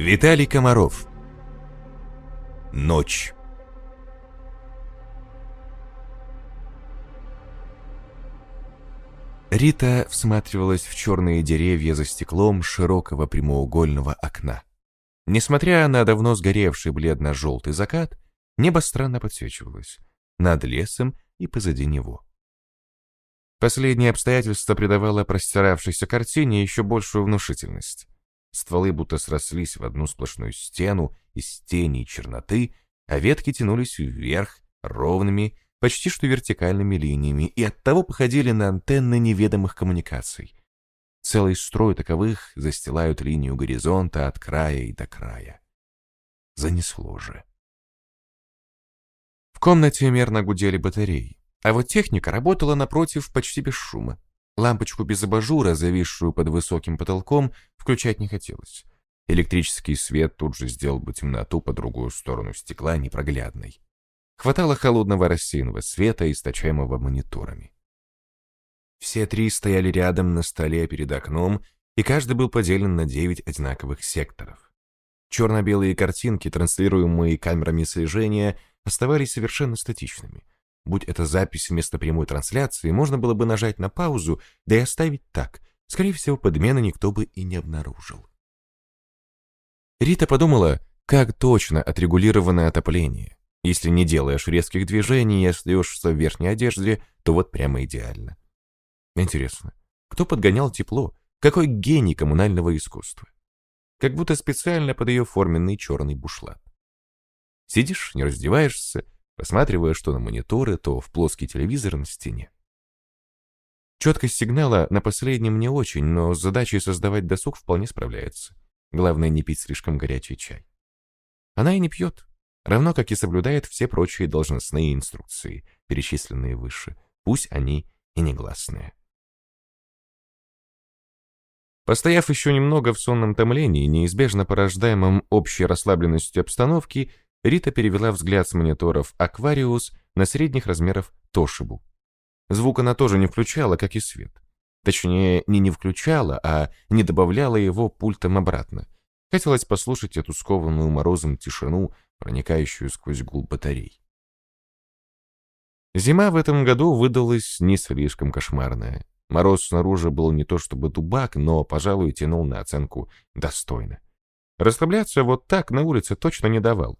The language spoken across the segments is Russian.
Виталий Комаров. Ночь. Рита всматривалась в черные деревья за стеклом широкого прямоугольного окна. Несмотря на давно сгоревший бледно-желтый закат, небо странно подсвечивалось над лесом и позади него. Последнее обстоятельство придавало простиравшейся картине еще большую внушительность. Стволы будто срослись в одну сплошную стену из тени и черноты, а ветки тянулись вверх ровными, почти что вертикальными линиями и оттого походили на антенны неведомых коммуникаций. Целый строй таковых застилают линию горизонта от края и до края. Занесло же. В комнате мерно гудели батареи, а вот техника работала напротив почти без шума. Лампочку без абажура, зависшую под высоким потолком, включать не хотелось. Электрический свет тут же сделал бы темноту по другую сторону стекла непроглядной. Хватало холодного рассеянного света, источаемого мониторами. Все три стояли рядом на столе перед окном, и каждый был поделен на девять одинаковых секторов. Черно-белые картинки, транслируемые камерами слежения, оставались совершенно статичными. Будь это запись вместо прямой трансляции, можно было бы нажать на паузу, да и оставить так. Скорее всего, подмены никто бы и не обнаружил. Рита подумала, как точно отрегулировано отопление. Если не делаешь резких движений и остаешься в верхней одежде, то вот прямо идеально. Интересно, кто подгонял тепло? Какой гений коммунального искусства? Как будто специально под ее форменный черный бушлат. Сидишь, не раздеваешься, посматривая что на мониторы, то в плоский телевизор на стене. Четкость сигнала на последнем не очень, но с задачей создавать досуг вполне справляется. Главное не пить слишком горячий чай. Она и не пьет, равно как и соблюдает все прочие должностные инструкции, перечисленные выше, пусть они и негласные. Постояв еще немного в сонном томлении, неизбежно порождаемом общей расслабленностью обстановки, Рита перевела взгляд с мониторов Aquarius на средних размеров Тошибу. Звук она тоже не включала, как и свет. Точнее, не не включала, а не добавляла его пультом обратно. Хотелось послушать эту скованную морозом тишину, проникающую сквозь гул батарей. Зима в этом году выдалась не слишком кошмарная. Мороз снаружи был не то чтобы дубак, но, пожалуй, тянул на оценку достойно. Расслабляться вот так на улице точно не давал.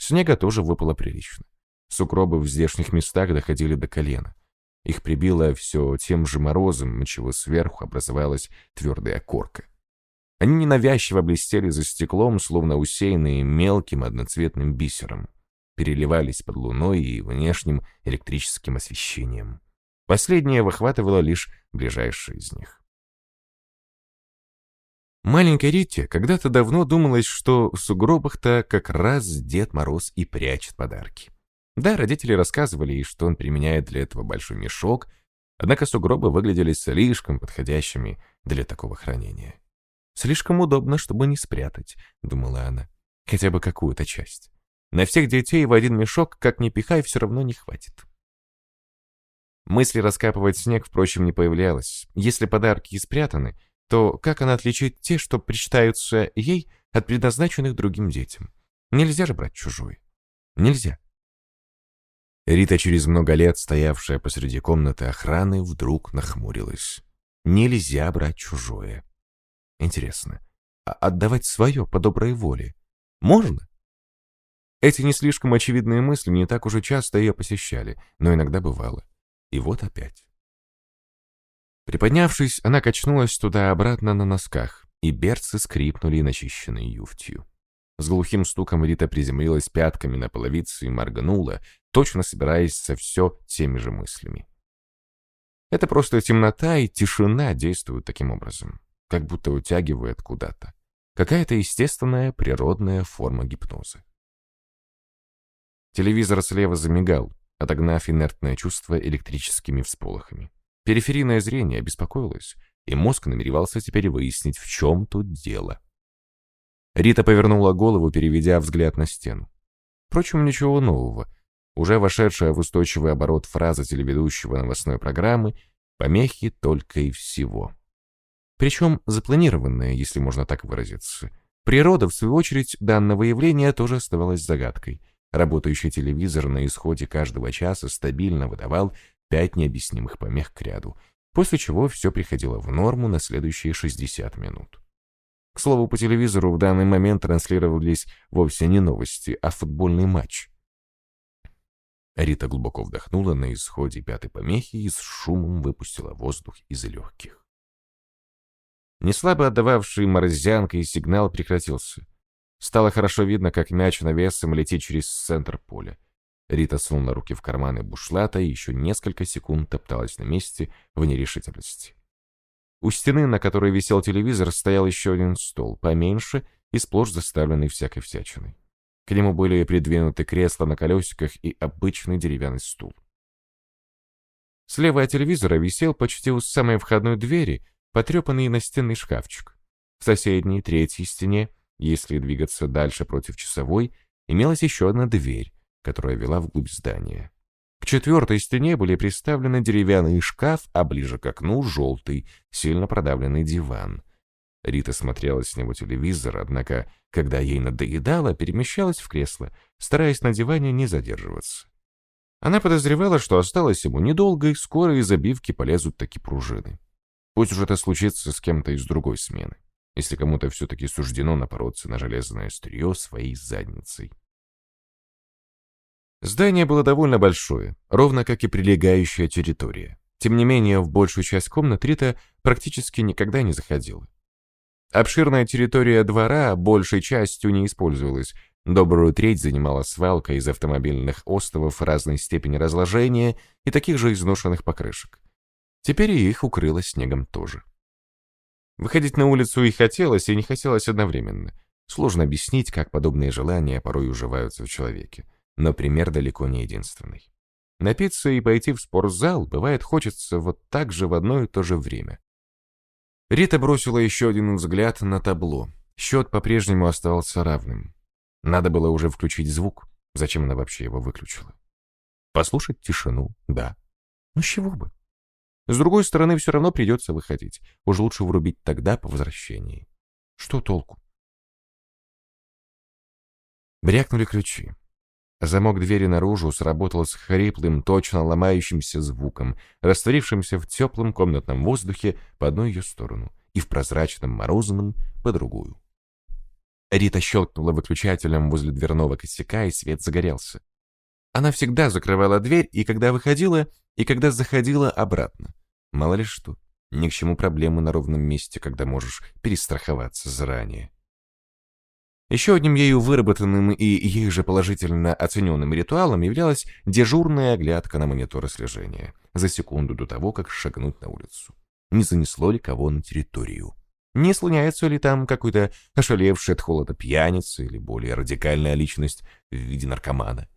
Снега тоже выпало прилично. Сугробы в здешних местах доходили до колена. Их прибило все тем же морозом, чего сверху образовалась твердая корка. Они ненавязчиво блестели за стеклом, словно усеянные мелким одноцветным бисером. Переливались под луной и внешним электрическим освещением. Последнее выхватывало лишь ближайшие из них. Маленькой Рите когда-то давно думалось, что в сугробах-то как раз Дед Мороз и прячет подарки. Да, родители рассказывали ей, что он применяет для этого большой мешок, однако сугробы выглядели слишком подходящими для такого хранения. Слишком удобно, чтобы не спрятать, думала она, хотя бы какую-то часть. На всех детей в один мешок, как ни пихай, все равно не хватит. Мысли раскапывать снег, впрочем, не появлялось. Если подарки и спрятаны, то как она отличит те, что причитаются ей от предназначенных другим детям? Нельзя же брать чужое. Нельзя. Рита, через много лет стоявшая посреди комнаты охраны, вдруг нахмурилась. Нельзя брать чужое. Интересно, а отдавать свое по доброй воле можно? Эти не слишком очевидные мысли не так уже часто ее посещали, но иногда бывало. И вот опять. Приподнявшись, она качнулась туда-обратно на носках, и берцы скрипнули начищенной юфтью. С глухим стуком Рита приземлилась пятками на половицу и моргнула, точно собираясь со все теми же мыслями. Это просто темнота и тишина действуют таким образом, как будто утягивает куда-то. Какая-то естественная природная форма гипноза. Телевизор слева замигал, отогнав инертное чувство электрическими всполохами. Периферийное зрение беспокоилось, и мозг намеревался теперь выяснить, в чем тут дело. Рита повернула голову, переведя взгляд на стену. Впрочем, ничего нового. Уже вошедшая в устойчивый оборот фраза телеведущего новостной программы «Помехи только и всего». Причем запланированная, если можно так выразиться. Природа, в свою очередь, данного явления тоже оставалась загадкой. Работающий телевизор на исходе каждого часа стабильно выдавал пять необъяснимых помех к ряду, после чего все приходило в норму на следующие 60 минут. К слову, по телевизору в данный момент транслировались вовсе не новости, а футбольный матч. Рита глубоко вдохнула на исходе пятой помехи и с шумом выпустила воздух из легких. Неслабо отдававший морозянкой сигнал прекратился. Стало хорошо видно, как мяч навесом летит через центр поля. Рита сунула руки в карманы бушлата и еще несколько секунд топталась на месте в нерешительности. У стены, на которой висел телевизор, стоял еще один стол, поменьше и сплошь заставленный всякой всячиной. К нему были придвинуты кресла на колесиках и обычный деревянный стул. Слева от телевизора висел почти у самой входной двери потрепанный настенный шкафчик. В соседней, третьей стене, если двигаться дальше против часовой, имелась еще одна дверь, которая вела вглубь здания. К четвертой стене были приставлены деревянный шкаф, а ближе к окну желтый, сильно продавленный диван. Рита смотрела с него телевизор, однако, когда ей надоедало, перемещалась в кресло, стараясь на диване не задерживаться. Она подозревала, что осталось ему недолго, и скоро из обивки полезут такие пружины. Пусть уже это случится с кем-то из другой смены, если кому-то все-таки суждено напороться на железное острие своей задницей. Здание было довольно большое, ровно как и прилегающая территория. Тем не менее, в большую часть комнат Рита практически никогда не заходила. Обширная территория двора большей частью не использовалась. Добрую треть занимала свалка из автомобильных остовов разной степени разложения и таких же изношенных покрышек. Теперь и их укрыло снегом тоже. Выходить на улицу и хотелось, и не хотелось одновременно. Сложно объяснить, как подобные желания порой уживаются в человеке но пример далеко не единственный. Напиться и пойти в спортзал бывает хочется вот так же в одно и то же время. Рита бросила еще один взгляд на табло. Счет по-прежнему оставался равным. Надо было уже включить звук. Зачем она вообще его выключила? Послушать тишину, да. Ну с чего бы? С другой стороны, все равно придется выходить. Уж лучше врубить тогда по возвращении. Что толку? Брякнули ключи. Замок двери наружу сработал с хриплым, точно ломающимся звуком, растворившимся в теплом комнатном воздухе по одну ее сторону и в прозрачном морозном по другую. Рита щелкнула выключателем возле дверного косяка, и свет загорелся. Она всегда закрывала дверь, и когда выходила, и когда заходила обратно. Мало ли что, ни к чему проблемы на ровном месте, когда можешь перестраховаться заранее. Еще одним ею выработанным и ей же положительно оцененным ритуалом являлась дежурная оглядка на мониторы слежения за секунду до того, как шагнуть на улицу. Не занесло ли кого на территорию? Не слоняется ли там какой-то ошалевший от холода пьяница или более радикальная личность в виде наркомана?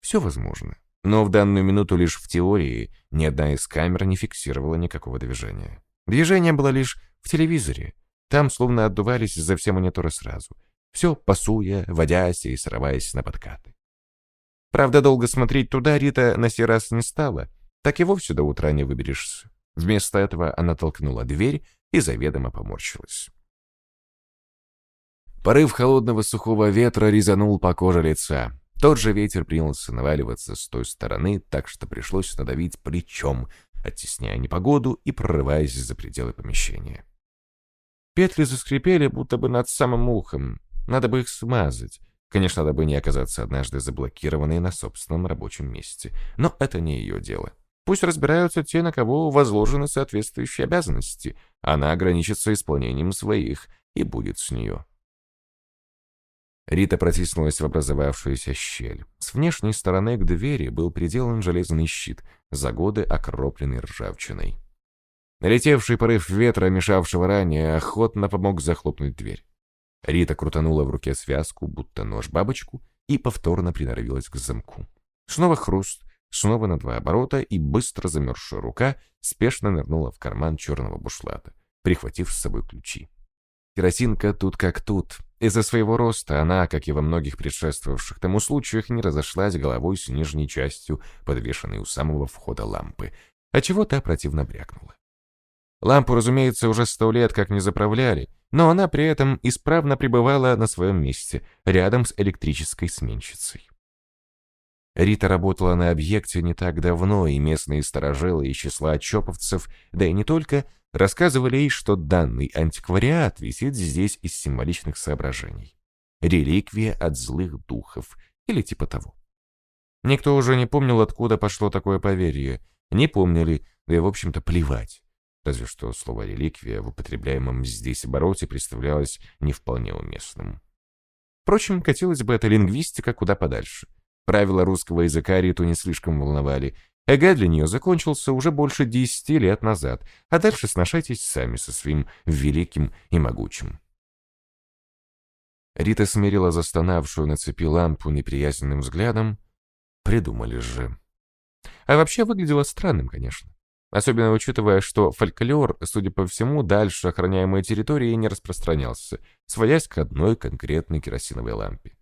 Все возможно. Но в данную минуту лишь в теории ни одна из камер не фиксировала никакого движения. Движение было лишь в телевизоре. Там словно отдувались за все мониторы сразу — все пасуя, водясь и срываясь на подкаты. Правда, долго смотреть туда Рита на сей раз не стала, так и вовсе до утра не выберешься. Вместо этого она толкнула дверь и заведомо поморщилась. Порыв холодного сухого ветра резанул по коже лица. Тот же ветер принялся наваливаться с той стороны, так что пришлось надавить плечом, оттесняя непогоду и прорываясь за пределы помещения. Петли заскрипели, будто бы над самым ухом, надо бы их смазать. Конечно, надо бы не оказаться однажды заблокированной на собственном рабочем месте. Но это не ее дело. Пусть разбираются те, на кого возложены соответствующие обязанности. Она ограничится исполнением своих и будет с нее. Рита протиснулась в образовавшуюся щель. С внешней стороны к двери был приделан железный щит, за годы окропленный ржавчиной. Налетевший порыв ветра, мешавшего ранее, охотно помог захлопнуть дверь. Рита крутанула в руке связку, будто нож-бабочку, и повторно приноровилась к замку. Снова хруст, снова на два оборота, и быстро замерзшая рука спешно нырнула в карман черного бушлата, прихватив с собой ключи. Керосинка тут как тут. Из-за своего роста она, как и во многих предшествовавших тому случаях, не разошлась головой с нижней частью, подвешенной у самого входа лампы, отчего та противно брякнула. Лампу, разумеется, уже сто лет как не заправляли, но она при этом исправно пребывала на своем месте, рядом с электрической сменщицей. Рита работала на объекте не так давно, и местные сторожилы из числа чоповцев, да и не только, рассказывали ей, что данный антиквариат висит здесь из символичных соображений. Реликвия от злых духов, или типа того. Никто уже не помнил, откуда пошло такое поверье. Не помнили, да и, в общем-то, плевать. Разве что слово «реликвия» в употребляемом здесь обороте представлялось не вполне уместным. Впрочем, катилась бы эта лингвистика куда подальше. Правила русского языка Риту не слишком волновали. Эга для нее закончился уже больше десяти лет назад, а дальше сношайтесь сами со своим великим и могучим. Рита смирила застонавшую на цепи лампу неприязненным взглядом. Придумали же. А вообще выглядело странным, конечно. Особенно учитывая, что фольклор, судя по всему, дальше охраняемой территории не распространялся, сводясь к одной конкретной керосиновой лампе.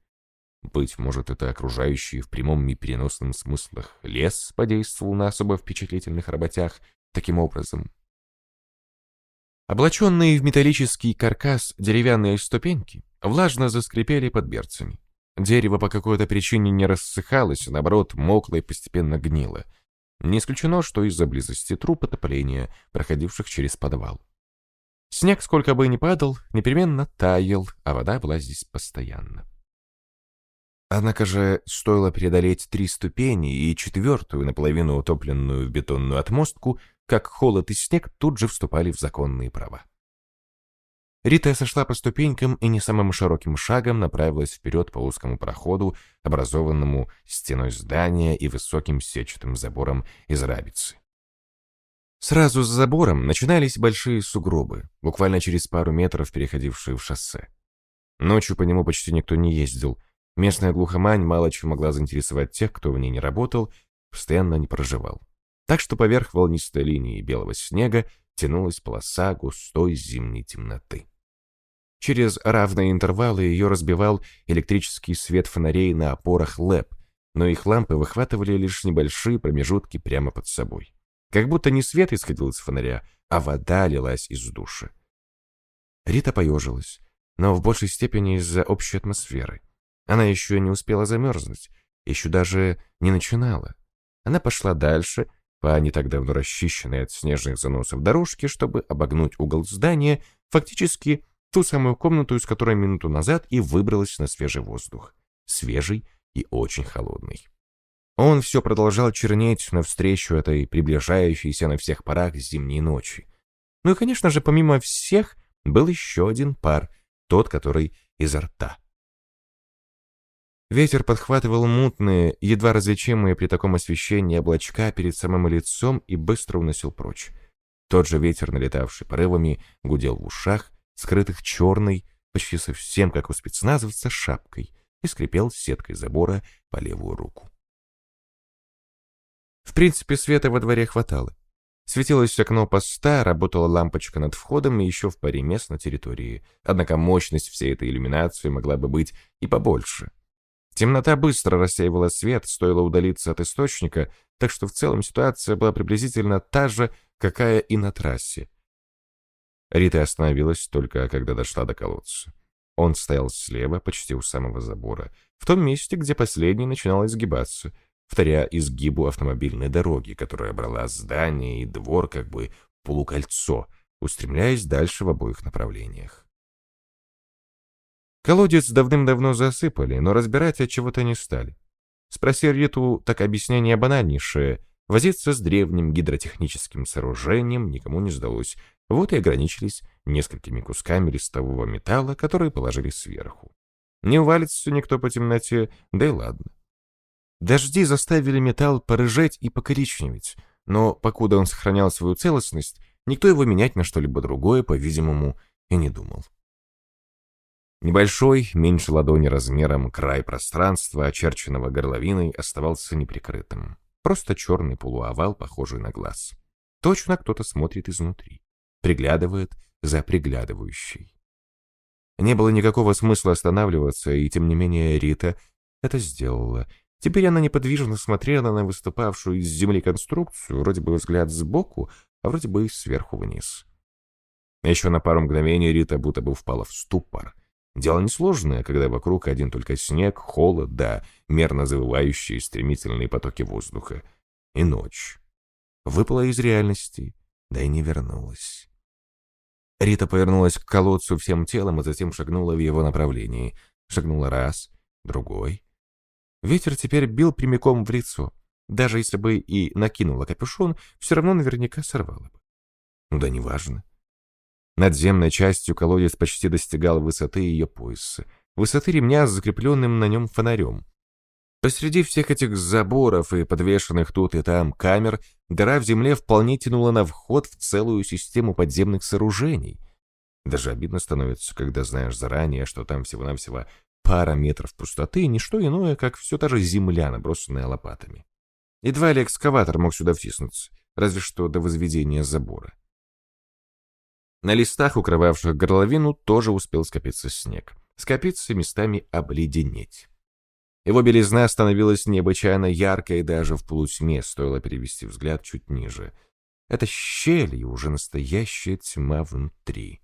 Быть может, это окружающий в прямом и переносном смыслах лес подействовал на особо впечатлительных работях таким образом. Облаченные в металлический каркас деревянные ступеньки влажно заскрипели под берцами. Дерево по какой-то причине не рассыхалось, а наоборот, мокло и постепенно гнило. Не исключено, что из-за близости трупа топления, проходивших через подвал. Снег, сколько бы ни падал, непременно таял, а вода была здесь постоянно. Однако же стоило преодолеть три ступени и четвертую, наполовину утопленную в бетонную отмостку, как холод и снег тут же вступали в законные права. Рита сошла по ступенькам и не самым широким шагом направилась вперед по узкому проходу, образованному стеной здания и высоким сетчатым забором из рабицы. Сразу за забором начинались большие сугробы, буквально через пару метров переходившие в шоссе. Ночью по нему почти никто не ездил, Местная глухомань мало чем могла заинтересовать тех, кто в ней не работал, постоянно не проживал. Так что поверх волнистой линии белого снега тянулась полоса густой зимней темноты. Через равные интервалы ее разбивал электрический свет фонарей на опорах ЛЭП, но их лампы выхватывали лишь небольшие промежутки прямо под собой. Как будто не свет исходил из фонаря, а вода лилась из души. Рита поежилась, но в большей степени из-за общей атмосферы. Она еще не успела замерзнуть, еще даже не начинала. Она пошла дальше, по не так давно расчищенной от снежных заносов дорожке, чтобы обогнуть угол здания, фактически ту самую комнату, из которой минуту назад и выбралась на свежий воздух. Свежий и очень холодный. Он все продолжал чернеть навстречу этой приближающейся на всех парах зимней ночи. Ну и, конечно же, помимо всех, был еще один пар, тот, который изо рта. Ветер подхватывал мутные, едва различимые при таком освещении облачка перед самым лицом и быстро уносил прочь. Тот же ветер, налетавший порывами, гудел в ушах, скрытых черной, почти совсем как у спецназовца, шапкой, и скрипел сеткой забора по левую руку. В принципе, света во дворе хватало. Светилось окно поста, работала лампочка над входом и еще в паре мест на территории. Однако мощность всей этой иллюминации могла бы быть и побольше. Темнота быстро рассеивала свет, стоило удалиться от источника, так что в целом ситуация была приблизительно та же, какая и на трассе. Рита остановилась только, когда дошла до колодца. Он стоял слева, почти у самого забора, в том месте, где последний начинал изгибаться, вторя изгибу автомобильной дороги, которая брала здание и двор как бы полукольцо, устремляясь дальше в обоих направлениях. Колодец давным-давно засыпали, но разбирать от чего-то не стали. Спроси Риту, так объяснение банальнейшее. Возиться с древним гидротехническим сооружением никому не сдалось. Вот и ограничились несколькими кусками листового металла, которые положили сверху. Не увалится никто по темноте, да и ладно. Дожди заставили металл порыжать и покоричневеть, но покуда он сохранял свою целостность, никто его менять на что-либо другое, по-видимому, и не думал. Небольшой, меньше ладони размером, край пространства, очерченного горловиной, оставался неприкрытым. Просто черный полуовал, похожий на глаз. Точно кто-то смотрит изнутри. Приглядывает за приглядывающей. Не было никакого смысла останавливаться, и тем не менее Рита это сделала. Теперь она неподвижно смотрела на выступавшую из земли конструкцию, вроде бы взгляд сбоку, а вроде бы сверху вниз. Еще на пару мгновений Рита будто бы впала в ступор. Дело несложное, когда вокруг один только снег, холод, да мерно завывающие стремительные потоки воздуха. И ночь. Выпала из реальности, да и не вернулась. Рита повернулась к колодцу всем телом, а затем шагнула в его направлении. Шагнула раз, другой. Ветер теперь бил прямиком в лицо. Даже если бы и накинула капюшон, все равно наверняка сорвала бы. Ну да неважно. Надземной частью колодец почти достигал высоты ее пояса, высоты ремня с закрепленным на нем фонарем. Посреди всех этих заборов и подвешенных тут и там камер, дыра в земле вполне тянула на вход в целую систему подземных сооружений. Даже обидно становится, когда знаешь заранее, что там всего-навсего пара метров пустоты, и ничто иное, как все та же земля, набросанная лопатами. Едва ли экскаватор мог сюда втиснуться, разве что до возведения забора. На листах, укрывавших горловину, тоже успел скопиться снег. Скопиться местами обледенеть. Его белизна становилась необычайно яркой даже в полутьме, стоило перевести взгляд чуть ниже. Это щель и уже настоящая тьма внутри.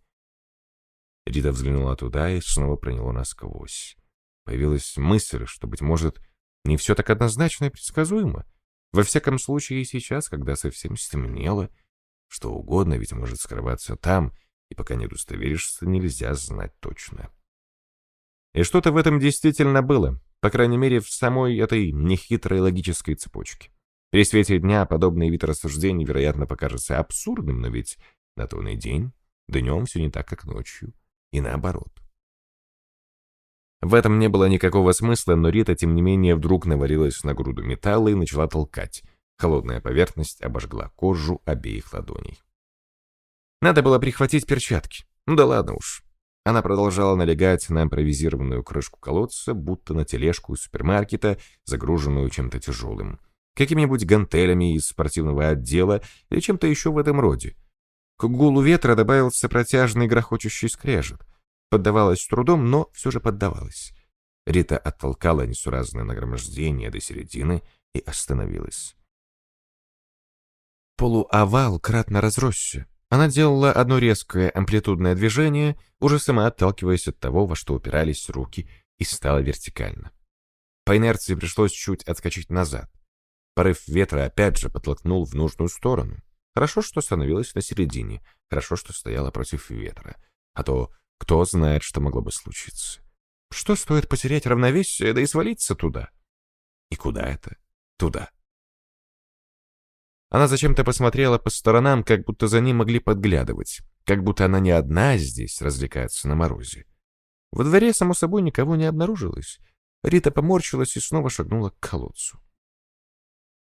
Рита взглянула туда и снова проняло насквозь. Появилась мысль, что, быть может, не все так однозначно и предсказуемо. Во всяком случае, и сейчас, когда совсем стемнело, что угодно ведь может скрываться там, и пока не удостоверишься, нельзя знать точно. И что-то в этом действительно было, по крайней мере, в самой этой нехитрой логической цепочке. При свете дня подобный вид рассуждений, вероятно, покажется абсурдным, но ведь на то и день, днем все не так, как ночью, и наоборот. В этом не было никакого смысла, но Рита, тем не менее, вдруг навалилась на груду металла и начала толкать. Холодная поверхность обожгла кожу обеих ладоней. Надо было прихватить перчатки. Ну да ладно уж. Она продолжала налегать на импровизированную крышку колодца, будто на тележку из супермаркета, загруженную чем-то тяжелым. Какими-нибудь гантелями из спортивного отдела или чем-то еще в этом роде. К гулу ветра добавился протяжный грохочущий скрежет. Поддавалась с трудом, но все же поддавалась. Рита оттолкала несуразное нагромождение до середины и остановилась. Полуовал кратно разросся. Она делала одно резкое амплитудное движение, уже сама отталкиваясь от того, во что упирались руки, и стала вертикально. По инерции пришлось чуть отскочить назад. Порыв ветра опять же подтолкнул в нужную сторону. Хорошо, что остановилась на середине, хорошо, что стояла против ветра. А то кто знает, что могло бы случиться. Что стоит потерять равновесие, да и свалиться туда? И куда это? Туда. Она зачем-то посмотрела по сторонам, как будто за ней могли подглядывать, как будто она не одна здесь развлекается на морозе. Во дворе, само собой, никого не обнаружилось. Рита поморщилась и снова шагнула к колодцу.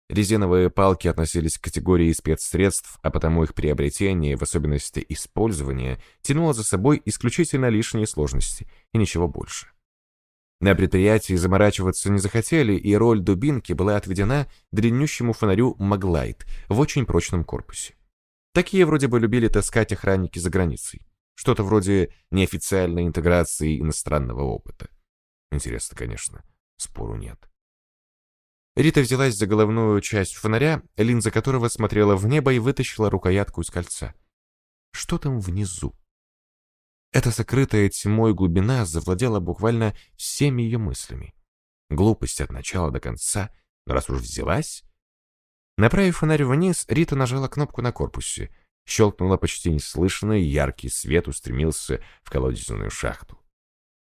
Резиновые палки относились к категории спецсредств, а потому их приобретение, в особенности использование, тянуло за собой исключительно лишние сложности и ничего больше. На предприятии заморачиваться не захотели, и роль дубинки была отведена длиннющему фонарю Маглайт в очень прочном корпусе. Такие вроде бы любили таскать охранники за границей. Что-то вроде неофициальной интеграции иностранного опыта. Интересно, конечно, спору нет. Рита взялась за головную часть фонаря, линза которого смотрела в небо и вытащила рукоятку из кольца. Что там внизу? Эта сокрытая тьмой глубина завладела буквально всеми ее мыслями. Глупость от начала до конца, но раз уж взялась... Направив фонарь вниз, Рита нажала кнопку на корпусе. Щелкнула почти неслышно, и яркий свет устремился в колодезную шахту.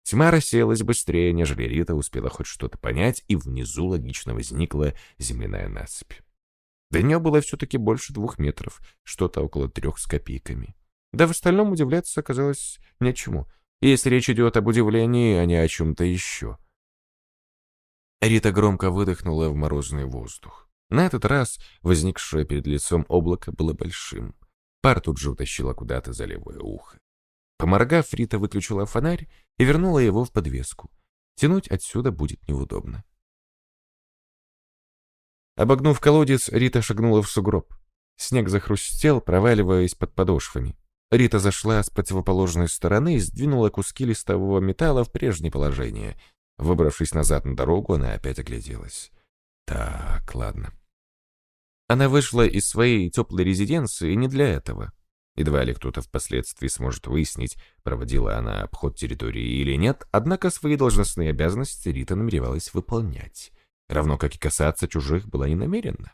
Тьма рассеялась быстрее, нежели Рита успела хоть что-то понять, и внизу логично возникла земляная насыпь. До нее было все-таки больше двух метров, что-то около трех с копейками. Да в остальном удивляться оказалось нечему, если речь идет об удивлении, а не о чем-то еще. Рита громко выдохнула в морозный воздух. На этот раз возникшее перед лицом облако было большим. Пар тут же утащила куда-то за левое ухо. Поморгав, Рита выключила фонарь и вернула его в подвеску. Тянуть отсюда будет неудобно. Обогнув колодец, Рита шагнула в сугроб. Снег захрустел, проваливаясь под подошвами. Рита зашла с противоположной стороны и сдвинула куски листового металла в прежнее положение. Выбравшись назад на дорогу, она опять огляделась. Так, ладно. Она вышла из своей теплой резиденции не для этого. Едва ли кто-то впоследствии сможет выяснить, проводила она обход территории или нет, однако свои должностные обязанности Рита намеревалась выполнять, равно как и касаться чужих была не намерена.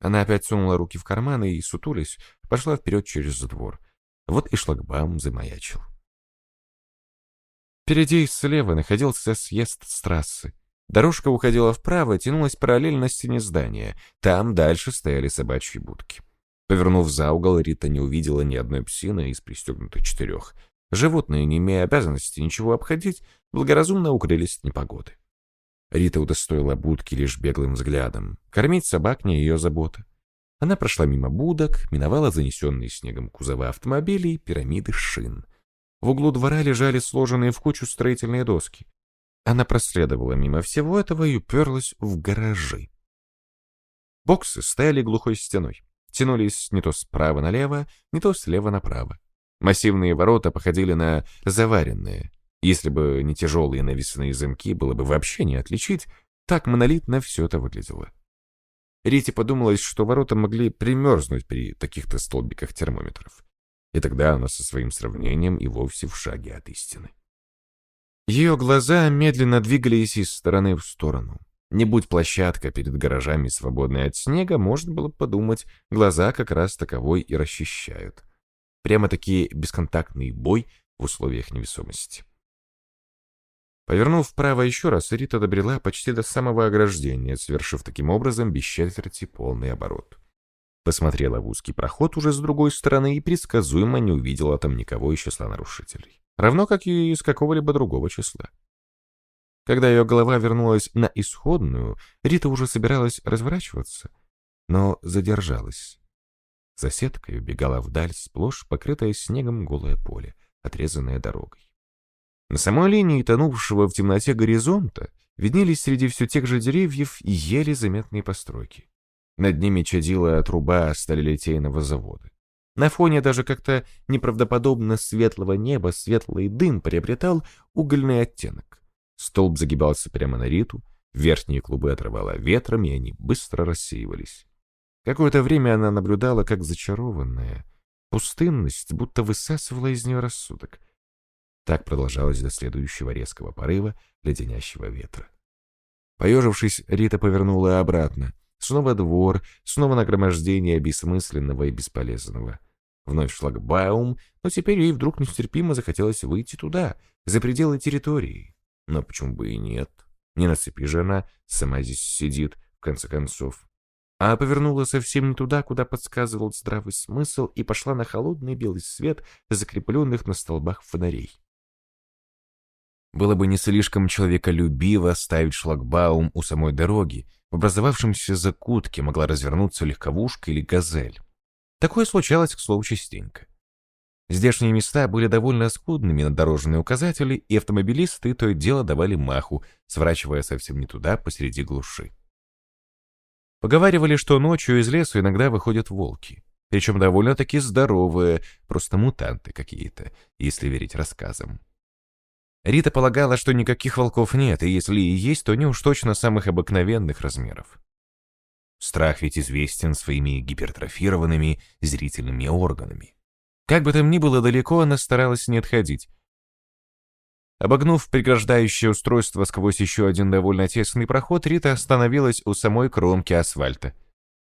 Она опять сунула руки в карманы и, сутулись, пошла вперед через двор. Вот и шлагбаум замаячил. Впереди слева находился съезд с трассы. Дорожка уходила вправо, тянулась параллельно стене здания. Там дальше стояли собачьи будки. Повернув за угол, Рита не увидела ни одной псины из пристегнутых четырех. Животные, не имея обязанности ничего обходить, благоразумно укрылись от непогоды. Рита удостоила будки лишь беглым взглядом. Кормить собак не ее забота. Она прошла мимо будок, миновала занесенные снегом кузова автомобилей, пирамиды шин. В углу двора лежали сложенные в кучу строительные доски. Она проследовала мимо всего этого и уперлась в гаражи. Боксы стояли глухой стеной тянулись не то справа налево, не то слева направо. Массивные ворота походили на заваренные. Если бы не тяжелые навесные замки, было бы вообще не отличить, так монолитно все это выглядело. Рите подумалось, что ворота могли примерзнуть при таких-то столбиках термометров. И тогда она со своим сравнением и вовсе в шаге от истины. Ее глаза медленно двигались из стороны в сторону. Не будь площадка перед гаражами свободной от снега, можно было подумать, глаза как раз таковой и расчищают. Прямо-таки бесконтактный бой в условиях невесомости. Повернув вправо еще раз, Рита добрела почти до самого ограждения, совершив таким образом без четверти полный оборот. Посмотрела в узкий проход уже с другой стороны и предсказуемо не увидела там никого из числа нарушителей. Равно как и из какого-либо другого числа. Когда ее голова вернулась на исходную, Рита уже собиралась разворачиваться, но задержалась. За сеткой убегала вдаль сплошь покрытое снегом голое поле, отрезанное дорогой. На самой линии тонувшего в темноте горизонта виднелись среди все тех же деревьев еле заметные постройки. Над ними чадила труба сталелитейного завода. На фоне даже как-то неправдоподобно светлого неба светлый дым приобретал угольный оттенок. Столб загибался прямо на Риту, верхние клубы отрывало ветром, и они быстро рассеивались. Какое-то время она наблюдала, как зачарованная. Пустынность будто высасывала из нее рассудок. Так продолжалось до следующего резкого порыва леденящего ветра. Поежившись, Рита повернула обратно. Снова двор, снова нагромождение бессмысленного и бесполезного. Вновь шлагбаум, но теперь ей вдруг нестерпимо захотелось выйти туда, за пределы территории. Но почему бы и нет? Не на цепи же она сама здесь сидит, в конце концов. А повернула совсем не туда, куда подсказывал здравый смысл, и пошла на холодный белый свет, закрепленных на столбах фонарей. Было бы не слишком человеколюбиво ставить шлагбаум у самой дороги, в образовавшемся закутке могла развернуться легковушка или газель. Такое случалось, к слову, частенько. Здешние места были довольно скудными на дорожные указатели, и автомобилисты то и дело давали маху, сворачивая совсем не туда, посреди глуши. Поговаривали, что ночью из леса иногда выходят волки. Причем довольно-таки здоровые, просто мутанты какие-то, если верить рассказам. Рита полагала, что никаких волков нет, и если и есть, то они уж точно самых обыкновенных размеров. Страх ведь известен своими гипертрофированными зрительными органами. Как бы там ни было далеко, она старалась не отходить. Обогнув преграждающее устройство сквозь еще один довольно тесный проход, Рита остановилась у самой кромки асфальта.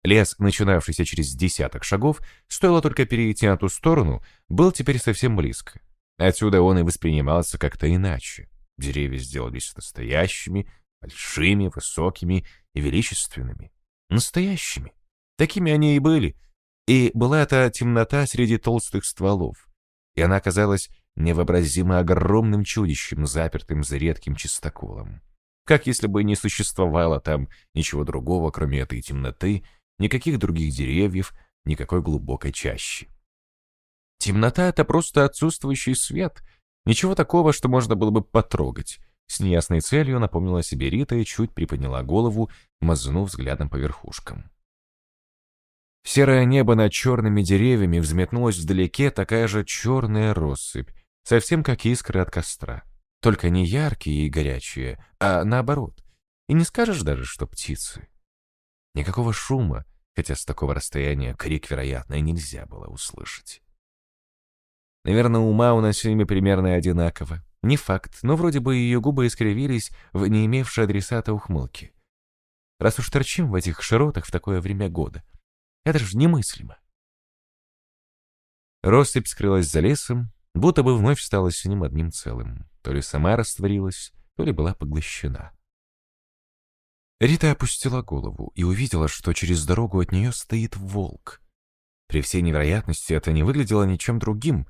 Лес, начинавшийся через десяток шагов, стоило только перейти на ту сторону, был теперь совсем близко. Отсюда он и воспринимался как-то иначе. Деревья сделались настоящими, большими, высокими и величественными. Настоящими. Такими они и были, и была это темнота среди толстых стволов. И она казалась невообразимо огромным чудищем, запертым за редким чистоколом. Как если бы не существовало там ничего другого, кроме этой темноты, никаких других деревьев, никакой глубокой чащи. Темнота — это просто отсутствующий свет, ничего такого, что можно было бы потрогать. С неясной целью напомнила себе Рита и чуть приподняла голову, мазнув взглядом по верхушкам. Серое небо над черными деревьями взметнулось вдалеке такая же черная россыпь, совсем как искры от костра. Только не яркие и горячие, а наоборот. И не скажешь даже, что птицы. Никакого шума, хотя с такого расстояния крик, вероятно, и нельзя было услышать. Наверное, ума у нас с ними примерно одинаково. Не факт, но вроде бы ее губы искривились в не имевшей адресата ухмылки. Раз уж торчим в этих широтах в такое время года. Это же немыслимо. Россыпь скрылась за лесом, будто бы вновь стала с ним одним целым. То ли сама растворилась, то ли была поглощена. Рита опустила голову и увидела, что через дорогу от нее стоит волк. При всей невероятности это не выглядело ничем другим.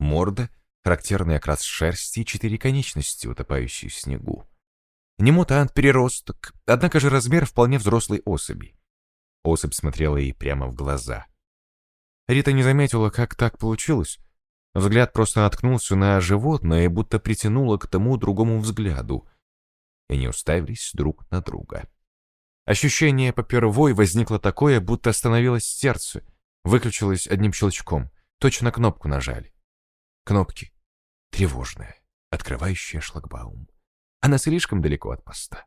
Морда, характерный окрас шерсти и четыре конечности, утопающие в снегу. Не мутант-переросток, однако же размер вполне взрослой особи. Особь смотрела ей прямо в глаза. Рита не заметила, как так получилось. Взгляд просто наткнулся на животное будто притянуло к тому другому взгляду. И они уставились друг на друга. Ощущение попервой возникло такое, будто остановилось сердце, выключилось одним щелчком, точно кнопку нажали. Кнопки. Тревожная, открывающая шлагбаум. Она слишком далеко от поста.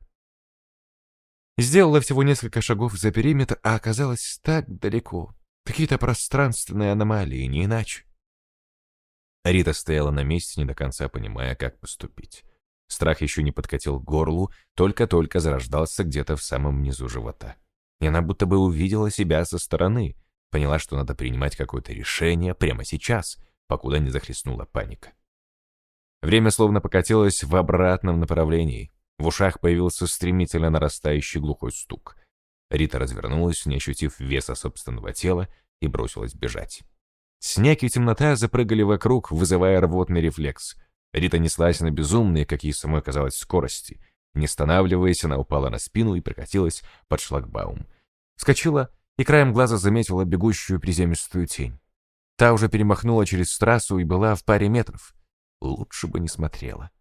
Сделала всего несколько шагов за периметр, а оказалась так далеко. Какие-то пространственные аномалии, не иначе. Рита стояла на месте, не до конца понимая, как поступить. Страх еще не подкатил к горлу, только-только зарождался где-то в самом низу живота. И она будто бы увидела себя со стороны, поняла, что надо принимать какое-то решение прямо сейчас, покуда не захлестнула паника. Время словно покатилось в обратном направлении. В ушах появился стремительно нарастающий глухой стук. Рита развернулась, не ощутив веса собственного тела, и бросилась бежать. Снег и темнота запрыгали вокруг, вызывая рвотный рефлекс. Рита неслась на безумные, как ей самой казалось, скорости. Не останавливаясь, она упала на спину и прокатилась под шлагбаум. Вскочила и краем глаза заметила бегущую приземистую тень. Та уже перемахнула через трассу и была в паре метров. Лучше бы не смотрела.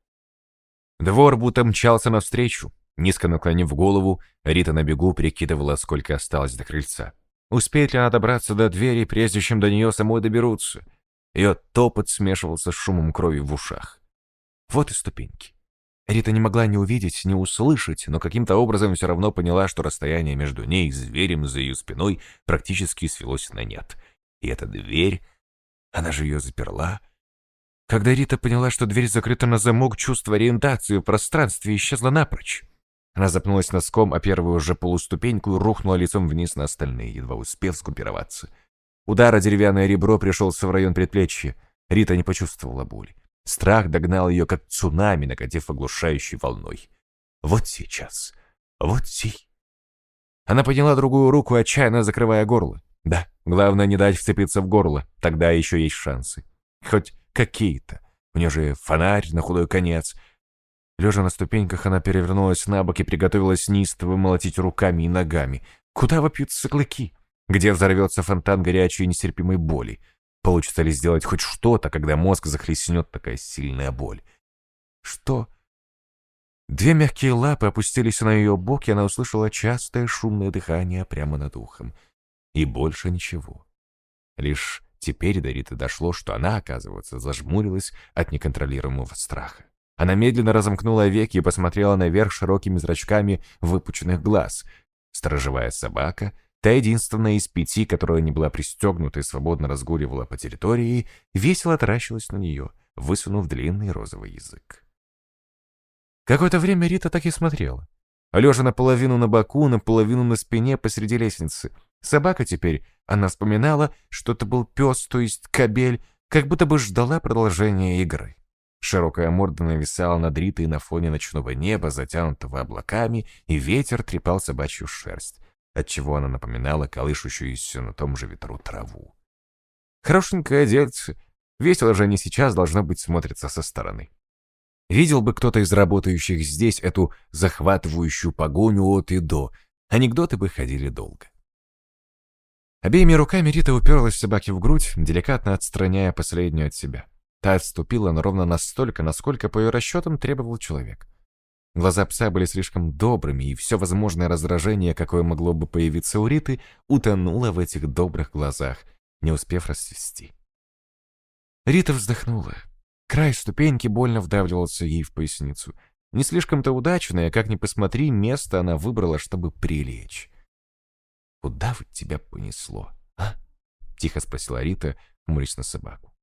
Двор будто мчался навстречу. Низко наклонив голову, Рита на бегу прикидывала, сколько осталось до крыльца. Успеет ли она добраться до двери, прежде чем до нее самой доберутся? Ее топот смешивался с шумом крови в ушах. Вот и ступеньки. Рита не могла ни увидеть, ни услышать, но каким-то образом все равно поняла, что расстояние между ней и зверем за ее спиной практически свелось на нет. И эта дверь, она же ее заперла, когда Рита поняла, что дверь закрыта на замок, чувство ориентации в пространстве исчезло напрочь. Она запнулась носком, а первую уже полуступеньку рухнула лицом вниз на остальные, едва успев скупироваться. Удар о деревянное ребро пришелся в район предплечья. Рита не почувствовала боли. Страх догнал ее, как цунами, накатив оглушающей волной. Вот сейчас. Вот сей. Она подняла другую руку, отчаянно закрывая горло. Да, главное не дать вцепиться в горло, тогда еще есть шансы. Хоть какие-то. У нее же фонарь на худой конец. Лежа на ступеньках, она перевернулась на бок и приготовилась неистово молотить руками и ногами. Куда вопьются клыки? Где взорвется фонтан горячей и нестерпимой боли? Получится ли сделать хоть что-то, когда мозг захлестнет такая сильная боль? Что? Две мягкие лапы опустились на ее бок, и она услышала частое шумное дыхание прямо над ухом. И больше ничего. Лишь Теперь до Риты дошло, что она, оказывается, зажмурилась от неконтролируемого страха. Она медленно разомкнула веки и посмотрела наверх широкими зрачками выпученных глаз. Сторожевая собака, та единственная из пяти, которая не была пристегнута и свободно разгуливала по территории, весело таращилась на нее, высунув длинный розовый язык. Какое-то время Рита так и смотрела. Лежа наполовину на боку, наполовину на спине посреди лестницы, Собака теперь, она вспоминала, что это был пес, то есть кобель, как будто бы ждала продолжения игры. Широкая морда нависала над Ритой на фоне ночного неба, затянутого облаками, и ветер трепал собачью шерсть, отчего она напоминала колышущуюся на том же ветру траву. Хорошенькое дельце, весело же они сейчас должно быть смотрятся со стороны. Видел бы кто-то из работающих здесь эту захватывающую погоню от и до, анекдоты бы ходили долго. Обеими руками Рита уперлась собаке в грудь, деликатно отстраняя последнюю от себя. Та отступила, но ровно настолько, насколько, по ее расчетам, требовал человек. Глаза пса были слишком добрыми, и все возможное раздражение, какое могло бы появиться у Риты, утонуло в этих добрых глазах, не успев расцвести. Рита вздохнула. Край ступеньки больно вдавливался ей в поясницу. Не слишком-то удачное, как ни посмотри, место она выбрала, чтобы прилечь. «Куда вот тебя понесло, а?» — тихо спросила Рита, хмурясь на собаку.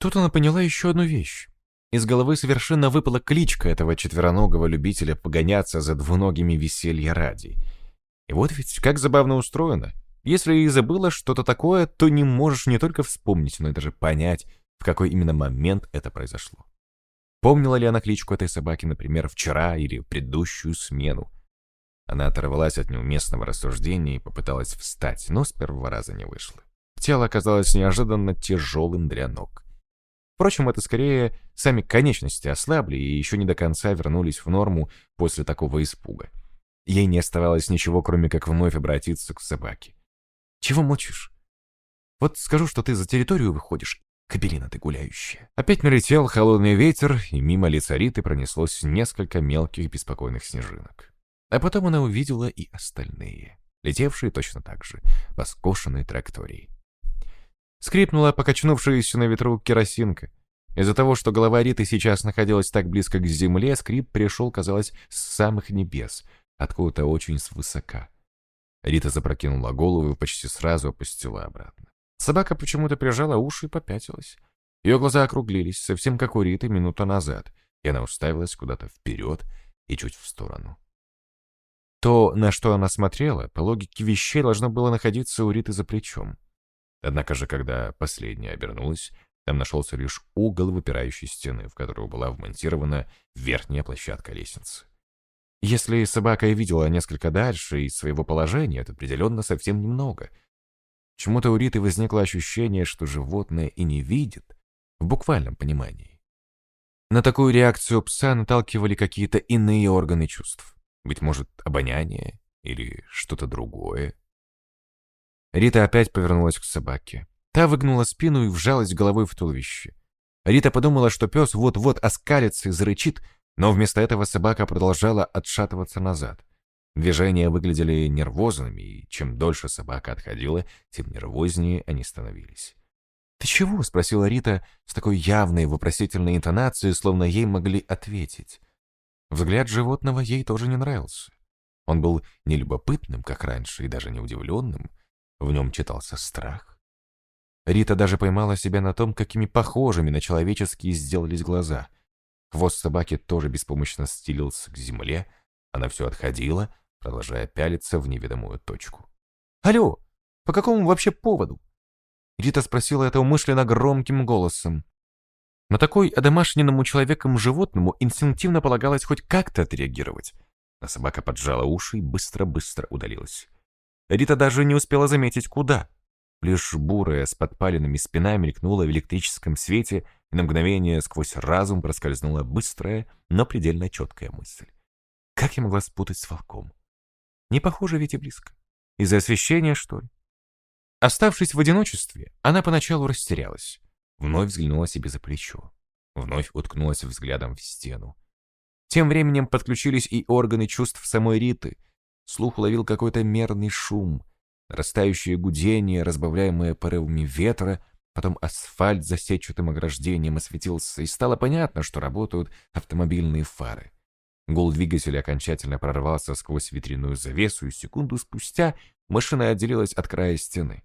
Тут она поняла еще одну вещь. Из головы совершенно выпала кличка этого четвероногого любителя погоняться за двуногими веселья ради. И вот ведь как забавно устроено. Если и забыла что-то такое, то не можешь не только вспомнить, но и даже понять, в какой именно момент это произошло. Помнила ли она кличку этой собаки, например, вчера или предыдущую смену? Она оторвалась от неуместного рассуждения и попыталась встать, но с первого раза не вышло. Тело оказалось неожиданно тяжелым для ног. Впрочем, это скорее сами конечности ослабли и еще не до конца вернулись в норму после такого испуга. Ей не оставалось ничего, кроме как вновь обратиться к собаке. «Чего мочишь? Вот скажу, что ты за территорию выходишь, кабелина ты гуляющая». Опять налетел холодный ветер, и мимо лица Риты пронеслось несколько мелких беспокойных снежинок. А потом она увидела и остальные, летевшие точно так же, по скошенной траектории. Скрипнула покачнувшаяся на ветру керосинка. Из-за того, что голова Риты сейчас находилась так близко к земле, скрип пришел, казалось, с самых небес, откуда-то очень свысока. Рита запрокинула голову и почти сразу опустила обратно. Собака почему-то прижала уши и попятилась. Ее глаза округлились, совсем как у Риты минуту назад, и она уставилась куда-то вперед и чуть в сторону. То, на что она смотрела, по логике вещей должно было находиться у Риты за плечом. Однако же, когда последняя обернулась, там нашелся лишь угол выпирающей стены, в которую была вмонтирована верхняя площадка лестницы. Если собака и видела несколько дальше из своего положения, то определенно совсем немного. Почему-то у Риты возникло ощущение, что животное и не видит, в буквальном понимании. На такую реакцию пса наталкивали какие-то иные органы чувств. Быть может, обоняние или что-то другое. Рита опять повернулась к собаке. Та выгнула спину и вжалась головой в туловище. Рита подумала, что пес вот-вот оскалится и зарычит, но вместо этого собака продолжала отшатываться назад. Движения выглядели нервозными, и чем дольше собака отходила, тем нервознее они становились. «Ты чего?» — спросила Рита с такой явной вопросительной интонацией, словно ей могли ответить. Взгляд животного ей тоже не нравился. Он был не любопытным, как раньше, и даже не удивленным. В нем читался страх. Рита даже поймала себя на том, какими похожими на человеческие сделались глаза. Хвост собаки тоже беспомощно стелился к земле. Она все отходила, продолжая пялиться в неведомую точку. «Алло, по какому вообще поводу?» Рита спросила это умышленно громким голосом. На такой одомашненному человеком животному инстинктивно полагалось хоть как-то отреагировать. А собака поджала уши и быстро-быстро удалилась. Рита даже не успела заметить, куда. Лишь бурая с подпаленными спинами мелькнула в электрическом свете, и на мгновение сквозь разум проскользнула быстрая, но предельно четкая мысль. Как я могла спутать с волком? Не похоже ведь и близко. Из-за освещения, что ли? Оставшись в одиночестве, она поначалу растерялась. Вновь взглянула себе за плечо. Вновь уткнулась взглядом в стену. Тем временем подключились и органы чувств самой Риты. Слух уловил какой-то мерный шум, растающее гудение, разбавляемое порывами ветра, потом асфальт за сетчатым ограждением осветился, и стало понятно, что работают автомобильные фары. Гул двигателя окончательно прорвался сквозь ветряную завесу, и секунду спустя машина отделилась от края стены.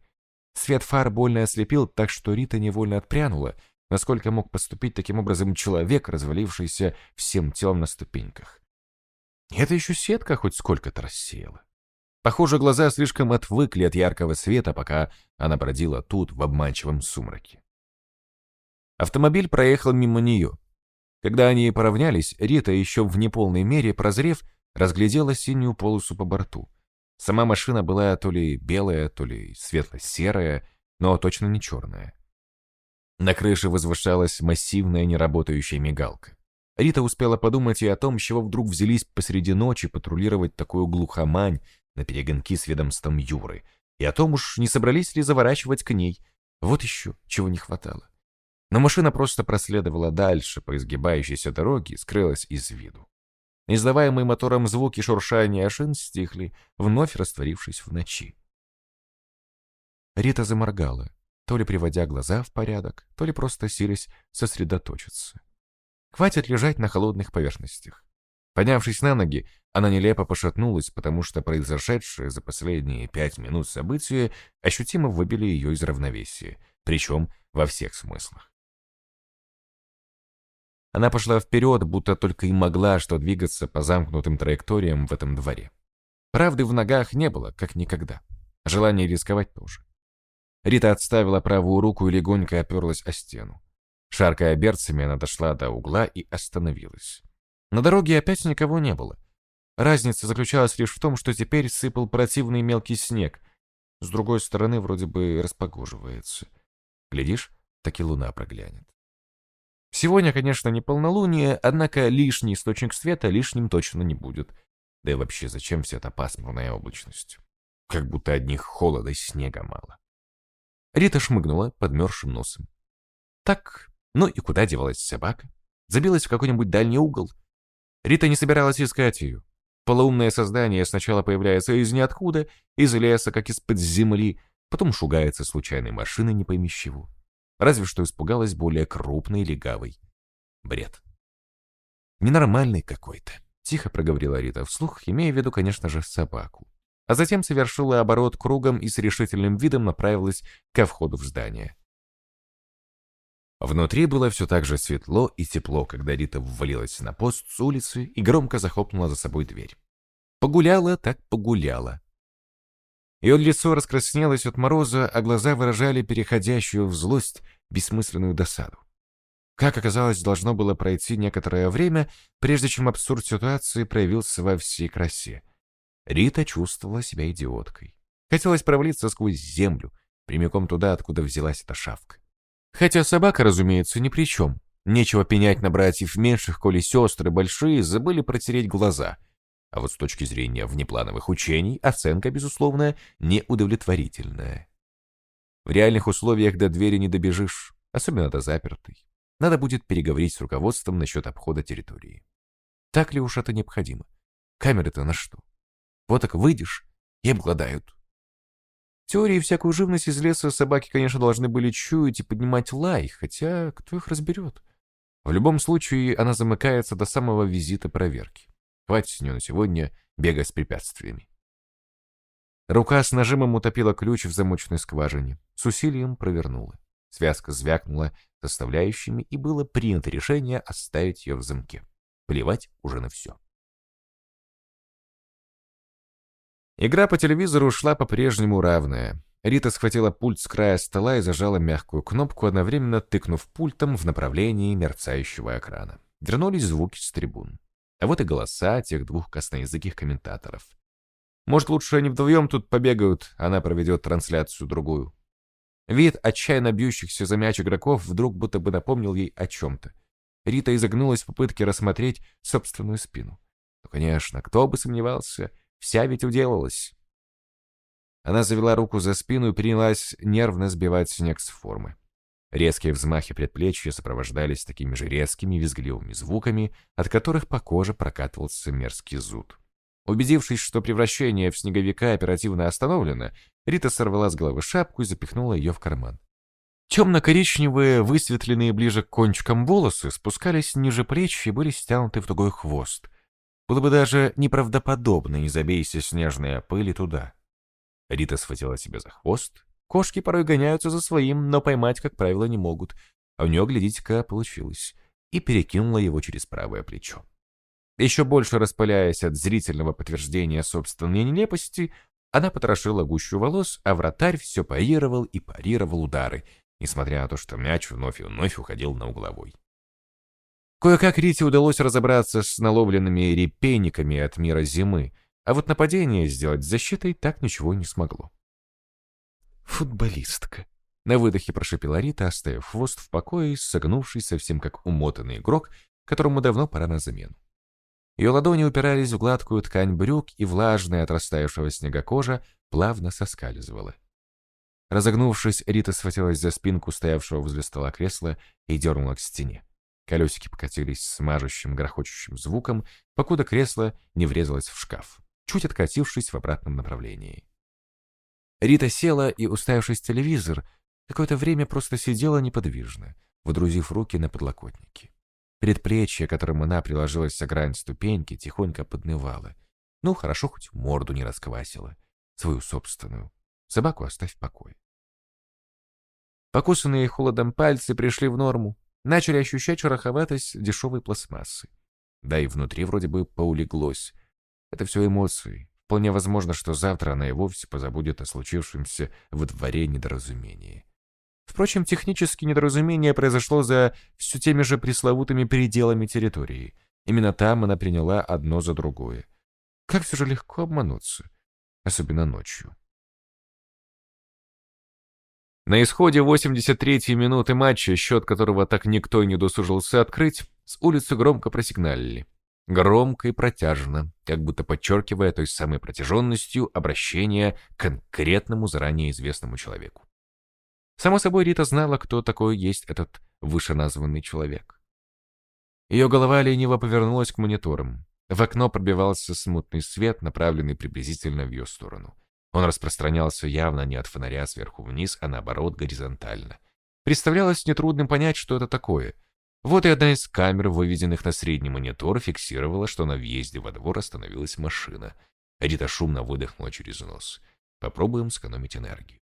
Свет фар больно ослепил, так что Рита невольно отпрянула, насколько мог поступить таким образом человек, развалившийся всем телом на ступеньках. Это еще сетка хоть сколько-то рассеяла. Похоже, глаза слишком отвыкли от яркого света, пока она бродила тут, в обманчивом сумраке. Автомобиль проехал мимо нее. Когда они поравнялись, Рита, еще в неполной мере прозрев, разглядела синюю полосу по борту. Сама машина была то ли белая, то ли светло-серая, но точно не черная. На крыше возвышалась массивная неработающая мигалка. Рита успела подумать и о том, чего вдруг взялись посреди ночи патрулировать такую глухомань на перегонки с ведомством Юры, и о том уж не собрались ли заворачивать к ней. Вот еще чего не хватало. Но машина просто проследовала дальше по изгибающейся дороге и скрылась из виду. Издаваемые мотором звуки шуршания шин стихли, вновь растворившись в ночи. Рита заморгала, то ли приводя глаза в порядок, то ли просто силясь сосредоточиться. Хватит лежать на холодных поверхностях. Поднявшись на ноги, она нелепо пошатнулась, потому что произошедшее за последние пять минут события ощутимо выбили ее из равновесия, причем во всех смыслах. Она пошла вперед, будто только и могла что двигаться по замкнутым траекториям в этом дворе. Правды в ногах не было, как никогда. Желание рисковать тоже. Рита отставила правую руку и легонько оперлась о стену. Шаркая берцами, она дошла до угла и остановилась. На дороге опять никого не было. Разница заключалась лишь в том, что теперь сыпал противный мелкий снег. С другой стороны, вроде бы распогоживается. Глядишь, так и луна проглянет. Сегодня, конечно, не полнолуние, однако лишний источник света лишним точно не будет. Да и вообще, зачем вся эта пасмурная облачность? Как будто одних холода и снега мало. Рита шмыгнула подмерзшим носом. Так, ну и куда девалась собака? Забилась в какой-нибудь дальний угол. Рита не собиралась искать ее. Полоумное создание сначала появляется из ниоткуда, из леса, как из-под земли, потом шугается случайной машиной не пойми чего. Разве что испугалась более крупной легавой. Бред. Ненормальный какой-то. Тихо проговорила Рита вслух, имея в виду, конечно же, собаку. А затем совершила оборот кругом и с решительным видом направилась ко входу в здание. Внутри было все так же светло и тепло, когда Рита ввалилась на пост с улицы и громко захлопнула за собой дверь. Погуляла, так погуляла. Ее лицо раскраснелось от мороза, а глаза выражали переходящую в злость бессмысленную досаду. Как оказалось, должно было пройти некоторое время, прежде чем абсурд ситуации проявился во всей красе. Рита чувствовала себя идиоткой. Хотелось провалиться сквозь землю, прямиком туда, откуда взялась эта шавка. Хотя собака, разумеется, ни при чем. Нечего пенять на братьев меньших, коли сестры большие забыли протереть глаза. А вот с точки зрения внеплановых учений, оценка, безусловно, неудовлетворительная. В реальных условиях до двери не добежишь, особенно до запертой. Надо будет переговорить с руководством насчет обхода территории. Так ли уж это необходимо? Камеры-то на что? Вот так выйдешь и обгладают теории всякую живность из леса собаки, конечно, должны были чуять и поднимать лай, хотя кто их разберет? В любом случае, она замыкается до самого визита проверки. Хватит с нее на сегодня бега с препятствиями. Рука с нажимом утопила ключ в замочной скважине. С усилием провернула. Связка звякнула составляющими, и было принято решение оставить ее в замке. Плевать уже на все. Игра по телевизору шла по-прежнему равная. Рита схватила пульт с края стола и зажала мягкую кнопку, одновременно тыкнув пультом в направлении мерцающего экрана. Вернулись звуки с трибун. А вот и голоса тех двух косноязыких комментаторов. Может, лучше они вдвоем тут побегают, она проведет трансляцию другую. Вид отчаянно бьющихся за мяч игроков вдруг будто бы напомнил ей о чем-то. Рита изогнулась в попытке рассмотреть собственную спину. Ну, конечно, кто бы сомневался, Вся ведь уделалась. Она завела руку за спину и принялась нервно сбивать снег с формы. Резкие взмахи предплечья сопровождались такими же резкими визгливыми звуками, от которых по коже прокатывался мерзкий зуд. Убедившись, что превращение в снеговика оперативно остановлено, Рита сорвала с головы шапку и запихнула ее в карман. Темно-коричневые, высветленные ближе к кончикам волосы, спускались ниже плеч и были стянуты в тугой хвост. Было бы даже неправдоподобно, не забейся снежная пыль туда. Рита схватила себя за хвост. Кошки порой гоняются за своим, но поймать, как правило, не могут. А у нее, глядите-ка, получилось. И перекинула его через правое плечо. Еще больше распыляясь от зрительного подтверждения собственной нелепости, она потрошила гущу волос, а вратарь все парировал и парировал удары, несмотря на то, что мяч вновь и вновь уходил на угловой. Кое-как Рите удалось разобраться с наловленными репейниками от мира зимы, а вот нападение сделать с защитой так ничего не смогло. «Футболистка», — на выдохе прошипела Рита, оставив хвост в покое, согнувшись совсем как умотанный игрок, которому давно пора на замену. Ее ладони упирались в гладкую ткань брюк, и влажная от растаявшего снега кожа плавно соскальзывала. Разогнувшись, Рита схватилась за спинку стоявшего возле стола кресла и дернула к стене. Колесики покатились с мажущим, грохочущим звуком, покуда кресло не врезалось в шкаф, чуть откатившись в обратном направлении. Рита села и, уставившись в телевизор, какое-то время просто сидела неподвижно, выдрузив руки на подлокотники. Предплечье, которым она приложилась о грань ступеньки, тихонько поднывало. Ну, хорошо, хоть морду не расквасила. Свою собственную. Собаку оставь в покое. Покусанные холодом пальцы пришли в норму, начали ощущать шероховатость дешевой пластмассы. Да и внутри вроде бы поулеглось. Это все эмоции. Вполне возможно, что завтра она и вовсе позабудет о случившемся во дворе недоразумении. Впрочем, технически недоразумение произошло за все теми же пресловутыми пределами территории. Именно там она приняла одно за другое. Как все же легко обмануться, особенно ночью. На исходе 83-й минуты матча, счет которого так никто и не досужился открыть, с улицы громко просигналили. Громко и протяжно, как будто подчеркивая той самой протяженностью обращения к конкретному заранее известному человеку. Само собой, Рита знала, кто такой есть этот вышеназванный человек. Ее голова лениво повернулась к мониторам. В окно пробивался смутный свет, направленный приблизительно в ее сторону. Он распространялся явно не от фонаря сверху вниз, а наоборот горизонтально. Представлялось нетрудным понять, что это такое. Вот и одна из камер, выведенных на средний монитор, фиксировала, что на въезде во двор остановилась машина. Эдита шумно выдохнула через нос. Попробуем сэкономить энергию.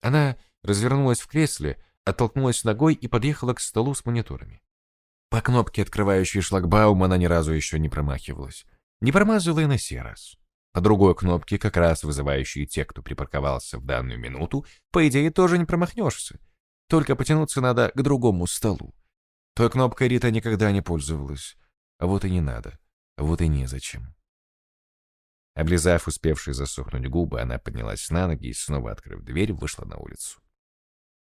Она развернулась в кресле, оттолкнулась ногой и подъехала к столу с мониторами. По кнопке, открывающей шлагбаум, она ни разу еще не промахивалась. Не промазала и на сей раз. По другой кнопке, как раз вызывающей те, кто припарковался в данную минуту, по идее, тоже не промахнешься. Только потянуться надо к другому столу. Той кнопкой Рита никогда не пользовалась. А вот и не надо. А вот и незачем. Облизав успевшие засохнуть губы, она поднялась на ноги и, снова открыв дверь, вышла на улицу.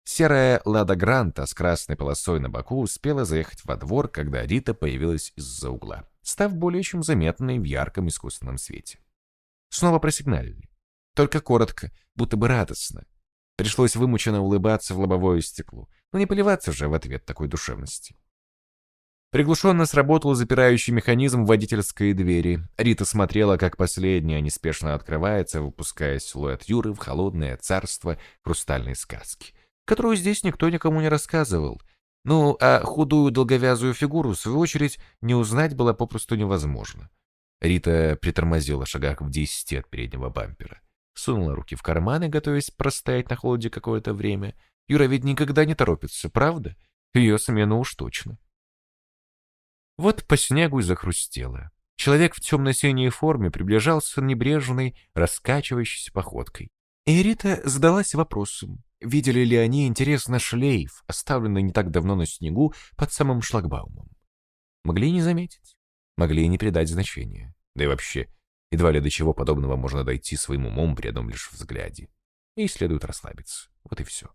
Серая «Лада Гранта» с красной полосой на боку успела заехать во двор, когда Рита появилась из-за угла, став более чем заметной в ярком искусственном свете. Снова просигналили. Только коротко, будто бы радостно. Пришлось вымученно улыбаться в лобовое стекло, но не поливаться же в ответ такой душевности. Приглушенно сработал запирающий механизм водительской двери. Рита смотрела, как последняя неспешно открывается, выпуская силуэт Юры в холодное царство хрустальной сказки, которую здесь никто никому не рассказывал. Ну, а худую долговязую фигуру, в свою очередь, не узнать было попросту невозможно. Рита притормозила шагах в десяти от переднего бампера. Сунула руки в карманы, готовясь простоять на холоде какое-то время. Юра ведь никогда не торопится, правда? Ее смена уж точно. Вот по снегу и захрустело. Человек в темно-синей форме приближался небрежной, раскачивающейся походкой. И Рита задалась вопросом, видели ли они, интересно, шлейф, оставленный не так давно на снегу под самым шлагбаумом. Могли не заметить, могли не придать значения. Да и вообще, едва ли до чего подобного можно дойти своим умом при одном лишь взгляде. И следует расслабиться. Вот и все.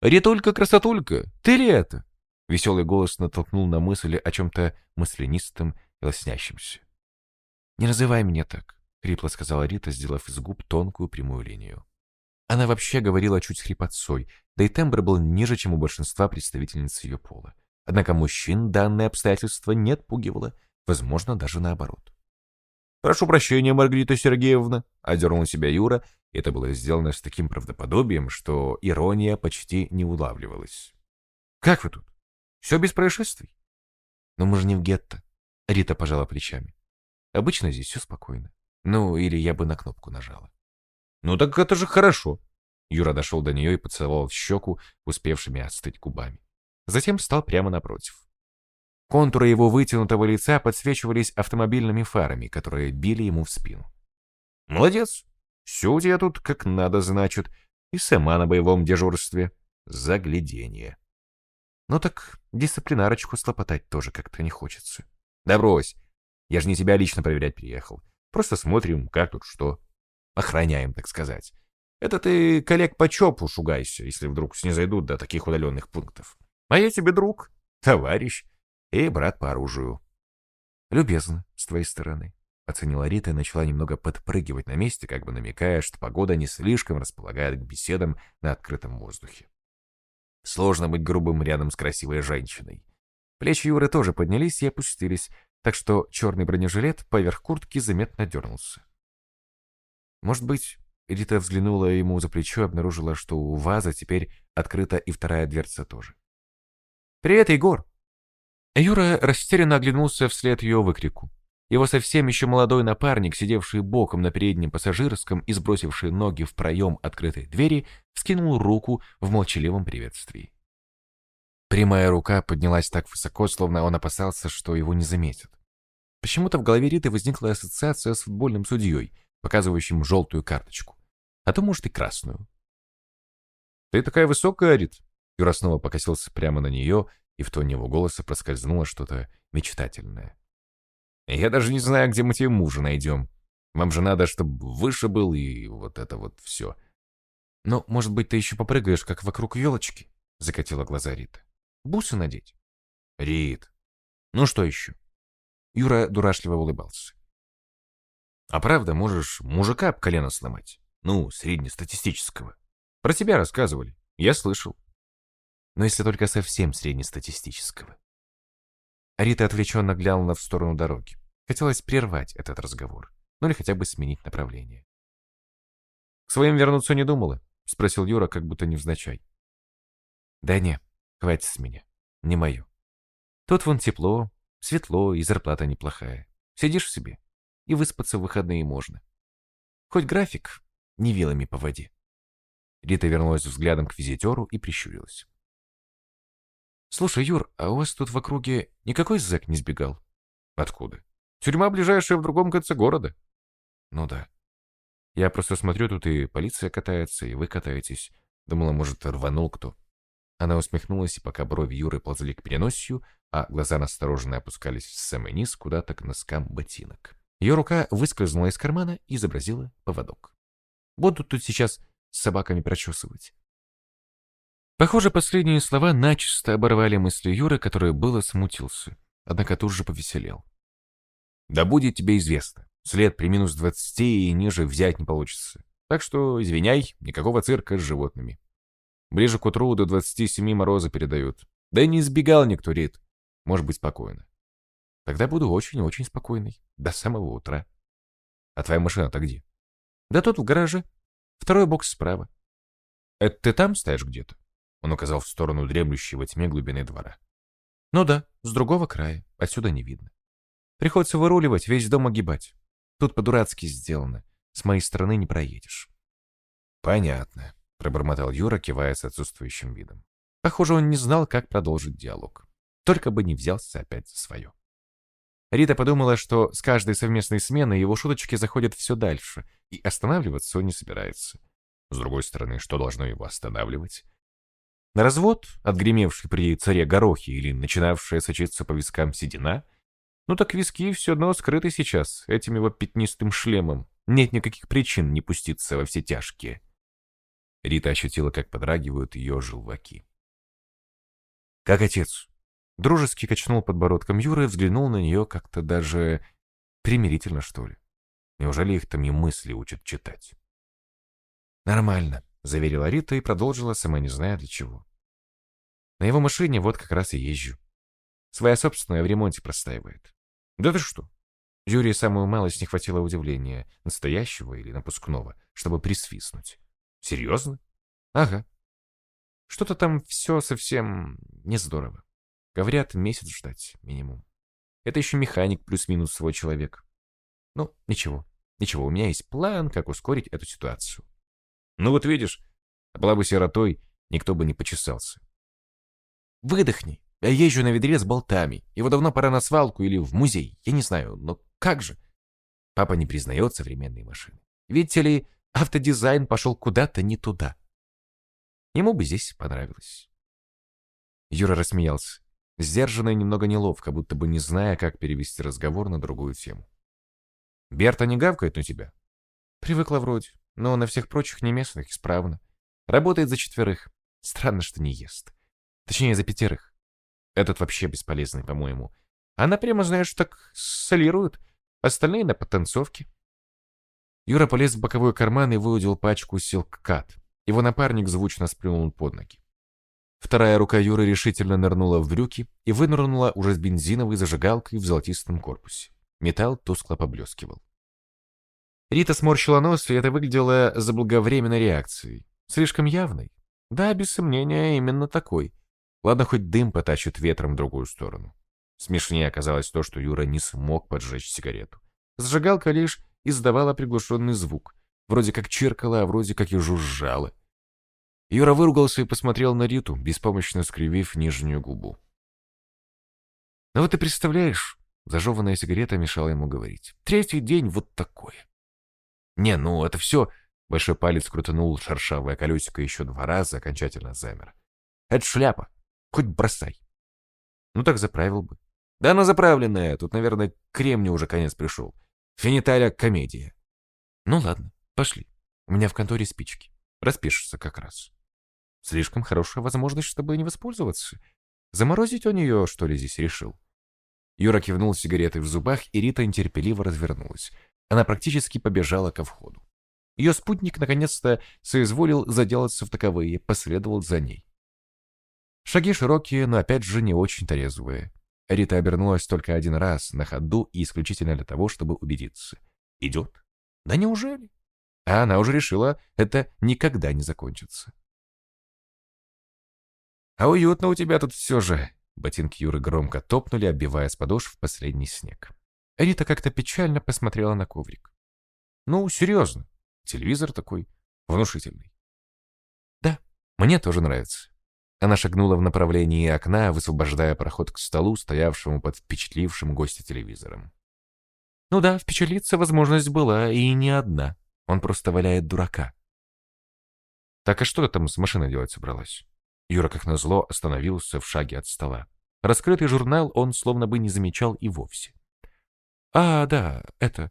«Ритулька-красотулька, ты ли это?» Веселый голос натолкнул на мысли о чем-то маслянистом и лоснящемся. «Не называй меня так», — хрипло сказала Рита, сделав из губ тонкую прямую линию. Она вообще говорила чуть хрипотцой, да и тембр был ниже, чем у большинства представительниц ее пола. Однако мужчин данное обстоятельство не отпугивало, возможно, даже наоборот. «Прошу прощения, Маргарита Сергеевна», — одернул себя Юра, это было сделано с таким правдоподобием, что ирония почти не улавливалась. «Как вы тут? Все без происшествий?» «Но мы же не в гетто», — Рита пожала плечами. «Обычно здесь все спокойно. Ну, или я бы на кнопку нажала». «Ну так это же хорошо». Юра дошел до нее и поцеловал в щеку, успевшими остыть губами. Затем встал прямо напротив. Контуры его вытянутого лица подсвечивались автомобильными фарами, которые били ему в спину. «Молодец! У тебя тут как надо, значит. И сама на боевом дежурстве. Загляденье». «Ну так дисциплинарочку слопотать тоже как-то не хочется». «Да брось! Я же не тебя лично проверять приехал. Просто смотрим, как тут что. Охраняем, так сказать. Это ты коллег по ЧОПу шугайся, если вдруг снизойдут до таких удаленных пунктов. А я тебе друг, товарищ, и брат по оружию. «Любезно, с твоей стороны», — оценила Рита и начала немного подпрыгивать на месте, как бы намекая, что погода не слишком располагает к беседам на открытом воздухе. Сложно быть грубым рядом с красивой женщиной. Плечи Юры тоже поднялись и опустились, так что черный бронежилет поверх куртки заметно дернулся. Может быть, Рита взглянула ему за плечо и обнаружила, что у ваза теперь открыта и вторая дверца тоже. «Привет, Егор!» Юра растерянно оглянулся вслед ее выкрику. Его совсем еще молодой напарник, сидевший боком на переднем пассажирском и сбросивший ноги в проем открытой двери, скинул руку в молчаливом приветствии. Прямая рука поднялась так высоко, словно он опасался, что его не заметят. Почему-то в голове Риты возникла ассоциация с футбольным судьей, показывающим желтую карточку. А то, может, и красную. «Ты такая высокая, Рит!» Юра снова покосился прямо на нее, и в тоне его голоса проскользнуло что-то мечтательное. «Я даже не знаю, где мы тебе мужа найдем. Вам же надо, чтобы выше был, и вот это вот все». «Ну, может быть, ты еще попрыгаешь, как вокруг елочки?» — закатила глаза Рита. «Бусы надеть?» «Рит, ну что еще?» Юра дурашливо улыбался. «А правда, можешь мужика об колено сломать? Ну, среднестатистического. Про тебя рассказывали. Я слышал. Но если только совсем среднестатистического». Рита отвлеченно глянула в сторону дороги. Хотелось прервать этот разговор, ну или хотя бы сменить направление. «К своим вернуться не думала?» — спросил Юра, как будто невзначай. «Да не, хватит с меня. Не мое. Тут вон тепло, Светло и зарплата неплохая. Сидишь себе, и выспаться в выходные можно. Хоть график, не вилами по воде. Рита вернулась взглядом к визитеру и прищурилась. «Слушай, Юр, а у вас тут в округе никакой зэк не сбегал?» «Откуда? Тюрьма ближайшая в другом конце города». «Ну да. Я просто смотрю, тут и полиция катается, и вы катаетесь. Думала, может, рванул кто». Она усмехнулась, и пока брови Юры ползли к переносию, а глаза настороженно опускались в самый низ куда-то к носкам ботинок. Ее рука выскользнула из кармана и изобразила поводок. Будут тут сейчас с собаками прочесывать. Похоже, последние слова начисто оборвали мысли Юры, который было смутился, однако тут же повеселел. «Да будет тебе известно, след при минус двадцати и ниже взять не получится. Так что, извиняй, никакого цирка с животными. Ближе к утру до двадцати семи мороза передают. Да и не избегал никто, Рит. Может быть спокойно. Тогда буду очень-очень спокойной. До самого утра. А твоя машина-то где? Да тут в гараже. Второй бокс справа. Это ты там стоишь где-то? Он указал в сторону дремлющей во тьме глубины двора. Ну да, с другого края. Отсюда не видно. Приходится выруливать, весь дом огибать. Тут по-дурацки сделано. С моей стороны не проедешь. Понятно, пробормотал Юра, кивая с отсутствующим видом. Похоже, он не знал, как продолжить диалог. Только бы не взялся опять за свое. Рита подумала, что с каждой совместной сменой его шуточки заходят все дальше, и останавливаться он не собирается. С другой стороны, что должно его останавливать? На развод, отгремевший при царе горохи или начинавшая сочиться по вискам седина? Ну так виски все одно скрыты сейчас, этим его пятнистым шлемом. Нет никаких причин не пуститься во все тяжкие. Рита ощутила, как подрагивают ее желваки. «Как отец?» Дружески качнул подбородком Юра и взглянул на нее как-то даже примирительно, что ли. Неужели их там и мысли учат читать? «Нормально», — заверила Рита и продолжила, сама не зная для чего. «На его машине вот как раз и езжу. Своя собственная в ремонте простаивает». «Да ты что?» Юрий самую малость не хватило удивления, настоящего или напускного, чтобы присвистнуть. «Серьезно?» «Ага. Что-то там все совсем не здорово. Говорят, месяц ждать минимум. Это еще механик плюс-минус свой человек. Ну, ничего. Ничего, у меня есть план, как ускорить эту ситуацию. Ну вот видишь, была бы сиротой, никто бы не почесался. Выдохни. Я езжу на ведре с болтами. Его давно пора на свалку или в музей. Я не знаю, но как же? Папа не признает современные машины. Видите ли, автодизайн пошел куда-то не туда. Ему бы здесь понравилось. Юра рассмеялся сдержанно и немного неловко, будто бы не зная, как перевести разговор на другую тему. «Берта не гавкает на тебя?» «Привыкла вроде, но на всех прочих не местных исправно. Работает за четверых. Странно, что не ест. Точнее, за пятерых. Этот вообще бесполезный, по-моему. Она прямо, знаешь, так солирует. Остальные на потанцовке». Юра полез в боковой карман и выудил пачку силк-кат. Его напарник звучно сплюнул под ноги. Вторая рука Юры решительно нырнула в брюки и вынырнула уже с бензиновой зажигалкой в золотистом корпусе. Металл тускло поблескивал. Рита сморщила нос, и это выглядело заблаговременной реакцией. Слишком явной. Да, без сомнения, именно такой. Ладно, хоть дым потащит ветром в другую сторону. Смешнее оказалось то, что Юра не смог поджечь сигарету. Зажигалка лишь издавала приглушенный звук. Вроде как чиркала, а вроде как и жужжала. Юра выругался и посмотрел на Риту, беспомощно скривив нижнюю губу. «Ну вот ты представляешь, зажеванная сигарета мешала ему говорить. Третий день вот такое. Не, ну это все...» Большой палец крутанул шершавое колесико еще два раза, окончательно замер. «Это шляпа. Хоть бросай». «Ну так заправил бы». «Да она заправленная. Тут, наверное, кремню уже конец пришел. Финиталя комедия». «Ну ладно, пошли. У меня в конторе спички. Распишешься как раз». Слишком хорошая возможность, чтобы не воспользоваться. Заморозить он ее, что ли, здесь решил? Юра кивнул сигаретой в зубах, и Рита нетерпеливо развернулась. Она практически побежала ко входу. Ее спутник наконец-то соизволил заделаться в таковые, последовал за ней. Шаги широкие, но опять же не очень трезвые. Рита обернулась только один раз на ходу и исключительно для того, чтобы убедиться. Идет? Да неужели? А она уже решила, это никогда не закончится. А уютно у тебя тут все же. Ботинки Юры громко топнули, оббивая с подошв последний снег. Рита как-то печально посмотрела на коврик. Ну, серьезно. Телевизор такой внушительный. Да, мне тоже нравится. Она шагнула в направлении окна, высвобождая проход к столу, стоявшему под впечатлившим гостя телевизором. Ну да, впечатлиться возможность была, и не одна. Он просто валяет дурака. Так а что там с машиной делать собралась? Юра, как назло, остановился в шаге от стола. Раскрытый журнал он словно бы не замечал и вовсе. «А, да, это...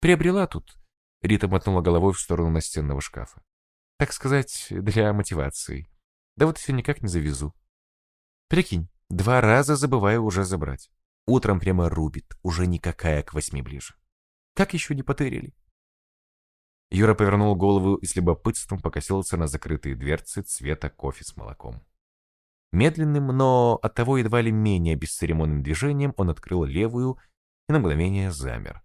Приобрела тут...» Рита мотнула головой в сторону настенного шкафа. «Так сказать, для мотивации. Да вот все никак не завезу. Прикинь, два раза забываю уже забрать. Утром прямо рубит, уже никакая к восьми ближе. Как еще не потырили?» Юра повернул голову и с любопытством покосился на закрытые дверцы цвета кофе с молоком. Медленным, но оттого едва ли менее бесцеремонным движением он открыл левую и на мгновение замер.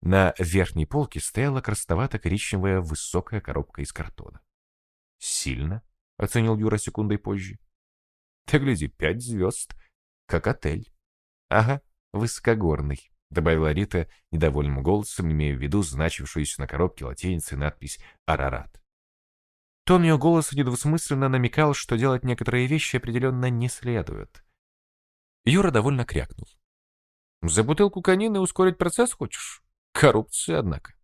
На верхней полке стояла красновато-коричневая высокая коробка из картона. «Сильно?» — оценил Юра секундой позже. «Ты гляди, пять звезд, как отель. Ага, высокогорный». — добавила Рита недовольным голосом, имея в виду значившуюся на коробке латиницей надпись «Арарат». Тон ее голоса недвусмысленно намекал, что делать некоторые вещи определенно не следует. Юра довольно крякнул. «За бутылку конины ускорить процесс хочешь? Коррупция, однако».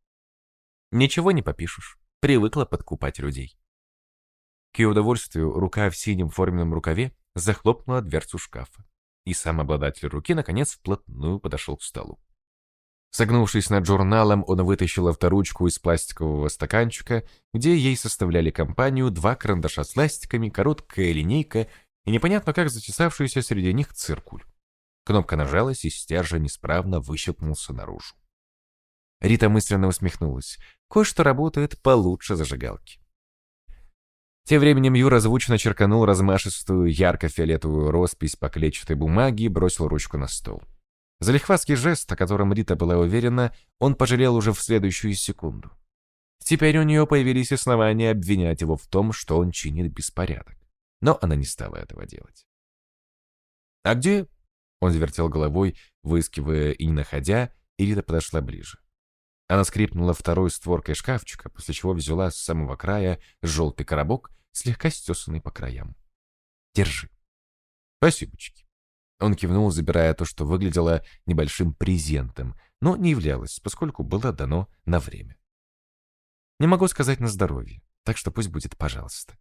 «Ничего не попишешь. Привыкла подкупать людей». К ее удовольствию рука в синем форменном рукаве захлопнула дверцу шкафа и сам обладатель руки, наконец, вплотную подошел к столу. Согнувшись над журналом, он вытащил авторучку из пластикового стаканчика, где ей составляли компанию два карандаша с ластиками, короткая линейка и непонятно как затесавшийся среди них циркуль. Кнопка нажалась, и стержень исправно выщелкнулся наружу. Рита мысленно усмехнулась. Кое-что работает получше зажигалки. Тем временем Юра звучно черканул размашистую ярко-фиолетовую роспись по клетчатой бумаге и бросил ручку на стол. За лихватский жест, о котором Рита была уверена, он пожалел уже в следующую секунду. Теперь у нее появились основания обвинять его в том, что он чинит беспорядок. Но она не стала этого делать. «А где?» Он завертел головой, выискивая и не находя, и Рита подошла ближе. Она скрипнула второй створкой шкафчика, после чего взяла с самого края желтый коробок, слегка стесанный по краям. «Держи». «Спасибочки». Он кивнул, забирая то, что выглядело небольшим презентом, но не являлось, поскольку было дано на время. «Не могу сказать на здоровье, так что пусть будет пожалуйста».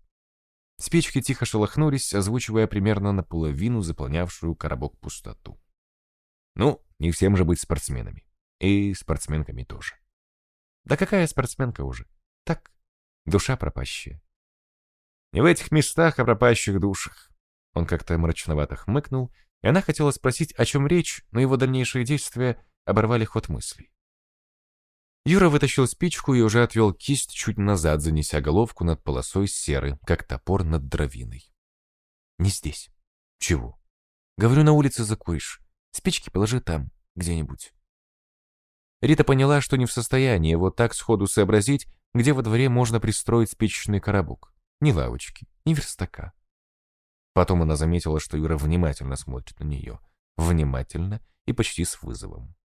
Спички тихо шелохнулись, озвучивая примерно наполовину заполнявшую коробок пустоту. Ну, не всем же быть спортсменами. И спортсменками тоже. Да какая спортсменка уже? Так, душа пропащая. Не в этих местах, а пропащих душах. Он как-то мрачновато хмыкнул, и она хотела спросить, о чем речь, но его дальнейшие действия оборвали ход мыслей. Юра вытащил спичку и уже отвел кисть чуть назад, занеся головку над полосой серы, как топор над дровиной. «Не здесь». «Чего?» «Говорю, на улице закуришь. Спички положи там, где-нибудь». Рита поняла, что не в состоянии вот так сходу сообразить, где во дворе можно пристроить спичечный коробок. Ни лавочки, ни верстака. Потом она заметила, что Юра внимательно смотрит на нее. Внимательно и почти с вызовом.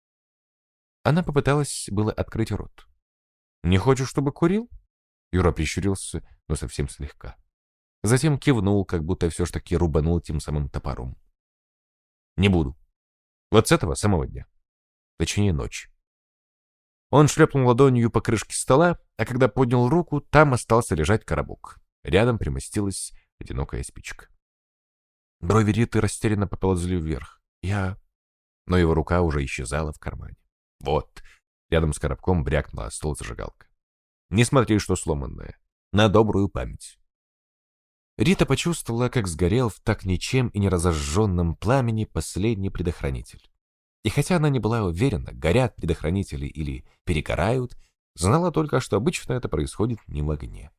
Она попыталась было открыть рот. «Не хочешь, чтобы курил?» Юра прищурился, но совсем слегка. Затем кивнул, как будто все ж таки рубанул тем самым топором. «Не буду. Вот с этого самого дня. Точнее, ночи». Он шлепнул ладонью по крышке стола, а когда поднял руку, там остался лежать коробок. Рядом примостилась одинокая спичка. Брови Риты растерянно поползли вверх. Я... Но его рука уже исчезала в кармане. Вот. Рядом с коробком брякнула стол зажигалка. Не смотри, что сломанная. На добрую память. Рита почувствовала, как сгорел в так ничем и не разожженном пламени последний предохранитель. И хотя она не была уверена, горят предохранители или перегорают, знала только, что обычно это происходит не в огне.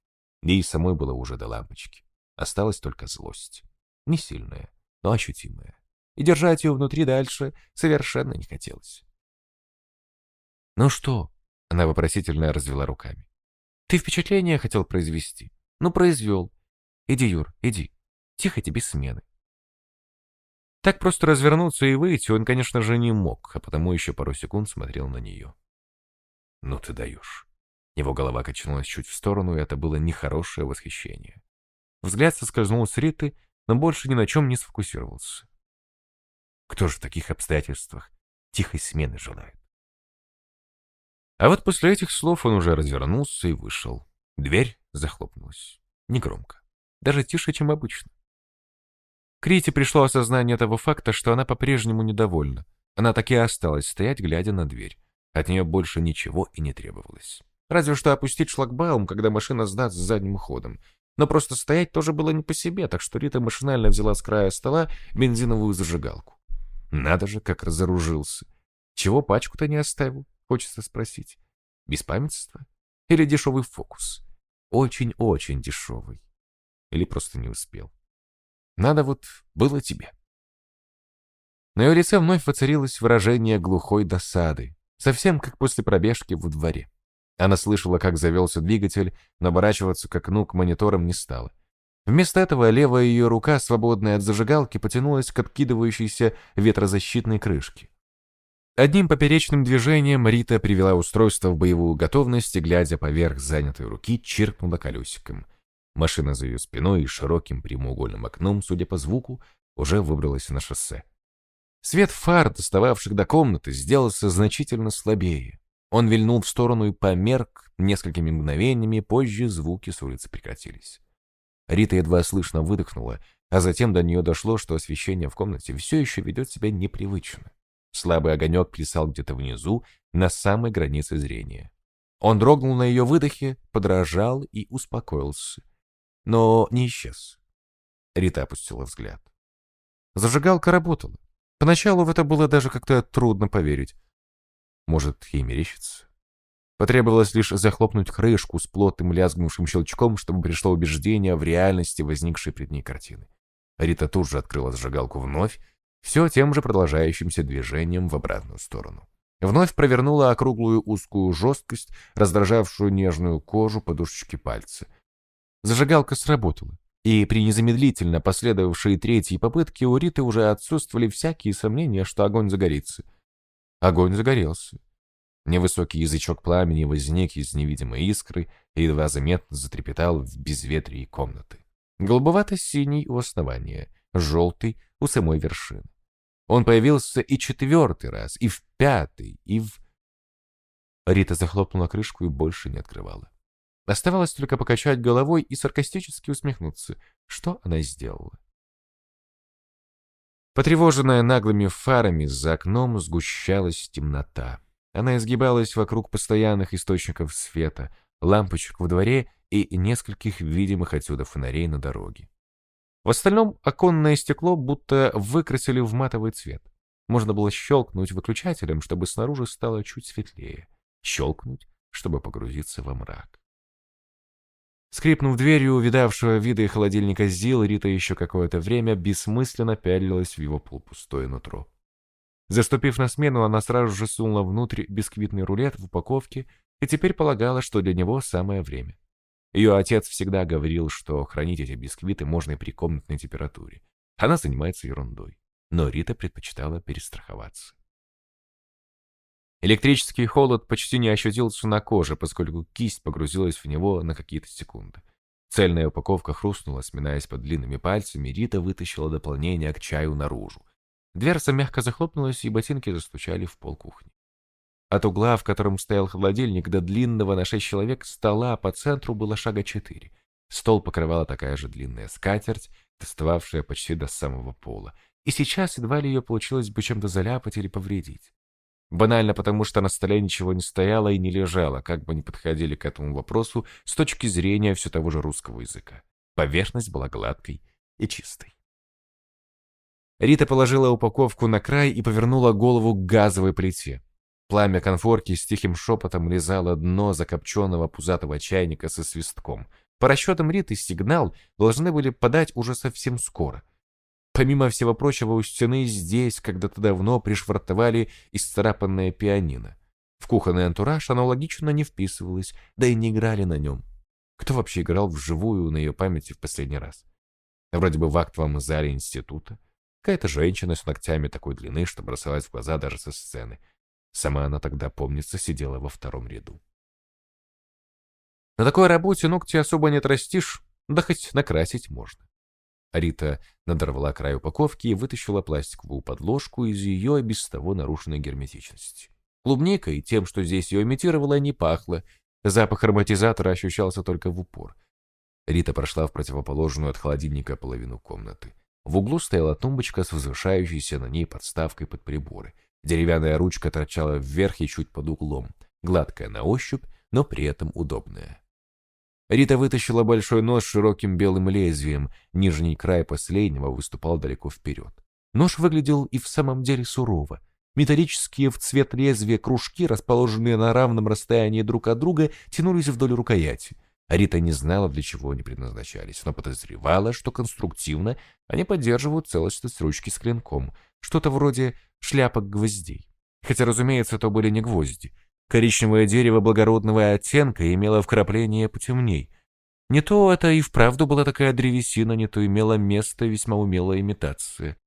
Ей самой было уже до лампочки. Осталась только злость. Не сильная, но ощутимая. И держать ее внутри дальше совершенно не хотелось. «Ну что?» — она вопросительно развела руками. «Ты впечатление хотел произвести? Ну, произвел. Иди, Юр, иди. Тихо тебе смены». Так просто развернуться и выйти он, конечно же, не мог, а потому еще пару секунд смотрел на нее. «Ну ты даешь». Его голова качнулась чуть в сторону, и это было нехорошее восхищение. Взгляд соскользнул с Риты, но больше ни на чем не сфокусировался. Кто же в таких обстоятельствах тихой смены желает? А вот после этих слов он уже развернулся и вышел. Дверь захлопнулась. Негромко. Даже тише, чем обычно. Крите пришло осознание того факта, что она по-прежнему недовольна. Она так и осталась стоять, глядя на дверь. От нее больше ничего и не требовалось. Разве что опустить шлагбаум, когда машина сдаст с задним ходом. Но просто стоять тоже было не по себе, так что Рита машинально взяла с края стола бензиновую зажигалку. Надо же, как разоружился. Чего пачку-то не оставил, хочется спросить. Беспамятство? Или дешевый фокус? Очень-очень дешевый. Или просто не успел. Надо вот было тебе. На ее лице вновь воцарилось выражение глухой досады, совсем как после пробежки в дворе. Она слышала, как завелся двигатель, но оборачиваться к окну к мониторам не стала. Вместо этого левая ее рука, свободная от зажигалки, потянулась к откидывающейся ветрозащитной крышке. Одним поперечным движением Рита привела устройство в боевую готовность и, глядя поверх занятой руки, чиркнула колесиком. Машина за ее спиной и широким прямоугольным окном, судя по звуку, уже выбралась на шоссе. Свет фар, достававших до комнаты, сделался значительно слабее. Он вильнул в сторону и померк, несколькими мгновениями позже звуки с улицы прекратились. Рита едва слышно выдохнула, а затем до нее дошло, что освещение в комнате все еще ведет себя непривычно. Слабый огонек плясал где-то внизу, на самой границе зрения. Он дрогнул на ее выдохе, подражал и успокоился. Но не исчез. Рита опустила взгляд. Зажигалка работала. Поначалу в это было даже как-то трудно поверить. Может, ей мерещится? Потребовалось лишь захлопнуть крышку с плотным лязгнувшим щелчком, чтобы пришло убеждение в реальности возникшей пред ней картины. Рита тут же открыла зажигалку вновь, все тем же продолжающимся движением в обратную сторону. Вновь провернула округлую узкую жесткость, раздражавшую нежную кожу подушечки пальца. Зажигалка сработала, и при незамедлительно последовавшей третьей попытке у Риты уже отсутствовали всякие сомнения, что огонь загорится. Огонь загорелся. Невысокий язычок пламени возник из невидимой искры и едва заметно затрепетал в безветрии комнаты. Голубовато-синий у основания, желтый у самой вершины. Он появился и четвертый раз, и в пятый, и в... Рита захлопнула крышку и больше не открывала. Оставалось только покачать головой и саркастически усмехнуться. Что она сделала? Потревоженная наглыми фарами, за окном сгущалась темнота. Она изгибалась вокруг постоянных источников света, лампочек во дворе и нескольких видимых отсюда фонарей на дороге. В остальном оконное стекло будто выкрасили в матовый цвет. Можно было щелкнуть выключателем, чтобы снаружи стало чуть светлее. Щелкнуть, чтобы погрузиться во мрак. Скрипнув дверью увидавшего виды холодильника Зил, Рита еще какое-то время бессмысленно пялилась в его полупустое нутро. Заступив на смену, она сразу же сунула внутрь бисквитный рулет в упаковке и теперь полагала, что для него самое время. Ее отец всегда говорил, что хранить эти бисквиты можно и при комнатной температуре. Она занимается ерундой. Но Рита предпочитала перестраховаться. Электрический холод почти не ощутился на коже, поскольку кисть погрузилась в него на какие-то секунды. Цельная упаковка хрустнула, сминаясь под длинными пальцами, Рита вытащила дополнение к чаю наружу. Дверца мягко захлопнулась, и ботинки застучали в пол кухни. От угла, в котором стоял холодильник, до длинного на шесть человек стола по центру было шага четыре. Стол покрывала такая же длинная скатерть, достававшая почти до самого пола. И сейчас едва ли ее получилось бы чем-то заляпать или повредить. Банально потому, что на столе ничего не стояло и не лежало, как бы ни подходили к этому вопросу с точки зрения все того же русского языка. Поверхность была гладкой и чистой. Рита положила упаковку на край и повернула голову к газовой плите. Пламя конфорки с тихим шепотом лизало дно закопченного пузатого чайника со свистком. По расчетам Риты, сигнал должны были подать уже совсем скоро. Помимо всего прочего, у стены здесь когда-то давно пришвартовали исцарапанное пианино. В кухонный антураж оно логично не вписывалось, да и не играли на нем. Кто вообще играл вживую на ее памяти в последний раз? Вроде бы в актовом зале института. Какая-то женщина с ногтями такой длины, что бросалась в глаза даже со сцены. Сама она тогда, помнится, сидела во втором ряду. На такой работе ногти особо не отрастишь, да хоть накрасить можно. Рита надорвала край упаковки и вытащила пластиковую подложку из ее без того нарушенной герметичности. Клубникой, тем, что здесь ее имитировало, не пахло. Запах ароматизатора ощущался только в упор. Рита прошла в противоположную от холодильника половину комнаты. В углу стояла тумбочка с возвышающейся на ней подставкой под приборы — Деревянная ручка торчала вверх и чуть под углом, гладкая на ощупь, но при этом удобная. Рита вытащила большой нож широким белым лезвием, нижний край последнего выступал далеко вперед. Нож выглядел и в самом деле сурово. Металлические в цвет лезвия кружки, расположенные на равном расстоянии друг от друга, тянулись вдоль рукояти. Рита не знала, для чего они предназначались, но подозревала, что конструктивно они поддерживают целостность ручки с клинком, что-то вроде шляпок гвоздей. Хотя, разумеется, то были не гвозди. Коричневое дерево благородного оттенка имело вкрапление потемней. Не то это и вправду была такая древесина, не то имела место весьма умелая имитация.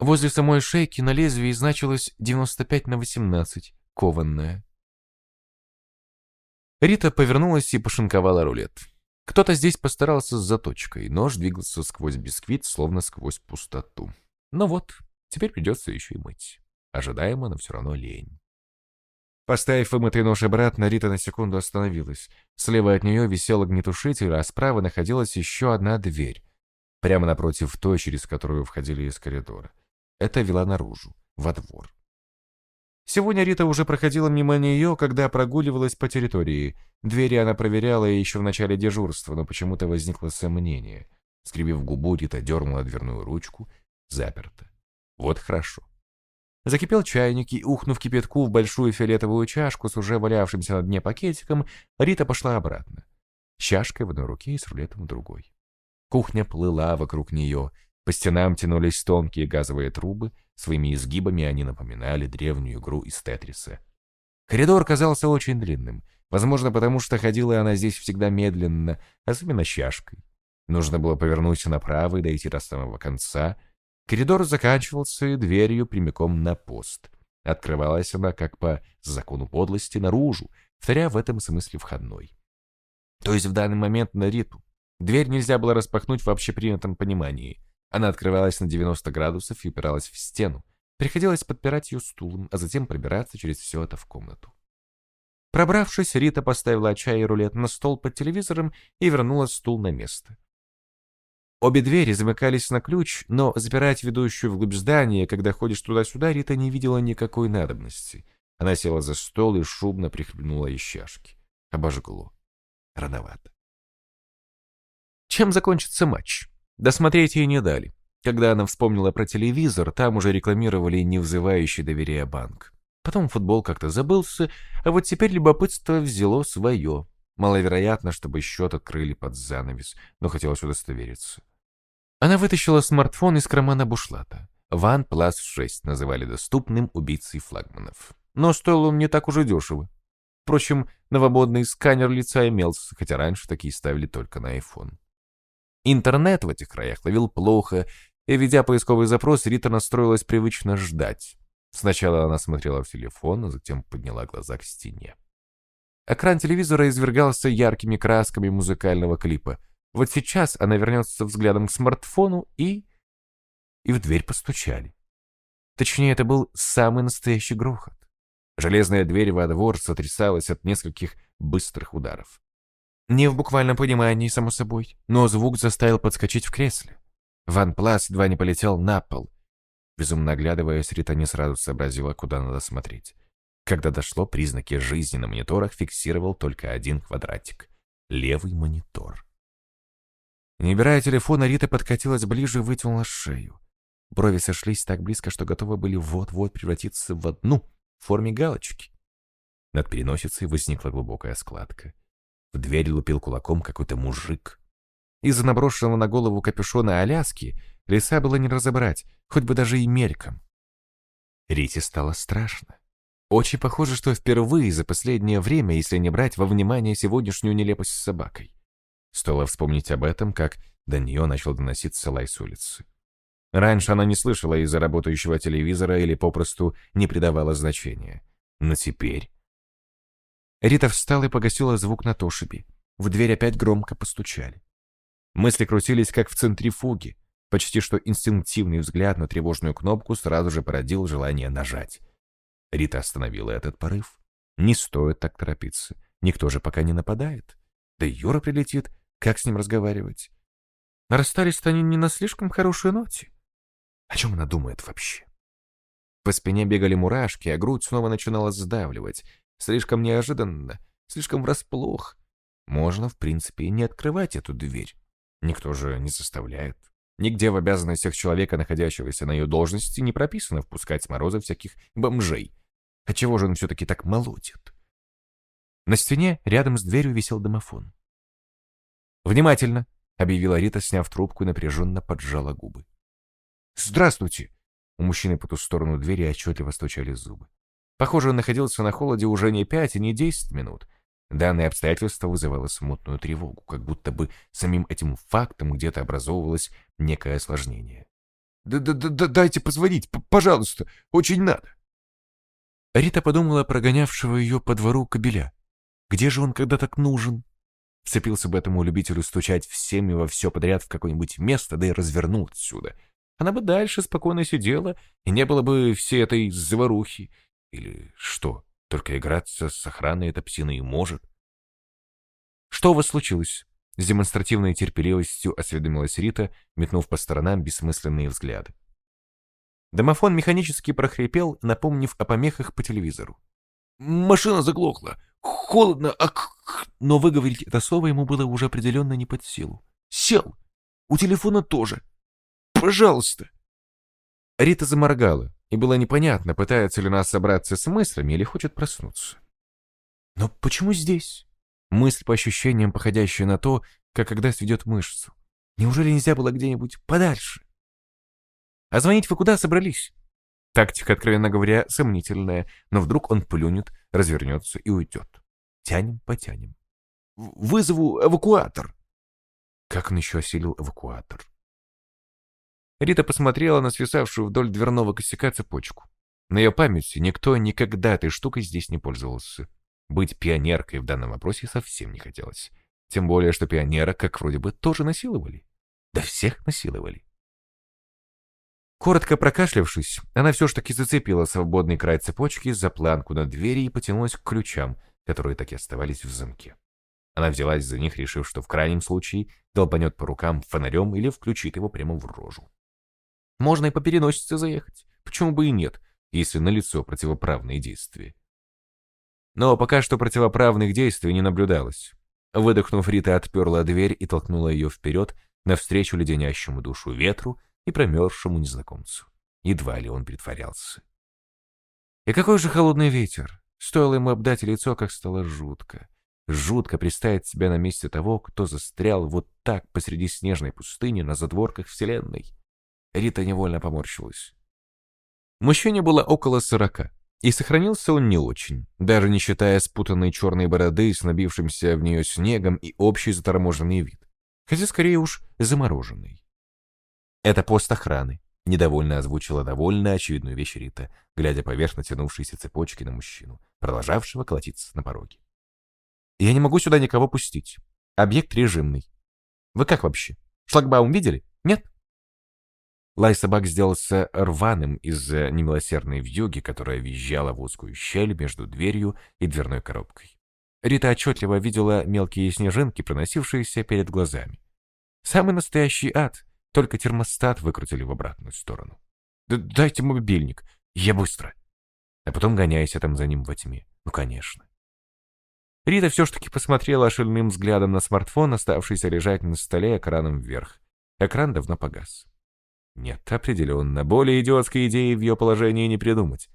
Возле самой шейки на лезвии значилось 95 на 18, кованная. Рита повернулась и пошинковала рулет. Кто-то здесь постарался с заточкой, нож двигался сквозь бисквит, словно сквозь пустоту. Ну вот, Теперь придется еще и мыть. Ожидаемо, но все равно лень. Поставив вымытый нож обратно, Рита на секунду остановилась. Слева от нее висел огнетушитель, а справа находилась еще одна дверь. Прямо напротив той, через которую входили из коридора. Это вела наружу, во двор. Сегодня Рита уже проходила мимо нее, когда прогуливалась по территории. Двери она проверяла еще в начале дежурства, но почему-то возникло сомнение. Скривив губу, Рита дернула дверную ручку. Заперто. Вот хорошо. Закипел чайник, и, ухнув кипятку в большую фиолетовую чашку с уже валявшимся на дне пакетиком, Рита пошла обратно. С чашкой в одной руке и с рулетом в другой. Кухня плыла вокруг нее, по стенам тянулись тонкие газовые трубы, своими изгибами они напоминали древнюю игру из Тетриса. Коридор казался очень длинным, возможно, потому что ходила она здесь всегда медленно, особенно с чашкой. Нужно было повернуть направо и дойти до самого конца — Коридор заканчивался дверью прямиком на пост. Открывалась она, как по закону подлости, наружу, вторя в этом смысле входной. То есть в данный момент на Риту. Дверь нельзя было распахнуть в общепринятом понимании. Она открывалась на 90 градусов и упиралась в стену. Приходилось подпирать ее стулом, а затем пробираться через все это в комнату. Пробравшись, Рита поставила чай и рулет на стол под телевизором и вернула стул на место. Обе двери замыкались на ключ, но запирать ведущую вглубь здания, когда ходишь туда-сюда, Рита не видела никакой надобности. Она села за стол и шумно прихлебнула из чашки. Обожгло. Рановато. Чем закончится матч? Досмотреть ей не дали. Когда она вспомнила про телевизор, там уже рекламировали не вызывающий доверия банк. Потом футбол как-то забылся, а вот теперь любопытство взяло свое. Маловероятно, чтобы счет открыли под занавес, но хотелось удостовериться. Она вытащила смартфон из кармана бушлата. OnePlus 6 называли доступным убийцей флагманов. Но стоил он не так уже дешево. Впрочем, новомодный сканер лица имелся, хотя раньше такие ставили только на iPhone. Интернет в этих краях ловил плохо, и, ведя поисковый запрос, Рита настроилась привычно ждать. Сначала она смотрела в телефон, а затем подняла глаза к стене. Экран телевизора извергался яркими красками музыкального клипа. Вот сейчас она вернется взглядом к смартфону и... И в дверь постучали. Точнее, это был самый настоящий грохот. Железная дверь во двор сотрясалась от нескольких быстрых ударов. Не в буквальном понимании, само собой, но звук заставил подскочить в кресле. Ван Плас едва не полетел на пол. Безумно оглядываясь, Рита не сразу сообразила, куда надо смотреть. Когда дошло, признаки жизни на мониторах фиксировал только один квадратик — левый монитор. Не убирая телефона, Рита подкатилась ближе и вытянула шею. Брови сошлись так близко, что готовы были вот-вот превратиться в одну в форме галочки. Над переносицей возникла глубокая складка. В дверь лупил кулаком какой-то мужик. Из-за наброшенного на голову капюшона Аляски леса было не разобрать, хоть бы даже и мельком. Рите стало страшно. Очень похоже, что впервые за последнее время, если не брать во внимание сегодняшнюю нелепость с собакой. Стоило вспомнить об этом, как до нее начал доноситься лай с улицы. Раньше она не слышала из-за работающего телевизора или попросту не придавала значения. Но теперь... Рита встала и погасила звук на тошибе. В дверь опять громко постучали. Мысли крутились, как в центрифуге. Почти что инстинктивный взгляд на тревожную кнопку сразу же породил желание нажать. Рита остановила этот порыв. Не стоит так торопиться. Никто же пока не нападает. Да и Юра прилетит. Как с ним разговаривать? Расстались-то они не на слишком хорошей ноте. О чем она думает вообще? По спине бегали мурашки, а грудь снова начинала сдавливать. Слишком неожиданно, слишком врасплох. Можно, в принципе, не открывать эту дверь. Никто же не заставляет. Нигде в обязанностях человека, находящегося на ее должности, не прописано впускать с мороза всяких бомжей. А чего же он все-таки так молотит? На стене рядом с дверью висел домофон. «Внимательно!» — объявила Рита, сняв трубку и напряженно поджала губы. «Здравствуйте!» У мужчины по ту сторону двери отчетливо стучали зубы. Похоже, он находился на холоде уже не пять и не десять минут. Данное обстоятельство вызывало смутную тревогу, как будто бы самим этим фактом где-то образовывалось некое осложнение. «Да-да-да, дайте позвонить, пожалуйста, очень надо!» Рита подумала про гонявшего ее по двору кобеля. Где же он когда так нужен? Вцепился бы этому любителю стучать всем и во все подряд в какое-нибудь место, да и развернул отсюда — она бы дальше спокойно сидела, и не было бы всей этой заварухи. Или что, только играться с охраной эта псина и может. «Что у вас случилось?» С демонстративной терпеливостью осведомилась Рита, метнув по сторонам бессмысленные взгляды. Домофон механически прохрипел, напомнив о помехах по телевизору. «Машина заглохла! Холодно! Ак!» Но выговорить это слово ему было уже определенно не под силу. «Сел! У телефона тоже! Пожалуйста!» Рита заморгала, и было непонятно, пытается ли она собраться с мыслями или хочет проснуться. «Но почему здесь?» Мысль по ощущениям, походящая на то, как когда сведет мышцу. Неужели нельзя было где-нибудь подальше? «А звонить вы куда собрались?» Тактика, откровенно говоря, сомнительная, но вдруг он плюнет, развернется и уйдет. Тянем, потянем. «Вызову эвакуатор!» Как он еще осилил эвакуатор? Рита посмотрела на свисавшую вдоль дверного косяка цепочку. На ее памяти никто никогда этой штукой здесь не пользовался. Быть пионеркой в данном вопросе совсем не хотелось. Тем более, что пионера, как вроде бы, тоже насиловали. Да всех насиловали. Коротко прокашлявшись, она все ж таки зацепила свободный край цепочки за планку на двери и потянулась к ключам, которые так и оставались в замке. Она взялась за них, решив, что в крайнем случае долбанет по рукам фонарем или включит его прямо в рожу. Можно и по переносице заехать. Почему бы и нет, если налицо противоправные действия. Но пока что противоправных действий не наблюдалось. Выдохнув, Рита отперла дверь и толкнула ее вперед, навстречу леденящему душу ветру и промерзшему незнакомцу. Едва ли он притворялся. И какой же холодный ветер! Стоило ему обдать лицо, как стало жутко. Жутко представить себя на месте того, кто застрял вот так посреди снежной пустыни на задворках Вселенной. Рита невольно поморщилась. Мужчине было около сорока, и сохранился он не очень, даже не считая спутанной черной бороды с набившимся в нее снегом и общий заторможенный вид, хотя скорее уж замороженный. «Это пост охраны», — недовольно озвучила довольно очевидную вещь Рита, глядя поверх натянувшейся цепочки на мужчину, продолжавшего колотиться на пороге. «Я не могу сюда никого пустить. Объект режимный. Вы как вообще? Шлагбаум видели? Нет? Лай собак сделался рваным из-за немилосердной вьюги, которая визжала в узкую щель между дверью и дверной коробкой. Рита отчетливо видела мелкие снежинки, проносившиеся перед глазами. Самый настоящий ад, только термостат выкрутили в обратную сторону. «Дайте мобильник, я быстро!» А потом гоняйся там за ним во тьме. Ну, конечно. Рита все-таки посмотрела шальным взглядом на смартфон, оставшийся лежать на столе экраном вверх. Экран давно погас. Нет, определенно, более идиотской идеи в ее положении не придумать.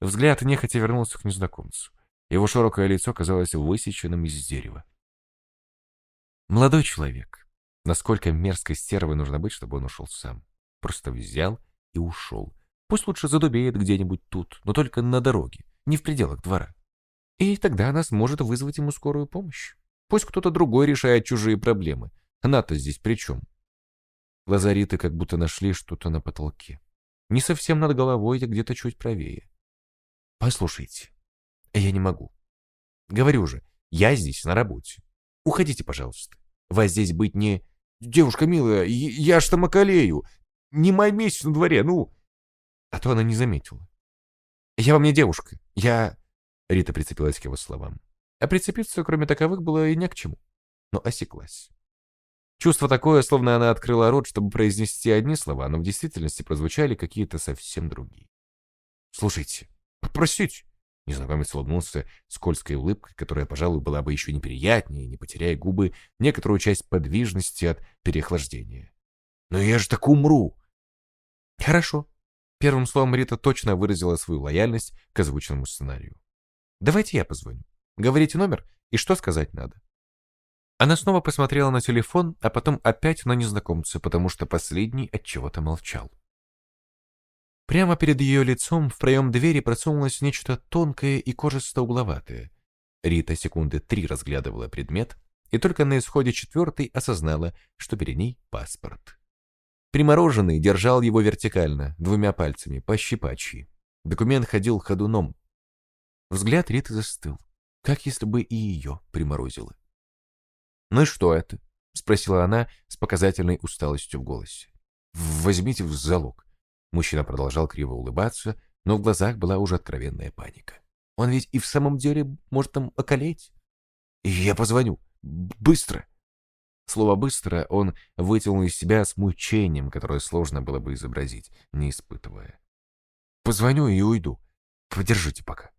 Взгляд нехотя вернулся к незнакомцу. Его широкое лицо казалось высеченным из дерева. Молодой человек. Насколько мерзкой стервой нужно быть, чтобы он ушел сам. Просто взял и ушел. Пусть лучше задубеет где-нибудь тут, но только на дороге, не в пределах двора. И тогда она сможет вызвать ему скорую помощь. Пусть кто-то другой решает чужие проблемы. Она-то здесь при чем? Глаза Риты как будто нашли что-то на потолке. Не совсем над головой, а где-то чуть правее. Послушайте, я не могу. Говорю же, я здесь на работе. Уходите, пожалуйста. Вас здесь быть не... Девушка милая, я ж там околею. Не май месяц на дворе, ну... А то она не заметила. Я вам не девушка. Я... Рита прицепилась к его словам. А прицепиться, кроме таковых, было и не к чему. Но осеклась. Чувство такое, словно она открыла рот, чтобы произнести одни слова, но в действительности прозвучали какие-то совсем другие. «Слушайте, простите!» Незнакомец улыбнулся скользкой улыбкой, которая, пожалуй, была бы еще неприятнее, не потеряя губы некоторую часть подвижности от переохлаждения. «Но я же так умру!» «Хорошо». Первым словом Рита точно выразила свою лояльность к озвученному сценарию. «Давайте я позвоню. Говорите номер и что сказать надо». Она снова посмотрела на телефон, а потом опять на незнакомца, потому что последний от чего-то молчал. Прямо перед ее лицом в проем двери просунулось нечто тонкое и кожисто-угловатое. Рита секунды три разглядывала предмет, и только на исходе четвертой осознала, что перед ней паспорт. Примороженный держал его вертикально, двумя пальцами, по. Документ ходил ходуном. Взгляд Риты застыл, как если бы и ее приморозило. «Ну и что это?» — спросила она с показательной усталостью в голосе. «Возьмите в залог». Мужчина продолжал криво улыбаться, но в глазах была уже откровенная паника. «Он ведь и в самом деле может там околеть». «Я позвоню. Быстро!» Слово «быстро» он вытянул из себя с мучением, которое сложно было бы изобразить, не испытывая. «Позвоню и уйду. Подержите пока».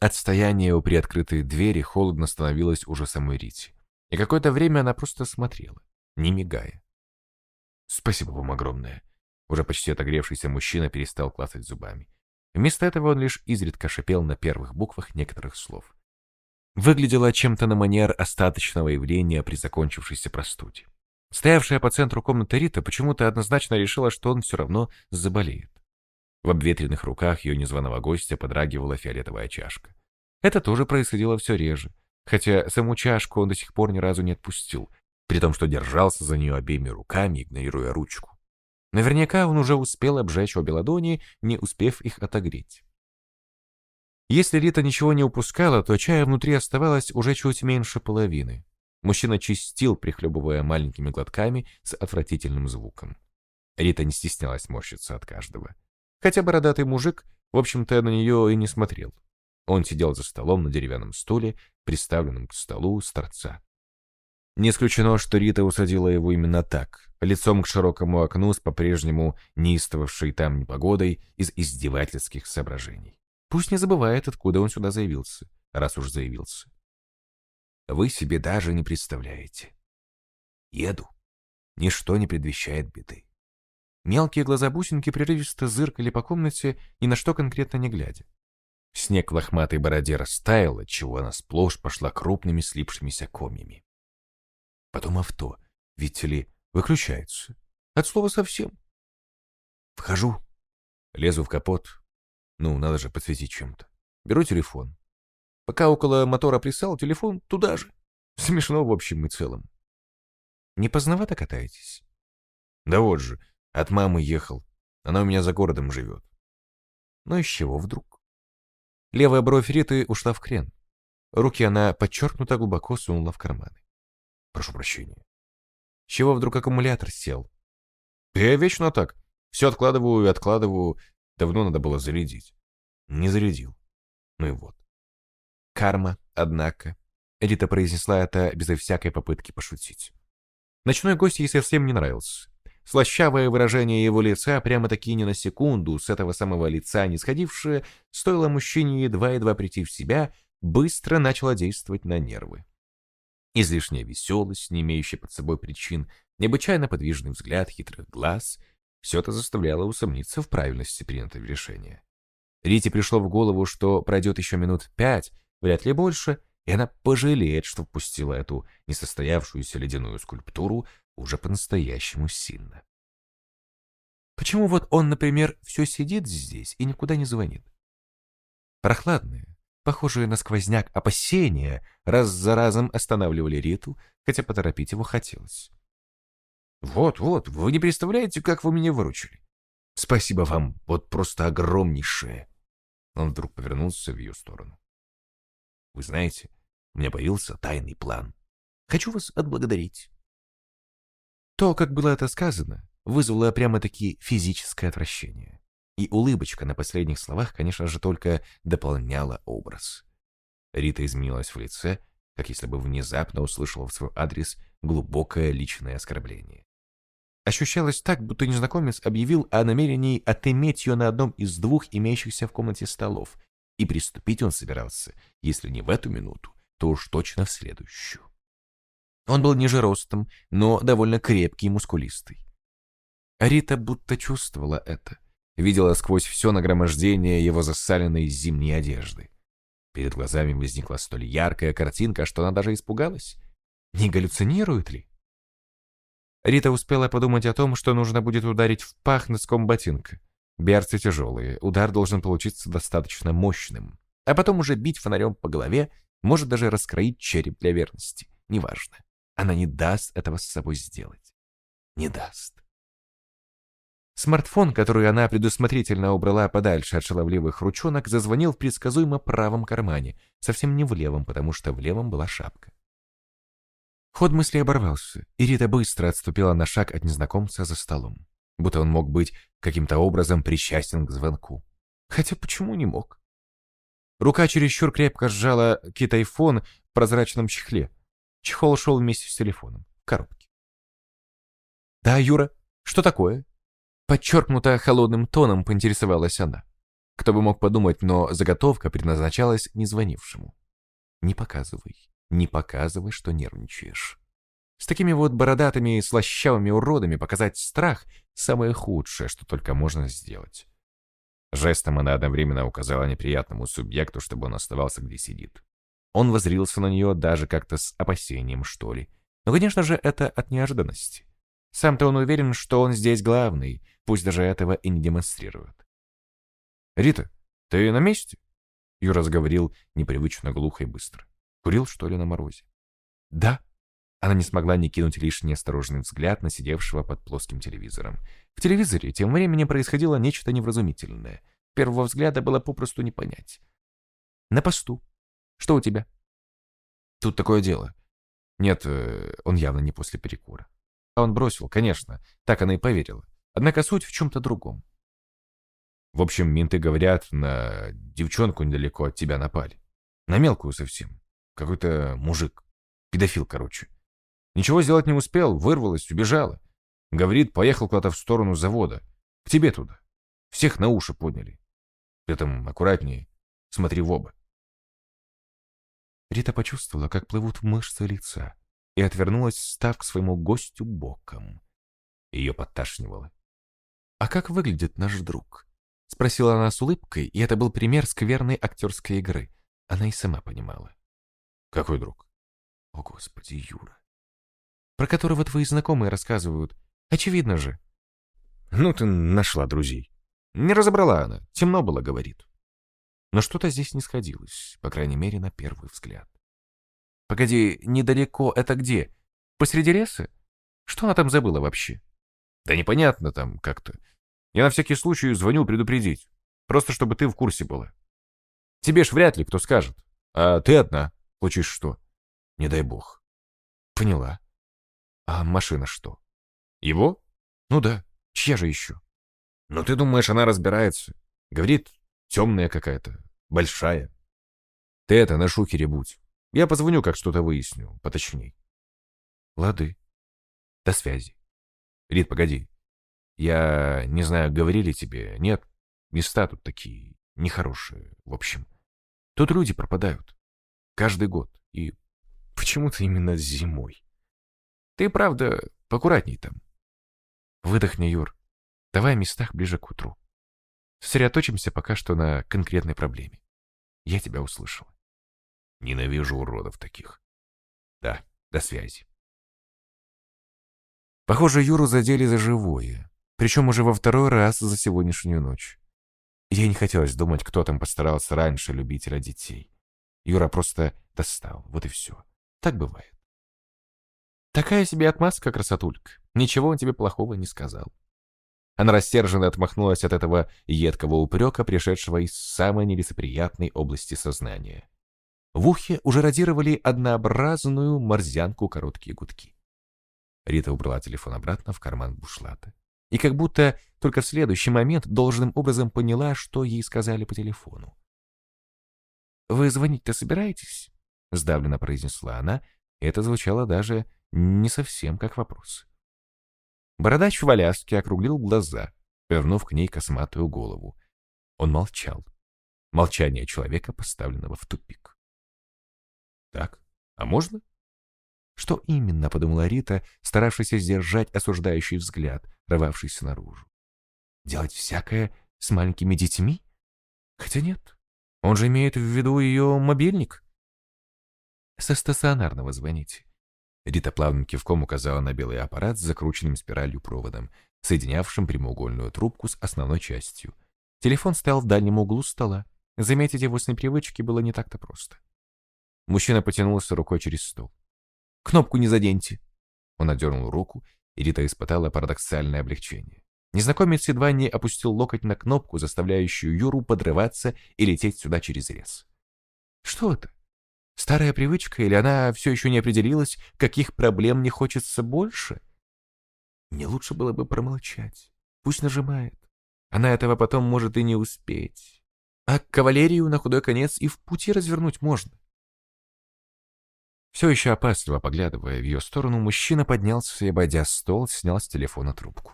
Отстояние у приоткрытой двери холодно становилось уже самой Рите. И какое-то время она просто смотрела, не мигая. «Спасибо вам огромное». Уже почти отогревшийся мужчина перестал клацать зубами. Вместо этого он лишь изредка шипел на первых буквах некоторых слов. Выглядело чем-то на манер остаточного явления при закончившейся простуде. Стоявшая по центру комнаты Рита почему-то однозначно решила, что он все равно заболеет. В обветренных руках ее незваного гостя подрагивала фиолетовая чашка. Это тоже происходило все реже, хотя саму чашку он до сих пор ни разу не отпустил, при том, что держался за нее обеими руками, игнорируя ручку. Наверняка он уже успел обжечь обе ладони, не успев их отогреть. Если Рита ничего не упускала, то чая внутри оставалось уже чуть меньше половины. Мужчина чистил, прихлебывая маленькими глотками с отвратительным звуком. Рита не стеснялась морщиться от каждого. Хотя бородатый мужик, в общем-то, на нее и не смотрел. Он сидел за столом на деревянном стуле, приставленном к столу с торца. Не исключено, что Рита усадила его именно так, лицом к широкому окну с по-прежнему неистовавшей там непогодой из издевательских соображений. Пусть не забывает, откуда он сюда заявился, раз уж заявился. Вы себе даже не представляете. Еду. Ничто не предвещает беды. Мелкие глаза-бусинки прерывисто зыркали по комнате, ни на что конкретно не глядя. Снег в лохматой бороде растаял, отчего она сплошь пошла крупными слипшимися комьями. Потом авто, видите ли, выключается. От слова совсем. Вхожу, лезу в капот. Ну, надо же подсветить чем-то. Беру телефон. Пока около мотора плясал, телефон туда же. Смешно в общем и целом. Не поздновато катаетесь? Да вот же, от мамы ехал. Она у меня за городом живет. Ну из чего вдруг? Левая бровь Риты ушла в крен. Руки она подчеркнуто глубоко сунула в карманы. Прошу прощения. Чего вдруг аккумулятор сел? Я вечно так. Все откладываю и откладываю. Давно надо было зарядить. Не зарядил. Ну и вот. Карма, однако. Рита произнесла это безо всякой попытки пошутить. Ночной гость ей совсем не нравился. Слащавое выражение его лица, прямо-таки ни на секунду, с этого самого лица не сходившее, стоило мужчине едва-едва прийти в себя, быстро начало действовать на нервы. Излишняя веселость, не имеющая под собой причин, необычайно подвижный взгляд хитрых глаз — все это заставляло усомниться в правильности принятого решения. Рите пришло в голову, что пройдет еще минут пять, вряд ли больше, и она пожалеет, что впустила эту несостоявшуюся ледяную скульптуру уже по-настоящему сильно. Почему вот он, например, все сидит здесь и никуда не звонит? Прохладные, похожие на сквозняк опасения, раз за разом останавливали Риту, хотя поторопить его хотелось. «Вот-вот, вы не представляете, как вы меня выручили. Спасибо вам, вот просто огромнейшее!» Он вдруг повернулся в ее сторону. «Вы знаете, у меня появился тайный план. Хочу вас отблагодарить». То, как было это сказано, вызвало прямо-таки физическое отвращение. И улыбочка на последних словах, конечно же, только дополняла образ. Рита изменилась в лице, как если бы внезапно услышала в свой адрес глубокое личное оскорбление. Ощущалось так, будто незнакомец объявил о намерении отыметь ее на одном из двух имеющихся в комнате столов, и приступить он собирался, если не в эту минуту, то уж точно в следующую. Он был ниже ростом, но довольно крепкий и мускулистый. Рита будто чувствовала это, видела сквозь все нагромождение его засаленной зимней одежды. Перед глазами возникла столь яркая картинка, что она даже испугалась. Не галлюцинирует ли? Рита успела подумать о том, что нужно будет ударить в пах носком ботинка. Берцы тяжелые, удар должен получиться достаточно мощным. А потом уже бить фонарем по голове, может даже раскроить череп для верности. Неважно. Она не даст этого с собой сделать. Не даст. Смартфон, который она предусмотрительно убрала подальше от шаловливых ручонок, зазвонил в предсказуемо правом кармане, совсем не в левом, потому что в левом была шапка. Ход мысли оборвался, и Рита быстро отступила на шаг от незнакомца за столом, будто он мог быть каким-то образом причастен к звонку. Хотя почему не мог? Рука чересчур крепко сжала кит-айфон в прозрачном чехле. Чехол шел вместе с телефоном, в коробке. «Да, Юра, что такое?» Подчеркнуто холодным тоном поинтересовалась она. Кто бы мог подумать, но заготовка предназначалась незвонившему. «Не показывай, не показывай, что нервничаешь». С такими вот бородатыми и слащавыми уродами показать страх – самое худшее, что только можно сделать. Жестом она одновременно указала неприятному субъекту, чтобы он оставался где сидит. Он возрился на нее даже как-то с опасением, что ли. Но, конечно же, это от неожиданности. Сам-то он уверен, что он здесь главный, пусть даже этого и не демонстрирует. «Рита, ты на месте?» Юра заговорил непривычно глухо и быстро. «Курил, что ли, на морозе?» «Да». Она не смогла не кинуть лишний осторожный взгляд на сидевшего под плоским телевизором. В телевизоре тем временем происходило нечто невразумительное. Первого взгляда было попросту не понять. «На посту. Что у тебя?» «Тут такое дело. Нет, э, он явно не после перекура. А он бросил, конечно, так она и поверила. Однако суть в чем-то другом. В общем, менты говорят, на девчонку недалеко от тебя напали. На мелкую совсем. Какой-то мужик. Педофил, короче. Ничего сделать не успел, вырвалась, убежала. Говорит, поехал куда-то в сторону завода. К тебе туда. Всех на уши подняли. Ты там аккуратнее. Смотри в оба. Рита почувствовала, как плывут мышцы лица, и отвернулась, став к своему гостю боком. Ее подташнивало. «А как выглядит наш друг?» — спросила она с улыбкой, и это был пример скверной актерской игры. Она и сама понимала. «Какой друг?» «О, Господи, Юра!» «Про которого твои знакомые рассказывают. Очевидно же». «Ну ты нашла друзей». Не разобрала она, темно было, говорит. Но что-то здесь не сходилось, по крайней мере, на первый взгляд. «Погоди, недалеко это где? Посреди леса? Что она там забыла вообще?» «Да непонятно там как-то. Я на всякий случай звоню предупредить. Просто чтобы ты в курсе была. Тебе ж вряд ли кто скажет. А ты одна, случись что. Не дай бог. Поняла. А машина что? Его? Ну да. Чья же еще? Ну ты думаешь, она разбирается? Говорит, темная какая-то, большая. Ты это, на шухере будь. Я позвоню, как что-то выясню, поточней. Лады. До связи. Рит, погоди. Я не знаю, говорили тебе, нет? Места тут такие нехорошие, в общем. Тут люди пропадают. Каждый год. И почему-то именно зимой. Ты, правда, поаккуратней там. Выдохни, Юр. Давай о местах ближе к утру. Сосредоточимся пока что на конкретной проблеме. Я тебя услышал. Ненавижу уродов таких. Да, до связи. Похоже, Юру задели за живое. Причем уже во второй раз за сегодняшнюю ночь. Ей не хотелось думать, кто там постарался раньше любителя детей. Юра просто достал, вот и все. Так бывает. Такая себе отмазка, красотулька. Ничего он тебе плохого не сказал. Она рассерженно отмахнулась от этого едкого упрека, пришедшего из самой нелицеприятной области сознания. В ухе уже радировали однообразную морзянку короткие гудки. Рита убрала телефон обратно в карман бушлата и как будто только в следующий момент должным образом поняла, что ей сказали по телефону. «Вы звонить-то собираетесь?» — сдавленно произнесла она, это звучало даже не совсем как вопрос. Бородач в Аляске округлил глаза, вернув к ней косматую голову. Он молчал. Молчание человека, поставленного в тупик. «Так, а можно?» Что именно, подумала Рита, старавшись сдержать осуждающий взгляд, рвавшийся наружу. Делать всякое с маленькими детьми? Хотя нет, он же имеет в виду ее мобильник. Со стационарного звоните. Рита плавным кивком указала на белый аппарат с закрученным спиралью проводом, соединявшим прямоугольную трубку с основной частью. Телефон стоял в дальнем углу стола. Заметить его с непривычки было не так-то просто. Мужчина потянулся рукой через стол. Кнопку не заденьте. Он отдернул руку, и Рита испытала парадоксальное облегчение. Незнакомец едва не опустил локоть на кнопку, заставляющую Юру подрываться и лететь сюда через рез. Что это? Старая привычка, или она все еще не определилась, каких проблем не хочется больше? Не лучше было бы промолчать. Пусть нажимает. Она этого потом может и не успеть. А кавалерию на худой конец и в пути развернуть можно. Все еще опасливо поглядывая в ее сторону, мужчина поднялся и, обойдя стол, снял с телефона трубку.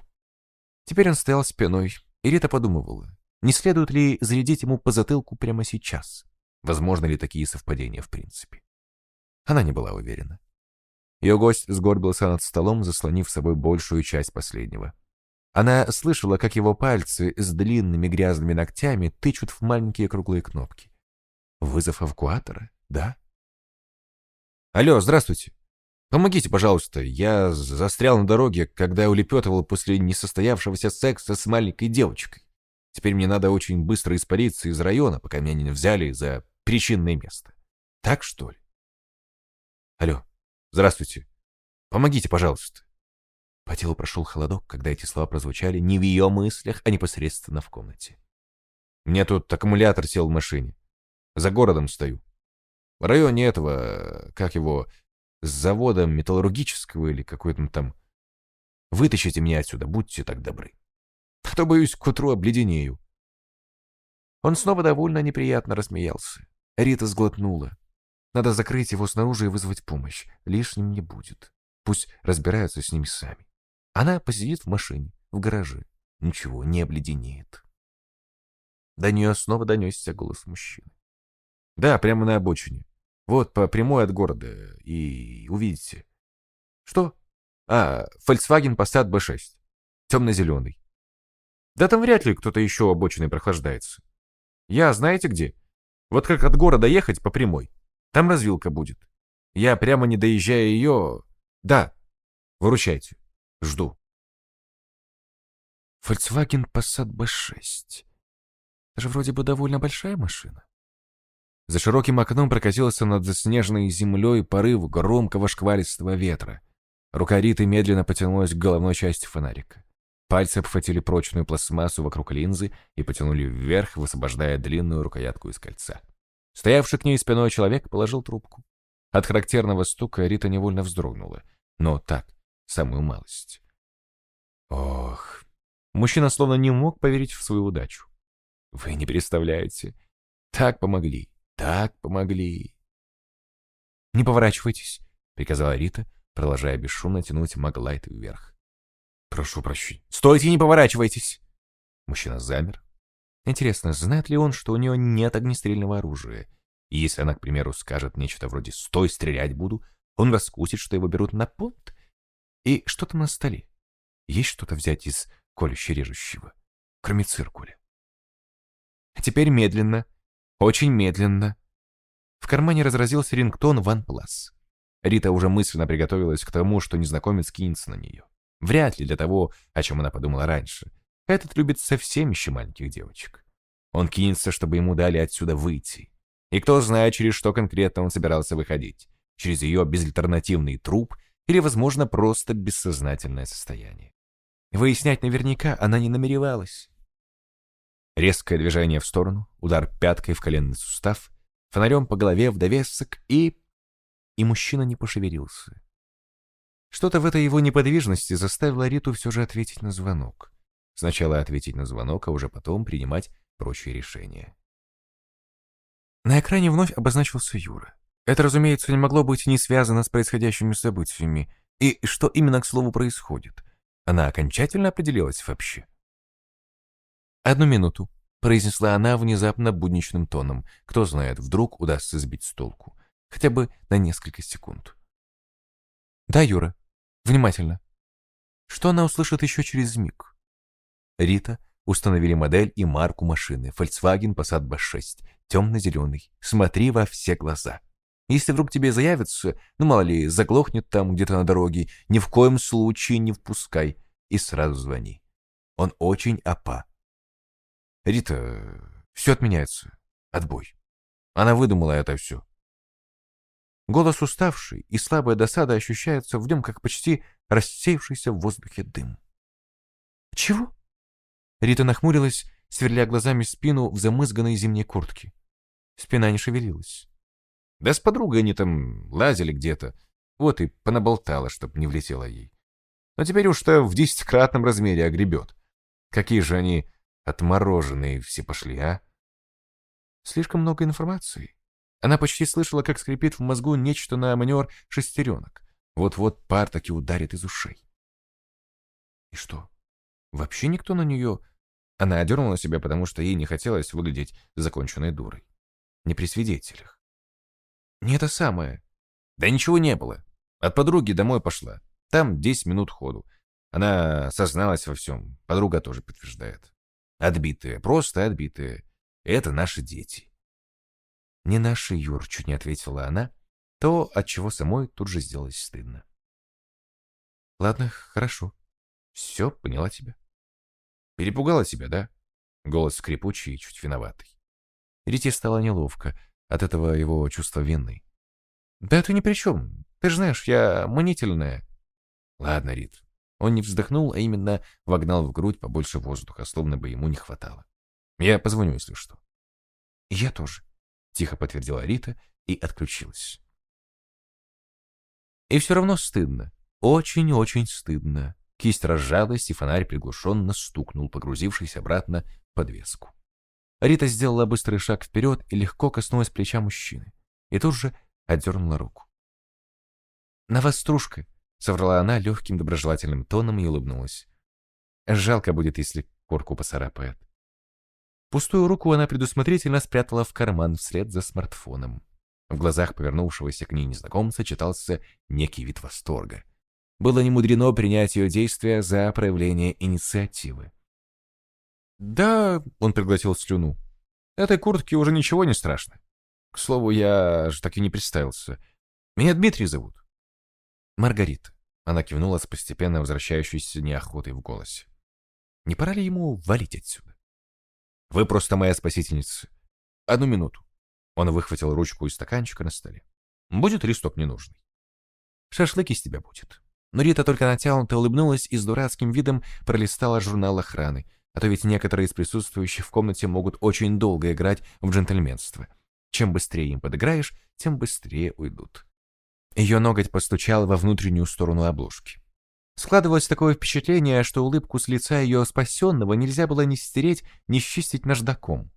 Теперь он стоял спиной, и Рита подумывала, не следует ли зарядить ему по затылку прямо сейчас. Возможно ли такие совпадения в принципе? Она не была уверена. Ее гость сгорбился над столом, заслонив собой большую часть последнего. Она слышала, как его пальцы с длинными грязными ногтями тычут в маленькие круглые кнопки. Вызов эвакуатора? Да? Алло, здравствуйте. Помогите, пожалуйста. Я застрял на дороге, когда улепетывал после несостоявшегося секса с маленькой девочкой. Теперь мне надо очень быстро испариться из района, пока меня не взяли за причинное место. Так, что ли? Алло, здравствуйте. Помогите, пожалуйста. По телу прошел холодок, когда эти слова прозвучали не в ее мыслях, а непосредственно в комнате. Мне тут аккумулятор сел в машине. За городом стою. В районе этого, как его, с заводом металлургического или какой-то там. Вытащите меня отсюда, будьте так добры. А то, боюсь, к утру обледенею. Он снова довольно неприятно рассмеялся. Рита сглотнула. Надо закрыть его снаружи и вызвать помощь. Лишним не будет. Пусть разбираются с ними сами. Она посидит в машине, в гараже. Ничего, не обледенеет. До нее снова донесся голос мужчины. Да, прямо на обочине. Вот по прямой от города. И увидите. Что? А, Volkswagen Passat B6. Темно-зеленый. Да там вряд ли кто-то еще обочиной прохлаждается. Я знаете где? Вот как от города ехать по прямой. Там развилка будет. Я прямо не доезжая ее... Да, выручайте. Жду. Volkswagen Passat B6. Это же вроде бы довольно большая машина. За широким окном прокатился над заснеженной землей порыв громкого шквалистого ветра. Рука Риты медленно потянулась к головной части фонарика. Пальцы обхватили прочную пластмассу вокруг линзы и потянули вверх, высвобождая длинную рукоятку из кольца. Стоявший к ней спиной человек положил трубку. От характерного стука Рита невольно вздрогнула. Но так, самую малость. Ох, мужчина словно не мог поверить в свою удачу. Вы не представляете. Так помогли, так помогли. «Не поворачивайтесь», — приказала Рита, продолжая бесшумно тянуть Маглайт вверх. «Прошу прощения. Стойте, не поворачивайтесь!» Мужчина замер. Интересно, знает ли он, что у нее нет огнестрельного оружия? И если она, к примеру, скажет нечто вроде «стой, стрелять буду», он раскусит, что его берут на понт? И что там на столе? Есть что-то взять из колюще-режущего, кроме циркуля? Теперь медленно, очень медленно. В кармане разразился рингтон OnePlus. Рита уже мысленно приготовилась к тому, что незнакомец кинется на нее. Вряд ли для того, о чем она подумала раньше. Этот любит совсем еще маленьких девочек. Он кинется, чтобы ему дали отсюда выйти. И кто знает, через что конкретно он собирался выходить. Через ее безальтернативный труп или, возможно, просто бессознательное состояние. Выяснять наверняка она не намеревалась. Резкое движение в сторону, удар пяткой в коленный сустав, фонарем по голове в довесок и... И мужчина не пошевелился. Что-то в этой его неподвижности заставило Риту все же ответить на звонок. Сначала ответить на звонок, а уже потом принимать прочие решения. На экране вновь обозначился Юра. Это, разумеется, не могло быть не связано с происходящими событиями. И что именно, к слову, происходит? Она окончательно определилась вообще? «Одну минуту», — произнесла она внезапно будничным тоном. Кто знает, вдруг удастся сбить с толку. Хотя бы на несколько секунд. «Да, Юра. Внимательно». Что она услышит еще через миг? Рита установили модель и марку машины Volkswagen Passat B6, темно-зеленый. Смотри во все глаза. Если вдруг тебе заявятся, ну мало ли, заглохнет там где-то на дороге, ни в коем случае не впускай и сразу звони. Он очень опа. Рита, все отменяется. Отбой. Она выдумала это все. Голос уставший и слабая досада ощущаются в нем, как почти рассеявшийся в воздухе дым. «Чего?» Рита нахмурилась, сверля глазами спину в замызганной зимней куртке. Спина не шевелилась. Да с подругой они там лазили где-то. Вот и понаболтала, чтоб не влетела ей. Но теперь уж-то в десятикратном размере огребет. Какие же они отмороженные все пошли, а? Слишком много информации. Она почти слышала, как скрипит в мозгу нечто на манер шестеренок. Вот-вот пар таки ударит из ушей. И что? Вообще никто на нее... Она одернула себя, потому что ей не хотелось выглядеть законченной дурой. Не при свидетелях. Не это самое. Да ничего не было. От подруги домой пошла. Там 10 минут ходу. Она созналась во всем. Подруга тоже подтверждает. Отбитые, просто отбитые. Это наши дети. Не наши, Юр, чуть не ответила она. То, от чего самой тут же сделалось стыдно. Ладно, хорошо. Все, поняла тебя. Перепугала тебя, да? Голос скрипучий и чуть виноватый. Рите стало неловко от этого его чувства вины. Да ты ни при чем. Ты же знаешь, я манительная. Ладно, Рит. Он не вздохнул, а именно вогнал в грудь побольше воздуха, словно бы ему не хватало. Я позвоню, если что. Я тоже, тихо подтвердила Рита и отключилась. И все равно стыдно. Очень-очень стыдно. Кисть разжалась, и фонарь приглушенно стукнул, погрузившись обратно в подвеску. Рита сделала быстрый шаг вперед и легко коснулась плеча мужчины. И тут же отдернула руку. «На вас стружка», — соврала она легким доброжелательным тоном и улыбнулась. «Жалко будет, если корку поцарапает». Пустую руку она предусмотрительно спрятала в карман вслед за смартфоном. В глазах повернувшегося к ней незнакомца читался некий вид восторга было немудрено принять ее действия за проявление инициативы. «Да», — он пригласил слюну, — «этой куртке уже ничего не страшно. К слову, я же так и не представился. Меня Дмитрий зовут». «Маргарита», — она кивнула с постепенно возвращающейся неохотой в голосе. «Не пора ли ему валить отсюда?» «Вы просто моя спасительница. Одну минуту». Он выхватил ручку из стаканчика на столе. «Будет листок ненужный?» «Шашлык из тебя будет», но Рита только натянуто улыбнулась и с дурацким видом пролистала журнал охраны, а то ведь некоторые из присутствующих в комнате могут очень долго играть в джентльменство. Чем быстрее им подыграешь, тем быстрее уйдут. Ее ноготь постучал во внутреннюю сторону обложки. Складывалось такое впечатление, что улыбку с лица ее спасенного нельзя было ни стереть, ни счистить наждаком.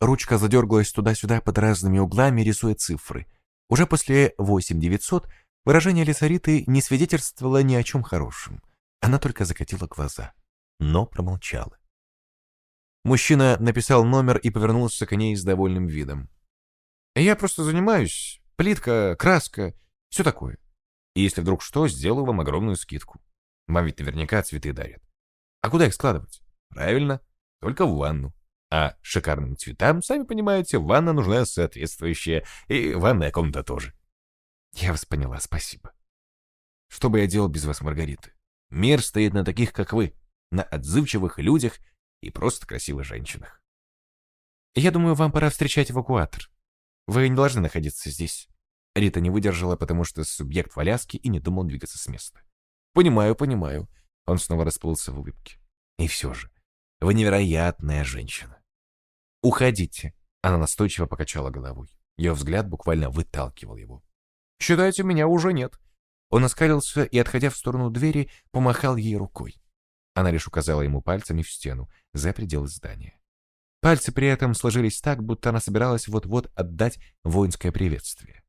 Ручка задергалась туда-сюда под разными углами, рисуя цифры. Уже после 8900 выражение лица Риты не свидетельствовало ни о чем хорошем. Она только закатила глаза, но промолчала. Мужчина написал номер и повернулся к ней с довольным видом. «Я просто занимаюсь. Плитка, краска, все такое. И если вдруг что, сделаю вам огромную скидку. Вам ведь наверняка цветы дарят. А куда их складывать? Правильно, только в ванну. А шикарным цветам, сами понимаете, ванна нужна соответствующая, и ванная комната тоже. Я вас поняла, спасибо. Что бы я делал без вас, Маргарита? Мир стоит на таких, как вы, на отзывчивых людях и просто красивых женщинах. Я думаю, вам пора встречать эвакуатор. Вы не должны находиться здесь. Рита не выдержала, потому что субъект в и не думал двигаться с места. «Понимаю, понимаю». Он снова расплылся в улыбке. «И все же, вы невероятная женщина». «Уходите», — она настойчиво покачала головой. Ее взгляд буквально выталкивал его. «Считайте, меня уже нет». Он оскалился и, отходя в сторону двери, помахал ей рукой. Она лишь указала ему пальцами в стену, за пределы здания. Пальцы при этом сложились так, будто она собиралась вот-вот отдать воинское приветствие.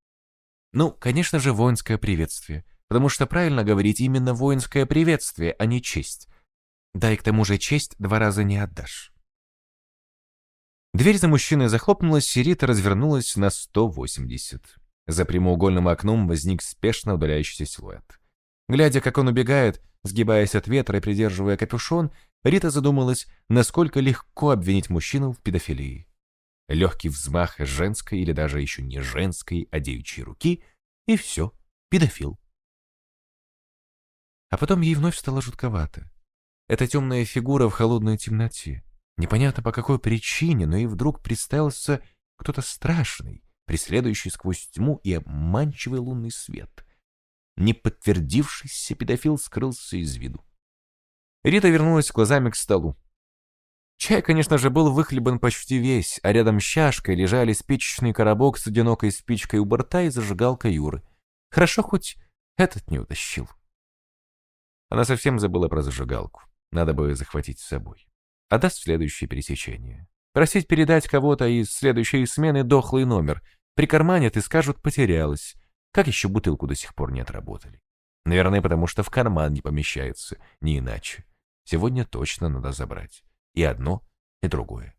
Ну, конечно же, воинское приветствие, потому что правильно говорить именно воинское приветствие, а не честь. Да и к тому же честь два раза не отдашь. Дверь за мужчиной захлопнулась, и Рита развернулась на 180. За прямоугольным окном возник спешно удаляющийся силуэт. Глядя, как он убегает, сгибаясь от ветра и придерживая капюшон, Рита задумалась, насколько легко обвинить мужчину в педофилии легкий взмах женской или даже еще не женской, а девичьей руки, и все, педофил. А потом ей вновь стало жутковато. Эта темная фигура в холодной темноте. Непонятно по какой причине, но и вдруг представился кто-то страшный, преследующий сквозь тьму и обманчивый лунный свет. Неподтвердившийся педофил скрылся из виду. Рита вернулась глазами к столу. Чай, конечно же, был выхлебан почти весь, а рядом с чашкой лежали спичечный коробок с одинокой спичкой у борта и зажигалка Юры. Хорошо хоть этот не утащил. Она совсем забыла про зажигалку. Надо бы захватить с собой. А даст следующее пересечение. Просить передать кого-то из следующей смены дохлый номер. Прикарманят и скажут «потерялась». Как еще бутылку до сих пор не отработали? Наверное, потому что в карман не помещается, не иначе. Сегодня точно надо забрать. И одно, и другое.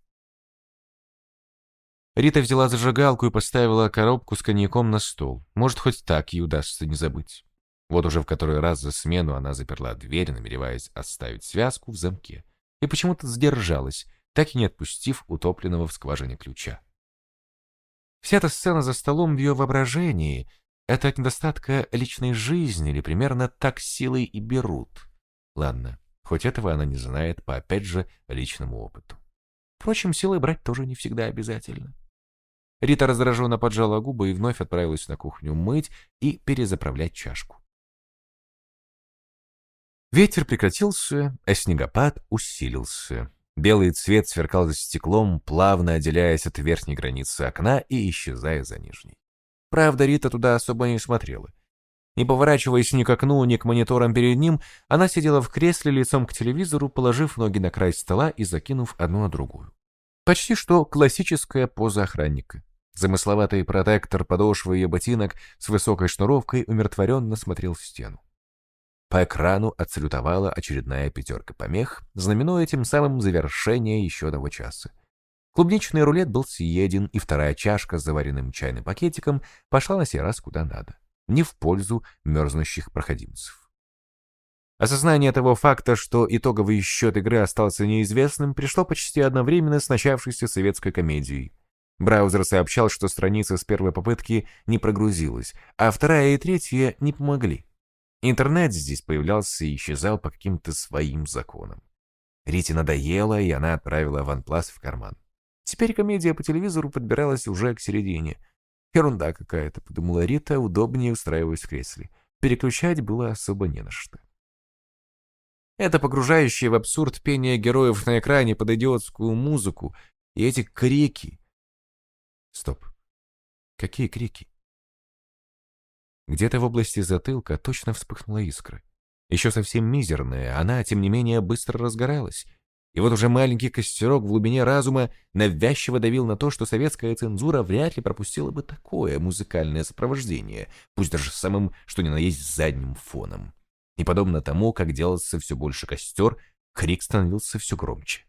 Рита взяла зажигалку и поставила коробку с коньяком на стол. Может, хоть так ей удастся не забыть. Вот уже в который раз за смену она заперла дверь, намереваясь оставить связку в замке. И почему-то задержалась, так и не отпустив утопленного в скважине ключа. Вся эта сцена за столом в ее воображении — это от недостатка личной жизни или примерно так силой и берут. Ладно, хоть этого она не знает по, опять же, личному опыту. Впрочем, силой брать тоже не всегда обязательно. Рита раздраженно поджала губы и вновь отправилась на кухню мыть и перезаправлять чашку. Ветер прекратился, а снегопад усилился. Белый цвет сверкал за стеклом, плавно отделяясь от верхней границы окна и исчезая за нижней. Правда, Рита туда особо не смотрела. Не поворачиваясь ни к окну, ни к мониторам перед ним, она сидела в кресле лицом к телевизору, положив ноги на край стола и закинув одну на другую. Почти что классическая поза охранника. Замысловатый протектор подошвы ее ботинок с высокой шнуровкой умиротворенно смотрел в стену. По экрану отсалютовала очередная пятерка помех, знаменуя тем самым завершение еще одного часа. Клубничный рулет был съеден, и вторая чашка с заваренным чайным пакетиком пошла на сей раз куда надо не в пользу мерзнущих проходимцев. Осознание того факта, что итоговый счет игры остался неизвестным, пришло почти одновременно с начавшейся советской комедией. Браузер сообщал, что страница с первой попытки не прогрузилась, а вторая и третья не помогли. Интернет здесь появлялся и исчезал по каким-то своим законам. Рите надоело, и она отправила OnePlus в карман. Теперь комедия по телевизору подбиралась уже к середине — Ерунда какая-то, подумала Рита, удобнее устраиваясь в кресле. Переключать было особо не на что. Это погружающее в абсурд пение героев на экране под идиотскую музыку и эти крики. Стоп. Какие крики? Где-то в области затылка точно вспыхнула искра. Еще совсем мизерная, она, тем не менее, быстро разгоралась. И вот уже маленький костерок в глубине разума навязчиво давил на то, что советская цензура вряд ли пропустила бы такое музыкальное сопровождение, пусть даже самым, что ни на есть, задним фоном. И подобно тому, как делался все больше костер, крик становился все громче.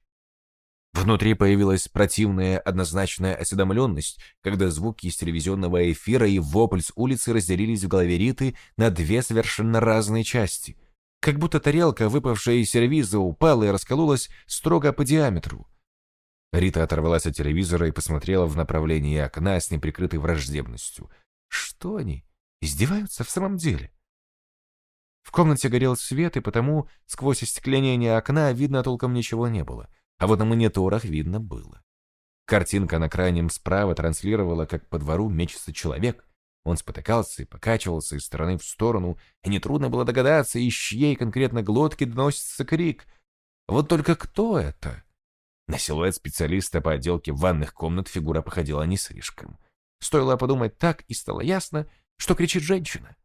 Внутри появилась противная однозначная осведомленность, когда звуки из телевизионного эфира и вопль с улицы разделились в голове Риты на две совершенно разные части. Как будто тарелка, выпавшая из сервиза, упала и раскололась строго по диаметру. Рита оторвалась от телевизора и посмотрела в направлении окна с неприкрытой враждебностью. Что они? Издеваются в самом деле? В комнате горел свет, и потому сквозь остекление окна видно толком ничего не было — а вот на мониторах видно было. Картинка на крайнем справа транслировала, как по двору мечется человек. Он спотыкался и покачивался из стороны в сторону, и нетрудно было догадаться, из чьей конкретно глотки доносится крик. Вот только кто это? На силуэт специалиста по отделке ванных комнат фигура походила не слишком. Стоило подумать так, и стало ясно, что кричит женщина.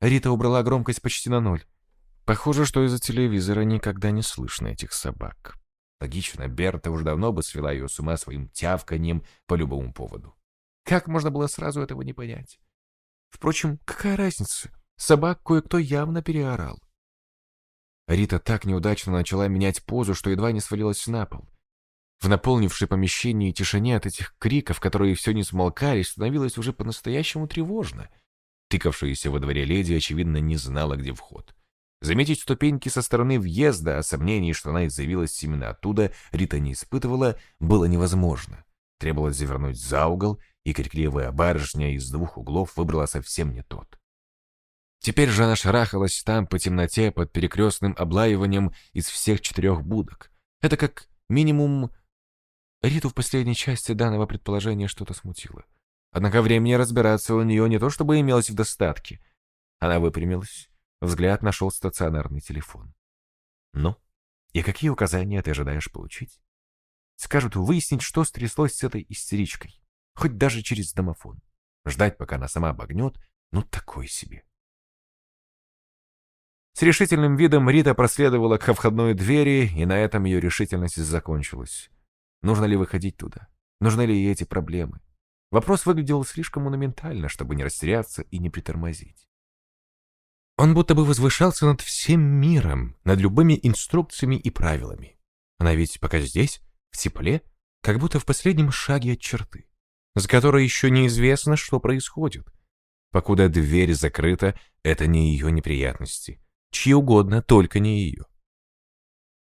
Рита убрала громкость почти на ноль. Похоже, что из-за телевизора никогда не слышно этих собак. Логично, Берта уже давно бы свела ее с ума своим тявканьем по любому поводу. Как можно было сразу этого не понять? Впрочем, какая разница? Собак кое-кто явно переорал. Рита так неудачно начала менять позу, что едва не свалилась на пол. В наполнившей помещении тишине от этих криков, которые все не смолкали, становилось уже по-настоящему тревожно. Тыкавшаяся во дворе леди, очевидно, не знала, где вход. Заметить ступеньки со стороны въезда, а сомнений, что она заявилась именно оттуда, Рита не испытывала, было невозможно. Требовалось завернуть за угол, и крикливая барышня из двух углов выбрала совсем не тот. Теперь же она шарахалась там по темноте под перекрестным облаиванием из всех четырех будок. Это как минимум... Риту в последней части данного предположения что-то смутило. Однако времени разбираться у нее не то чтобы имелось в достатке. Она выпрямилась, Взгляд нашел стационарный телефон. Ну, и какие указания ты ожидаешь получить? Скажут выяснить, что стряслось с этой истеричкой. Хоть даже через домофон. Ждать, пока она сама обогнет, ну такой себе. С решительным видом Рита проследовала к входной двери, и на этом ее решительность закончилась. Нужно ли выходить туда? Нужны ли ей эти проблемы? Вопрос выглядел слишком монументально, чтобы не растеряться и не притормозить. Он будто бы возвышался над всем миром, над любыми инструкциями и правилами. Она ведь пока здесь, в тепле, как будто в последнем шаге от черты, за которой еще неизвестно, что происходит. Покуда дверь закрыта, это не ее неприятности. Чьи угодно, только не ее.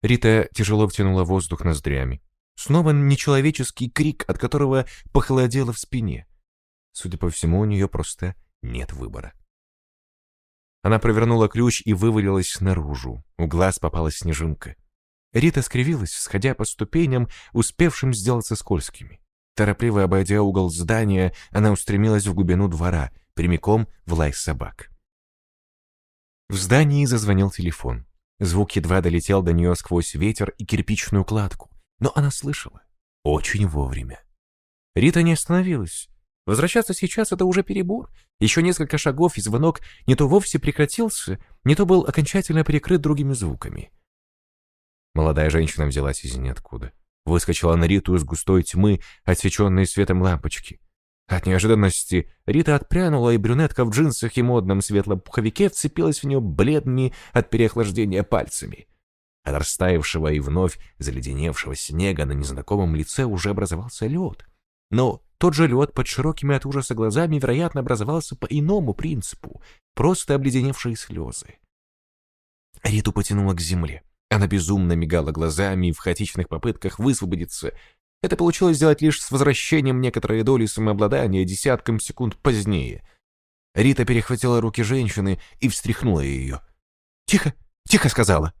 Рита тяжело втянула воздух ноздрями. Снова нечеловеческий крик, от которого похолодело в спине. Судя по всему, у нее просто нет выбора. Она провернула ключ и вывалилась наружу. У глаз попалась снежинка. Рита скривилась, сходя по ступеням, успевшим сделаться скользкими. Торопливо обойдя угол здания, она устремилась в глубину двора, прямиком в лай собак. В здании зазвонил телефон. Звук едва долетел до нее сквозь ветер и кирпичную кладку, но она слышала. Очень вовремя. Рита не остановилась. Возвращаться сейчас — это уже перебор. Еще несколько шагов, и звонок не то вовсе прекратился, не то был окончательно перекрыт другими звуками. Молодая женщина взялась из ниоткуда. Выскочила на Риту из густой тьмы, отсеченной светом лампочки. От неожиданности Рита отпрянула, и брюнетка в джинсах и модном светлом пуховике вцепилась в нее бледными от переохлаждения пальцами. От растаявшего и вновь заледеневшего снега на незнакомом лице уже образовался лед. Но тот же лед под широкими от ужаса глазами, вероятно, образовался по иному принципу, просто обледеневшие слезы. Риту потянуло к земле. Она безумно мигала глазами в хаотичных попытках высвободиться. Это получилось сделать лишь с возвращением некоторой доли самообладания десяткам секунд позднее. Рита перехватила руки женщины и встряхнула ее. «Тихо! Тихо!» — сказала.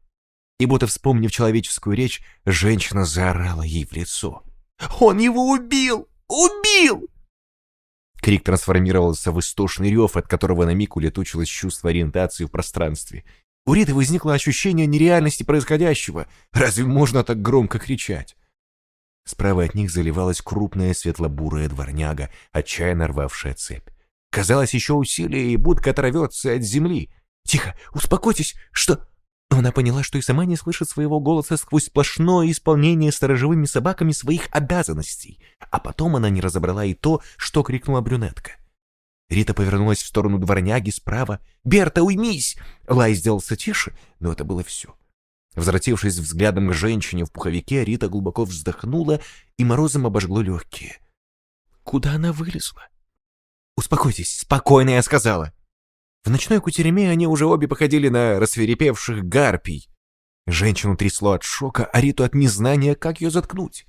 И будто вспомнив человеческую речь, женщина заорала ей в лицо. «Он его убил!» Убил!» Крик трансформировался в истошный рев, от которого на миг улетучилось чувство ориентации в пространстве. У Риты возникло ощущение нереальности происходящего. Разве можно так громко кричать? Справа от них заливалась крупная светло-бурая дворняга, отчаянно рвавшая цепь. Казалось, еще усилие, и будка оторвется от земли. Тихо, успокойтесь, что...» Она поняла, что и сама не слышит своего голоса сквозь сплошное исполнение сторожевыми собаками своих обязанностей. А потом она не разобрала и то, что крикнула брюнетка. Рита повернулась в сторону дворняги справа. «Берта, уймись!» Лай сделался тише, но это было все. Возвратившись взглядом к женщине в пуховике, Рита глубоко вздохнула и морозом обожгло легкие. Куда она вылезла? «Успокойтесь, спокойно, я сказала!» В ночной кутереме они уже обе походили на рассверепевших гарпий. Женщину трясло от шока, а Риту от незнания, как ее заткнуть.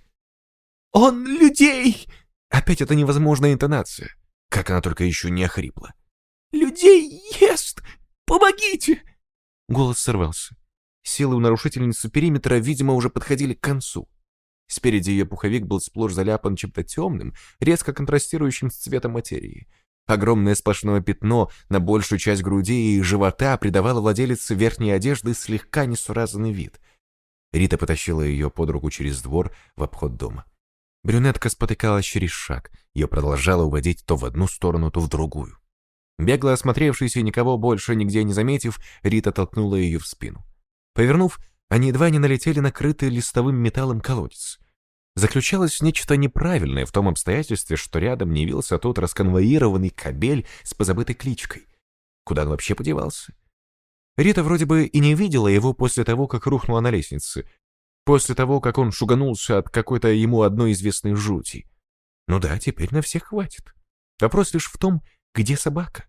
«Он людей!» Опять эта невозможная интонация. Как она только еще не охрипла. «Людей ест! Помогите!» Голос сорвался. Силы у нарушительницы периметра, видимо, уже подходили к концу. Спереди ее пуховик был сплошь заляпан чем-то темным, резко контрастирующим с цветом материи. Огромное сплошное пятно на большую часть груди и живота придавало владелице верхней одежды слегка несуразный вид. Рита потащила ее под руку через двор в обход дома. Брюнетка спотыкалась через шаг, ее продолжало уводить то в одну сторону, то в другую. Бегло осмотревшись и никого больше нигде не заметив, Рита толкнула ее в спину. Повернув, они едва не налетели на крытый листовым металлом колодец заключалось нечто неправильное в том обстоятельстве, что рядом не явился тот расконвоированный кабель с позабытой кличкой. Куда он вообще подевался? Рита вроде бы и не видела его после того, как рухнула на лестнице, после того, как он шуганулся от какой-то ему одной известной жути. Ну да, теперь на всех хватит. Вопрос лишь в том, где собака.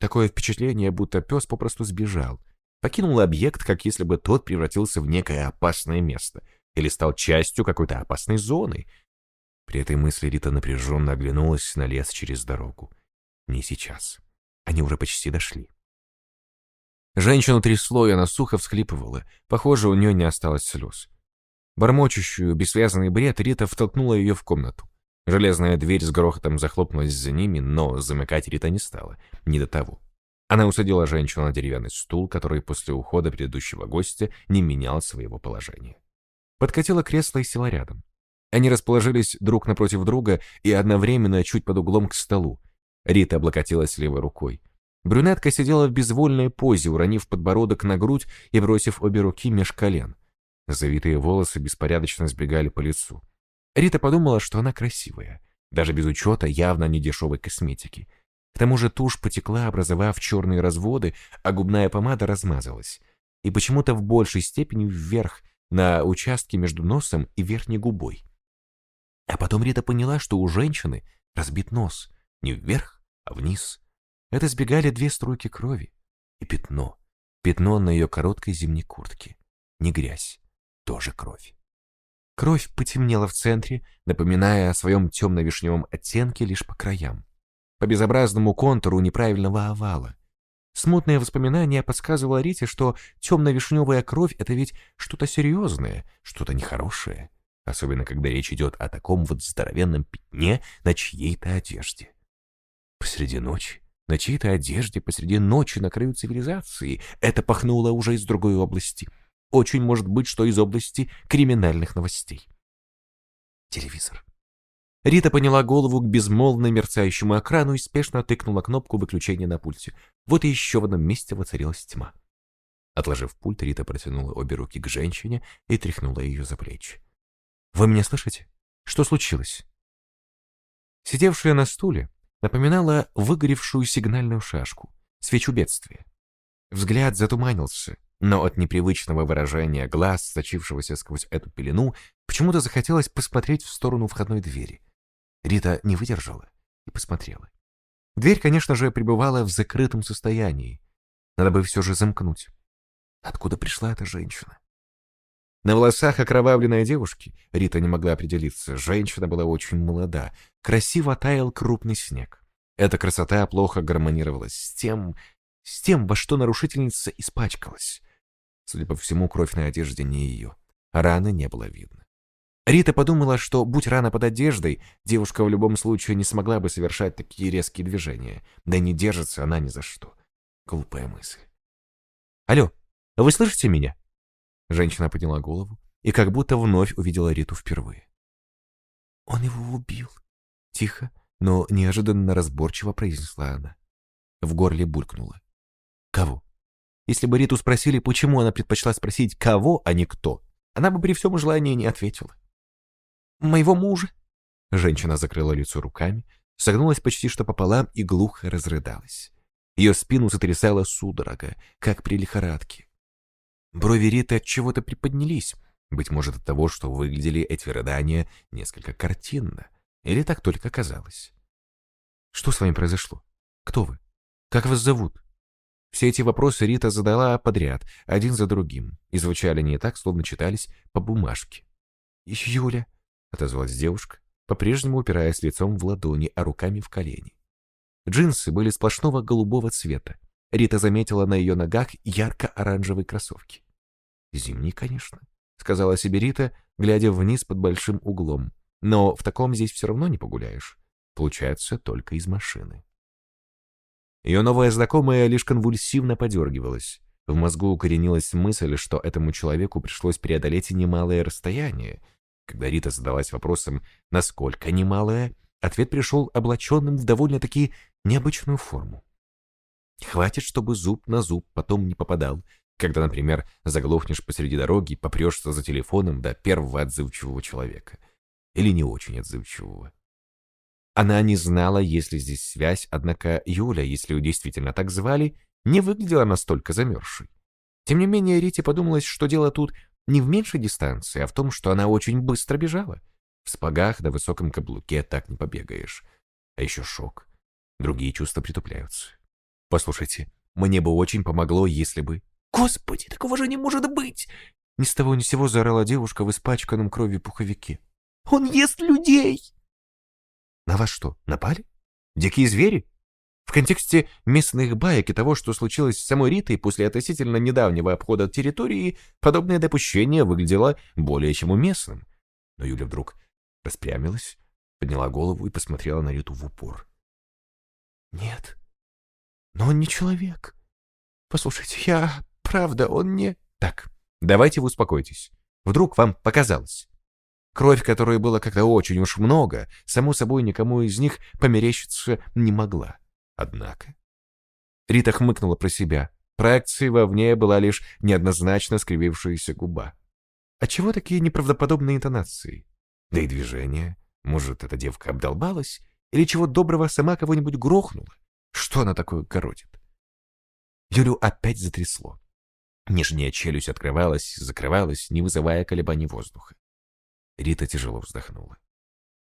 Такое впечатление, будто пес попросту сбежал. Покинул объект, как если бы тот превратился в некое опасное место — или стал частью какой-то опасной зоны. При этой мысли Рита напряженно оглянулась на лес через дорогу. Не сейчас. Они уже почти дошли. Женщину трясло, и она сухо всхлипывала. Похоже, у нее не осталось слез. Бормочущую, бессвязанный бред, Рита втолкнула ее в комнату. Железная дверь с грохотом захлопнулась за ними, но замыкать Рита не стала. Не до того. Она усадила женщину на деревянный стул, который после ухода предыдущего гостя не менял своего положения подкатила кресло и села рядом. Они расположились друг напротив друга и одновременно чуть под углом к столу. Рита облокотилась левой рукой. Брюнетка сидела в безвольной позе, уронив подбородок на грудь и бросив обе руки меж колен. Завитые волосы беспорядочно сбегали по лицу. Рита подумала, что она красивая, даже без учета явно недешевой косметики. К тому же тушь потекла, образовав черные разводы, а губная помада размазалась. И почему-то в большей степени вверх, на участке между носом и верхней губой. А потом Рита поняла, что у женщины разбит нос не вверх, а вниз. Это сбегали две струйки крови и пятно. Пятно на ее короткой зимней куртке. Не грязь, тоже кровь. Кровь потемнела в центре, напоминая о своем темно-вишневом оттенке лишь по краям. По безобразному контуру неправильного овала. Смутное воспоминание подсказывало Рите, что темно-вишневая кровь — это ведь что-то серьезное, что-то нехорошее, особенно когда речь идет о таком вот здоровенном пятне на чьей-то одежде. Посреди ночи, на чьей-то одежде, посреди ночи на краю цивилизации, это пахнуло уже из другой области. Очень может быть, что из области криминальных новостей. Телевизор. Рита поняла голову к безмолвно мерцающему экрану и спешно тыкнула кнопку выключения на пульте. Вот и еще в одном месте воцарилась тьма. Отложив пульт, Рита протянула обе руки к женщине и тряхнула ее за плечи. «Вы меня слышите? Что случилось?» Сидевшая на стуле напоминала выгоревшую сигнальную шашку, свечу бедствия. Взгляд затуманился, но от непривычного выражения глаз, сочившегося сквозь эту пелену, почему-то захотелось посмотреть в сторону входной двери. Рита не выдержала и посмотрела. Дверь, конечно же, пребывала в закрытом состоянии. Надо бы все же замкнуть. Откуда пришла эта женщина? На волосах окровавленной девушки Рита не могла определиться. Женщина была очень молода. Красиво таял крупный снег. Эта красота плохо гармонировалась с тем, с тем, во что нарушительница испачкалась. Судя по всему, кровь на одежде не ее. Раны не было видно. Рита подумала, что, будь рана под одеждой, девушка в любом случае не смогла бы совершать такие резкие движения. Да и не держится она ни за что. Глупая мысль. «Алло, вы слышите меня?» Женщина подняла голову и как будто вновь увидела Риту впервые. «Он его убил», — тихо, но неожиданно разборчиво произнесла она. В горле булькнула. «Кого?» Если бы Риту спросили, почему она предпочла спросить «кого», а не «кто», она бы при всем желании не ответила. «Моего мужа». Женщина закрыла лицо руками, согнулась почти что пополам и глухо разрыдалась. Ее спину сотрясала судорога, как при лихорадке. Брови Риты от чего-то приподнялись, быть может от того, что выглядели эти рыдания несколько картинно, или так только казалось. «Что с вами произошло? Кто вы? Как вас зовут?» Все эти вопросы Рита задала подряд, один за другим, и звучали не так, словно читались по бумажке. «Юля», — отозвалась девушка, по-прежнему упираясь лицом в ладони, а руками в колени. Джинсы были сплошного голубого цвета. Рита заметила на ее ногах ярко-оранжевые кроссовки. «Зимние, конечно», — сказала себе Рита, глядя вниз под большим углом. «Но в таком здесь все равно не погуляешь. Получается, только из машины». Ее новая знакомая лишь конвульсивно подергивалась. В мозгу укоренилась мысль, что этому человеку пришлось преодолеть немалое расстояние. Когда Рита задалась вопросом, насколько немалое, ответ пришел облаченным в довольно-таки необычную форму. Хватит, чтобы зуб на зуб потом не попадал, когда, например, заглохнешь посреди дороги, попрешься за телефоном до первого отзывчивого человека. Или не очень отзывчивого. Она не знала, есть ли здесь связь, однако Юля, если ее действительно так звали, не выглядела настолько замерзшей. Тем не менее, Рите подумалось, что дело тут не в меньшей дистанции, а в том, что она очень быстро бежала. В спагах на высоком каблуке так не побегаешь. А еще шок. Другие чувства притупляются. Послушайте, мне бы очень помогло, если бы... Господи, такого же не может быть! Ни с того ни сего заорала девушка в испачканном кровью пуховике. Он ест людей! На вас что, напали? Дикие звери? В контексте местных баек и того, что случилось с самой Ритой после относительно недавнего обхода территории, подобное допущение выглядело более чем уместным. Но Юля вдруг распрямилась, подняла голову и посмотрела на Риту в упор. «Нет, но он не человек. Послушайте, я... Правда, он не...» «Так, давайте вы успокойтесь. Вдруг вам показалось. Кровь, которой было как-то очень уж много, само собой никому из них померещиться не могла. Однако... Рита хмыкнула про себя. Проекцией вовне была лишь неоднозначно скривившаяся губа. А чего такие неправдоподобные интонации? Да и движения. Может, эта девка обдолбалась? Или чего доброго сама кого-нибудь грохнула? Что она такое городит? Юлю опять затрясло. Нижняя челюсть открывалась, закрывалась, не вызывая колебаний воздуха. Рита тяжело вздохнула.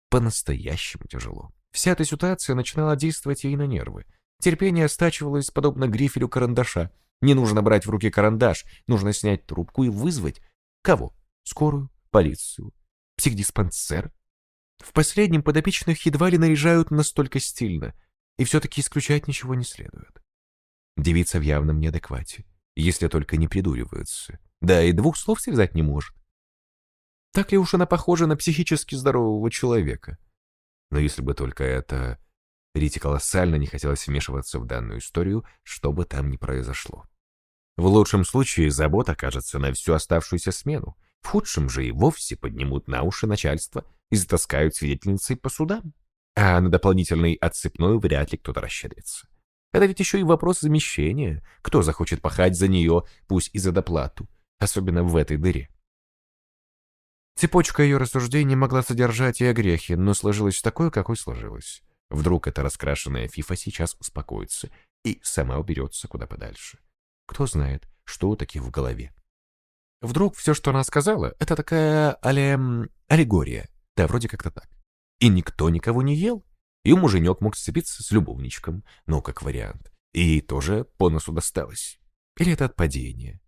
По-настоящему тяжело. Вся эта ситуация начинала действовать ей на нервы. Терпение стачивалось, подобно грифелю карандаша. Не нужно брать в руки карандаш, нужно снять трубку и вызвать. Кого? Скорую? Полицию? Психдиспансер? В последнем подопечных едва ли наряжают настолько стильно, и все-таки исключать ничего не следует. Девица в явном неадеквате, если только не придуривается. Да, и двух слов связать не может. Так ли уж она похожа на психически здорового человека? Но если бы только это... Рите колоссально не хотелось вмешиваться в данную историю, что бы там ни произошло. В лучшем случае забот окажется на всю оставшуюся смену, в худшем же и вовсе поднимут на уши начальство и затаскают свидетельницей по судам. А на дополнительный отсыпной вряд ли кто-то расщедрится. Это ведь еще и вопрос замещения. Кто захочет пахать за нее, пусть и за доплату, особенно в этой дыре. Цепочка ее рассуждений могла содержать и о грехе, но сложилась такой, какой сложилась. Вдруг эта раскрашенная фифа сейчас успокоится и сама уберется куда подальше. Кто знает, что у таких в голове. Вдруг все, что она сказала, это такая але... аллегория. Да, вроде как-то так. И никто никого не ел. И муженек мог сцепиться с любовничком, ну, как вариант. И тоже по носу досталось. Или это от падения.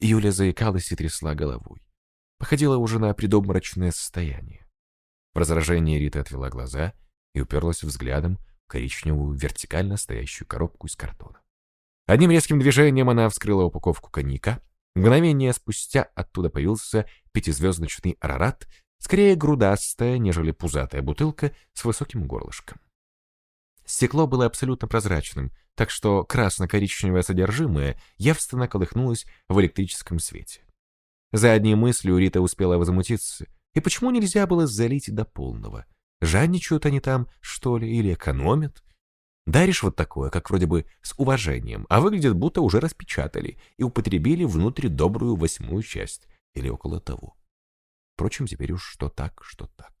Юля заикалась и трясла головой походила уже на предобморочное состояние. В раздражении Рита отвела глаза и уперлась взглядом в коричневую вертикально стоящую коробку из картона. Одним резким движением она вскрыла упаковку коньяка. Мгновение спустя оттуда появился пятизвездочный арарат, скорее грудастая, нежели пузатая бутылка с высоким горлышком. Стекло было абсолютно прозрачным, так что красно-коричневое содержимое явственно колыхнулось в электрическом свете. За одней мыслью Рита успела возмутиться. И почему нельзя было залить до полного? Жадничают они там, что ли, или экономят? Даришь вот такое, как вроде бы с уважением, а выглядит, будто уже распечатали и употребили внутрь добрую восьмую часть или около того. Впрочем, теперь уж что так, что так.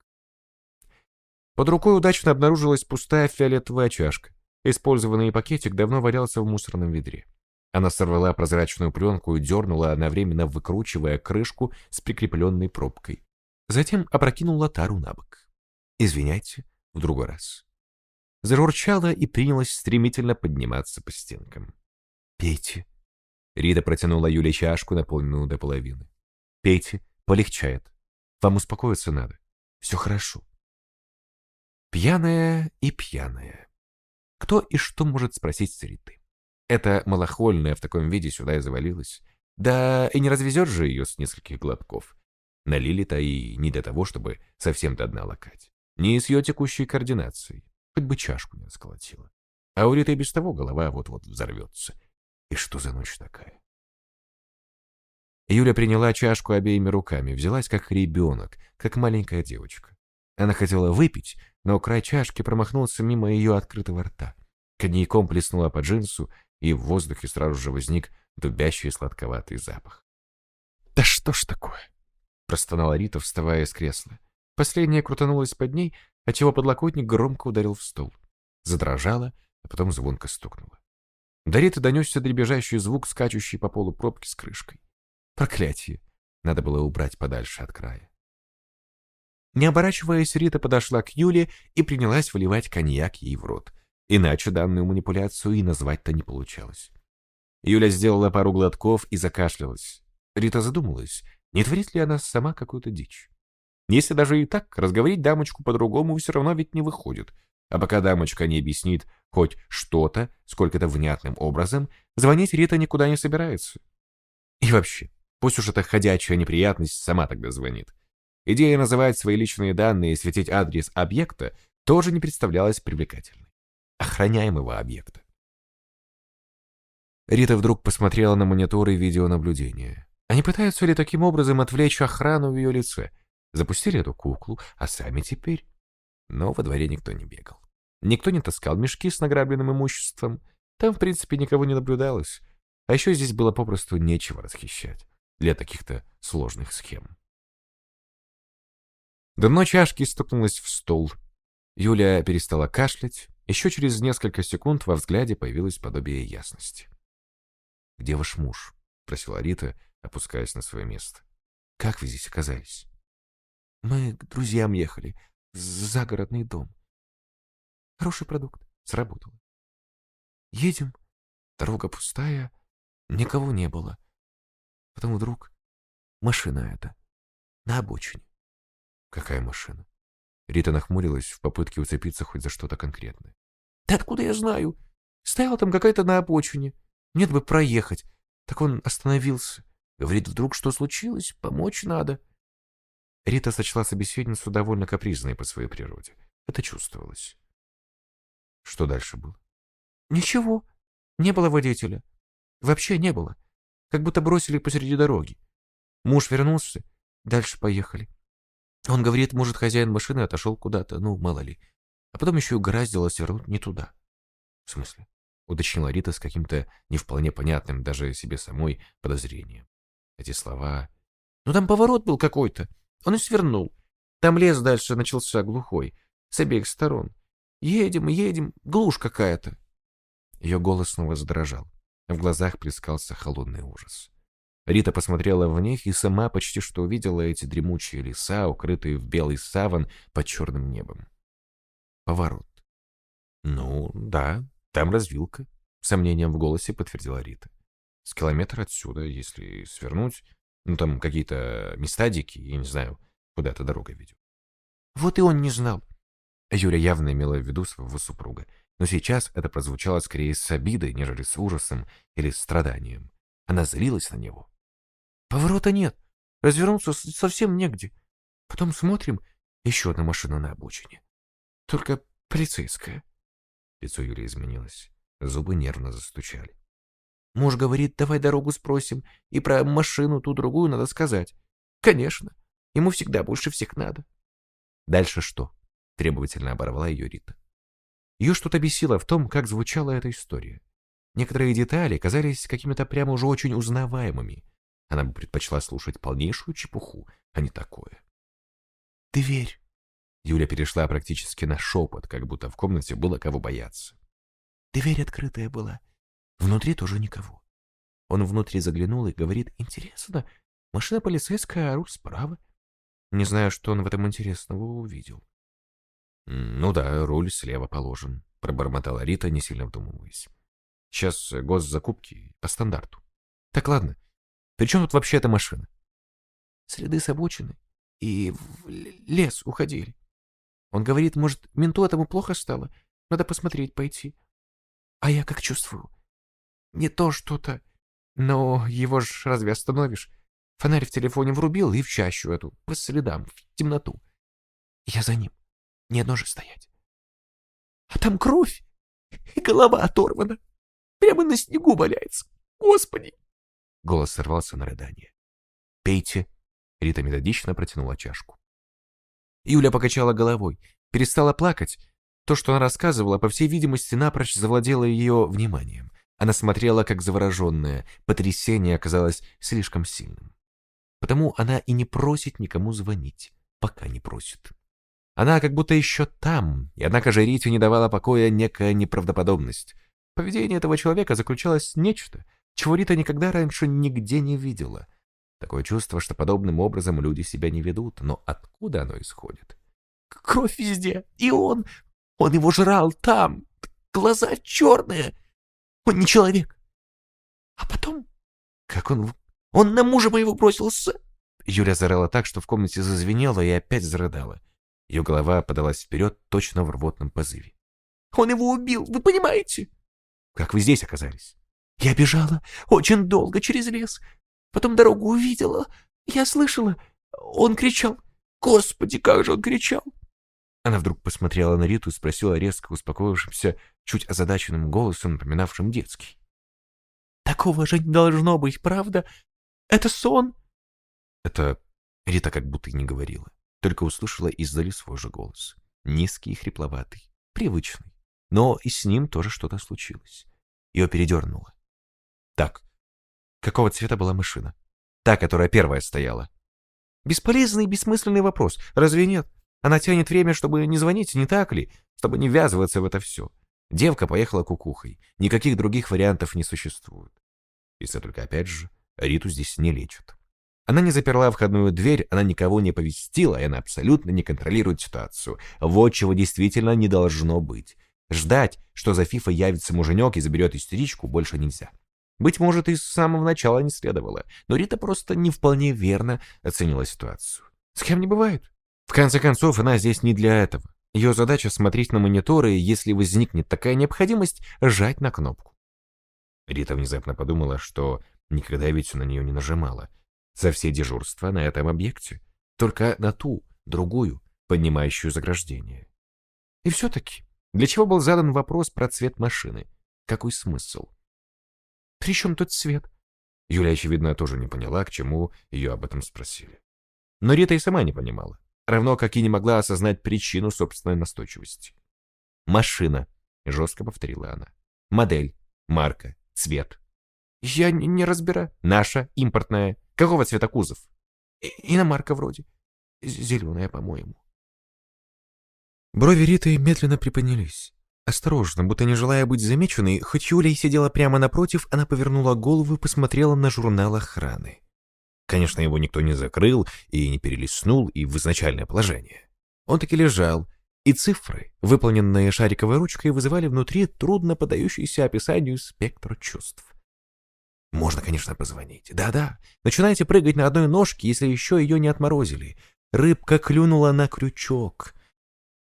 Под рукой удачно обнаружилась пустая фиолетовая чашка. Использованный пакетик давно валялся в мусорном ведре. Она сорвала прозрачную пленку и дернула, одновременно выкручивая крышку с прикрепленной пробкой. Затем опрокинула тару на бок. «Извиняйте, в другой раз». Зарурчала и принялась стремительно подниматься по стенкам. «Пейте». Рита протянула Юле чашку, наполненную до половины. «Пейте, полегчает. Вам успокоиться надо. Все хорошо». Пьяная и пьяная. Кто и что может спросить с Риты? Эта малохольная в таком виде сюда и завалилась. Да и не развезет же ее с нескольких глотков. Налили-то и не для того, чтобы совсем до дна лакать. Не с ее текущей координацией. Хоть бы чашку не расколотила. А у Риты без того голова вот-вот взорвется. И что за ночь такая? Юля приняла чашку обеими руками, взялась как ребенок, как маленькая девочка. Она хотела выпить, но край чашки промахнулся мимо ее открытого рта. Коньяком плеснула по джинсу, и в воздухе сразу же возник дубящий сладковатый запах. «Да что ж такое?» — простонала Рита, вставая из кресла. Последняя крутанулась под ней, отчего подлокотник громко ударил в стол. Задрожала, а потом звонко стукнула. До Риты донесся дребезжащий звук, скачущий по полу пробки с крышкой. Проклятие! Надо было убрать подальше от края. Не оборачиваясь, Рита подошла к Юле и принялась выливать коньяк ей в рот. Иначе данную манипуляцию и назвать-то не получалось. Юля сделала пару глотков и закашлялась. Рита задумалась, не творит ли она сама какую-то дичь. Если даже и так, разговорить дамочку по-другому все равно ведь не выходит. А пока дамочка не объяснит хоть что-то, сколько-то внятным образом, звонить Рита никуда не собирается. И вообще, пусть уж эта ходячая неприятность сама тогда звонит. Идея называть свои личные данные и светить адрес объекта тоже не представлялась привлекательной. Охраняемого объекта. Рита вдруг посмотрела на мониторы видеонаблюдения. Они пытаются ли таким образом отвлечь охрану в ее лице? Запустили эту куклу, а сами теперь... Но во дворе никто не бегал. Никто не таскал мешки с награбленным имуществом. Там, в принципе, никого не наблюдалось. А еще здесь было попросту нечего расхищать для таких-то сложных схем. Дно чашки стукнулось в стол. Юля перестала кашлять. Еще через несколько секунд во взгляде появилось подобие ясности. «Где ваш муж?» — просила Рита, опускаясь на свое место. «Как вы здесь оказались?» «Мы к друзьям ехали. Загородный дом. Хороший продукт. Сработало. Едем. Дорога пустая. Никого не было. Потом вдруг машина эта на обочине. Какая машина? Рита нахмурилась в попытке уцепиться хоть за что-то конкретное. Да откуда я знаю? Стояла там какая-то на обочине. Нет бы проехать. Так он остановился. Говорит, вдруг что случилось? Помочь надо. Рита сочла собеседницу довольно капризной по своей природе. Это чувствовалось. Что дальше было? Ничего. Не было водителя. Вообще не было. Как будто бросили посреди дороги. Муж вернулся. Дальше поехали. Он говорит, может, хозяин машины отошел куда-то, ну, мало ли. А потом еще угораздило свернуть не туда. В смысле? Уточнила Рита с каким-то не вполне понятным даже себе самой подозрением. Эти слова... Ну, там поворот был какой-то. Он и свернул. Там лес дальше начался глухой, с обеих сторон. Едем, едем, глушь какая-то. Ее голос снова задрожал. В глазах плескался холодный ужас. Рита посмотрела в них и сама почти что увидела эти дремучие леса, укрытые в белый саван под черным небом. Поворот. «Ну, да, там развилка», — сомнением в голосе подтвердила Рита. «С километра отсюда, если свернуть, ну там какие-то места дикие, я не знаю, куда эта дорога ведет». «Вот и он не знал». Юля явно имела в виду своего супруга, но сейчас это прозвучало скорее с обидой, нежели с ужасом или страданием. Она злилась на него. Поворота нет. Развернуться совсем негде. Потом смотрим, еще одна машина на обочине. Только полицейская. Лицо Юли изменилось. Зубы нервно застучали. Муж говорит, давай дорогу спросим, и про машину ту другую надо сказать. Конечно. Ему всегда больше всех надо. Дальше что? Требовательно оборвала ее Рита. Ее что-то бесило в том, как звучала эта история. Некоторые детали казались какими-то прямо уже очень узнаваемыми. Она бы предпочла слушать полнейшую чепуху, а не такое. «Дверь!» Юля перешла практически на шепот, как будто в комнате было кого бояться. Дверь открытая была. Внутри тоже никого. Он внутри заглянул и говорит, интересно, машина полицейская, а руль справа. Не знаю, что он в этом интересного увидел. «Ну да, руль слева положен», — пробормотала Рита, не сильно вдумываясь. «Сейчас госзакупки по стандарту. Так, ладно. При чем тут вообще эта машина?» «Следы с обочины и в лес уходили. Он говорит, может, менту этому плохо стало? Надо посмотреть, пойти. А я как чувствую? Не то что-то. Но его ж разве остановишь? Фонарь в телефоне врубил и в чащу эту, по следам, в темноту. Я за ним. Не одно же стоять. А там кровь, и голова оторвана. Прямо на снегу валяется. Господи! Голос сорвался на рыдание. «Пейте!» Рита методично протянула чашку. Юля покачала головой, перестала плакать. То, что она рассказывала, по всей видимости, напрочь завладело ее вниманием. Она смотрела как завороженная, потрясение оказалось слишком сильным. Потому она и не просит никому звонить, пока не просит. Она как будто еще там, и однако же Рите не давала покоя некая неправдоподобность. Поведение этого человека заключалось нечто, чего Рита никогда раньше нигде не видела. Такое чувство, что подобным образом люди себя не ведут, но откуда оно исходит? Кровь везде, и он, он его жрал там, глаза черные. Он не человек. А потом, как он... Он на мужа моего бросился. Юля зарыла так, что в комнате зазвенело и опять зарыдала. Ее голова подалась вперед точно в рвотном позыве. Он его убил, вы понимаете? Как вы здесь оказались? Я бежала очень долго через лес. Потом дорогу увидела. Я слышала. Он кричал. Господи, как же он кричал! Она вдруг посмотрела на Риту и спросила резко успокоившимся, чуть озадаченным голосом, напоминавшим детский. «Такого же не должно быть, правда? Это сон?» Это Рита как будто и не говорила, только услышала издали свой же голос. Низкий и хрипловатый, привычный. Но и с ним тоже что-то случилось. Ее передернуло. «Так, какого цвета была машина? Та, которая первая стояла?» «Бесполезный бессмысленный вопрос, разве нет?» Она тянет время, чтобы не звонить, не так ли? Чтобы не ввязываться в это все. Девка поехала кукухой. Никаких других вариантов не существует. Если только, опять же, Риту здесь не лечат. Она не заперла входную дверь, она никого не повестила, и она абсолютно не контролирует ситуацию. Вот чего действительно не должно быть. Ждать, что за Фифа явится муженек и заберет истеричку, больше нельзя. Быть может, и с самого начала не следовало, но Рита просто не вполне верно оценила ситуацию. С кем не бывает. В конце концов, она здесь не для этого. Ее задача смотреть на мониторы и, если возникнет такая необходимость, жать на кнопку. Рита внезапно подумала, что никогда ведь на нее не нажимала. За все дежурства на этом объекте. Только на ту, другую, поднимающую заграждение. И все-таки, для чего был задан вопрос про цвет машины? Какой смысл? При чем тут цвет? Юля, очевидно, тоже не поняла, к чему ее об этом спросили. Но Рита и сама не понимала равно как и не могла осознать причину собственной настойчивости. «Машина», — жестко повторила она. «Модель, марка, цвет». «Я не, не разбираю». «Наша, импортная. Какого цвета кузов?» И «Иномарка вроде. Зеленая, по-моему». Брови Риты медленно приподнялись. Осторожно, будто не желая быть замеченной, хоть Юля и сидела прямо напротив, она повернула голову и посмотрела на журнал охраны. Конечно, его никто не закрыл и не перелистнул и в изначальное положение. Он таки лежал, и цифры, выполненные шариковой ручкой, вызывали внутри трудно подающийся описанию спектр чувств. Можно, конечно, позвонить. Да-да, начинайте прыгать на одной ножке, если еще ее не отморозили. Рыбка клюнула на крючок.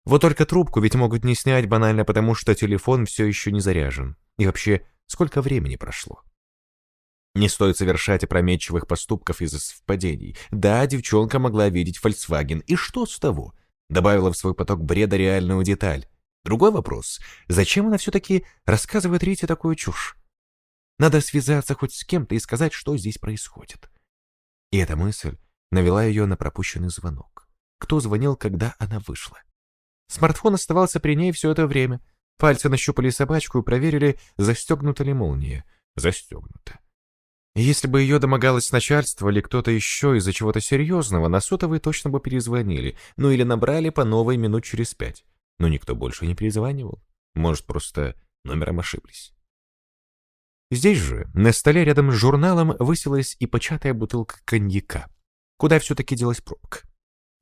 Вот только трубку ведь могут не снять банально потому, что телефон все еще не заряжен. И вообще, сколько времени прошло? Не стоит совершать опрометчивых поступков из-за совпадений. Да, девчонка могла видеть Volkswagen, и что с того? Добавила в свой поток бреда реальную деталь. Другой вопрос. Зачем она все-таки рассказывает Рите такую чушь? Надо связаться хоть с кем-то и сказать, что здесь происходит. И эта мысль навела ее на пропущенный звонок. Кто звонил, когда она вышла? Смартфон оставался при ней все это время. Пальцы нащупали собачку и проверили, застегнута ли молния. Застегнута. Если бы ее домогалось начальство или кто-то еще из-за чего-то серьезного, на сотовый точно бы перезвонили, ну или набрали по новой минут через пять. Но никто больше не перезванивал. Может, просто номером ошиблись. Здесь же, на столе рядом с журналом, высилась и початая бутылка коньяка. Куда все-таки делась пробка?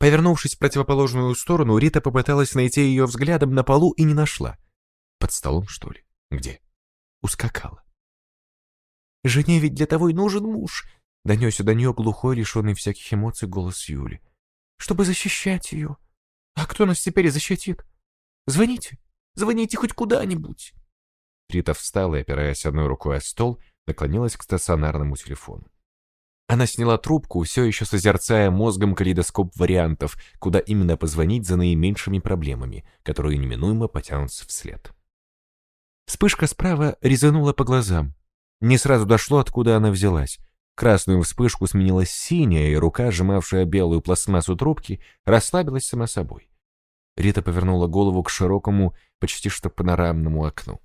Повернувшись в противоположную сторону, Рита попыталась найти ее взглядом на полу и не нашла. Под столом, что ли? Где? Ускакала. «Жене ведь для того и нужен муж», — донесся до нее глухой, лишенный всяких эмоций голос Юли. «Чтобы защищать ее. А кто нас теперь защитит? Звоните, звоните хоть куда-нибудь». Рита встала и, опираясь одной рукой о стол, наклонилась к стационарному телефону. Она сняла трубку, все еще созерцая мозгом калейдоскоп вариантов, куда именно позвонить за наименьшими проблемами, которые неминуемо потянутся вслед. Вспышка справа резанула по глазам. Не сразу дошло, откуда она взялась. Красную вспышку сменилась синяя, и рука, сжимавшая белую пластмассу трубки, расслабилась сама собой. Рита повернула голову к широкому, почти что панорамному окну.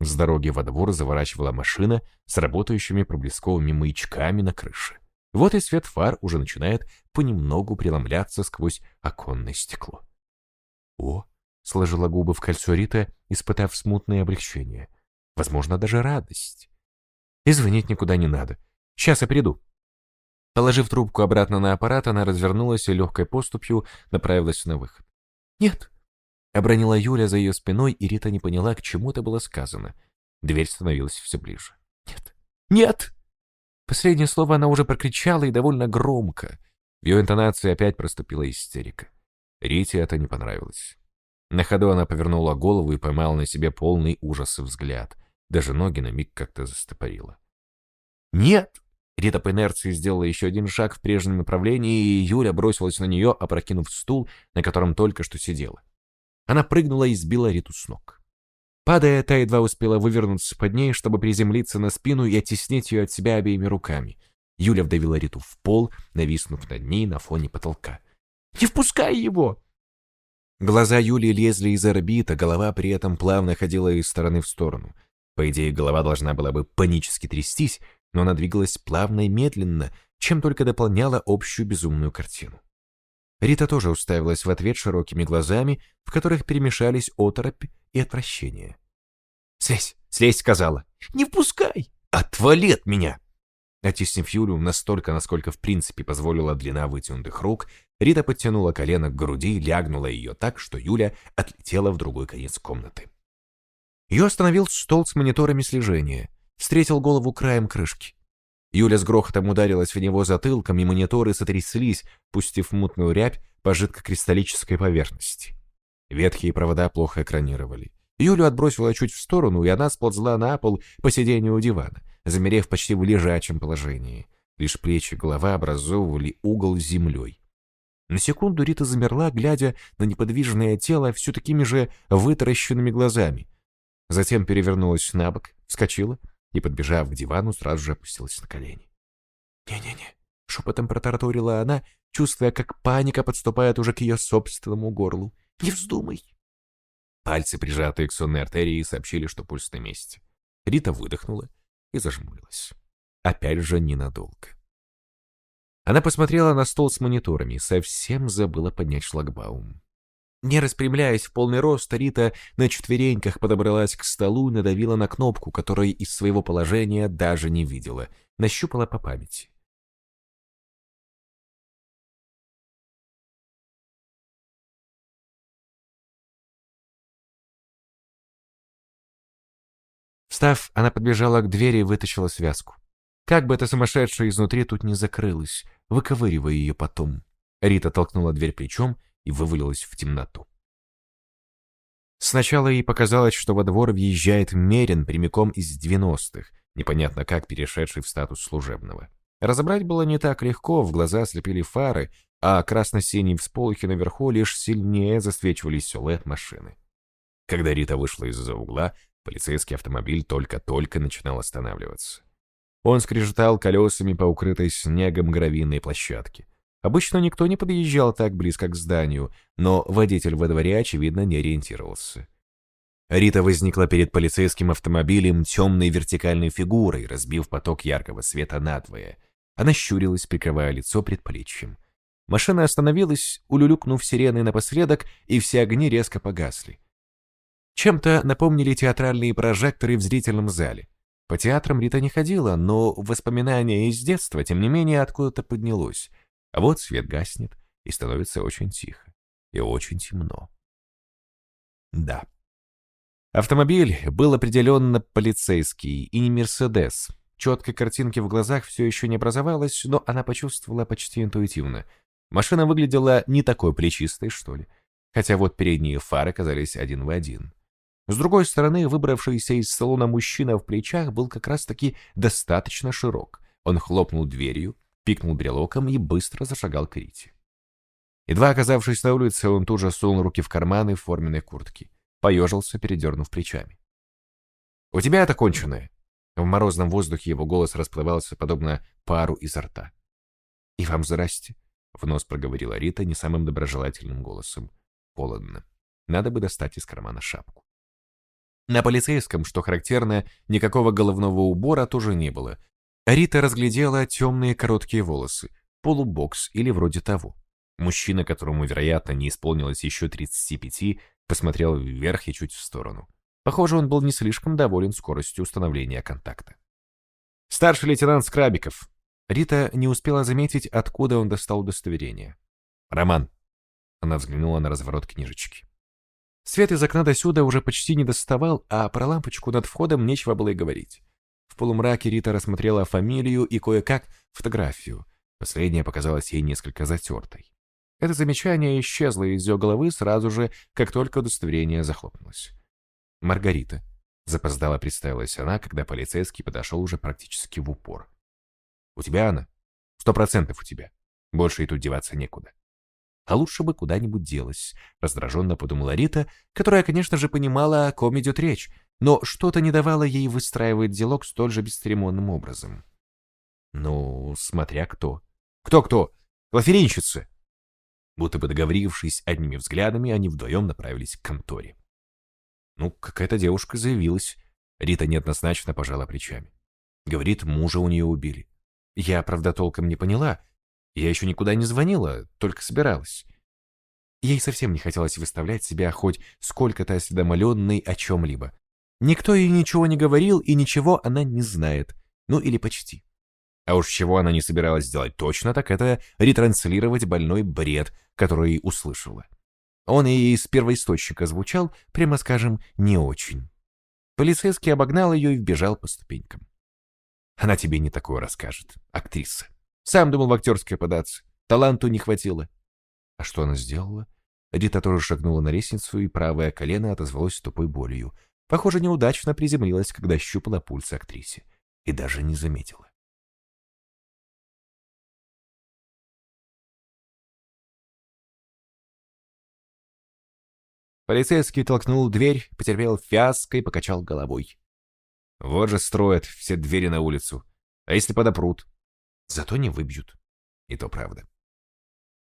С дороги во двор заворачивала машина с работающими проблесковыми маячками на крыше. Вот и свет фар уже начинает понемногу преломляться сквозь оконное стекло. «О!» — сложила губы в кольцо Рита, испытав смутное облегчение. Возможно, даже радость. И звонить никуда не надо. Сейчас я приду. Положив трубку обратно на аппарат, она развернулась и легкой поступью направилась на выход. «Нет!» — обронила Юля за ее спиной, и Рита не поняла, к чему это было сказано. Дверь становилась все ближе. «Нет! Нет!» Последнее слово она уже прокричала и довольно громко. В ее интонации опять проступила истерика. Рите это не понравилось. На ходу она повернула голову и поймала на себе полный ужаса взгляд. Даже ноги на миг как-то застопорила. «Нет!» Рита по инерции сделала еще один шаг в прежнем направлении, и Юля бросилась на нее, опрокинув стул, на котором только что сидела. Она прыгнула и сбила Риту с ног. Падая, та едва успела вывернуться под ней, чтобы приземлиться на спину и оттеснить ее от себя обеими руками. Юля вдавила Риту в пол, нависнув над ней на фоне потолка. «Не впускай его!» Глаза Юли лезли из орбита, голова при этом плавно ходила из стороны в сторону. По идее, голова должна была бы панически трястись, но она двигалась плавно и медленно, чем только дополняла общую безумную картину. Рита тоже уставилась в ответ широкими глазами, в которых перемешались оторопь и отвращение. «Слезь, слезь!» — сказала. «Не впускай! Отвали от меня!» Оттеснив Юлю настолько, насколько в принципе позволила длина вытянутых рук, Рита подтянула колено к груди и лягнула ее так, что Юля отлетела в другой конец комнаты. Ее остановил стол с мониторами слежения, встретил голову краем крышки. Юля с грохотом ударилась в него затылком, и мониторы сотряслись, пустив мутную рябь по жидкокристаллической поверхности. Ветхие провода плохо экранировали. Юлю отбросила чуть в сторону, и она сползла на пол по сиденью у дивана, замерев почти в лежачем положении. Лишь плечи и голова образовывали угол с землей. На секунду Рита замерла, глядя на неподвижное тело все такими же вытаращенными глазами. Затем перевернулась на бок, вскочила и, подбежав к дивану, сразу же опустилась на колени. «Не-не-не», — шепотом протараторила она, чувствуя, как паника подступает уже к ее собственному горлу. «Не вздумай!» Пальцы, прижатые к сонной артерии, сообщили, что пульс на месте. Рита выдохнула и зажмурилась. Опять же ненадолго. Она посмотрела на стол с мониторами, совсем забыла поднять шлагбаум. Не распрямляясь в полный рост, Рита на четвереньках подобралась к столу и надавила на кнопку, которой из своего положения даже не видела. Нащупала по памяти. Встав, она подбежала к двери и вытащила связку. Как бы эта сумасшедшая изнутри тут не закрылась, выковыривая ее потом. Рита толкнула дверь плечом и вывалилась в темноту. Сначала ей показалось, что во двор въезжает Мерин прямиком из 90-х, непонятно как перешедший в статус служебного. Разобрать было не так легко, в глаза слепили фары, а красно-синие всполохи наверху лишь сильнее засвечивали силуэт машины. Когда Рита вышла из-за угла, полицейский автомобиль только-только начинал останавливаться. Он скрежетал колесами по укрытой снегом гравийной площадке. Обычно никто не подъезжал так близко к зданию, но водитель во дворе, очевидно, не ориентировался. Рита возникла перед полицейским автомобилем темной вертикальной фигурой, разбив поток яркого света надвое. Она щурилась, прикрывая лицо предплечьем. Машина остановилась, улюлюкнув сиреной напоследок, и все огни резко погасли. Чем-то напомнили театральные прожекторы в зрительном зале. По театрам Рита не ходила, но воспоминания из детства, тем не менее, откуда-то поднялось. А вот свет гаснет, и становится очень тихо. И очень темно. Да. Автомобиль был определенно полицейский и не Мерседес. Четкой картинки в глазах все еще не образовалось, но она почувствовала почти интуитивно. Машина выглядела не такой плечистой, что ли. Хотя вот передние фары казались один в один. С другой стороны, выбравшийся из салона мужчина в плечах был как раз-таки достаточно широк. Он хлопнул дверью, пикнул брелоком и быстро зашагал к Рите. Едва оказавшись на улице, он тут же сунул руки в карманы форменной куртки. Поежился, передернув плечами. «У тебя это конченое!» В морозном воздухе его голос расплывался, подобно пару изо рта. «И вам здрасте!» — в нос проговорила Рита не самым доброжелательным голосом. «Холодно. Надо бы достать из кармана шапку». На полицейском, что характерно, никакого головного убора тоже не было. Рита разглядела темные короткие волосы, полубокс или вроде того. Мужчина, которому, вероятно, не исполнилось еще 35, посмотрел вверх и чуть в сторону. Похоже, он был не слишком доволен скоростью установления контакта. «Старший лейтенант Скрабиков». Рита не успела заметить, откуда он достал удостоверение. «Роман». Она взглянула на разворот книжечки. Свет из окна до сюда уже почти не доставал, а про лампочку над входом нечего было и говорить. В полумраке Рита рассмотрела фамилию и кое-как фотографию. Последняя показалась ей несколько затертой. Это замечание исчезло из ее головы сразу же, как только удостоверение захлопнулось. «Маргарита», — запоздала представилась она, когда полицейский подошел уже практически в упор. «У тебя она? Сто процентов у тебя. Больше и тут деваться некуда». А лучше бы куда-нибудь делась, раздраженно подумала Рита, которая, конечно же, понимала, о ком идет речь, но что-то не давало ей выстраивать диалог столь же бесцеремонным образом. Ну, смотря кто. Кто-кто? Лаферинщицы! Будто бы договорившись одними взглядами, они вдвоем направились к конторе. Ну, какая-то девушка заявилась. Рита неоднозначно пожала плечами. Говорит, мужа у нее убили. Я, правда, толком не поняла. Я еще никуда не звонила, только собиралась. Ей совсем не хотелось выставлять себя хоть сколько-то осведомленной о чем-либо. Никто ей ничего не говорил, и ничего она не знает. Ну, или почти. А уж чего она не собиралась сделать точно, так это ретранслировать больной бред, который услышала. Он и из первоисточника звучал, прямо скажем, не очень. Полицейский обогнал ее и вбежал по ступенькам. Она тебе не такое расскажет, актриса. Сам думал в актерское податься. Таланту не хватило. А что она сделала? Рита тоже шагнула на лестницу, и правое колено отозвалось тупой болью. Похоже, неудачно приземлилась, когда щупала пульс актрисе. И даже не заметила. Полицейский толкнул дверь, потерпел фиаско и покачал головой. Вот же строят все двери на улицу. А если подопрут? Зато не выбьют. И то правда.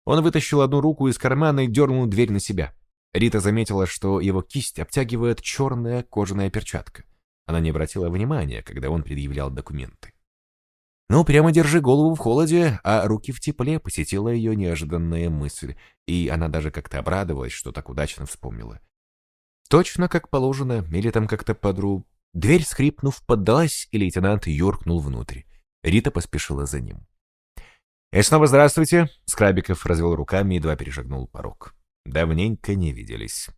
Он вытащил одну руку из кармана и дернул дверь на себя. Рита заметила, что его кисть обтягивает черная кожаная перчатка. Она не обратила внимания, когда он предъявлял документы. «Ну, прямо держи голову в холоде, а руки в тепле», — посетила ее неожиданная мысль, и она даже как-то обрадовалась, что так удачно вспомнила. Точно как положено, или там как-то подру... Дверь, скрипнув, поддалась, и лейтенант юркнул внутрь. Рита поспешила за ним. «И снова здравствуйте!» — Скрабиков развел руками и едва перешагнул порог. Давненько не виделись.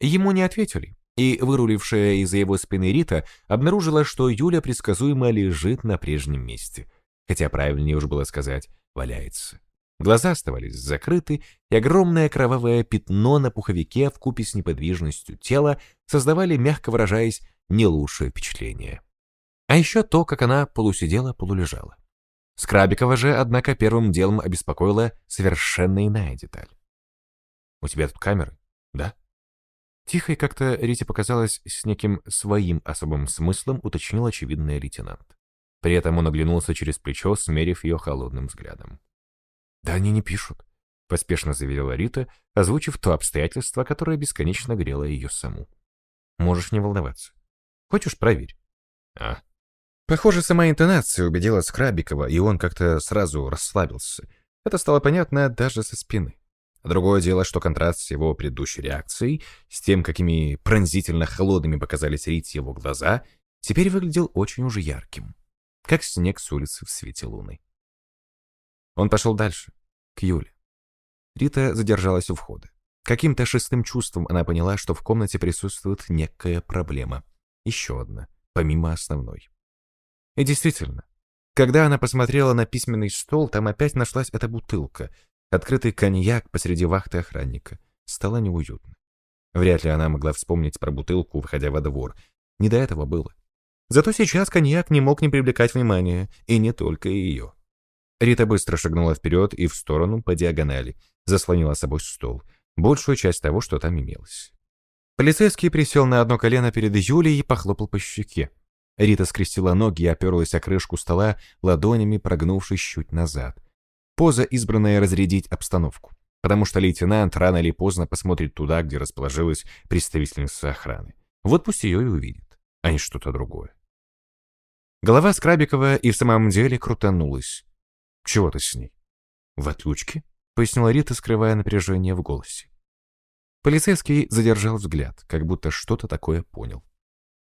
Ему не ответили и вырулившая из-за его спины Рита обнаружила, что Юля предсказуемо лежит на прежнем месте. Хотя правильнее уж было сказать «валяется». Глаза оставались закрыты, и огромное кровавое пятно на пуховике в купе с неподвижностью тела создавали, мягко выражаясь, не лучшее впечатление. А еще то, как она полусидела, полулежала. Скрабикова же, однако, первым делом обеспокоила совершенно иная деталь. «У тебя тут камеры?» «Да». Тихо и как-то Рите показалось с неким своим особым смыслом, уточнил очевидный лейтенант. При этом он оглянулся через плечо, смерив ее холодным взглядом. «Да они не пишут», — поспешно заверила Рита, озвучив то обстоятельство, которое бесконечно грело ее саму. Можешь не волноваться. Хочешь, проверь. А. Похоже, сама интонация убедила Скрабикова, и он как-то сразу расслабился. Это стало понятно даже со спины. Другое дело, что контраст с его предыдущей реакцией, с тем, какими пронзительно холодными показались Рите его глаза, теперь выглядел очень уже ярким, как снег с улицы в свете луны. Он пошел дальше, к Юле. Рита задержалась у входа. Каким-то шестым чувством она поняла, что в комнате присутствует некая проблема. Еще одна, помимо основной. И действительно, когда она посмотрела на письменный стол, там опять нашлась эта бутылка, открытый коньяк посреди вахты охранника. Стало неуютно. Вряд ли она могла вспомнить про бутылку, выходя во двор. Не до этого было. Зато сейчас коньяк не мог не привлекать внимания, и не только ее. Рита быстро шагнула вперед и в сторону по диагонали, заслонила собой стол, большую часть того, что там имелось. Полицейский присел на одно колено перед Юлей и похлопал по щеке. Рита скрестила ноги и оперлась о крышку стола, ладонями прогнувшись чуть назад. Поза, избранная разрядить обстановку, потому что лейтенант рано или поздно посмотрит туда, где расположилась представительница охраны. Вот пусть ее и увидит, а не что-то другое. Голова Скрабикова и в самом деле крутанулась. «Чего ты с ней?» «В отлучке?» — пояснила Рита, скрывая напряжение в голосе. Полицейский задержал взгляд, как будто что-то такое понял.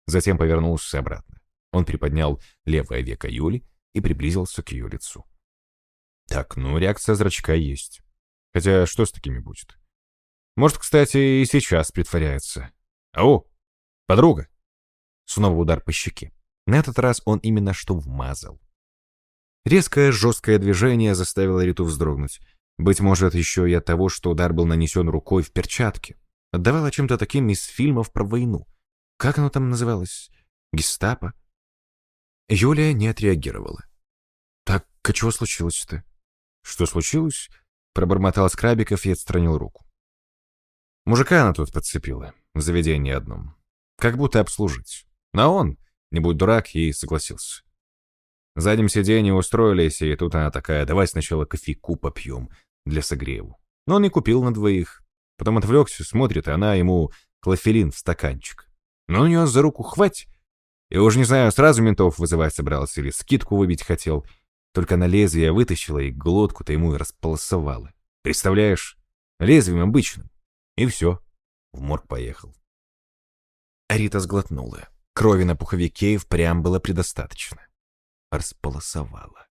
Затем повернулся обратно. Он приподнял левое веко Юли и приблизился к ее лицу. Так, ну, реакция зрачка есть. Хотя что с такими будет? Может, кстати, и сейчас притворяется. Ау, подруга! Снова удар по щеке. На этот раз он именно что вмазал. Резкое, жесткое движение заставило Риту вздрогнуть. Быть может, еще и от того, что удар был нанесен рукой в перчатке. Отдавало чем-то таким из фильмов про войну. Как оно там называлось? Гестапо? Юлия не отреагировала. «Так, а чего случилось-то?» «Что случилось?» Пробормотал Скрабиков и отстранил руку. Мужика она тут подцепила, в заведении одном. Как будто обслужить. А он, не будь дурак, и согласился. Заднем сиденье устроились, и тут она такая, давай сначала кофейку попьем для согреву. Но он не купил на двоих. Потом отвлекся, смотрит, и она ему клофелин в стаканчик. Но у нее за руку хвать. Я уже не знаю, сразу ментов вызывать собрался или скидку выбить хотел. Только на лезвие вытащила и глотку-то ему располосовала. Представляешь? Лезвием обычным. И все. В морг поехал. Арита сглотнула. Крови на пуховике впрямь было предостаточно. Располосовала.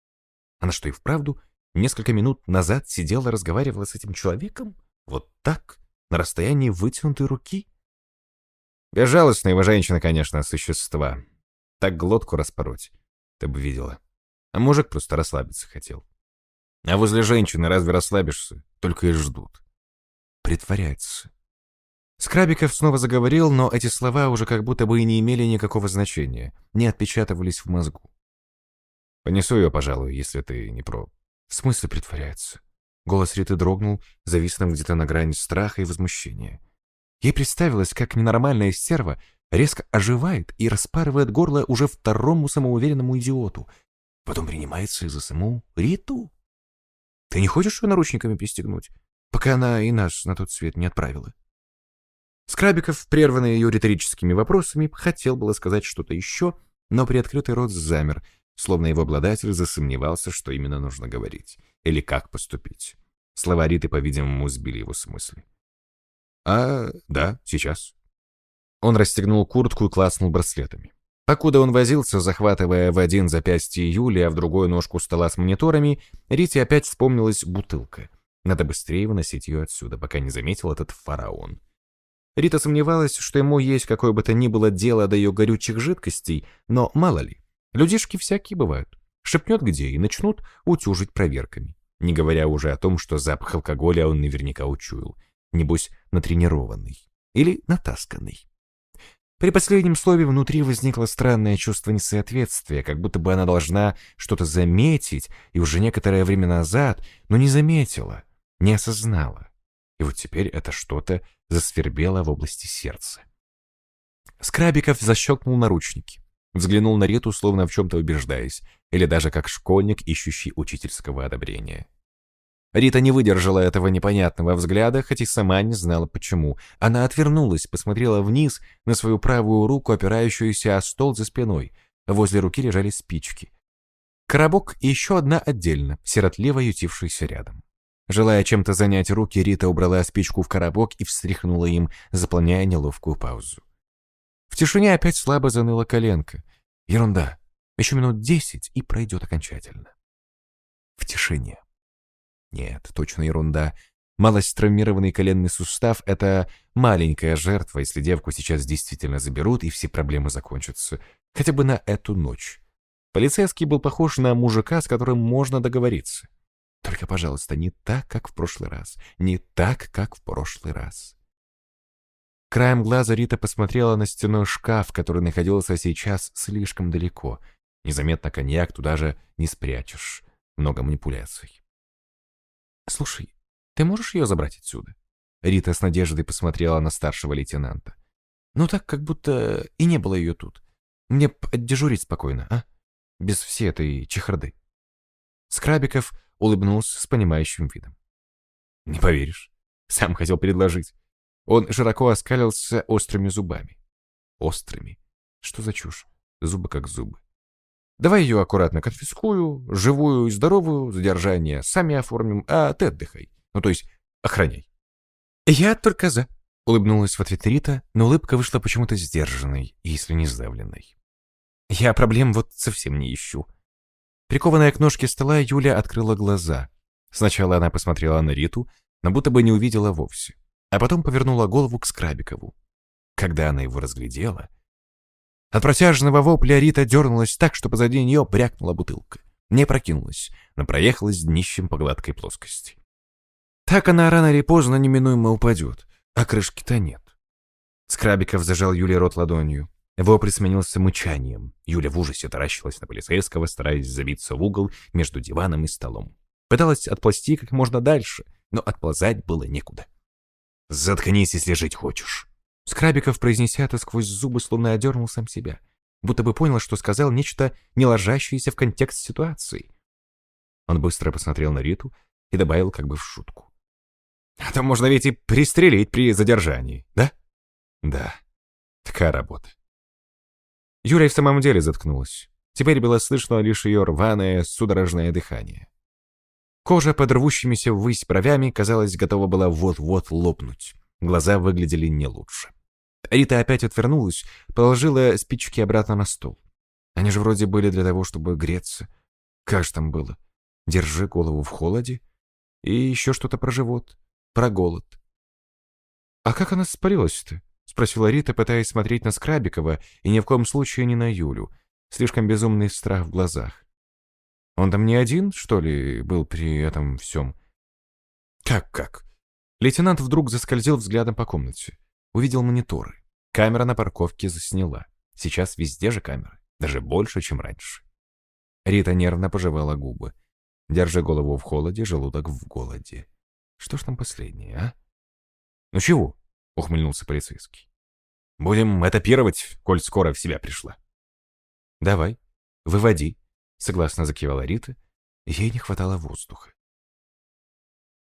Она что, и вправду несколько минут назад сидела, разговаривала с этим человеком? Вот так? На расстоянии вытянутой руки? Безжалостные вы женщины, конечно, существа. Так глотку распороть. Ты бы видела. А мужик просто расслабиться хотел. А возле женщины разве расслабишься? Только и ждут. Притворяется. Скрабиков снова заговорил, но эти слова уже как будто бы и не имели никакого значения, не отпечатывались в мозгу. Понесу ее, пожалуй, если ты не про... В смысле притворяется? Голос Риты дрогнул, зависнув где-то на грани страха и возмущения. Ей представилось, как ненормальная стерва резко оживает и распарывает горло уже второму самоуверенному идиоту. Потом принимается за саму Риту. Ты не хочешь ее наручниками пристегнуть, пока она и нас на тот свет не отправила? Скрабиков, прерванный ее риторическими вопросами, хотел было сказать что-то еще, но приоткрытый рот замер, словно его обладатель засомневался, что именно нужно говорить, или как поступить. Слова Риты, по-видимому, сбили его с мысли. «А, да, сейчас». Он расстегнул куртку и класнул браслетами. Покуда он возился, захватывая в один запястье Юли, а в другую ножку стола с мониторами, Рите опять вспомнилась бутылка. Надо быстрее выносить ее отсюда, пока не заметил этот фараон. Рита сомневалась, что ему есть какое бы то ни было дело до ее горючих жидкостей, но мало ли, людишки всякие бывают. Шепнет где и начнут утюжить проверками. Не говоря уже о том, что запах алкоголя он наверняка учуял небось, натренированный или натасканный. При последнем слове внутри возникло странное чувство несоответствия, как будто бы она должна что-то заметить, и уже некоторое время назад, но не заметила, не осознала. И вот теперь это что-то засвербело в области сердца. Скрабиков защелкнул наручники, взглянул на Риту, словно в чем-то убеждаясь, или даже как школьник, ищущий учительского одобрения. Рита не выдержала этого непонятного взгляда, хоть и сама не знала почему. Она отвернулась, посмотрела вниз на свою правую руку, опирающуюся о стол за спиной. Возле руки лежали спички. Коробок и еще одна отдельно, сиротливо ютившаяся рядом. Желая чем-то занять руки, Рита убрала спичку в коробок и встряхнула им, заполняя неловкую паузу. В тишине опять слабо заныла коленка. Ерунда. Еще минут десять и пройдет окончательно. В тишине. Нет, точно ерунда. Малость травмированный коленный сустав — это маленькая жертва, если девку сейчас действительно заберут, и все проблемы закончатся. Хотя бы на эту ночь. Полицейский был похож на мужика, с которым можно договориться. Только, пожалуйста, не так, как в прошлый раз. Не так, как в прошлый раз. Краем глаза Рита посмотрела на стеной шкаф, который находился сейчас слишком далеко. Незаметно коньяк туда же не спрячешь. Много манипуляций. «Слушай, ты можешь ее забрать отсюда?» Рита с надеждой посмотрела на старшего лейтенанта. «Ну так, как будто и не было ее тут. Мне отдежурить спокойно, а? Без всей этой чехарды». Скрабиков улыбнулся с понимающим видом. «Не поверишь. Сам хотел предложить». Он широко оскалился острыми зубами. Острыми? Что за чушь? Зубы как зубы. Давай ее аккуратно конфискую, живую и здоровую, задержание сами оформим, а ты отдыхай. Ну, то есть, охраняй. Я только за. Улыбнулась в ответ Рита, но улыбка вышла почему-то сдержанной, если не сдавленной. Я проблем вот совсем не ищу. Прикованная к ножке стола, Юля открыла глаза. Сначала она посмотрела на Риту, но будто бы не увидела вовсе, а потом повернула голову к Скрабикову. Когда она его разглядела, от протяжного вопля Рита дернулась так, что позади нее брякнула бутылка. Не прокинулась, но проехалась днищем по гладкой плоскости. Так она рано или поздно неминуемо упадет, а крышки-то нет. Скрабиков зажал Юле рот ладонью. Вопль сменился мычанием. Юля в ужасе таращилась на полицейского, стараясь забиться в угол между диваном и столом. Пыталась отползти как можно дальше, но отползать было некуда. «Заткнись, если жить хочешь», Скрабиков, произнеся это сквозь зубы, словно одернул сам себя, будто бы понял, что сказал нечто не ложащееся в контекст ситуации. Он быстро посмотрел на Риту и добавил как бы в шутку. «А то можно ведь и пристрелить при задержании, да?» «Да, такая работа». Юля в самом деле заткнулась. Теперь было слышно лишь ее рваное, судорожное дыхание. Кожа под рвущимися ввысь бровями, казалось, готова была вот-вот лопнуть. Глаза выглядели не лучше. Рита опять отвернулась, положила спички обратно на стол. Они же вроде были для того, чтобы греться. Как же там было? Держи голову в холоде. И еще что-то про живот, про голод. «А как она спалилась-то?» — спросила Рита, пытаясь смотреть на Скрабикова и ни в коем случае не на Юлю. Слишком безумный страх в глазах. Он там не один, что ли, был при этом всем? Как-как? Лейтенант вдруг заскользил взглядом по комнате. Увидел мониторы. Камера на парковке засняла. Сейчас везде же камеры. Даже больше, чем раньше. Рита нервно пожевала губы. Держа голову в холоде, желудок в голоде. Что ж там последнее, а? Ну чего? Ухмыльнулся полицейский. Будем этапировать, коль скоро в себя пришла. Давай, выводи, согласно закивала Рита. Ей не хватало воздуха.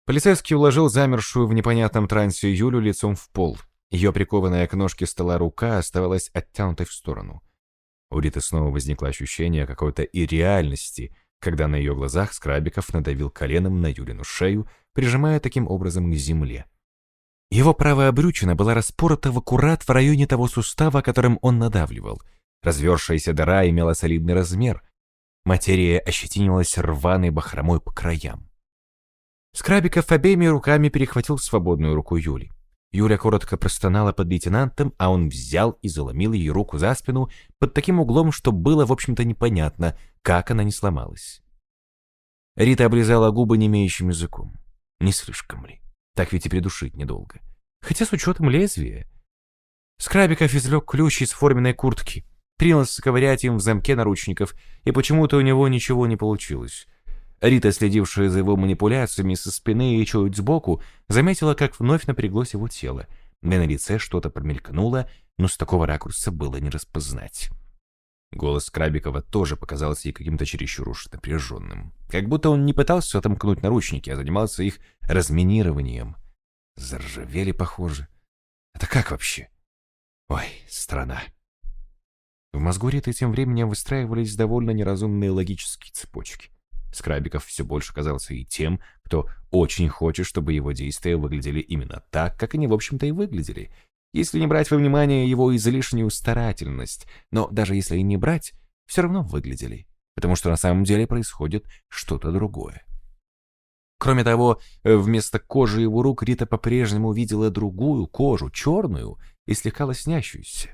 Полицейский уложил замершую в непонятном трансе Юлю лицом в пол. Ее прикованная к ножке стола рука оставалась оттянутой в сторону. У Риты снова возникло ощущение какой-то ирреальности, когда на ее глазах Скрабиков надавил коленом на Юлину шею, прижимая таким образом к земле. Его правая брючина была распорота в аккурат в районе того сустава, которым он надавливал. Развершаяся дыра имела солидный размер. Материя ощетинилась рваной бахромой по краям. Скрабиков обеими руками перехватил свободную руку Юли. Юля коротко простонала под лейтенантом, а он взял и заломил ей руку за спину под таким углом, что было, в общем-то, непонятно, как она не сломалась. Рита облизала губы немеющим языком. Не слишком ли? Так ведь и придушить недолго. Хотя с учетом лезвия. Скрабиков извлек ключ из форменной куртки, принялся ковырять им в замке наручников, и почему-то у него ничего не получилось. Рита, следившая за его манипуляциями со спины и чуть сбоку, заметила, как вновь напряглось его тело. Да на лице что-то промелькнуло, но с такого ракурса было не распознать. Голос Крабикова тоже показался ей каким-то чересчур уж напряженным. Как будто он не пытался отомкнуть наручники, а занимался их разминированием. Заржавели, похоже. Это как вообще? Ой, страна. В мозгу Риты тем временем выстраивались довольно неразумные логические цепочки. Скрабиков все больше казался и тем, кто очень хочет, чтобы его действия выглядели именно так, как они, в общем-то, и выглядели — если не брать во внимание его излишнюю старательность, но даже если и не брать, все равно выглядели, потому что на самом деле происходит что-то другое. Кроме того, вместо кожи его рук Рита по-прежнему видела другую кожу, черную и слегка лоснящуюся.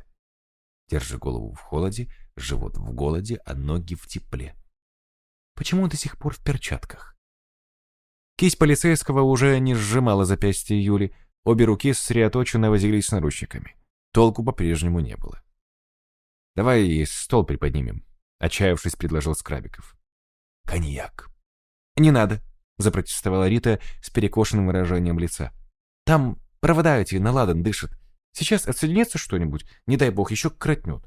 Держи голову в холоде, живот в голоде, а ноги в тепле. Почему он до сих пор в перчатках? Кисть полицейского уже не сжимала запястье Юли, Обе руки сосредоточенно возились с наручниками. Толку по-прежнему не было. «Давай стол приподнимем», — отчаявшись, предложил Скрабиков. «Коньяк». «Не надо», — запротестовала Рита с перекошенным выражением лица. «Там провода эти на ладан дышат. Сейчас отсоединится что-нибудь, не дай бог, еще кротнет».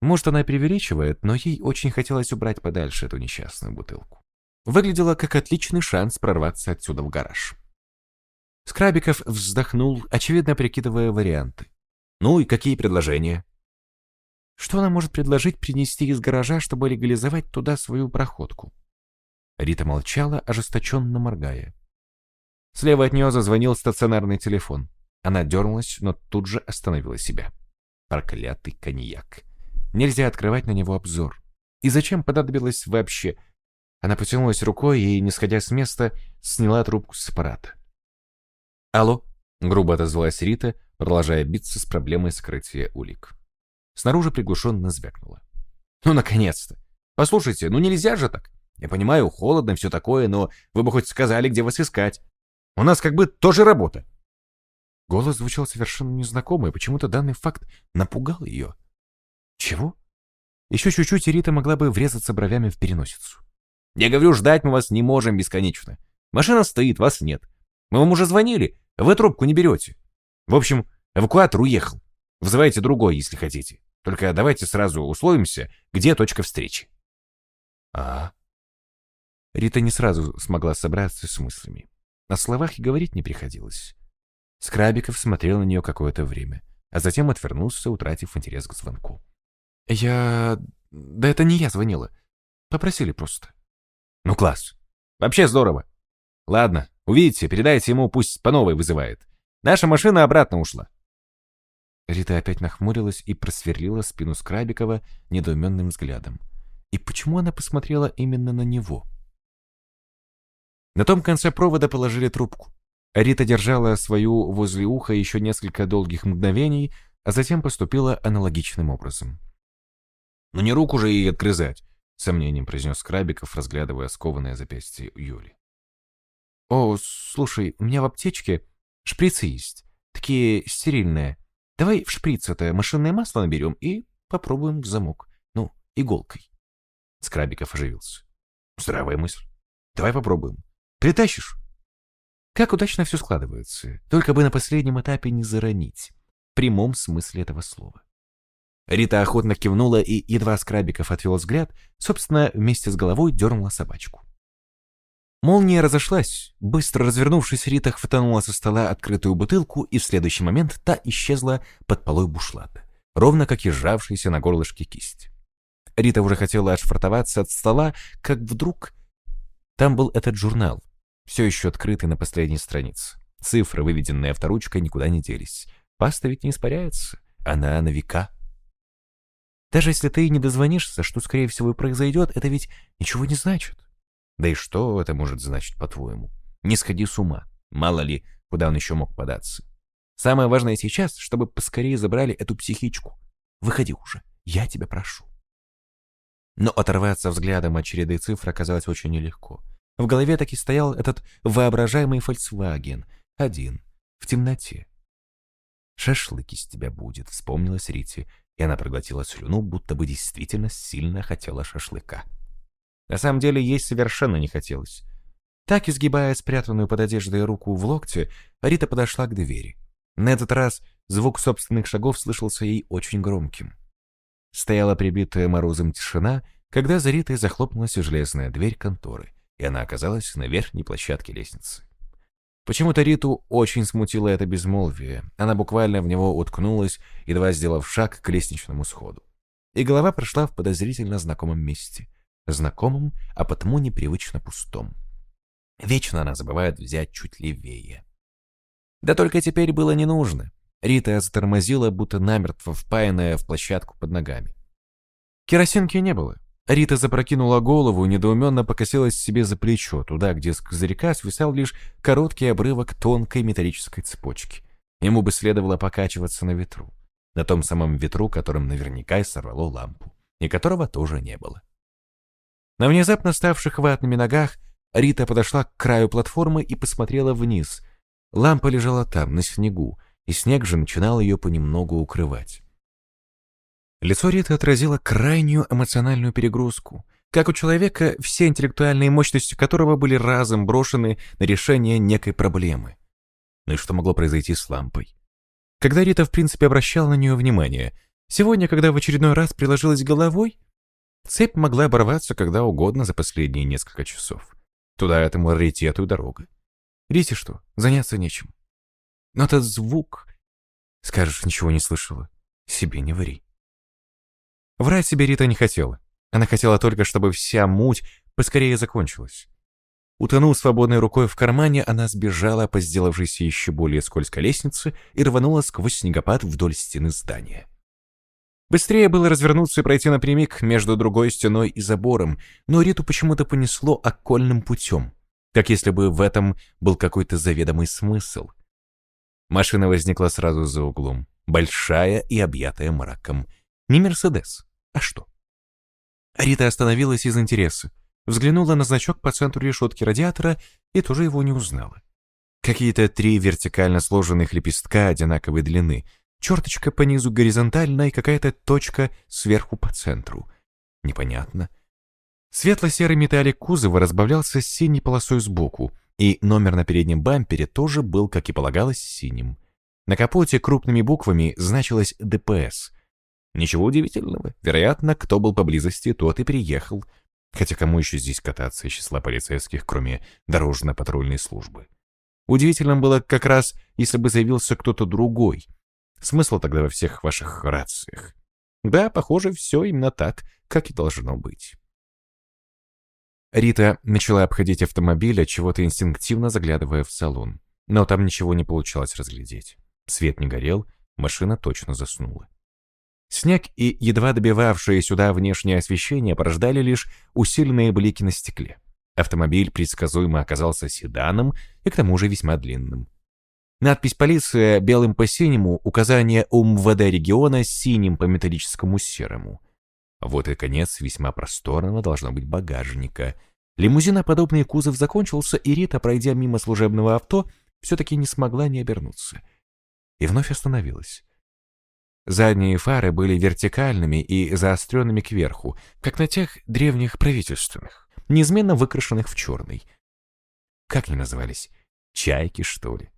Может, она преувеличивает, но ей очень хотелось убрать подальше эту несчастную бутылку. Выглядело как отличный шанс прорваться отсюда в гараж. Скрабиков вздохнул, очевидно прикидывая варианты. «Ну и какие предложения?» «Что она может предложить принести из гаража, чтобы легализовать туда свою проходку?» Рита молчала, ожесточенно моргая. Слева от нее зазвонил стационарный телефон. Она дернулась, но тут же остановила себя. Проклятый коньяк. Нельзя открывать на него обзор. И зачем понадобилось вообще? Она потянулась рукой и, не сходя с места, сняла трубку с аппарата. «Алло», — грубо отозвалась Рита, продолжая биться с проблемой скрытия улик. Снаружи приглушенно звякнуло. «Ну, наконец-то! Послушайте, ну нельзя же так! Я понимаю, холодно, все такое, но вы бы хоть сказали, где вас искать. У нас как бы тоже работа!» Голос звучал совершенно незнакомый, почему-то данный факт напугал ее. «Чего?» Еще чуть-чуть, и Рита могла бы врезаться бровями в переносицу. «Я говорю, ждать мы вас не можем бесконечно. Машина стоит, вас нет. Мы вам уже звонили, вы трубку не берете. В общем, эвакуатор уехал. Вызывайте другой, если хотите. Только давайте сразу условимся, где точка встречи. А? Рита не сразу смогла собраться с мыслями. На словах и говорить не приходилось. Скрабиков смотрел на нее какое-то время, а затем отвернулся, утратив интерес к звонку. «Я... Да это не я звонила. Попросили просто». «Ну, класс. Вообще здорово. Ладно, Увидите, передайте ему, пусть по новой вызывает. Наша машина обратно ушла. Рита опять нахмурилась и просверлила спину Скрабикова недоуменным взглядом. И почему она посмотрела именно на него? На том конце провода положили трубку. Рита держала свою возле уха еще несколько долгих мгновений, а затем поступила аналогичным образом. «Ну не руку же ей отгрызать», — сомнением произнес Крабиков, разглядывая скованное запястье Юли. «О, слушай, у меня в аптечке шприцы есть, такие стерильные. Давай в шприц это машинное масло наберем и попробуем в замок. Ну, иголкой». Скрабиков оживился. «Здравая мысль. Давай попробуем. Притащишь?» Как удачно все складывается, только бы на последнем этапе не заронить, в прямом смысле этого слова. Рита охотно кивнула и, едва Скрабиков отвел взгляд, собственно, вместе с головой дернула собачку. Молния разошлась. Быстро развернувшись, Рита хватанула со стола открытую бутылку, и в следующий момент та исчезла под полой бушлата, ровно как и сжавшаяся на горлышке кисть. Рита уже хотела отшвартоваться от стола, как вдруг... Там был этот журнал, все еще открытый на последней странице. Цифры, выведенные авторучкой, никуда не делись. Паста ведь не испаряется, она на века. Даже если ты не дозвонишься, что, скорее всего, и произойдет, это ведь ничего не значит. Да и что это может значить, по-твоему? Не сходи с ума. Мало ли, куда он еще мог податься. Самое важное сейчас, чтобы поскорее забрали эту психичку. Выходи уже, я тебя прошу. Но оторваться взглядом от череды цифр оказалось очень нелегко. В голове таки стоял этот воображаемый Volkswagen, один, в темноте. «Шашлык из тебя будет», — вспомнилась Рите, и она проглотила слюну, будто бы действительно сильно хотела шашлыка. На самом деле есть совершенно не хотелось. Так, изгибая спрятанную под одеждой руку в локте, Рита подошла к двери. На этот раз звук собственных шагов слышался ей очень громким. Стояла прибитая морозом тишина, когда за Ритой захлопнулась железная дверь конторы, и она оказалась на верхней площадке лестницы. Почему-то Риту очень смутило это безмолвие. Она буквально в него уткнулась, едва сделав шаг к лестничному сходу. И голова прошла в подозрительно знакомом месте. Знакомом, а потому непривычно пустом. Вечно она забывает взять чуть левее. Да только теперь было не нужно. Рита затормозила, будто намертво впаянная в площадку под ногами. Керосинки не было. Рита запрокинула голову и недоуменно покосилась себе за плечо, туда, где с козырька свисал лишь короткий обрывок тонкой металлической цепочки. Ему бы следовало покачиваться на ветру. На том самом ветру, которым наверняка и сорвало лампу, и которого тоже не было. На внезапно ставших ватными ногах Рита подошла к краю платформы и посмотрела вниз. Лампа лежала там, на снегу, и снег же начинал ее понемногу укрывать. Лицо Риты отразило крайнюю эмоциональную перегрузку, как у человека, все интеллектуальные мощности которого были разом брошены на решение некой проблемы. Ну и что могло произойти с лампой? Когда Рита в принципе обращала на нее внимание, сегодня, когда в очередной раз приложилась головой, цепь могла оборваться когда угодно за последние несколько часов. Туда этому раритету дорога. Рите что, заняться нечем. Но этот звук... Скажешь, ничего не слышала. Себе не вари. Врать себе Рита не хотела. Она хотела только, чтобы вся муть поскорее закончилась. Утонув свободной рукой в кармане, она сбежала по сделавшейся еще более скользкой лестнице и рванула сквозь снегопад вдоль стены здания. Быстрее было развернуться и пройти напрямик между другой стеной и забором, но Риту почему-то понесло окольным путем, как если бы в этом был какой-то заведомый смысл. Машина возникла сразу за углом, большая и объятая мраком. Не Мерседес, а что? Рита остановилась из интереса, взглянула на значок по центру решетки радиатора и тоже его не узнала. Какие-то три вертикально сложенных лепестка одинаковой длины, черточка по низу горизонтально и какая-то точка сверху по центру. Непонятно. Светло-серый металлик кузова разбавлялся синей полосой сбоку, и номер на переднем бампере тоже был, как и полагалось, синим. На капоте крупными буквами значилось ДПС, Ничего удивительного. Вероятно, кто был поблизости, тот и приехал. Хотя кому еще здесь кататься из числа полицейских, кроме дорожно-патрульной службы? Удивительным было как раз, если бы заявился кто-то другой. Смысл тогда во всех ваших рациях? Да, похоже, все именно так, как и должно быть. Рита начала обходить автомобиль, чего-то инстинктивно заглядывая в салон. Но там ничего не получалось разглядеть. Свет не горел, машина точно заснула. Снег и едва добивавшее сюда внешнее освещение порождали лишь усиленные блики на стекле. Автомобиль предсказуемо оказался седаном и к тому же весьма длинным. Надпись «Полиция» белым по синему, указание УМВД региона синим по металлическому серому. Вот и конец весьма просторного должно быть багажника. Лимузиноподобный кузов закончился, и Рита, пройдя мимо служебного авто, все-таки не смогла не обернуться. И вновь остановилась. Задние фары были вертикальными и заостренными кверху, как на тех древних правительственных, неизменно выкрашенных в черный. Как они назывались? Чайки, что ли?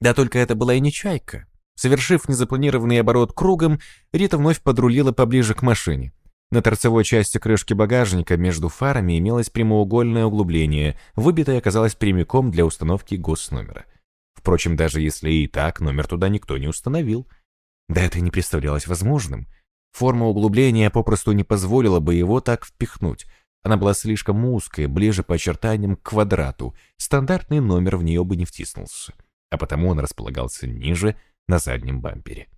Да только это была и не чайка. Совершив незапланированный оборот кругом, Рита вновь подрулила поближе к машине. На торцевой части крышки багажника между фарами имелось прямоугольное углубление, выбитое оказалось прямиком для установки госномера. Впрочем, даже если и так, номер туда никто не установил. Да это и не представлялось возможным. Форма углубления попросту не позволила бы его так впихнуть. Она была слишком узкая, ближе по очертаниям к квадрату. Стандартный номер в нее бы не втиснулся. А потому он располагался ниже, на заднем бампере.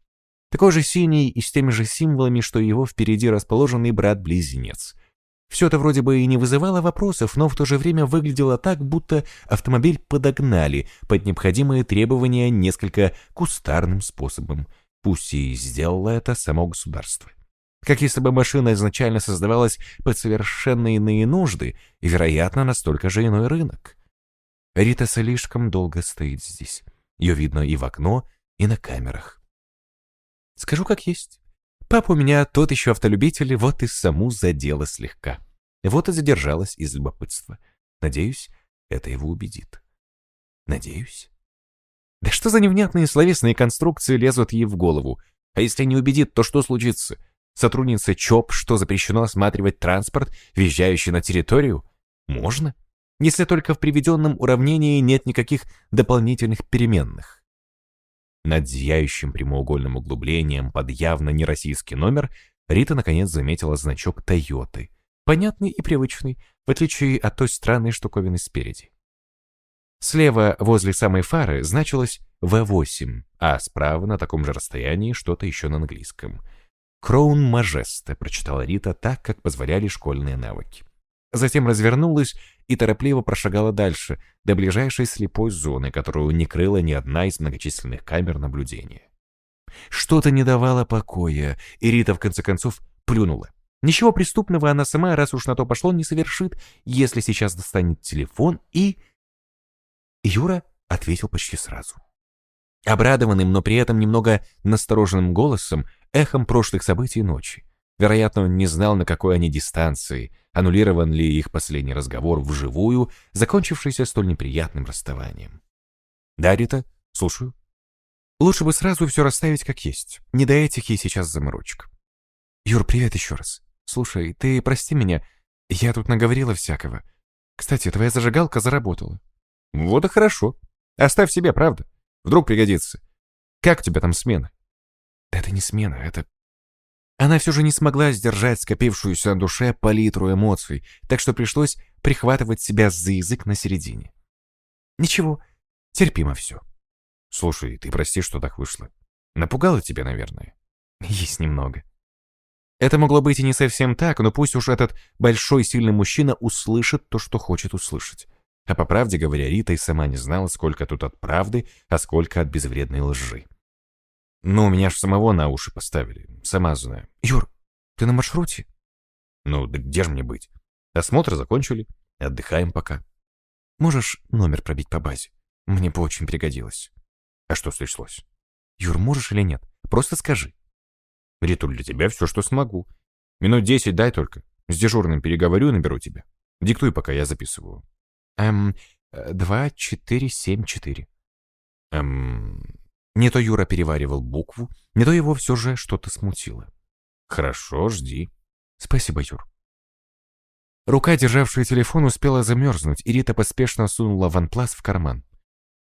Такой же синий и с теми же символами, что его впереди расположенный брат-близнец. Все это вроде бы и не вызывало вопросов, но в то же время выглядело так, будто автомобиль подогнали под необходимые требования несколько кустарным способом – Пусть и сделало это само государство. Как если бы машина изначально создавалась под совершенно иные нужды и, вероятно, настолько же иной рынок. Рита слишком долго стоит здесь. Ее видно и в окно, и на камерах. Скажу как есть. Папа у меня тот еще автолюбитель, вот и саму задела слегка. Вот и задержалась из любопытства. Надеюсь, это его убедит. Надеюсь. Да что за невнятные словесные конструкции лезут ей в голову? А если не убедит, то что случится? Сотрудница ЧОП, что запрещено осматривать транспорт, въезжающий на территорию? Можно, если только в приведенном уравнении нет никаких дополнительных переменных. Над зияющим прямоугольным углублением под явно нероссийский номер Рита наконец заметила значок «Тойоты», понятный и привычный, в отличие от той странной штуковины спереди. Слева, возле самой фары, значилось В8, а справа на таком же расстоянии что-то еще на английском. «Кроун Мажесте», прочитала Рита так, как позволяли школьные навыки. Затем развернулась и торопливо прошагала дальше, до ближайшей слепой зоны, которую не крыла ни одна из многочисленных камер наблюдения. Что-то не давало покоя, и Рита в конце концов плюнула. Ничего преступного она сама, раз уж на то пошло, не совершит, если сейчас достанет телефон и... Юра ответил почти сразу. Обрадованным, но при этом немного настороженным голосом, эхом прошлых событий ночи. Вероятно, он не знал, на какой они дистанции, аннулирован ли их последний разговор вживую, закончившийся столь неприятным расставанием. «Да, Рита, слушаю». «Лучше бы сразу все расставить как есть. Не до этих ей сейчас заморочек». «Юр, привет еще раз. Слушай, ты прости меня, я тут наговорила всякого. Кстати, твоя зажигалка заработала». «Вот и хорошо. Оставь себе, правда? Вдруг пригодится. Как у тебя там смена?» «Да это не смена, это она все же не смогла сдержать скопившуюся на душе палитру эмоций, так что пришлось прихватывать себя за язык на середине. Ничего, терпимо все. Слушай, ты прости, что так вышло. Напугала тебя, наверное? Есть немного. Это могло быть и не совсем так, но пусть уж этот большой сильный мужчина услышит то, что хочет услышать. А по правде говоря, Рита и сама не знала, сколько тут от правды, а сколько от безвредной лжи. Ну, меня ж самого на уши поставили, сама знаю. Юр, ты на маршруте? Ну, да где же мне быть? Осмотр закончили, отдыхаем пока. Можешь номер пробить по базе? Мне бы очень пригодилось. А что случилось? Юр, можешь или нет? Просто скажи. Ритуль, для тебя все, что смогу. Минут десять дай только. С дежурным переговорю и наберу тебя. Диктуй, пока я записываю. Эм, два, четыре, семь, четыре. Эм, не то Юра переваривал букву, не то его все же что-то смутило. «Хорошо, жди». «Спасибо, Юр». Рука, державшая телефон, успела замерзнуть, и Рита поспешно сунула ванплас в карман.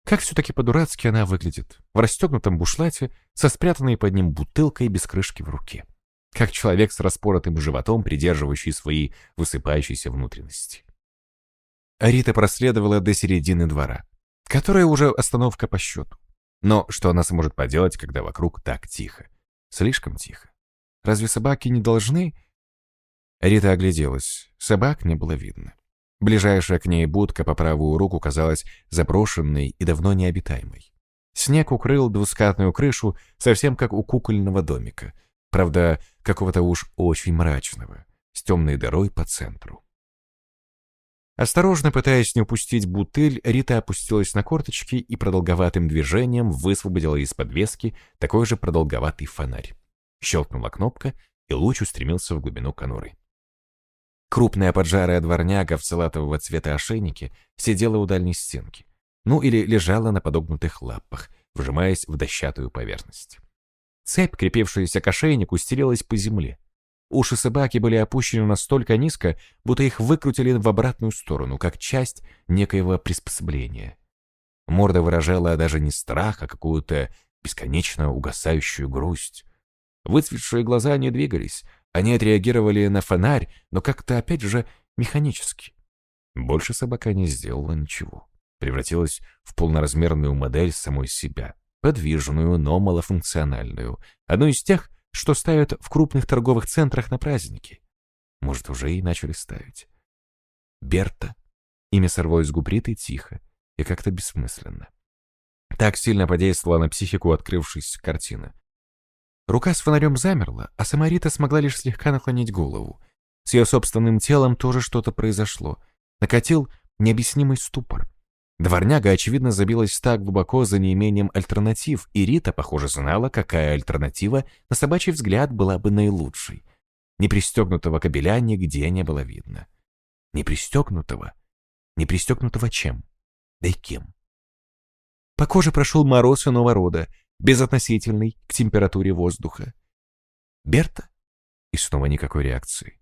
Как все-таки по-дурацки она выглядит, в расстегнутом бушлате, со спрятанной под ним бутылкой без крышки в руке. Как человек с распоротым животом, придерживающий свои высыпающиеся внутренности. Рита проследовала до середины двора, которая уже остановка по счету. Но что она сможет поделать, когда вокруг так тихо? Слишком тихо. Разве собаки не должны... Рита огляделась. Собак не было видно. Ближайшая к ней будка по правую руку казалась заброшенной и давно необитаемой. Снег укрыл двускатную крышу, совсем как у кукольного домика. Правда, какого-то уж очень мрачного, с темной дырой по центру. Осторожно пытаясь не упустить бутыль, Рита опустилась на корточки и продолговатым движением высвободила из подвески такой же продолговатый фонарь. Щелкнула кнопка, и луч устремился в глубину конуры. Крупная поджарая дворняга в салатового цвета ошейнике сидела у дальней стенки, ну или лежала на подогнутых лапах, вжимаясь в дощатую поверхность. Цепь, крепившаяся к ошейнику, стелилась по земле, Уши собаки были опущены настолько низко, будто их выкрутили в обратную сторону, как часть некоего приспособления. Морда выражала даже не страх, а какую-то бесконечно угасающую грусть. Выцветшие глаза не двигались, они отреагировали на фонарь, но как-то опять же механически. Больше собака не сделала ничего. Превратилась в полноразмерную модель самой себя, подвижную, но малофункциональную, одну из тех, что ставят в крупных торговых центрах на праздники. Может, уже и начали ставить. Берта. Имя сорвалось с губ тихо и как-то бессмысленно. Так сильно подействовала на психику открывшаяся картина. Рука с фонарем замерла, а сама Рита смогла лишь слегка наклонить голову. С ее собственным телом тоже что-то произошло. Накатил необъяснимый ступор. Дворняга, очевидно, забилась так глубоко за неимением альтернатив, и Рита, похоже, знала, какая альтернатива, на собачий взгляд, была бы наилучшей. Непристегнутого кабеля нигде не было видно. Непристегнутого? Непристегнутого чем? Да и кем? По коже прошел мороз иного рода, безотносительный к температуре воздуха. Берта? И снова никакой реакции.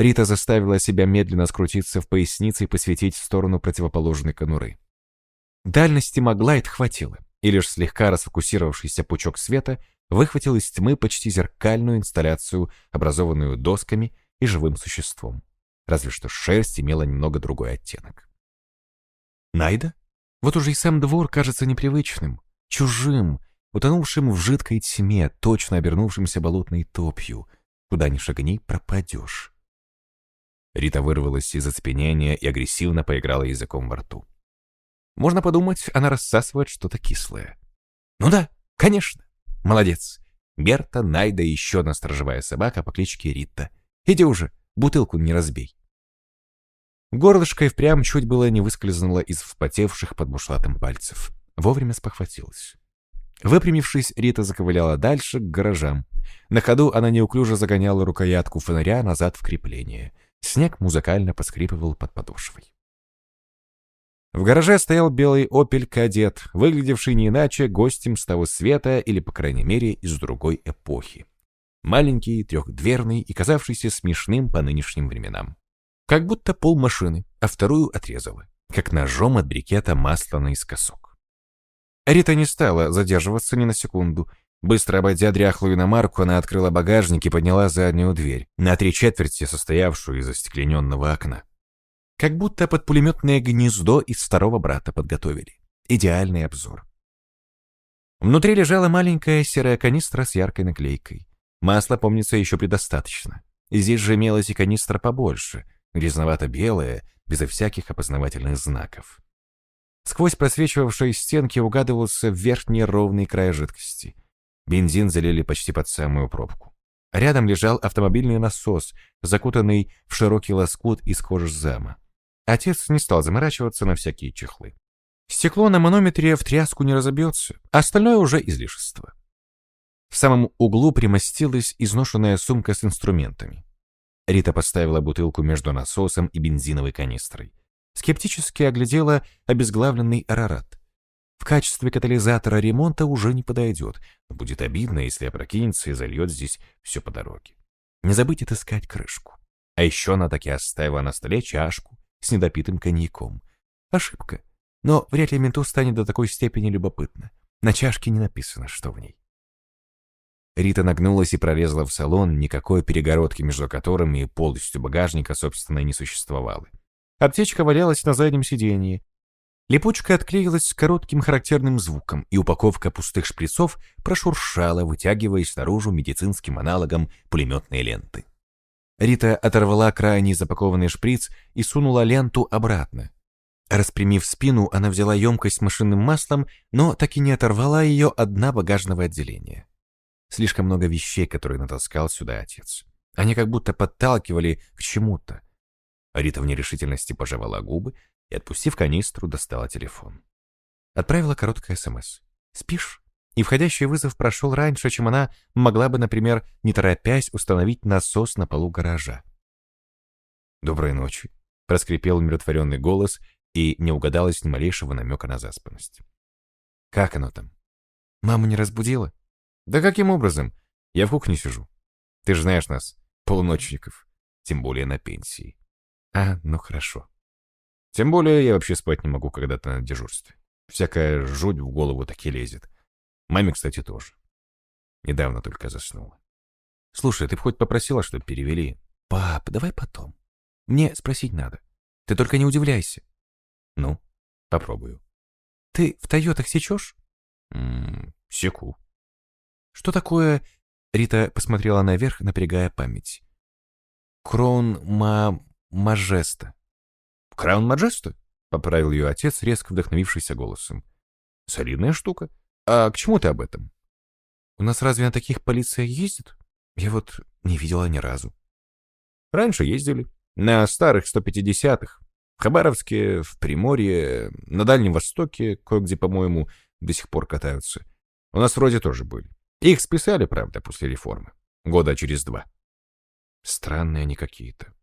Рита заставила себя медленно скрутиться в пояснице и посветить в сторону противоположной конуры. Дальности Маглайт хватило, и лишь слегка расфокусировавшийся пучок света выхватил из тьмы почти зеркальную инсталляцию, образованную досками и живым существом. Разве что шерсть имела немного другой оттенок. Найда? Вот уже и сам двор кажется непривычным, чужим, утонувшим в жидкой тьме, точно обернувшимся болотной топью. Куда ни шагни, пропадешь. Рита вырвалась из оцепенения и агрессивно поиграла языком во рту. Можно подумать, она рассасывает что-то кислое. Ну да, конечно. Молодец. Берта, Найда и еще одна сторожевая собака по кличке Рита. Иди уже, бутылку не разбей. Горлышко и впрямь чуть было не выскользнуло из вспотевших под бушлатом пальцев. Вовремя спохватилась. Выпрямившись, Рита заковыляла дальше, к гаражам. На ходу она неуклюже загоняла рукоятку фонаря назад в крепление. Снег музыкально поскрипывал под подошвой. В гараже стоял белый «Опель Кадет», выглядевший не иначе гостем с того света или, по крайней мере, из другой эпохи. Маленький, трехдверный и казавшийся смешным по нынешним временам. Как будто пол машины, а вторую отрезала, как ножом от брикета масла наискосок. Рита не стала задерживаться ни на секунду. Быстро обойдя дряхлую иномарку, она открыла багажник и подняла заднюю дверь, на три четверти состоявшую из остеклененного окна. Как будто под пулеметное гнездо из второго брата подготовили. Идеальный обзор. Внутри лежала маленькая серая канистра с яркой наклейкой. Масла, помнится, еще предостаточно. Здесь же имелась и канистра побольше — грязновато-белое, безо всяких опознавательных знаков. Сквозь просвечивавшие стенки угадывался верхний ровный край жидкости. Бензин залили почти под самую пробку. Рядом лежал автомобильный насос, закутанный в широкий лоскут из кожи зама. Отец не стал заморачиваться на всякие чехлы. Стекло на манометре в тряску не разобьется, а остальное уже излишество. В самом углу примостилась изношенная сумка с инструментами. Рита поставила бутылку между насосом и бензиновой канистрой. Скептически оглядела обезглавленный арарат. В качестве катализатора ремонта уже не подойдет, но будет обидно, если опрокинется и зальет здесь все по дороге. Не забыть отыскать крышку. А еще она таки оставила на столе чашку с недопитым коньяком. Ошибка. Но вряд ли менту станет до такой степени любопытно. На чашке не написано, что в ней. Рита нагнулась и пролезла в салон, никакой перегородки между которыми и полностью багажника, собственно, не существовало. Аптечка валялась на заднем сиденье. Липучка отклеилась с коротким характерным звуком, и упаковка пустых шприцов прошуршала, вытягиваясь наружу медицинским аналогом пулеметной ленты. Рита оторвала крайний запакованный шприц и сунула ленту обратно. Распрямив спину, она взяла емкость с машинным маслом, но так и не оторвала ее от дна багажного отделения. Слишком много вещей, которые натаскал сюда отец. Они как будто подталкивали к чему-то. Рита в нерешительности пожевала губы и, отпустив канистру, достала телефон. Отправила короткое СМС. «Спишь?» И входящий вызов прошел раньше, чем она могла бы, например, не торопясь установить насос на полу гаража. «Доброй ночи», — проскрипел умиротворенный голос, и не угадалось ни малейшего намека на заспанность. «Как оно там?» «Мама не разбудила?» Да каким образом? Я в кухне сижу. Ты же знаешь нас, полуночников. Тем более на пенсии. А, ну хорошо. Тем более я вообще спать не могу, когда ты на дежурстве. Всякая жуть в голову таки лезет. Маме, кстати, тоже. Недавно только заснула. Слушай, ты бы хоть попросила, чтобы перевели? Пап, давай потом. Мне спросить надо. Ты только не удивляйся. Ну, попробую. Ты в Тойотах сечешь? М секу. Что такое... Рита посмотрела наверх, напрягая память. Кроун ма... Мажеста. Краун Маджеста? Поправил ее отец, резко вдохновившийся голосом. Солидная штука. А к чему ты об этом? У нас разве на таких полиция ездит? Я вот не видела ни разу. Раньше ездили. На старых 150-х. В Хабаровске, в Приморье, на Дальнем Востоке, кое-где, по-моему, до сих пор катаются. У нас вроде тоже были. Их списали, правда, после реформы. Года через два. Странные они какие-то.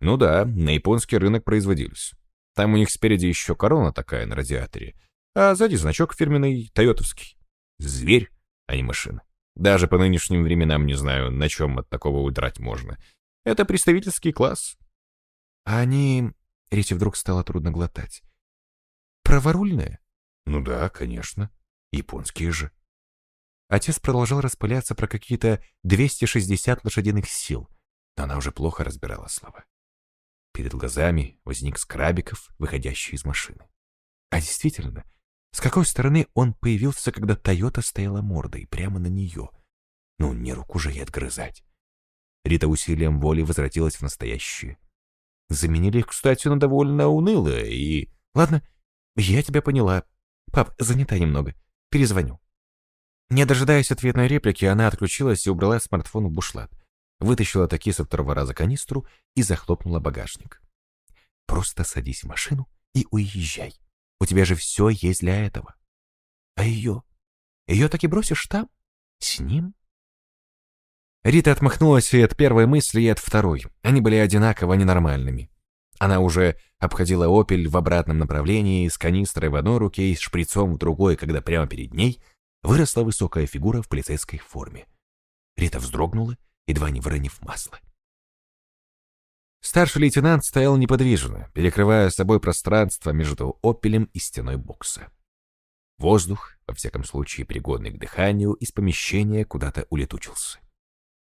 Ну да, на японский рынок производились. Там у них спереди еще корона такая на радиаторе, а сзади значок фирменный, тойотовский. Зверь, а не машина. Даже по нынешним временам не знаю, на чем от такого удрать можно. Это представительский класс. А они... Рите вдруг стало трудно глотать. Праворульные? Ну да, конечно. Японские же. Отец продолжал распыляться про какие-то 260 лошадиных сил, но она уже плохо разбирала слова. Перед глазами возник Скрабиков, выходящий из машины. А действительно, с какой стороны он появился, когда Тойота стояла мордой прямо на нее? Ну, не руку же ей отгрызать. Рита усилием воли возвратилась в настоящее. Заменили их, кстати, на довольно унылое и... Ладно, я тебя поняла. Пап, занята немного. Перезвоню. Не дожидаясь ответной реплики, она отключилась и убрала смартфон в бушлат. Вытащила таки со второго раза канистру и захлопнула багажник. Просто садись в машину и уезжай. У тебя же все есть для этого. А ее? Ее так и бросишь там? С ним? Рита отмахнулась и от первой мысли, и от второй. Они были одинаково ненормальными. Она уже обходила «Опель» в обратном направлении, с канистрой в одной руке и с шприцом в другой, когда прямо перед ней выросла высокая фигура в полицейской форме. Рита вздрогнула, едва не выронив масло. Старший лейтенант стоял неподвижно, перекрывая собой пространство между «Опелем» и стеной бокса. Воздух, во всяком случае пригодный к дыханию, из помещения куда-то улетучился.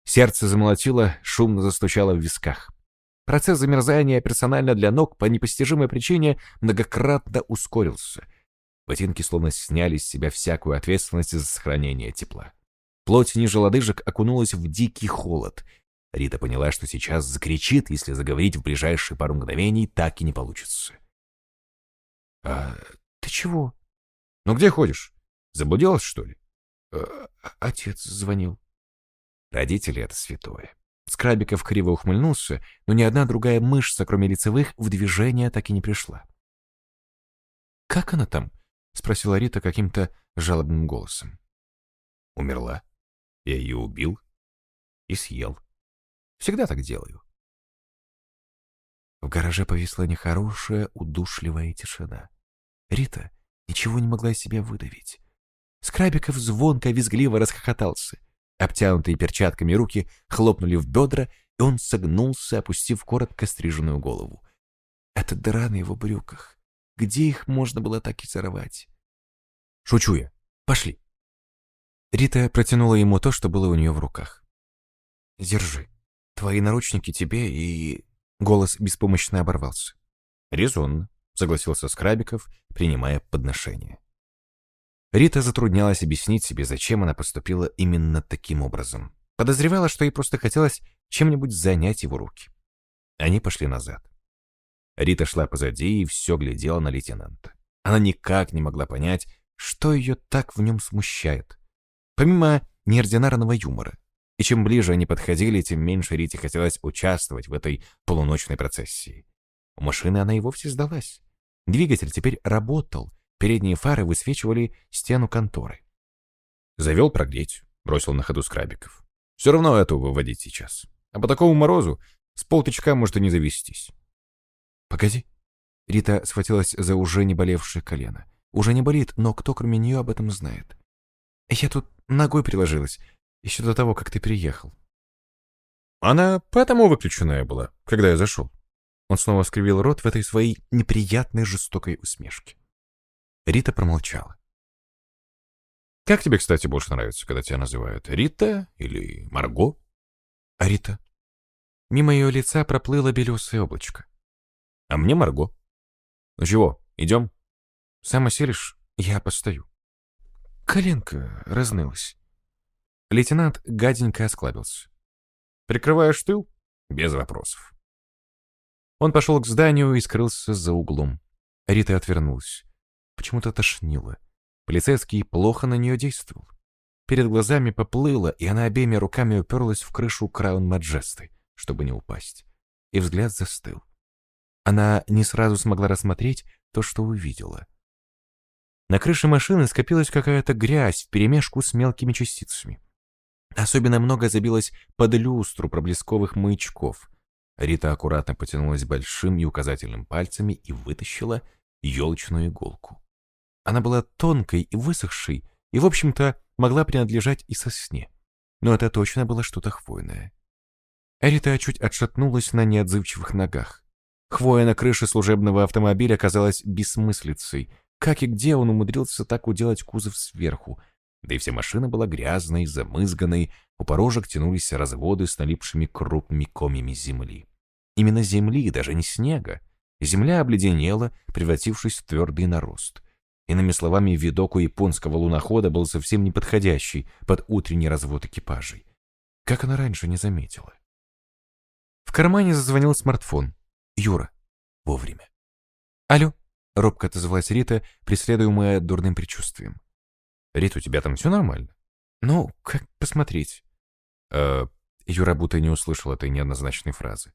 Сердце замолотило, шумно застучало в висках. Процесс замерзания персонально для ног по непостижимой причине многократно ускорился. Ботинки словно сняли с себя всякую ответственность за сохранение тепла. Плоть ниже лодыжек окунулась в дикий холод. Рита поняла, что сейчас закричит, если заговорить в ближайшие пару мгновений так и не получится. «А ты чего?» «Ну где ходишь? Заблудилась, что ли?» «Э, «Отец звонил». Родители — это святое. Скрабиков криво ухмыльнулся, но ни одна другая мышца, кроме лицевых, в движение так и не пришла. «Как она там?» — спросила Рита каким-то жалобным голосом. «Умерла. Я ее убил и съел. Всегда так делаю». В гараже повисла нехорошая, удушливая тишина. Рита ничего не могла из себя выдавить. Скрабиков звонко, визгливо расхохотался — Обтянутые перчатками руки хлопнули в бедра, и он согнулся, опустив коротко стриженную голову. Это дыра на его брюках. Где их можно было так и сорвать? Шучу я. Пошли. Рита протянула ему то, что было у нее в руках. Держи. Твои наручники тебе и... Голос беспомощно оборвался. Резонно, согласился Скрабиков, принимая подношение. Рита затруднялась объяснить себе, зачем она поступила именно таким образом. Подозревала, что ей просто хотелось чем-нибудь занять его руки. Они пошли назад. Рита шла позади и все глядела на лейтенанта. Она никак не могла понять, что ее так в нем смущает. Помимо неординарного юмора. И чем ближе они подходили, тем меньше Рите хотелось участвовать в этой полуночной процессии. У машины она и вовсе сдалась. Двигатель теперь работал, Передние фары высвечивали стену конторы. Завел прогреть, бросил на ходу скрабиков. Все равно эту выводить сейчас. А по такому морозу с полточка может и не завестись. Погоди. Рита схватилась за уже не болевшее колено. Уже не болит, но кто кроме нее об этом знает? Я тут ногой приложилась, еще до того, как ты приехал. Она потому выключенная была, когда я зашел. Он снова скривил рот в этой своей неприятной жестокой усмешке. Рита промолчала. «Как тебе, кстати, больше нравится, когда тебя называют? Рита или Марго?» «А Рита?» Мимо ее лица проплыло белесое облачко. «А мне Марго. Ну чего, идем?» «Сам оселишь, я постою». Коленка разнылась. Лейтенант гаденько осклабился. «Прикрываешь тыл?» «Без вопросов». Он пошел к зданию и скрылся за углом. Рита отвернулась почему-то тошнило. Полицейский плохо на нее действовал. Перед глазами поплыло, и она обеими руками уперлась в крышу Краун Маджесты, чтобы не упасть. И взгляд застыл. Она не сразу смогла рассмотреть то, что увидела. На крыше машины скопилась какая-то грязь вперемешку с мелкими частицами. Особенно много забилось под люстру проблесковых маячков. Рита аккуратно потянулась большим и указательным пальцами и вытащила елочную иголку. Она была тонкой и высохшей, и, в общем-то, могла принадлежать и сосне. но это точно было что-то хвойное. Эрита чуть отшатнулась на неотзывчивых ногах. Хвоя на крыше служебного автомобиля казалась бессмыслицей. Как и где он умудрился так уделать кузов сверху? Да и вся машина была грязной, замызганной, у порожек тянулись разводы с налипшими крупными комьями земли. Именно земли, даже не снега. Земля обледенела, превратившись в твердый нарост. Иными словами, видок у японского лунохода был совсем неподходящий под утренний развод экипажей. Как она раньше не заметила? В кармане зазвонил смартфон. Юра. Вовремя. «Алло», — робко отозвалась Рита, преследуемая дурным предчувствием. «Рита, у тебя там все нормально?» «Ну, как посмотреть?» э, Юра будто не услышал этой неоднозначной фразы.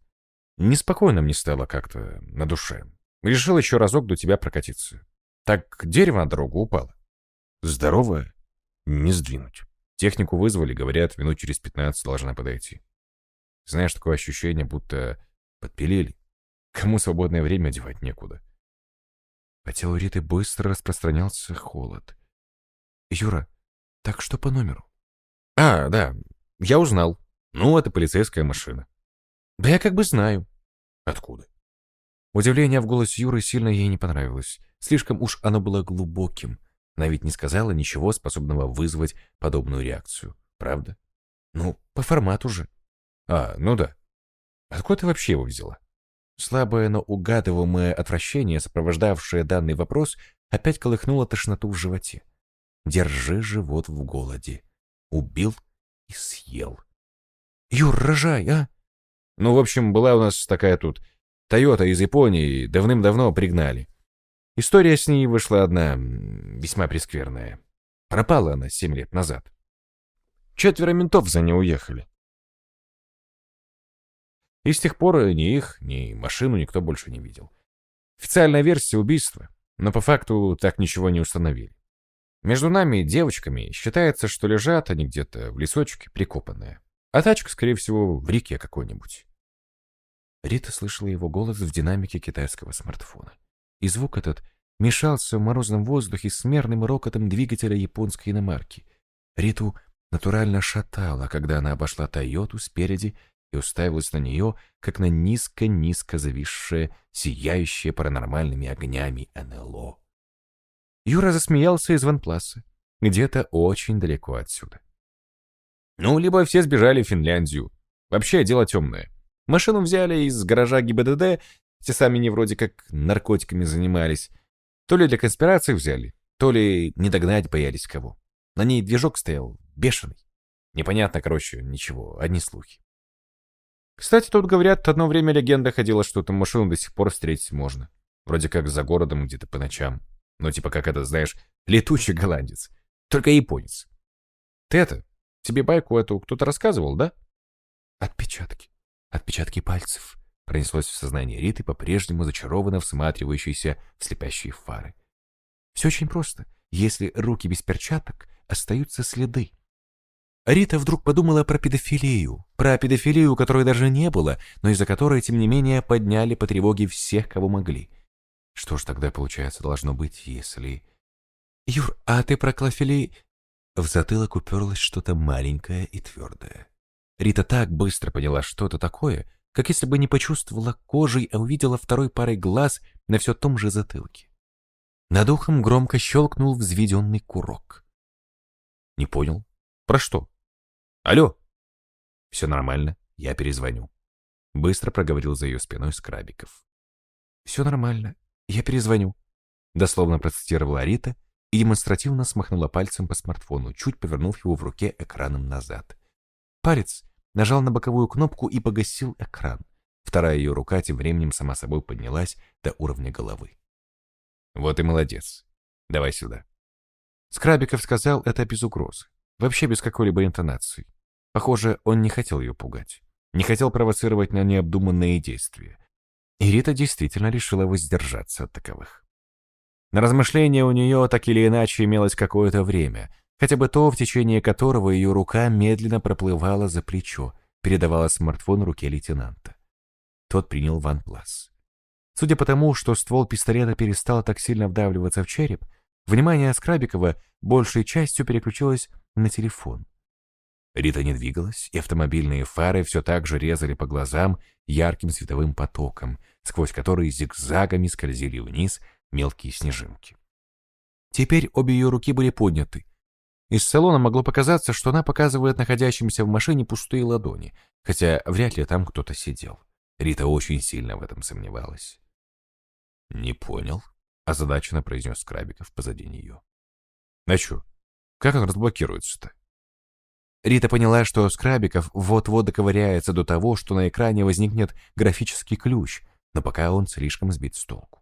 Неспокойно мне стало как-то на душе. Решил еще разок до тебя прокатиться. Так дерево на дорогу упало. Здоровое? Не сдвинуть. Технику вызвали, говорят, минут через пятнадцать должна подойти. Знаешь, такое ощущение, будто подпилили. Кому свободное время девать некуда. По телу Риты быстро распространялся холод. «Юра, так что по номеру?» «А, да, я узнал. Ну, это полицейская машина». «Да я как бы знаю». «Откуда?» Удивление в голосе Юры сильно ей не понравилось. Слишком уж оно было глубоким. Она ведь не сказала ничего, способного вызвать подобную реакцию. Правда? Ну, по формату же. А, ну да. Откуда ты вообще его взяла? Слабое, но угадываемое отвращение, сопровождавшее данный вопрос, опять колыхнуло тошноту в животе. Держи живот в голоде. Убил и съел. Юр, рожай, а? Ну, в общем, была у нас такая тут Тойота из Японии, давным-давно пригнали. История с ней вышла одна весьма прескверная. Пропала она семь лет назад. Четверо ментов за ней уехали. И с тех пор ни их, ни машину никто больше не видел. Официальная версия убийства, но по факту так ничего не установили. Между нами, девочками, считается, что лежат они где-то в лесочке, прикопанные. А тачка, скорее всего, в реке какой-нибудь. Рита слышала его голос в динамике китайского смартфона. И звук этот мешался в морозном воздухе с мерным рокотом двигателя японской иномарки. Риту натурально шатало, когда она обошла Тойоту спереди и уставилась на нее, как на низко-низко зависшее, сияющее паранормальными огнями НЛО. Юра засмеялся из ванпласа, где-то очень далеко отсюда. Ну, либо все сбежали в Финляндию. Вообще дело темное. Машину взяли из гаража ГИБДД, те сами не вроде как наркотиками занимались. То ли для конспирации взяли, то ли не догнать боялись кого. На ней движок стоял бешеный. Непонятно, короче, ничего, одни слухи. Кстати, тут говорят, одно время легенда ходила, что эту машину до сих пор встретить можно. Вроде как за городом где-то по ночам. Ну, типа как это, знаешь, летучий голландец. Только японец. Ты это, тебе байку эту кто-то рассказывал, да? Отпечатки. Отпечатки пальцев. Пронеслось в сознании Риты, по-прежнему зачарованно всматривающейся в слепящие фары. Все очень просто. Если руки без перчаток, остаются следы. Рита вдруг подумала про педофилию. Про педофилию, которой даже не было, но из-за которой, тем не менее, подняли по тревоге всех, кого могли. Что ж тогда, получается, должно быть, если... Юр, а ты про клофели... В затылок уперлось что-то маленькое и твердое. Рита так быстро поняла, что это такое, как если бы не почувствовала кожей, а увидела второй парой глаз на все том же затылке. Над ухом громко щелкнул взведенный курок. Не понял. Про что? Алло. Все нормально, я перезвоню. Быстро проговорил за ее спиной Скрабиков. Все нормально, я перезвоню. Дословно процитировала Рита и демонстративно смахнула пальцем по смартфону, чуть повернув его в руке экраном назад. Палец нажал на боковую кнопку и погасил экран. Вторая ее рука тем временем сама собой поднялась до уровня головы. «Вот и молодец. Давай сюда». Скрабиков сказал это без угрозы, вообще без какой-либо интонации. Похоже, он не хотел ее пугать, не хотел провоцировать на необдуманные действия. И Рита действительно решила воздержаться от таковых. На размышления у нее так или иначе имелось какое-то время, хотя бы то, в течение которого ее рука медленно проплывала за плечо, передавала смартфон руке лейтенанта. Тот принял ванплас. Судя по тому, что ствол пистолета перестал так сильно вдавливаться в череп, внимание Скрабикова большей частью переключилось на телефон. Рита не двигалась, и автомобильные фары все так же резали по глазам ярким световым потоком, сквозь который зигзагами скользили вниз мелкие снежинки. Теперь обе ее руки были подняты. Из салона могло показаться, что она показывает находящимся в машине пустые ладони, хотя вряд ли там кто-то сидел. Рита очень сильно в этом сомневалась. «Не понял», — озадаченно произнес Крабиков позади нее. «А чё? Как он разблокируется-то?» Рита поняла, что Скрабиков вот-вот доковыряется до того, что на экране возникнет графический ключ, но пока он слишком сбит с толку.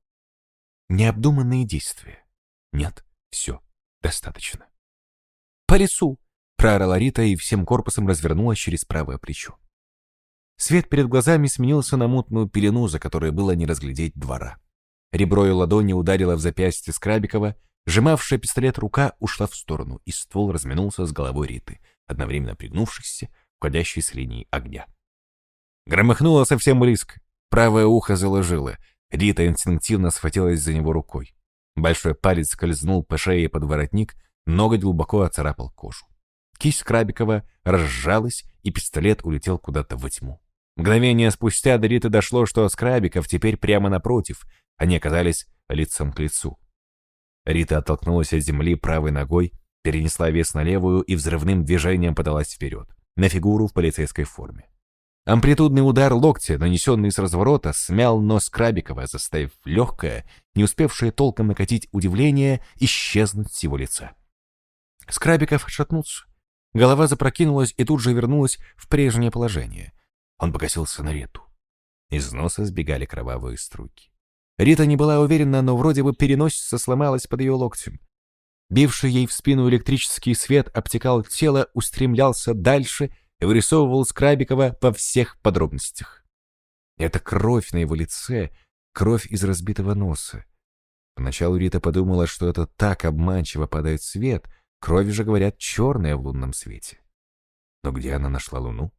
Необдуманные действия. Нет, все, достаточно. «По лицу!» — проорала Рита и всем корпусом развернулась через правое плечо. Свет перед глазами сменился на мутную пелену, за которой было не разглядеть двора. Ребро ее ладони ударило в запястье Скрабикова, сжимавшая пистолет рука ушла в сторону, и ствол разминулся с головой Риты, одновременно пригнувшись, входящей с линии огня. Громыхнуло совсем близко. Правое ухо заложило. Рита инстинктивно схватилась за него рукой. Большой палец скользнул по шее под воротник, ноготь глубоко оцарапал кожу. Кисть Крабикова разжалась, и пистолет улетел куда-то во тьму. Мгновение спустя до Риты дошло, что Скрабиков теперь прямо напротив. Они оказались лицом к лицу. Рита оттолкнулась от земли правой ногой, перенесла вес на левую и взрывным движением подалась вперед, на фигуру в полицейской форме. Амплитудный удар локтя, нанесенный с разворота, смял нос Крабикова, заставив легкое, не успевшее толком накатить удивление, исчезнуть с его лица. Скрабиков шатнулся. Голова запрокинулась и тут же вернулась в прежнее положение. Он покосился на Риту. Из носа сбегали кровавые струйки. Рита не была уверена, но вроде бы переносица сломалась под ее локтем. Бивший ей в спину электрический свет обтекал тело, устремлялся дальше и вырисовывал Скрабикова во всех подробностях. Это кровь на его лице, кровь из разбитого носа. Поначалу Рита подумала, что это так обманчиво падает свет, кровь же, говорят, черная в лунном свете. Но где она нашла луну?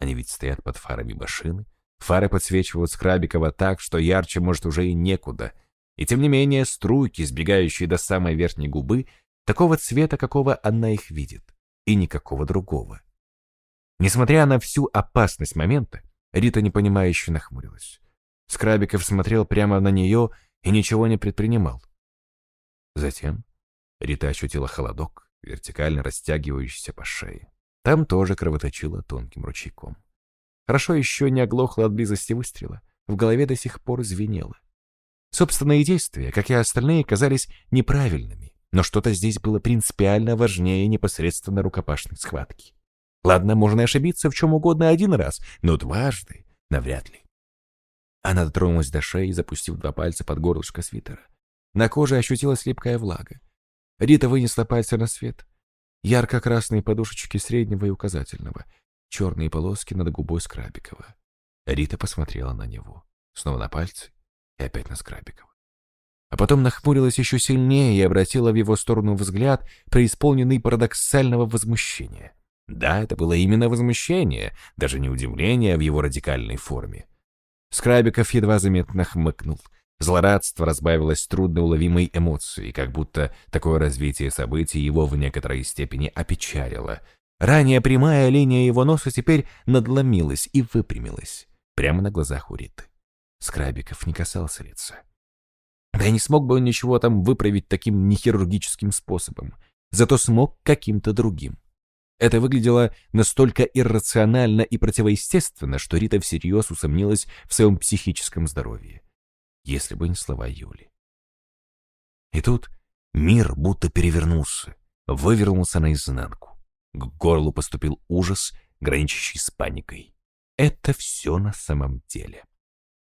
Они ведь стоят под фарами машины. Фары подсвечивают Скрабикова так, что ярче, может, уже и некуда. И тем не менее, струйки, сбегающие до самой верхней губы, такого цвета, какого она их видит, и никакого другого. Несмотря на всю опасность момента, Рита непонимающе нахмурилась. Скрабиков смотрел прямо на нее и ничего не предпринимал. Затем Рита ощутила холодок, вертикально растягивающийся по шее. Там тоже кровоточило тонким ручейком. Хорошо еще не оглохло от близости выстрела. В голове до сих пор звенело. Собственные действия, как и остальные, казались неправильными, но что-то здесь было принципиально важнее непосредственно рукопашной схватки. Ладно, можно ошибиться в чем угодно один раз, но дважды навряд ли. Она дотронулась до шеи, запустив два пальца под горлышко свитера. На коже ощутилась липкая влага. Рита вынесла пальцы на свет. Ярко-красные подушечки среднего и указательного — черные полоски над губой Скрабикова. Рита посмотрела на него, снова на пальцы и опять на Скрабикова. А потом нахмурилась еще сильнее и обратила в его сторону взгляд, преисполненный парадоксального возмущения. Да, это было именно возмущение, даже не удивление в его радикальной форме. Скрабиков едва заметно хмыкнул. Злорадство разбавилось трудноуловимой эмоцией, как будто такое развитие событий его в некоторой степени опечалило, Ранее прямая линия его носа теперь надломилась и выпрямилась, прямо на глазах у Риты. Скрабиков не касался лица. Да и не смог бы он ничего там выправить таким нехирургическим способом, зато смог каким-то другим. Это выглядело настолько иррационально и противоестественно, что Рита всерьез усомнилась в своем психическом здоровье. Если бы не слова Юли. И тут мир будто перевернулся, вывернулся наизнанку. К горлу поступил ужас, граничащий с паникой. Это все на самом деле.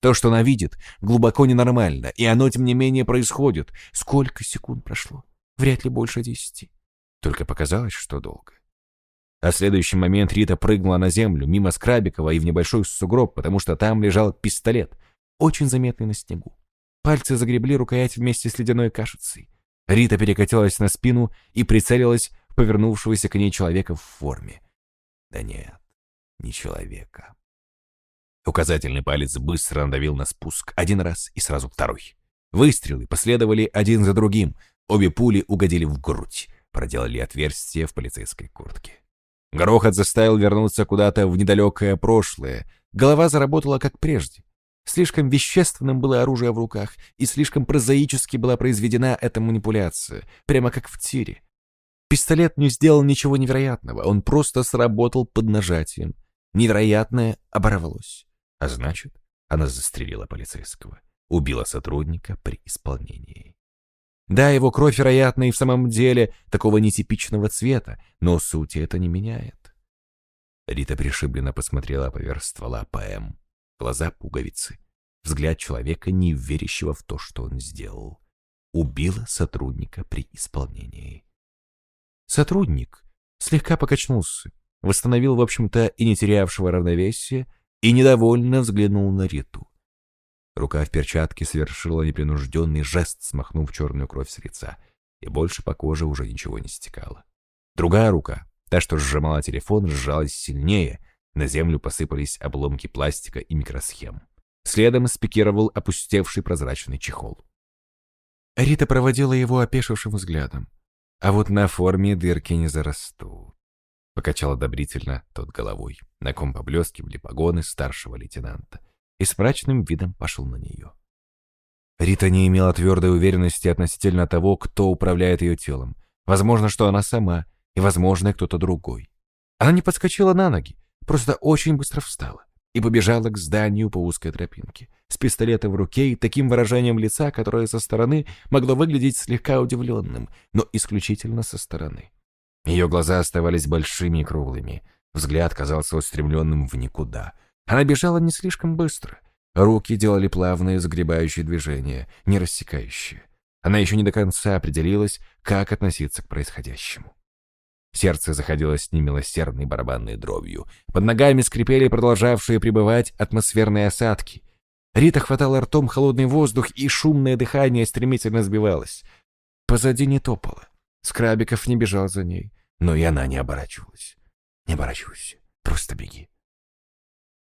То, что она видит, глубоко ненормально, и оно, тем не менее, происходит. Сколько секунд прошло? Вряд ли больше десяти. Только показалось, что долго. А в следующий момент Рита прыгнула на землю, мимо Скрабикова и в небольшой сугроб, потому что там лежал пистолет, очень заметный на снегу. Пальцы загребли рукоять вместе с ледяной кашицей. Рита перекатилась на спину и прицелилась повернувшегося к ней человека в форме. Да нет, не человека. Указательный палец быстро надавил на спуск один раз и сразу второй. Выстрелы последовали один за другим. Обе пули угодили в грудь, проделали отверстие в полицейской куртке. Грохот заставил вернуться куда-то в недалекое прошлое. Голова заработала как прежде. Слишком вещественным было оружие в руках, и слишком прозаически была произведена эта манипуляция, прямо как в тире. Пистолет не сделал ничего невероятного, он просто сработал под нажатием. Невероятное оборвалось. А значит, она застрелила полицейского, убила сотрудника при исполнении. Да, его кровь, вероятно, и в самом деле такого нетипичного цвета, но сути это не меняет. Рита пришибленно посмотрела поверх ствола ПМ. Глаза пуговицы. Взгляд человека, не верящего в то, что он сделал. Убила сотрудника при исполнении. Сотрудник слегка покачнулся, восстановил, в общем-то, и не терявшего равновесия, и недовольно взглянул на Риту. Рука в перчатке совершила непринужденный жест, смахнув черную кровь с лица, и больше по коже уже ничего не стекало. Другая рука, та, что сжимала телефон, сжалась сильнее, на землю посыпались обломки пластика и микросхем. Следом спикировал опустевший прозрачный чехол. Рита проводила его опешившим взглядом. А вот на форме дырки не зарастут. Покачал одобрительно тот головой, на ком поблескивали погоны старшего лейтенанта, и с мрачным видом пошел на нее. Рита не имела твердой уверенности относительно того, кто управляет ее телом. Возможно, что она сама, и, возможно, кто-то другой. Она не подскочила на ноги, просто очень быстро встала и побежала к зданию по узкой тропинке, с пистолетом в руке и таким выражением лица, которое со стороны могло выглядеть слегка удивленным, но исключительно со стороны. Ее глаза оставались большими и круглыми, взгляд казался устремленным в никуда. Она бежала не слишком быстро. Руки делали плавные загребающие движения, не рассекающие. Она еще не до конца определилась, как относиться к происходящему. Сердце заходилось немилосердной барабанной дробью. Под ногами скрипели продолжавшие пребывать атмосферные осадки. Рита хватала ртом холодный воздух, и шумное дыхание стремительно сбивалось. Позади не топало. Скрабиков не бежал за ней, но и она не оборачивалась. Не оборачивайся, просто беги.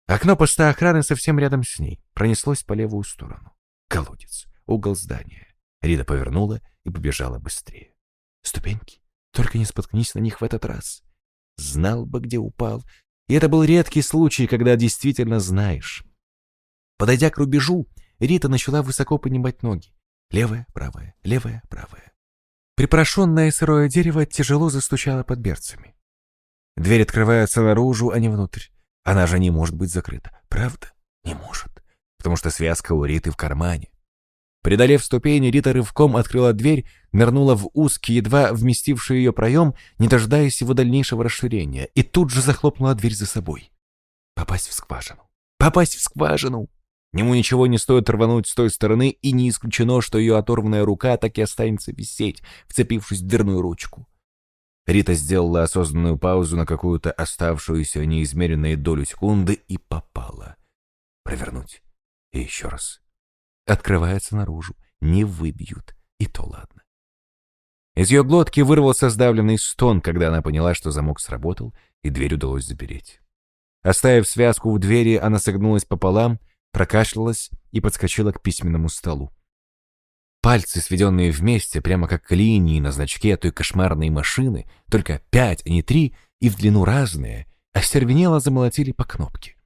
Окно поста охраны совсем рядом с ней, пронеслось по левую сторону. Колодец, угол здания. Рита повернула и побежала быстрее. Ступеньки. Только не споткнись на них в этот раз. Знал бы, где упал. И это был редкий случай, когда действительно знаешь. Подойдя к рубежу, Рита начала высоко поднимать ноги. Левая, правая, левая, правая. Припорошенное сырое дерево тяжело застучало под берцами. Дверь открывается наружу, а не внутрь. Она же не может быть закрыта. Правда? Не может. Потому что связка у Риты в кармане. Преодолев ступени, Рита рывком открыла дверь, нырнула в узкий, едва вместивший ее проем, не дожидаясь его дальнейшего расширения, и тут же захлопнула дверь за собой. Попасть в скважину. Попасть в скважину! Ему ничего не стоит рвануть с той стороны, и не исключено, что ее оторванная рука так и останется висеть, вцепившись в дверную ручку. Рита сделала осознанную паузу на какую-то оставшуюся неизмеренную долю секунды и попала. Провернуть. И еще раз открывается наружу. Не выбьют, и то ладно. Из ее глотки вырвался сдавленный стон, когда она поняла, что замок сработал, и дверь удалось запереть. Оставив связку в двери, она согнулась пополам, прокашлялась и подскочила к письменному столу. Пальцы, сведенные вместе, прямо как линии на значке той кошмарной машины, только пять, а не три, и в длину разные, остервенело замолотили по кнопке.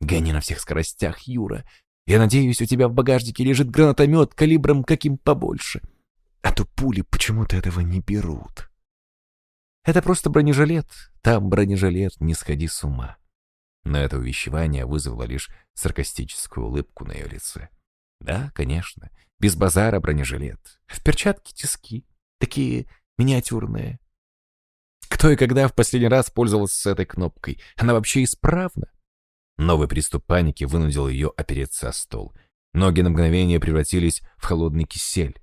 «Гони на всех скоростях, Юра! Я надеюсь, у тебя в багажнике лежит гранатомет калибром каким побольше. А то пули почему-то этого не берут. Это просто бронежилет. Там бронежилет, не сходи с ума. Но это увещевание вызвало лишь саркастическую улыбку на ее лице. Да, конечно, без базара бронежилет. В перчатке тиски, такие миниатюрные. Кто и когда в последний раз пользовался этой кнопкой? Она вообще исправна? Новый приступ паники вынудил ее опереться о стол. Ноги на мгновение превратились в холодный кисель.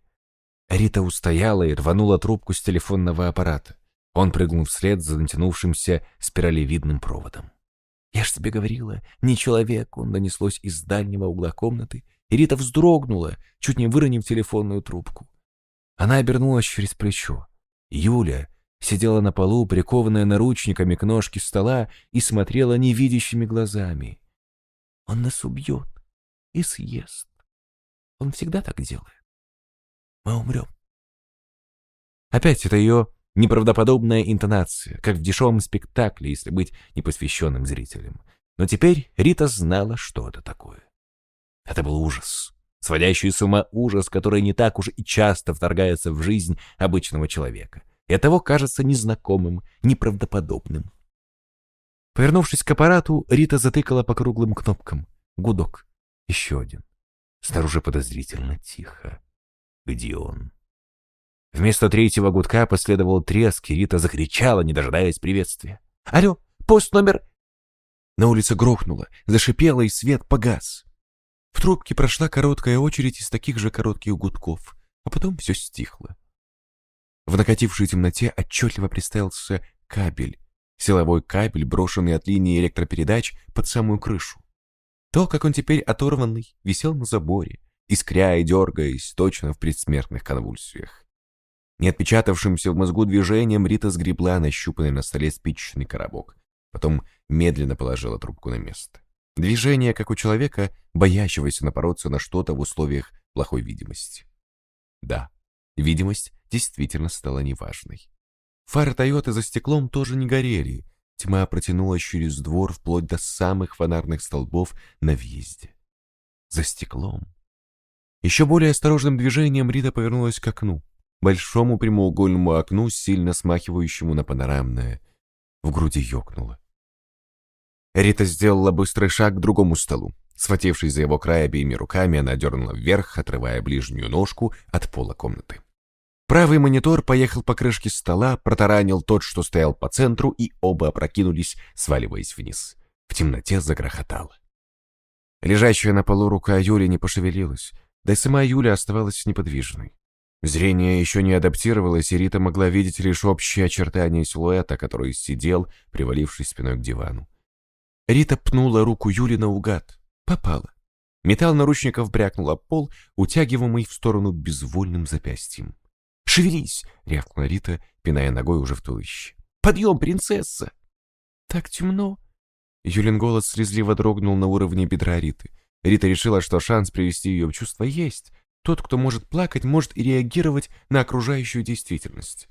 Рита устояла и рванула трубку с телефонного аппарата. Он прыгнул вслед за натянувшимся спиралевидным проводом. «Я ж тебе говорила, не человек!» Он донеслось из дальнего угла комнаты, и Рита вздрогнула, чуть не выронив телефонную трубку. Она обернулась через плечо. Юля, сидела на полу, прикованная наручниками к ножке стола и смотрела невидящими глазами. Он нас убьет и съест. Он всегда так делает. Мы умрем. Опять это ее неправдоподобная интонация, как в дешевом спектакле, если быть непосвященным зрителем. Но теперь Рита знала, что это такое. Это был ужас. Сводящий с ума ужас, который не так уж и часто вторгается в жизнь обычного человека. И оттого кажется незнакомым, неправдоподобным. Повернувшись к аппарату, Рита затыкала по круглым кнопкам. Гудок. Еще один. Снаружи подозрительно тихо. Где он? Вместо третьего гудка последовал треск, и Рита закричала, не дожидаясь приветствия. «Алло, пост номер...» На улице грохнуло, зашипело, и свет погас. В трубке прошла короткая очередь из таких же коротких гудков, а потом все стихло. В накатившей темноте отчетливо представился кабель, силовой кабель, брошенный от линии электропередач под самую крышу. То, как он теперь оторванный, висел на заборе, искря и дергаясь точно в предсмертных конвульсиях. Не отпечатавшимся в мозгу движением Рита сгребла нащупанный на столе спичечный коробок, потом медленно положила трубку на место. Движение, как у человека, боящегося напороться на что-то в условиях плохой видимости. Да, видимость действительно стала неважной. Фары Тойоты за стеклом тоже не горели, тьма протянулась через двор вплоть до самых фонарных столбов на въезде. За стеклом. Еще более осторожным движением Рита повернулась к окну, большому прямоугольному окну, сильно смахивающему на панорамное. В груди ёкнуло. Рита сделала быстрый шаг к другому столу. Схватившись за его край обеими руками, она дернула вверх, отрывая ближнюю ножку от пола комнаты. Правый монитор поехал по крышке стола, протаранил тот, что стоял по центру, и оба опрокинулись, сваливаясь вниз. В темноте загрохотало. Лежащая на полу рука Юли не пошевелилась, да и сама Юля оставалась неподвижной. Зрение еще не адаптировалось, и Рита могла видеть лишь общие очертания силуэта, который сидел, привалившись спиной к дивану. Рита пнула руку Юли наугад. Попала. Металл наручников брякнул об пол, утягиваемый в сторону безвольным запястьем. «Шевелись!» — рявкнула Рита, пиная ногой уже в туловище. «Подъем, принцесса!» «Так темно!» Юлин голос слезливо дрогнул на уровне бедра Риты. Рита решила, что шанс привести ее в чувство есть. Тот, кто может плакать, может и реагировать на окружающую действительность.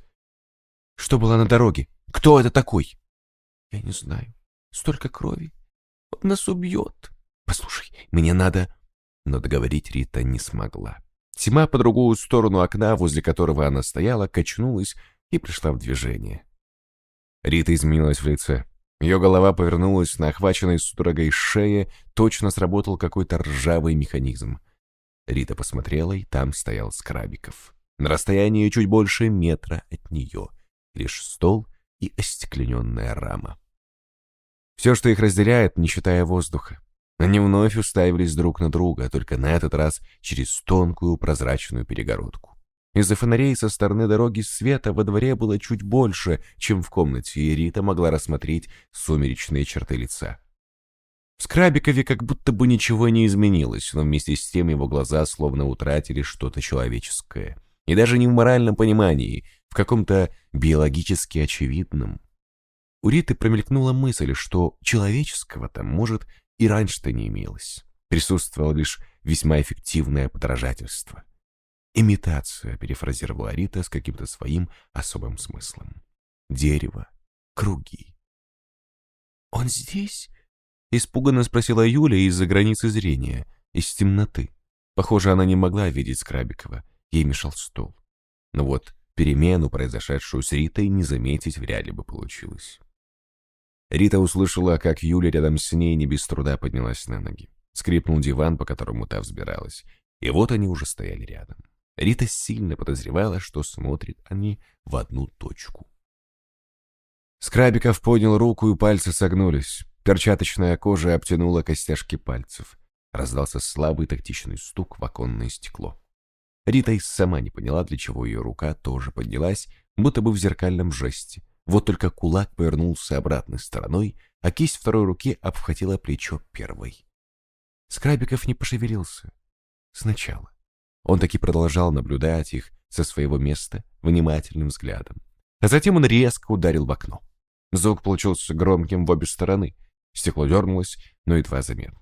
Что было на дороге? Кто это такой? Я не знаю. Столько крови. Он нас убьет. Послушай, мне надо... Но договорить Рита не смогла. Тьма по другую сторону окна, возле которого она стояла, качнулась и пришла в движение. Рита изменилась в лице. Ее голова повернулась на охваченной судорогой шее, точно сработал какой-то ржавый механизм. Рита посмотрела, и там стоял Скрабиков. На расстоянии чуть больше метра от нее. Лишь стол и остеклененная рама. Все, что их разделяет, не считая воздуха. Они вновь уставились друг на друга, только на этот раз через тонкую прозрачную перегородку. Из-за фонарей со стороны дороги света во дворе было чуть больше, чем в комнате, и Рита могла рассмотреть сумеречные черты лица. В Скрабикове как будто бы ничего не изменилось, но вместе с тем его глаза словно утратили что-то человеческое. И даже не в моральном понимании, в каком-то биологически очевидном. У Риты промелькнула мысль, что человеческого там, может, и раньше-то не имелось. Присутствовало лишь весьма эффективное подражательство. Имитация, перефразировала Рита с каким-то своим особым смыслом. Дерево, круги. «Он здесь?» — испуганно спросила Юля из-за границы зрения, из темноты. Похоже, она не могла видеть Скрабикова, ей мешал стол. Но вот перемену, произошедшую с Ритой, не заметить вряд ли бы получилось. Рита услышала, как Юля рядом с ней не без труда поднялась на ноги. Скрипнул диван, по которому та взбиралась. И вот они уже стояли рядом. Рита сильно подозревала, что смотрят они в одну точку. Скрабиков поднял руку, и пальцы согнулись. Перчаточная кожа обтянула костяшки пальцев. Раздался слабый тактичный стук в оконное стекло. Рита и сама не поняла, для чего ее рука тоже поднялась, будто бы в зеркальном жесте, вот только кулак повернулся обратной стороной, а кисть второй руки обхватила плечо первой. Скрабиков не пошевелился. Сначала. Он таки продолжал наблюдать их со своего места внимательным взглядом. А затем он резко ударил в окно. Звук получился громким в обе стороны. Стекло дернулось, но едва заметно.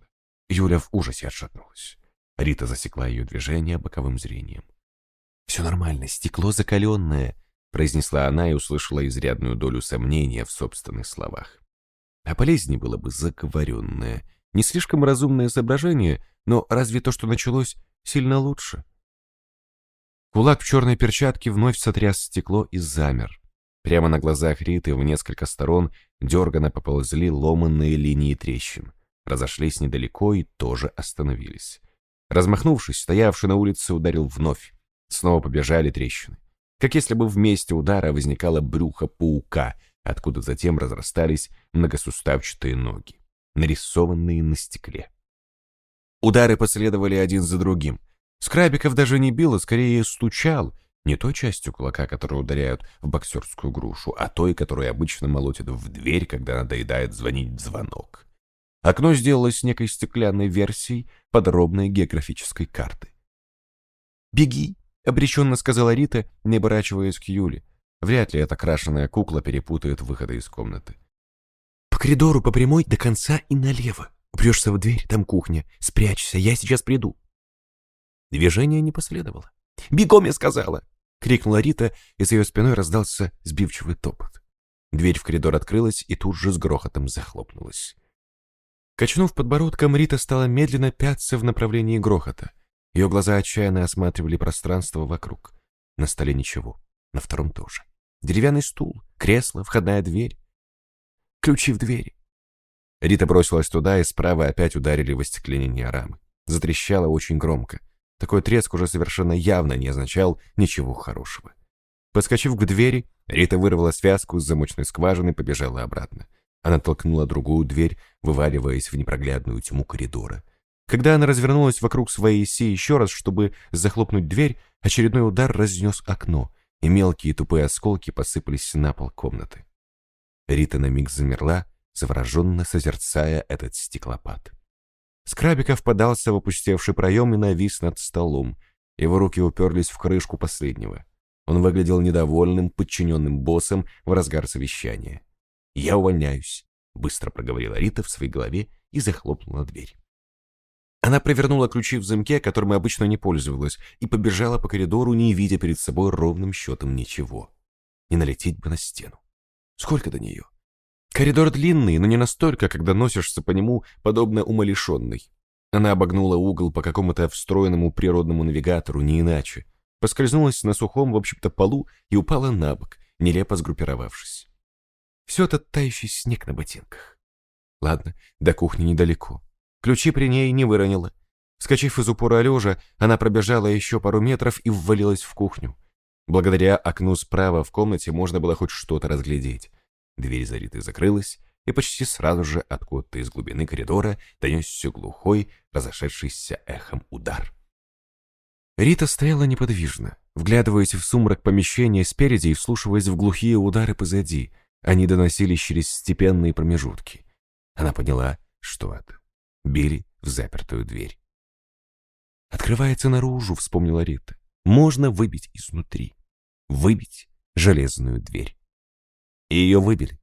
Юля в ужасе отшатнулась. Рита засекла ее движение боковым зрением. «Все нормально, стекло закаленное», произнесла она и услышала изрядную долю сомнения в собственных словах. А полезнее было бы заговоренное, не слишком разумное соображение, но разве то, что началось, сильно лучше? Кулак в черной перчатке вновь сотряс стекло и замер. Прямо на глазах Риты в несколько сторон дерганно поползли ломанные линии трещин. Разошлись недалеко и тоже остановились. Размахнувшись, стоявший на улице ударил вновь. Снова побежали трещины. Как если бы вместе удара возникало брюхо паука, откуда затем разрастались многосуставчатые ноги, нарисованные на стекле. Удары последовали один за другим. Скрабиков даже не бил, а скорее стучал, не той частью кулака, которую ударяют в боксерскую грушу, а той, которую обычно молотят в дверь, когда надоедает звонить в звонок. Окно сделалось некой стеклянной версией подробной географической карты. «Беги!» — обреченно сказала Рита, не оборачиваясь к Юле. Вряд ли эта крашеная кукла перепутает выходы из комнаты. «По коридору по прямой до конца и налево. Упрешься в дверь, там кухня. Спрячься, я сейчас приду». Движение не последовало. «Бегом, я сказала!» — крикнула Рита, и за ее спиной раздался сбивчивый топот. Дверь в коридор открылась и тут же с грохотом захлопнулась. Качнув подбородком, Рита стала медленно пяться в направлении грохота. Ее глаза отчаянно осматривали пространство вокруг. На столе ничего, на втором тоже. Деревянный стул, кресло, входная дверь. Ключи в двери. Рита бросилась туда, и справа опять ударили в остекление рамы. Затрещало очень громко. Такой треск уже совершенно явно не означал ничего хорошего. Подскочив к двери, Рита вырвала связку с замочной скважины и побежала обратно. Она толкнула другую дверь, вываливаясь в непроглядную тьму коридора. Когда она развернулась вокруг своей оси еще раз, чтобы захлопнуть дверь, очередной удар разнес окно, и мелкие тупые осколки посыпались на пол комнаты. Рита на миг замерла, завороженно созерцая этот стеклопад. Скрабиков подался в опустевший проем и навис над столом. Его руки уперлись в крышку последнего. Он выглядел недовольным, подчиненным боссом в разгар совещания. «Я увольняюсь», — быстро проговорила Рита в своей голове и захлопнула дверь. Она провернула ключи в замке, которым обычно не пользовалась, и побежала по коридору, не видя перед собой ровным счетом ничего. Не налететь бы на стену. Сколько до нее? Коридор длинный, но не настолько, когда носишься по нему, подобно умалишенной. Она обогнула угол по какому-то встроенному природному навигатору, не иначе. Поскользнулась на сухом, в общем-то, полу и упала на бок, нелепо сгруппировавшись. Все этот тающий снег на ботинках. Ладно, до кухни недалеко. Ключи при ней не выронила. Вскочив из упора лежа, она пробежала еще пару метров и ввалилась в кухню. Благодаря окну справа в комнате можно было хоть что-то разглядеть. Дверь заритой закрылась, и почти сразу же откуда-то из глубины коридора донесся глухой, разошедшийся эхом удар. Рита стояла неподвижно, вглядываясь в сумрак помещения спереди и вслушиваясь в глухие удары позади — они доносились через степенные промежутки. Она поняла, что это. Били в запертую дверь. «Открывается наружу», — вспомнила Рита. «Можно выбить изнутри. Выбить железную дверь». И ее выбили.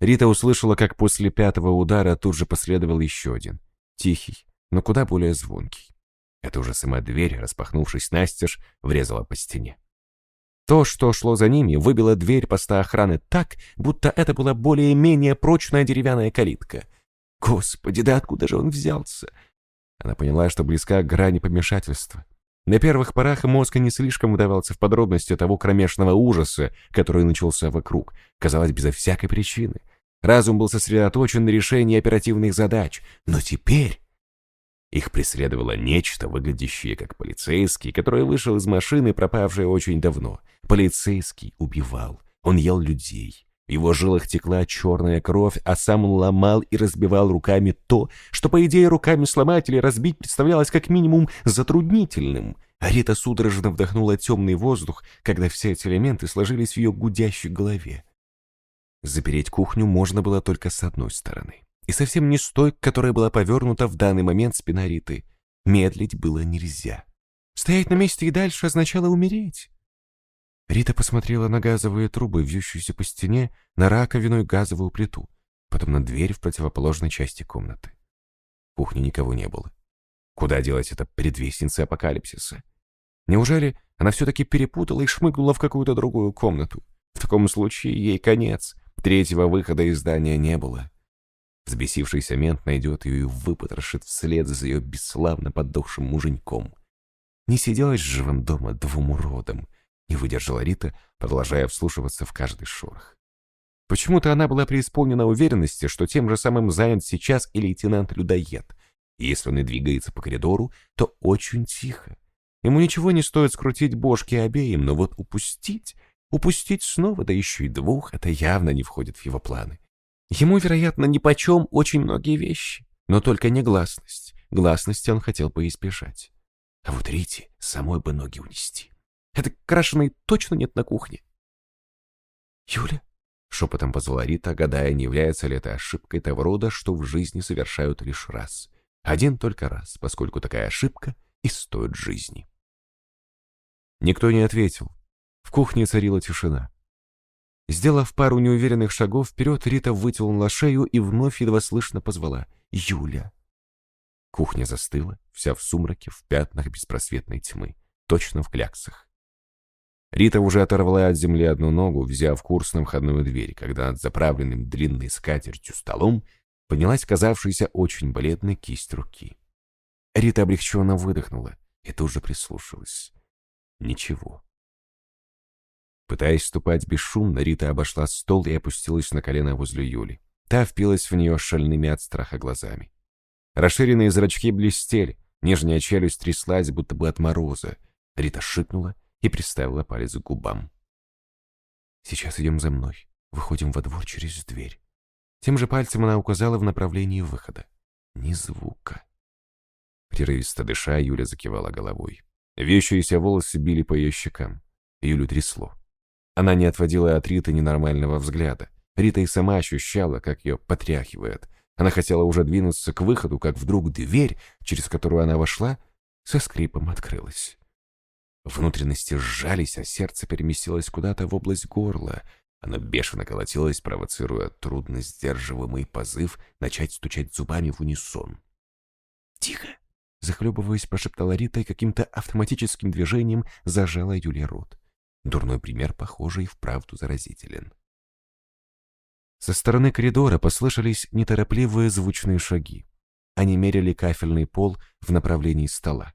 Рита услышала, как после пятого удара тут же последовал еще один. Тихий, но куда более звонкий. Это уже сама дверь, распахнувшись настежь, врезала по стене. То, что шло за ними, выбило дверь поста охраны так, будто это была более-менее прочная деревянная калитка. Господи, да откуда же он взялся? Она поняла, что близка к грани помешательства. На первых порах мозг не слишком вдавался в подробности того кромешного ужаса, который начался вокруг, казалось, безо всякой причины. Разум был сосредоточен на решении оперативных задач, но теперь их преследовало нечто, выглядящее как полицейский, который вышел из машины, пропавшей очень давно. Полицейский убивал. Он ел людей. В его жилах текла черная кровь, а сам он ломал и разбивал руками то, что, по идее, руками сломать или разбить представлялось как минимум затруднительным. А Рита судорожно вдохнула темный воздух, когда все эти элементы сложились в ее гудящей голове. Запереть кухню можно было только с одной стороны и совсем не с той, которая была повернута в данный момент спина Риты. Медлить было нельзя. Стоять на месте и дальше означало умереть. Рита посмотрела на газовые трубы, вьющиеся по стене, на раковину и газовую плиту, потом на дверь в противоположной части комнаты. В кухне никого не было. Куда делать это предвестница апокалипсиса? Неужели она все-таки перепутала и шмыгнула в какую-то другую комнату. В таком случае ей конец. Третьего выхода из здания не было. Взбесившийся мент найдет ее и выпотрошит вслед за ее бесславно подохшим муженьком. Не сиделась же вам дома двум уродам, не выдержала Рита, продолжая вслушиваться в каждый шорох. Почему-то она была преисполнена уверенности, что тем же самым занят сейчас и лейтенант-людоед. И если он и двигается по коридору, то очень тихо. Ему ничего не стоит скрутить бошки обеим, но вот упустить, упустить снова, да еще и двух, это явно не входит в его планы. Ему, вероятно, нипочем очень многие вещи, но только не гласность. Гласности он хотел бы избежать. А вот Рите самой бы ноги унести. Это крашеной точно нет на кухне. «Юля?» — шепотом позвала Рита, гадая, не является ли это ошибкой того рода, что в жизни совершают лишь раз. Один только раз, поскольку такая ошибка и стоит жизни. Никто не ответил. В кухне царила тишина. Сделав пару неуверенных шагов вперед, Рита вытянула шею и вновь едва слышно позвала «Юля». Кухня застыла, вся в сумраке, в пятнах беспросветной тьмы, точно в кляксах. Рита уже оторвала от земли одну ногу, взяв курс на входную дверь, когда над заправленным длинной скатертью столом поднялась казавшаяся очень бледной кисть руки. Рита облегченно выдохнула и тут же прислушалась. Ничего. Пытаясь ступать бесшумно, Рита обошла стол и опустилась на колено возле Юли. Та впилась в нее шальными от страха глазами. Расширенные зрачки блестели, нижняя челюсть тряслась, будто бы от мороза. Рита шикнула и приставила палец к губам. «Сейчас идем за мной. Выходим во двор через дверь». Тем же пальцем она указала в направлении выхода. Ни звука. Прерывисто дыша, Юля закивала головой. Вещиеся волосы били по ее щекам. Юлю трясло. Она не отводила от Риты ненормального взгляда. Рита и сама ощущала, как ее потряхивает. Она хотела уже двинуться к выходу, как вдруг дверь, через которую она вошла, со скрипом открылась. Внутренности сжались, а сердце переместилось куда-то в область горла. Оно бешено колотилось, провоцируя трудно сдерживаемый позыв начать стучать зубами в унисон. «Тихо!» — захлебываясь, прошептала Рита и каким-то автоматическим движением зажала Юлия рот. Дурной пример, похоже, и вправду заразителен. Со стороны коридора послышались неторопливые звучные шаги. Они мерили кафельный пол в направлении стола.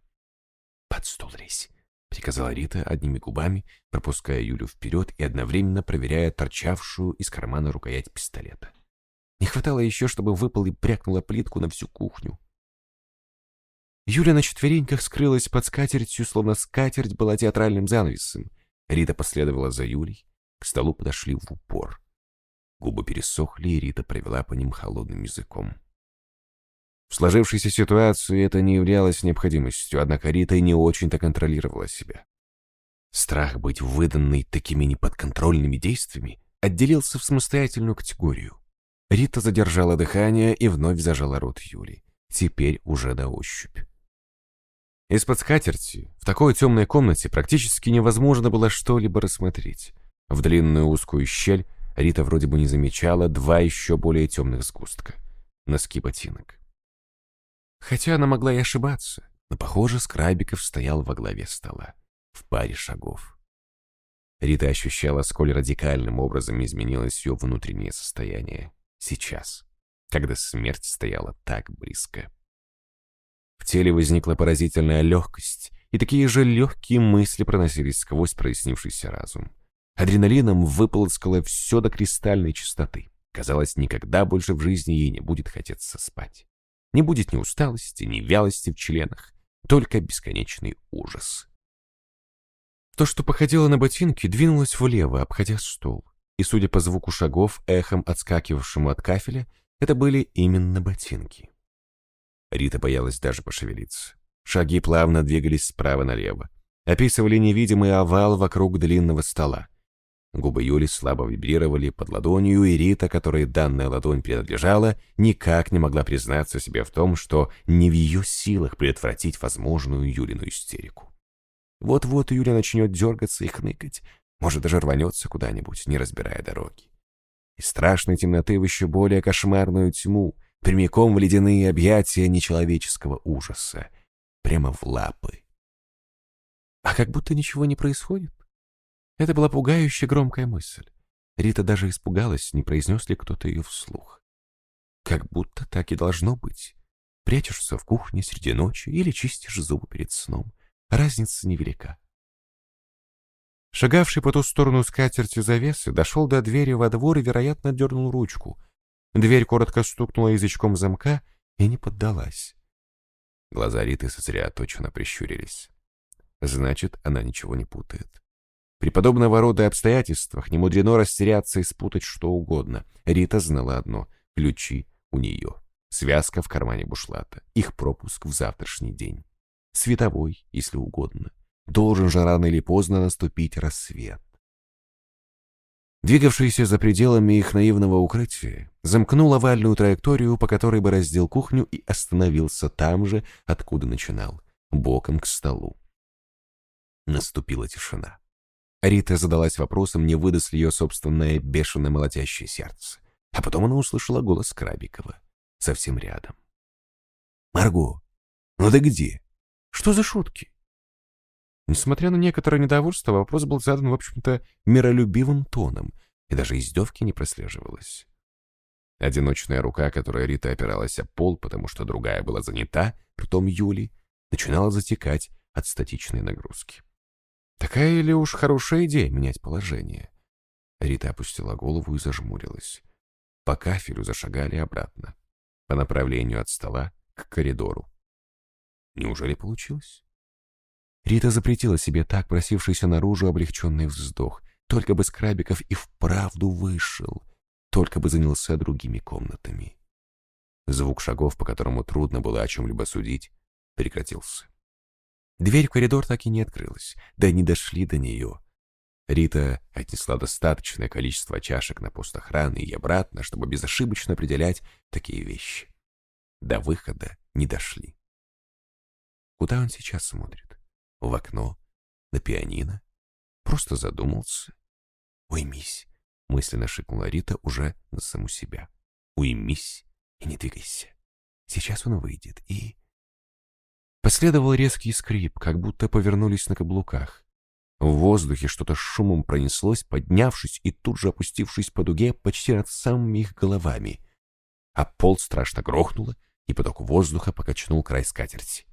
«Под стол резь», — приказала Рита одними губами, пропуская Юлю вперед и одновременно проверяя торчавшую из кармана рукоять пистолета. Не хватало еще, чтобы выпал и брякнула плитку на всю кухню. Юля на четвереньках скрылась под скатертью, словно скатерть была театральным занавесом, Рита последовала за Юлей. К столу подошли в упор. Губы пересохли, и Рита провела по ним холодным языком. В сложившейся ситуации это не являлось необходимостью, однако Рита не очень-то контролировала себя. Страх быть выданной такими неподконтрольными действиями отделился в самостоятельную категорию. Рита задержала дыхание и вновь зажала рот Юли. Теперь уже до ощупь. Из-под скатерти в такой темной комнате практически невозможно было что-либо рассмотреть. В длинную узкую щель Рита вроде бы не замечала два еще более темных сгустка — носки ботинок. Хотя она могла и ошибаться, но, похоже, Скрайбиков стоял во главе стола, в паре шагов. Рита ощущала, сколь радикальным образом изменилось ее внутреннее состояние сейчас, когда смерть стояла так близко. В теле возникла поразительная легкость, и такие же легкие мысли проносились сквозь прояснившийся разум. Адреналином выползкало все до кристальной чистоты. Казалось, никогда больше в жизни ей не будет хотеться спать. Не будет ни усталости, ни вялости в членах, только бесконечный ужас. То, что походило на ботинки, двинулось влево, обходя стол. И, судя по звуку шагов, эхом отскакивавшему от кафеля, это были именно ботинки. Рита боялась даже пошевелиться. Шаги плавно двигались справа налево. Описывали невидимый овал вокруг длинного стола. Губы Юли слабо вибрировали под ладонью, и Рита, которой данная ладонь принадлежала, никак не могла признаться себе в том, что не в ее силах предотвратить возможную Юлину истерику. Вот-вот Юля начнет дергаться и хныкать, может, даже рванется куда-нибудь, не разбирая дороги. Из страшной темноты в еще более кошмарную тьму, прямиком в ледяные объятия нечеловеческого ужаса, прямо в лапы А как будто ничего не происходит. Это была пугающая громкая мысль. Рита даже испугалась, не произнес ли кто-то ее вслух. Как будто так и должно быть. Прячешься в кухне среди ночи или чистишь зубы перед сном. Разница невелика. Шагавший по ту сторону скатерти завесы дошел до двери во двор и, вероятно, дернул ручку. Дверь коротко стукнула язычком замка и не поддалась. Глаза Риты сосредоточенно прищурились. Значит, она ничего не путает. При подобного рода обстоятельствах не мудрено растеряться и спутать что угодно. Рита знала одно — ключи у нее. Связка в кармане бушлата. Их пропуск в завтрашний день. Световой, если угодно. Должен же рано или поздно наступить рассвет. Двигавшийся за пределами их наивного укрытия, замкнул овальную траекторию, по которой бы раздел кухню и остановился там же, откуда начинал, боком к столу. Наступила тишина. Рита задалась вопросом, не выдаст ли ее собственное бешено молотящее сердце. А потом она услышала голос Крабикова, совсем рядом. «Марго, ну ты где? Что за шутки?» Несмотря на некоторое недовольство, вопрос был задан, в общем-то, миролюбивым тоном, и даже издевки не прослеживалось. Одиночная рука, которая Рита опиралась о пол, потому что другая была занята, притом Юли, начинала затекать от статичной нагрузки. Такая ли уж хорошая идея менять положение? Рита опустила голову и зажмурилась. По кафелю зашагали обратно, по направлению от стола к коридору. Неужели получилось? Рита запретила себе так просившийся наружу облегченный вздох. Только бы Скрабиков и вправду вышел. Только бы занялся другими комнатами. Звук шагов, по которому трудно было о чем-либо судить, прекратился. Дверь в коридор так и не открылась, да не дошли до нее. Рита отнесла достаточное количество чашек на пост охраны и обратно, чтобы безошибочно определять такие вещи. До выхода не дошли. Куда он сейчас смотрит? в окно, на пианино. Просто задумался. «Уймись», — мысленно шикнула Рита уже на саму себя. «Уймись и не двигайся. Сейчас он выйдет и...» Последовал резкий скрип, как будто повернулись на каблуках. В воздухе что-то шумом пронеслось, поднявшись и тут же опустившись по дуге почти над самыми их головами. А пол страшно грохнуло, и поток воздуха покачнул край скатерти.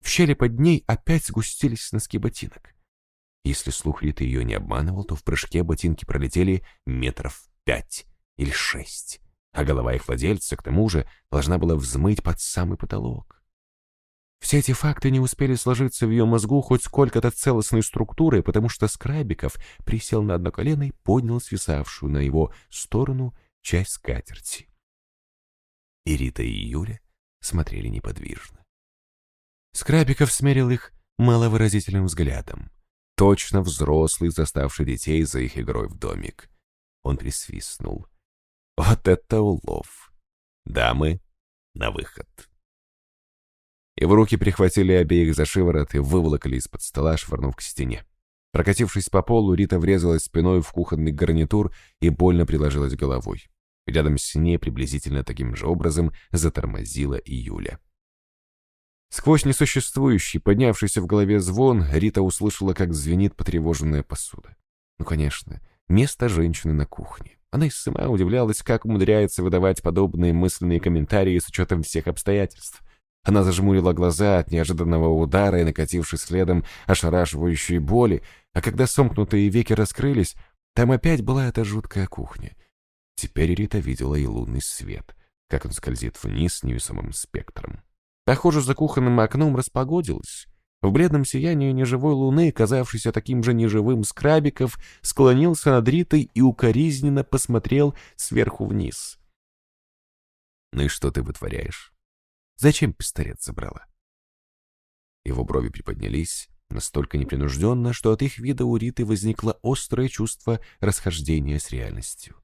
В щели под ней опять сгустились носки ботинок. Если слух Риты ее не обманывал, то в прыжке ботинки пролетели метров пять или шесть, а голова их владельца, к тому же, должна была взмыть под самый потолок. Все эти факты не успели сложиться в ее мозгу хоть сколько-то целостной структуры, потому что Скрабиков присел на одно колено и поднял свисавшую на его сторону часть скатерти. И и Юля смотрели неподвижно. Скрабиков смерил их маловыразительным взглядом. Точно взрослый, заставший детей за их игрой в домик. Он присвистнул. Вот это улов! Дамы, на выход. В руки прихватили обеих за шиворот и выволокли из-под стола, швырнув к стене. Прокатившись по полу, Рита врезалась спиной в кухонный гарнитур и больно приложилась головой. Рядом с ней приблизительно таким же образом затормозила и Юля. Сквозь несуществующий, поднявшийся в голове звон, Рита услышала, как звенит потревоженная посуда. Ну, конечно, место женщины на кухне. Она и сама удивлялась, как умудряется выдавать подобные мысленные комментарии с учетом всех обстоятельств. Она зажмурила глаза от неожиданного удара и накатившей следом ошарашивающей боли, а когда сомкнутые веки раскрылись, там опять была эта жуткая кухня. Теперь Рита видела и лунный свет, как он скользит вниз невесомым спектром. Похоже, за кухонным окном распогодилось. В бледном сиянии неживой луны, казавшийся таким же неживым скрабиков, склонился над Ритой и укоризненно посмотрел сверху вниз. «Ну и что ты вытворяешь? Зачем пистолет забрала?» Его брови приподнялись настолько непринужденно, что от их вида у Риты возникло острое чувство расхождения с реальностью.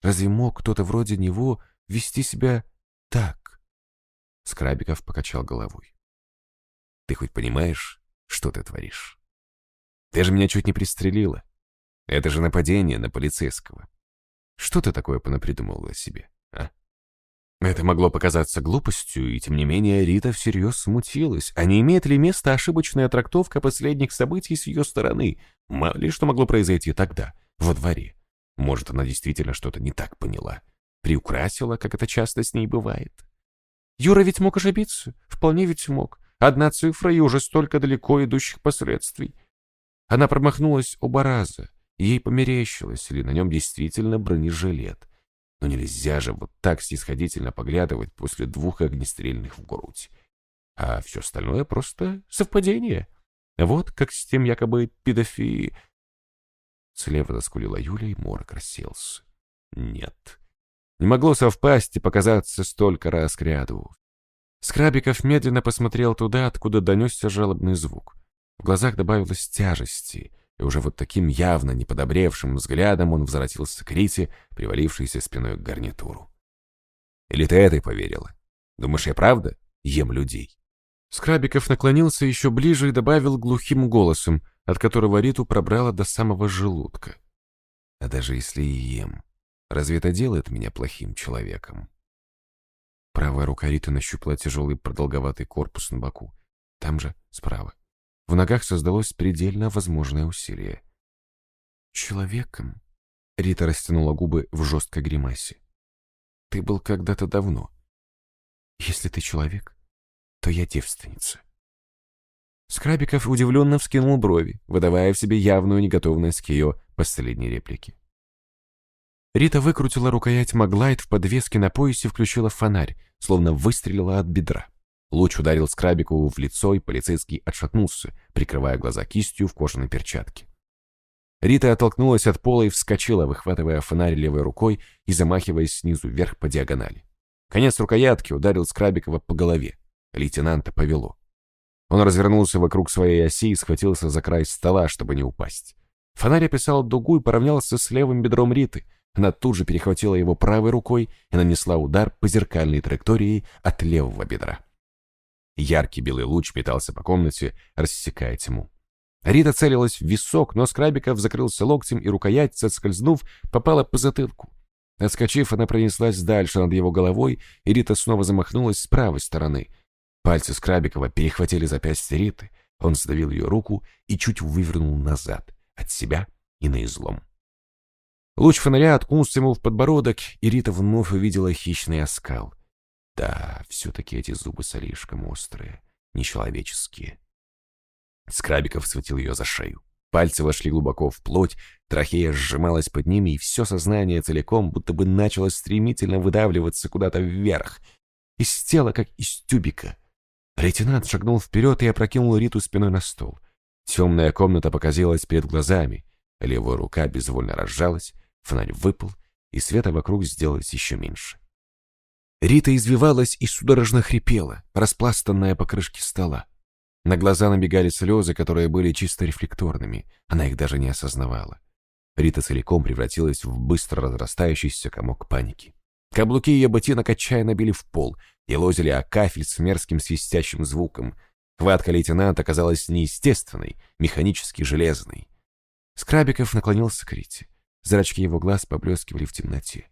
Разве мог кто-то вроде него вести себя так? Скрабиков покачал головой. «Ты хоть понимаешь, что ты творишь? Ты же меня чуть не пристрелила. Это же нападение на полицейского. Что ты такое понапридумывала себе? Это могло показаться глупостью, и тем не менее Рита всерьез смутилась. А не имеет ли места ошибочная трактовка последних событий с ее стороны? Мало ли что могло произойти тогда, во дворе. Может, она действительно что-то не так поняла. Приукрасила, как это часто с ней бывает. Юра ведь мог ошибиться. Вполне ведь мог. Одна цифра и уже столько далеко идущих последствий. Она промахнулась оба раза. Ей померещилось, или на нем действительно бронежилет. Но нельзя же вот так снисходительно поглядывать после двух огнестрельных в грудь. А все остальное просто совпадение. Вот как с тем якобы педофи... Слева заскулила Юля, и морок расселся. Нет. Не могло совпасть и показаться столько раз к ряду. Скрабиков медленно посмотрел туда, откуда донесся жалобный звук. В глазах добавилось тяжести — и уже вот таким явно неподобревшим взглядом он возвратился к Рите, привалившейся спиной к гарнитуру. «Или ты этой поверила? Думаешь, я правда ем людей?» Скрабиков наклонился еще ближе и добавил глухим голосом, от которого Риту пробрало до самого желудка. «А даже если и ем, разве это делает меня плохим человеком?» Правая рука Риты нащупала тяжелый продолговатый корпус на боку. Там же, справа. В ногах создалось предельно возможное усилие. «Человеком?» — Рита растянула губы в жесткой гримасе. «Ты был когда-то давно. Если ты человек, то я девственница». Скрабиков удивленно вскинул брови, выдавая в себе явную неготовность к ее последней реплике. Рита выкрутила рукоять Маглайт в подвеске на поясе и включила фонарь, словно выстрелила от бедра. Луч ударил Скрабикову в лицо, и полицейский отшатнулся, прикрывая глаза кистью в кожаной перчатке. Рита оттолкнулась от пола и вскочила, выхватывая фонарь левой рукой и замахиваясь снизу вверх по диагонали. Конец рукоятки ударил Скрабикова по голове. Лейтенанта повело. Он развернулся вокруг своей оси и схватился за край стола, чтобы не упасть. Фонарь описал дугу и поравнялся с левым бедром Риты. Она тут же перехватила его правой рукой и нанесла удар по зеркальной траектории от левого бедра. Яркий белый луч метался по комнате, рассекая тьму. Рита целилась в висок, но Скрабиков закрылся локтем, и рукоять, соскользнув, попала по затылку. Отскочив, она пронеслась дальше над его головой, и Рита снова замахнулась с правой стороны. Пальцы Скрабикова перехватили запястье Риты, он сдавил ее руку и чуть вывернул назад, от себя и на излом. Луч фонаря откнулся ему в подбородок, и Рита вновь увидела хищный оскал — да, все-таки эти зубы слишком острые, нечеловеческие. Скрабиков схватил ее за шею. Пальцы вошли глубоко в плоть, трахея сжималась под ними, и все сознание целиком будто бы начало стремительно выдавливаться куда-то вверх. Из тела, как из тюбика. Лейтенант шагнул вперед и опрокинул Риту спиной на стол. Темная комната показалась перед глазами. Левая рука безвольно разжалась, фонарь выпал, и света вокруг сделалось еще меньше. Рита извивалась и судорожно хрипела, распластанная по крышке стола. На глаза набегали слезы, которые были чисто рефлекторными, она их даже не осознавала. Рита целиком превратилась в быстро разрастающийся комок паники. Каблуки ее ботинок отчаянно били в пол и лозили о кафель с мерзким свистящим звуком. Хватка лейтенанта оказалась неестественной, механически железной. Скрабиков наклонился к Рите. Зрачки его глаз поблескивали в темноте.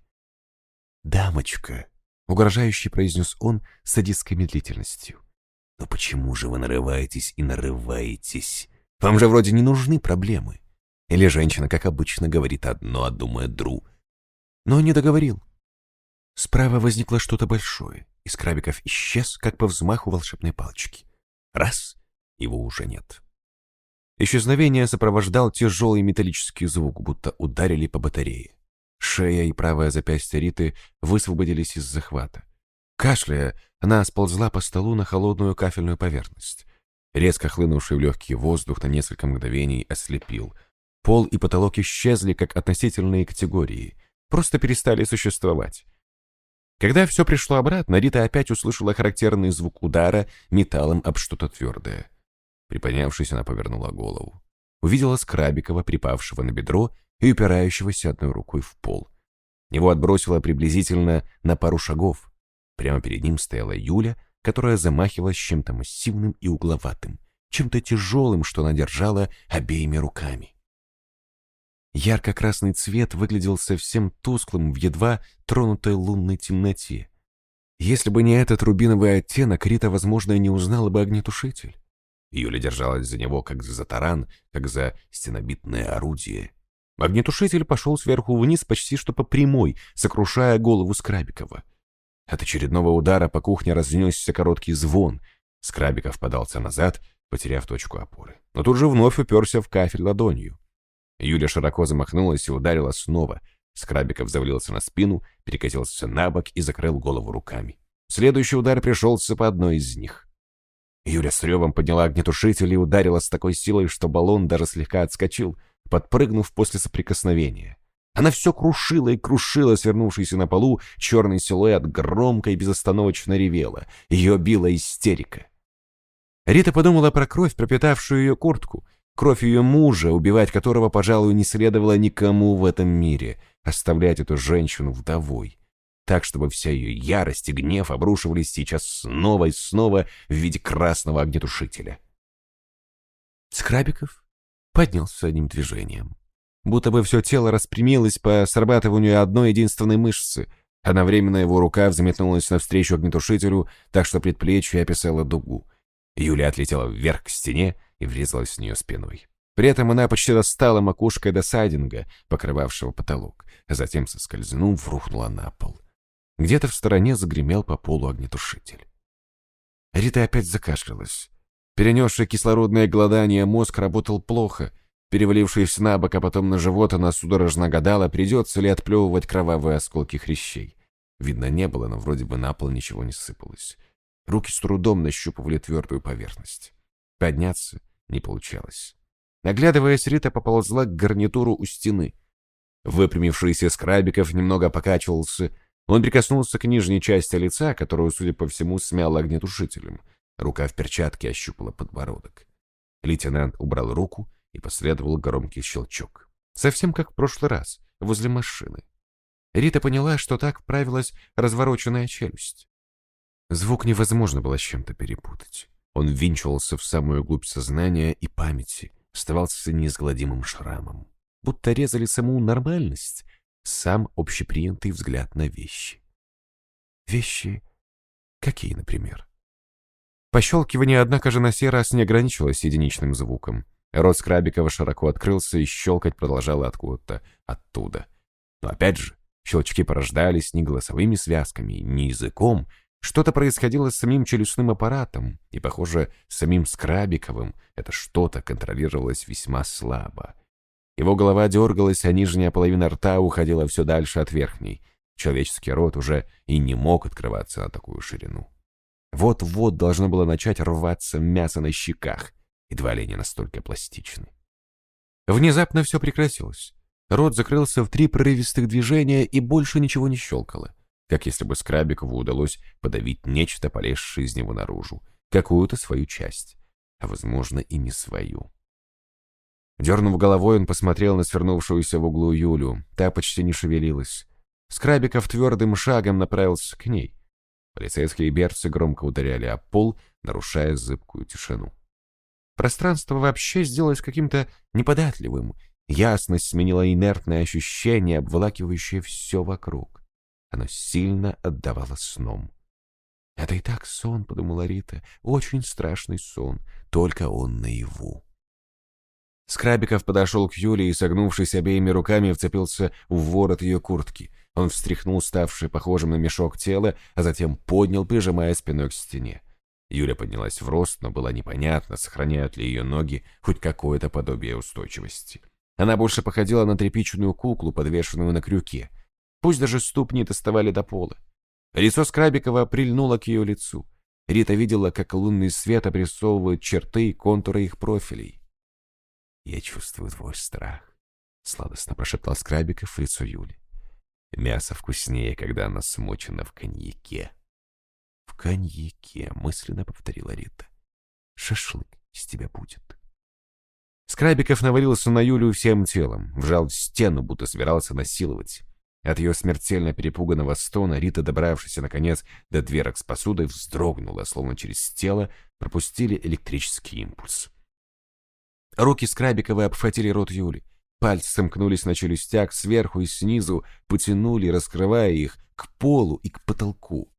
«Дамочка!» Угрожающе произнес он с садистской медлительностью. «Но почему же вы нарываетесь и нарываетесь? Вам же вроде не нужны проблемы. Или женщина, как обычно, говорит одно, а думает друг. Но не договорил. Справа возникло что-то большое, и Скрабиков исчез, как по взмаху волшебной палочки. Раз — его уже нет. Исчезновение сопровождал тяжелый металлический звук, будто ударили по батарее. Шея и правое запястье Риты высвободились из захвата. Кашляя, она сползла по столу на холодную кафельную поверхность. Резко хлынувший в легкий воздух на несколько мгновений ослепил. Пол и потолок исчезли как относительные категории, просто перестали существовать. Когда все пришло обратно, Рита опять услышала характерный звук удара металлом об что-то твердое. Приподнявшись, она повернула голову. Увидела Скрабикова, припавшего на бедро и упирающегося одной рукой в пол. Его отбросило приблизительно на пару шагов. Прямо перед ним стояла Юля, которая замахивалась чем-то массивным и угловатым, чем-то тяжелым, что она держала обеими руками. Ярко-красный цвет выглядел совсем тусклым в едва тронутой лунной темноте. Если бы не этот рубиновый оттенок, Рита, возможно, и не узнала бы огнетушитель. Юля держалась за него, как за таран, как за стенобитное орудие. Огнетушитель пошел сверху вниз почти что по прямой, сокрушая голову Скрабикова. От очередного удара по кухне разнесся короткий звон. Скрабиков подался назад, потеряв точку опоры. Но тут же вновь уперся в кафель ладонью. Юля широко замахнулась и ударила снова. Скрабиков завалился на спину, перекатился на бок и закрыл голову руками. Следующий удар пришелся по одной из них. Юля с ревом подняла огнетушитель и ударила с такой силой, что баллон даже слегка отскочил, подпрыгнув после соприкосновения. Она все крушила и крушила свернувшийся на полу черный силуэт, громко и безостановочно ревела. Ее била истерика. Рита подумала про кровь, пропитавшую ее куртку, кровь ее мужа, убивать которого, пожалуй, не следовало никому в этом мире, оставлять эту женщину вдовой. Так, чтобы вся ее ярость и гнев обрушивались сейчас снова и снова в виде красного огнетушителя. Скрабиков поднялся одним движением. Будто бы все тело распрямилось по срабатыванию одной единственной мышцы. Одновременно его рука взметнулась навстречу огнетушителю, так что предплечье описало дугу. Юля отлетела вверх к стене и врезалась в нее спиной. При этом она почти достала макушкой до сайдинга, покрывавшего потолок, а затем, соскользнув, рухнула на пол. Где-то в стороне загремел по полу огнетушитель. Рита опять закашлялась. Перенесший кислородное голодание мозг работал плохо. Перевалившись на бок, а потом на живот, она судорожно гадала, придется ли отплевывать кровавые осколки хрящей. Видно, не было, но вроде бы на пол ничего не сыпалось. Руки с трудом нащупывали твердую поверхность. Подняться не получалось. Наглядываясь, Рита поползла к гарнитуру у стены. Выпрямившийся Скрабиков немного покачивался. Он прикоснулся к нижней части лица, которую, судя по всему, смял огнетушителем. Рука в перчатке ощупала подбородок. Лейтенант убрал руку и последовал громкий щелчок. Совсем как в прошлый раз, возле машины. Рита поняла, что так вправилась развороченная челюсть. Звук невозможно было с чем-то перепутать. Он ввинчивался в самую глубь сознания и памяти, оставался неизгладимым шрамом. Будто резали саму нормальность, сам общепринятый взгляд на вещи. Вещи какие, например? Пощелкивание, однако же, на сей раз не ограничилось единичным звуком. Рот Скрабикова широко открылся и щелкать продолжало откуда-то оттуда. Но опять же, щелчки порождались не голосовыми связками, не языком, что-то происходило с самим челюстным аппаратом, и, похоже, с самим Скрабиковым это что-то контролировалось весьма слабо. Его голова дергалась, а нижняя половина рта уходила все дальше от верхней. Человеческий рот уже и не мог открываться на такую ширину. Вот-вот должно было начать рваться мясо на щеках, едва ли не настолько пластичны. Внезапно все прекратилось. Рот закрылся в три прорывистых движения, и больше ничего не щелкало как если бы Скрабикову удалось подавить нечто, полезшее из него наружу, какую-то свою часть, а, возможно, и не свою. Дернув головой, он посмотрел на свернувшуюся в углу Юлю. Та почти не шевелилась. Скрабиков твердым шагом направился к ней. Полицейские берцы громко ударяли о пол, нарушая зыбкую тишину. Пространство вообще сделалось каким-то неподатливым. Ясность сменила инертное ощущение, обволакивающее все вокруг. Оно сильно отдавало сном. «Это и так сон», — подумала Рита, — «очень страшный сон, только он наяву». Скрабиков подошел к Юле и, согнувшись обеими руками, вцепился в ворот ее куртки. Он встряхнул ставшее похожим на мешок тело, а затем поднял, прижимая спиной к стене. Юля поднялась в рост, но было непонятно, сохраняют ли ее ноги хоть какое-то подобие устойчивости. Она больше походила на тряпичную куклу, подвешенную на крюке. Пусть даже ступни доставали до пола. Лицо Скрабикова прильнуло к ее лицу. Рита видела, как лунный свет обрисовывает черты и контуры их профилей. «Я чувствую твой страх», — сладостно прошептал Скрабиков в лицо Юли. «Мясо вкуснее, когда оно смочено в коньяке». «В коньяке», — мысленно повторила Рита. «Шашлык из тебя будет». Скрабиков навалился на Юлю всем телом, вжал в стену, будто собирался насиловать. От ее смертельно перепуганного стона Рита, добравшаяся, наконец, до дверок с посудой, вздрогнула, словно через тело пропустили электрический импульс. Руки Скрабиковой обхватили рот Юли. Пальцы сомкнулись на челюстях сверху и снизу, потянули, раскрывая их, к полу и к потолку.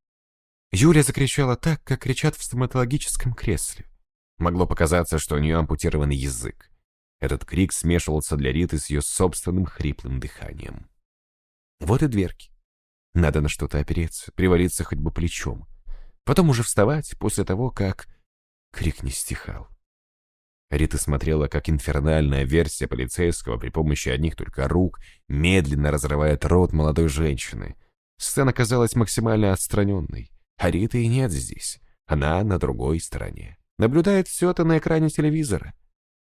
Юля закричала так, как кричат в стоматологическом кресле. Могло показаться, что у нее ампутированный язык. Этот крик смешивался для Риты с ее собственным хриплым дыханием. Вот и дверки. Надо на что-то опереться, привалиться хоть бы плечом. Потом уже вставать после того, как... Крик не стихал. Рита смотрела, как инфернальная версия полицейского при помощи одних только рук медленно разрывает рот молодой женщины. Сцена казалась максимально отстраненной. А Риты и нет здесь. Она на другой стороне. Наблюдает все это на экране телевизора.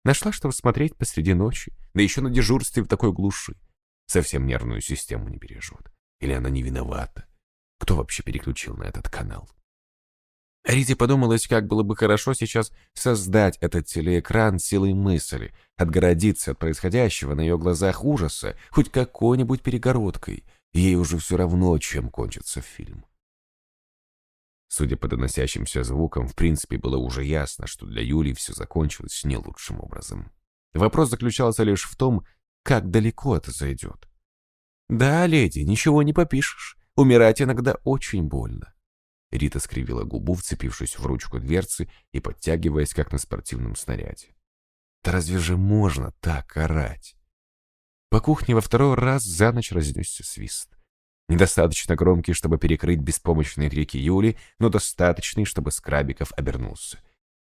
Нашла, что смотреть посреди ночи, да еще на дежурстве в такой глуши. Совсем нервную систему не бережет. Или она не виновата? Кто вообще переключил на этот канал? Рите подумалось, как было бы хорошо сейчас создать этот телеэкран силой мысли, отгородиться от происходящего на ее глазах ужаса хоть какой-нибудь перегородкой. Ей уже все равно, чем кончится фильм. Судя по доносящимся звукам, в принципе, было уже ясно, что для Юли все закончилось не лучшим образом. Вопрос заключался лишь в том, как далеко это зайдет. «Да, леди, ничего не попишешь. Умирать иногда очень больно. Рита скривила губу, вцепившись в ручку дверцы и подтягиваясь, как на спортивном снаряде. «Да разве же можно так орать?» По кухне во второй раз за ночь разнесся свист. Недостаточно громкий, чтобы перекрыть беспомощные крики Юли, но достаточный, чтобы Скрабиков обернулся.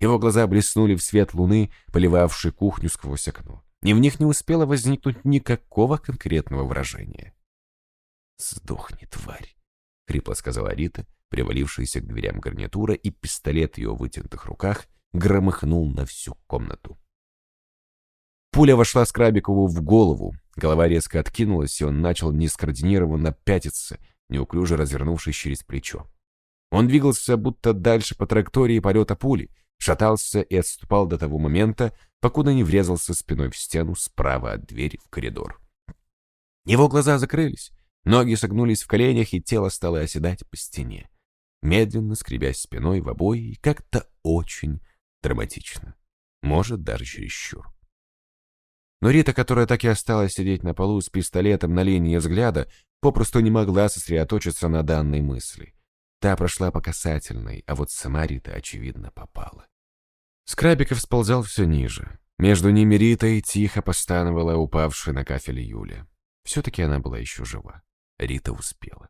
Его глаза блеснули в свет луны, поливавшей кухню сквозь окно. И в них не успело возникнуть никакого конкретного выражения. «Сдохни, тварь!» — хрипло сказала Рита, привалившаяся к дверям гарнитура, и пистолет в ее вытянутых руках громыхнул на всю комнату. Пуля вошла Скрабикову в голову, голова резко откинулась, и он начал нескоординированно пятиться, неуклюже развернувшись через плечо. Он двигался будто дальше по траектории полета пули, шатался и отступал до того момента, покуда не врезался спиной в стену справа от двери в коридор. Его глаза закрылись, ноги согнулись в коленях, и тело стало оседать по стене медленно скребясь спиной в обои, как-то очень драматично. Может, даже чересчур. Но Рита, которая так и осталась сидеть на полу с пистолетом на линии взгляда, попросту не могла сосредоточиться на данной мысли. Та прошла по касательной, а вот сама Рита, очевидно, попала. Скрабиков сползал все ниже. Между ними Рита и тихо постановала упавшая на кафель Юля. Все-таки она была еще жива. Рита успела.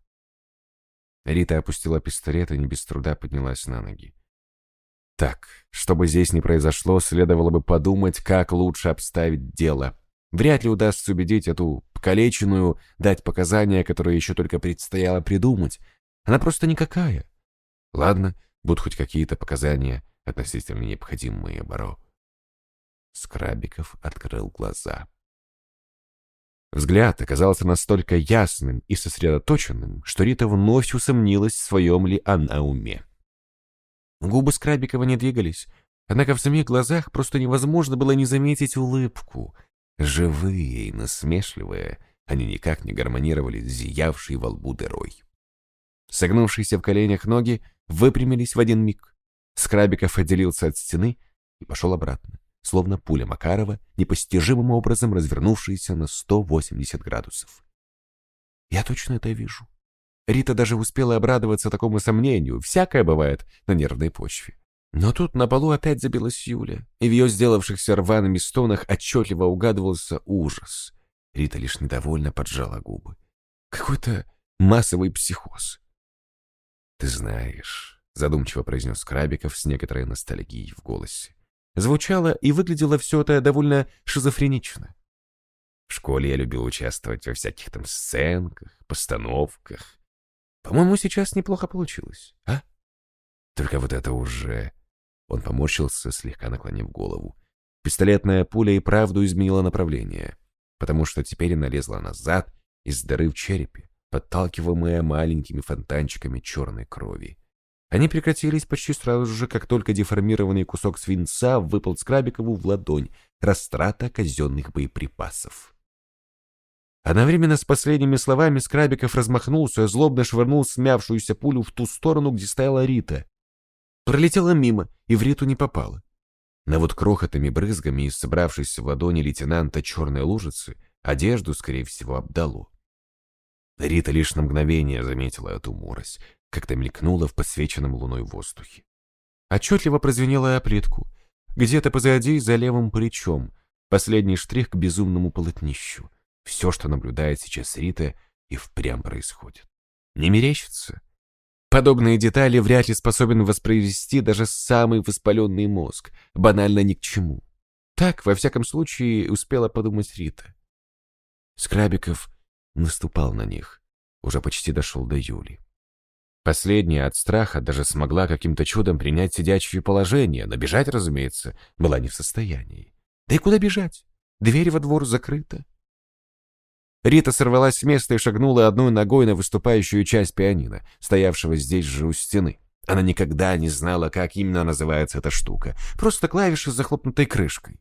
Рита опустила пистолет и не без труда поднялась на ноги. Так, чтобы здесь не произошло, следовало бы подумать, как лучше обставить дело. Вряд ли удастся убедить эту покалеченную дать показания, которые еще только предстояло придумать. Она просто никакая. Ладно, будут хоть какие-то показания относительно необходимые Баро. Скрабиков открыл глаза. Взгляд оказался настолько ясным и сосредоточенным, что Рита вновь усомнилась, в своем ли она уме. Губы Скрабикова не двигались, однако в самих глазах просто невозможно было не заметить улыбку. Живые и насмешливые, они никак не гармонировали с зиявшей во лбу дырой. Согнувшиеся в коленях ноги выпрямились в один миг. Скрабиков отделился от стены и пошел обратно словно пуля Макарова, непостижимым образом развернувшаяся на 180 градусов. Я точно это вижу. Рита даже успела обрадоваться такому сомнению, всякое бывает на нервной почве. Но тут на полу опять забилась Юля, и в ее сделавшихся рваными стонах отчетливо угадывался ужас. Рита лишь недовольно поджала губы. Какой-то массовый психоз. «Ты знаешь», — задумчиво произнес Крабиков с некоторой ностальгией в голосе. Звучало и выглядело все это довольно шизофренично. В школе я любил участвовать во всяких там сценках, постановках. По-моему, сейчас неплохо получилось, а? Только вот это уже... Он поморщился, слегка наклонив голову. Пистолетная пуля и правду изменила направление, потому что теперь она лезла назад из дыры в черепе, подталкиваемая маленькими фонтанчиками черной крови. Они прекратились почти сразу же, как только деформированный кусок свинца выпал Скрабикову в ладонь, растрата казенных боеприпасов. Одновременно с последними словами Скрабиков размахнулся, злобно швырнул смявшуюся пулю в ту сторону, где стояла Рита. Пролетела мимо и в Риту не попала. На вот крохотными брызгами из собравшейся в ладони лейтенанта черной лужицы одежду, скорее всего, обдало. Рита лишь на мгновение заметила эту морось, как-то мелькнуло в подсвеченном луной воздухе. Отчетливо прозвенело о плитку. Где-то позади, за левым плечом, последний штрих к безумному полотнищу. Все, что наблюдает сейчас Рита, и впрямь происходит. Не мерещится? Подобные детали вряд ли способен воспроизвести даже самый воспаленный мозг, банально ни к чему. Так, во всяком случае, успела подумать Рита. Скрабиков наступал на них, уже почти дошел до Юли. Последняя от страха даже смогла каким-то чудом принять сидячее положение, но бежать, разумеется, была не в состоянии. Да и куда бежать? Дверь во двор закрыта. Рита сорвалась с места и шагнула одной ногой на выступающую часть пианино, стоявшего здесь же у стены. Она никогда не знала, как именно называется эта штука. Просто клавиши с захлопнутой крышкой.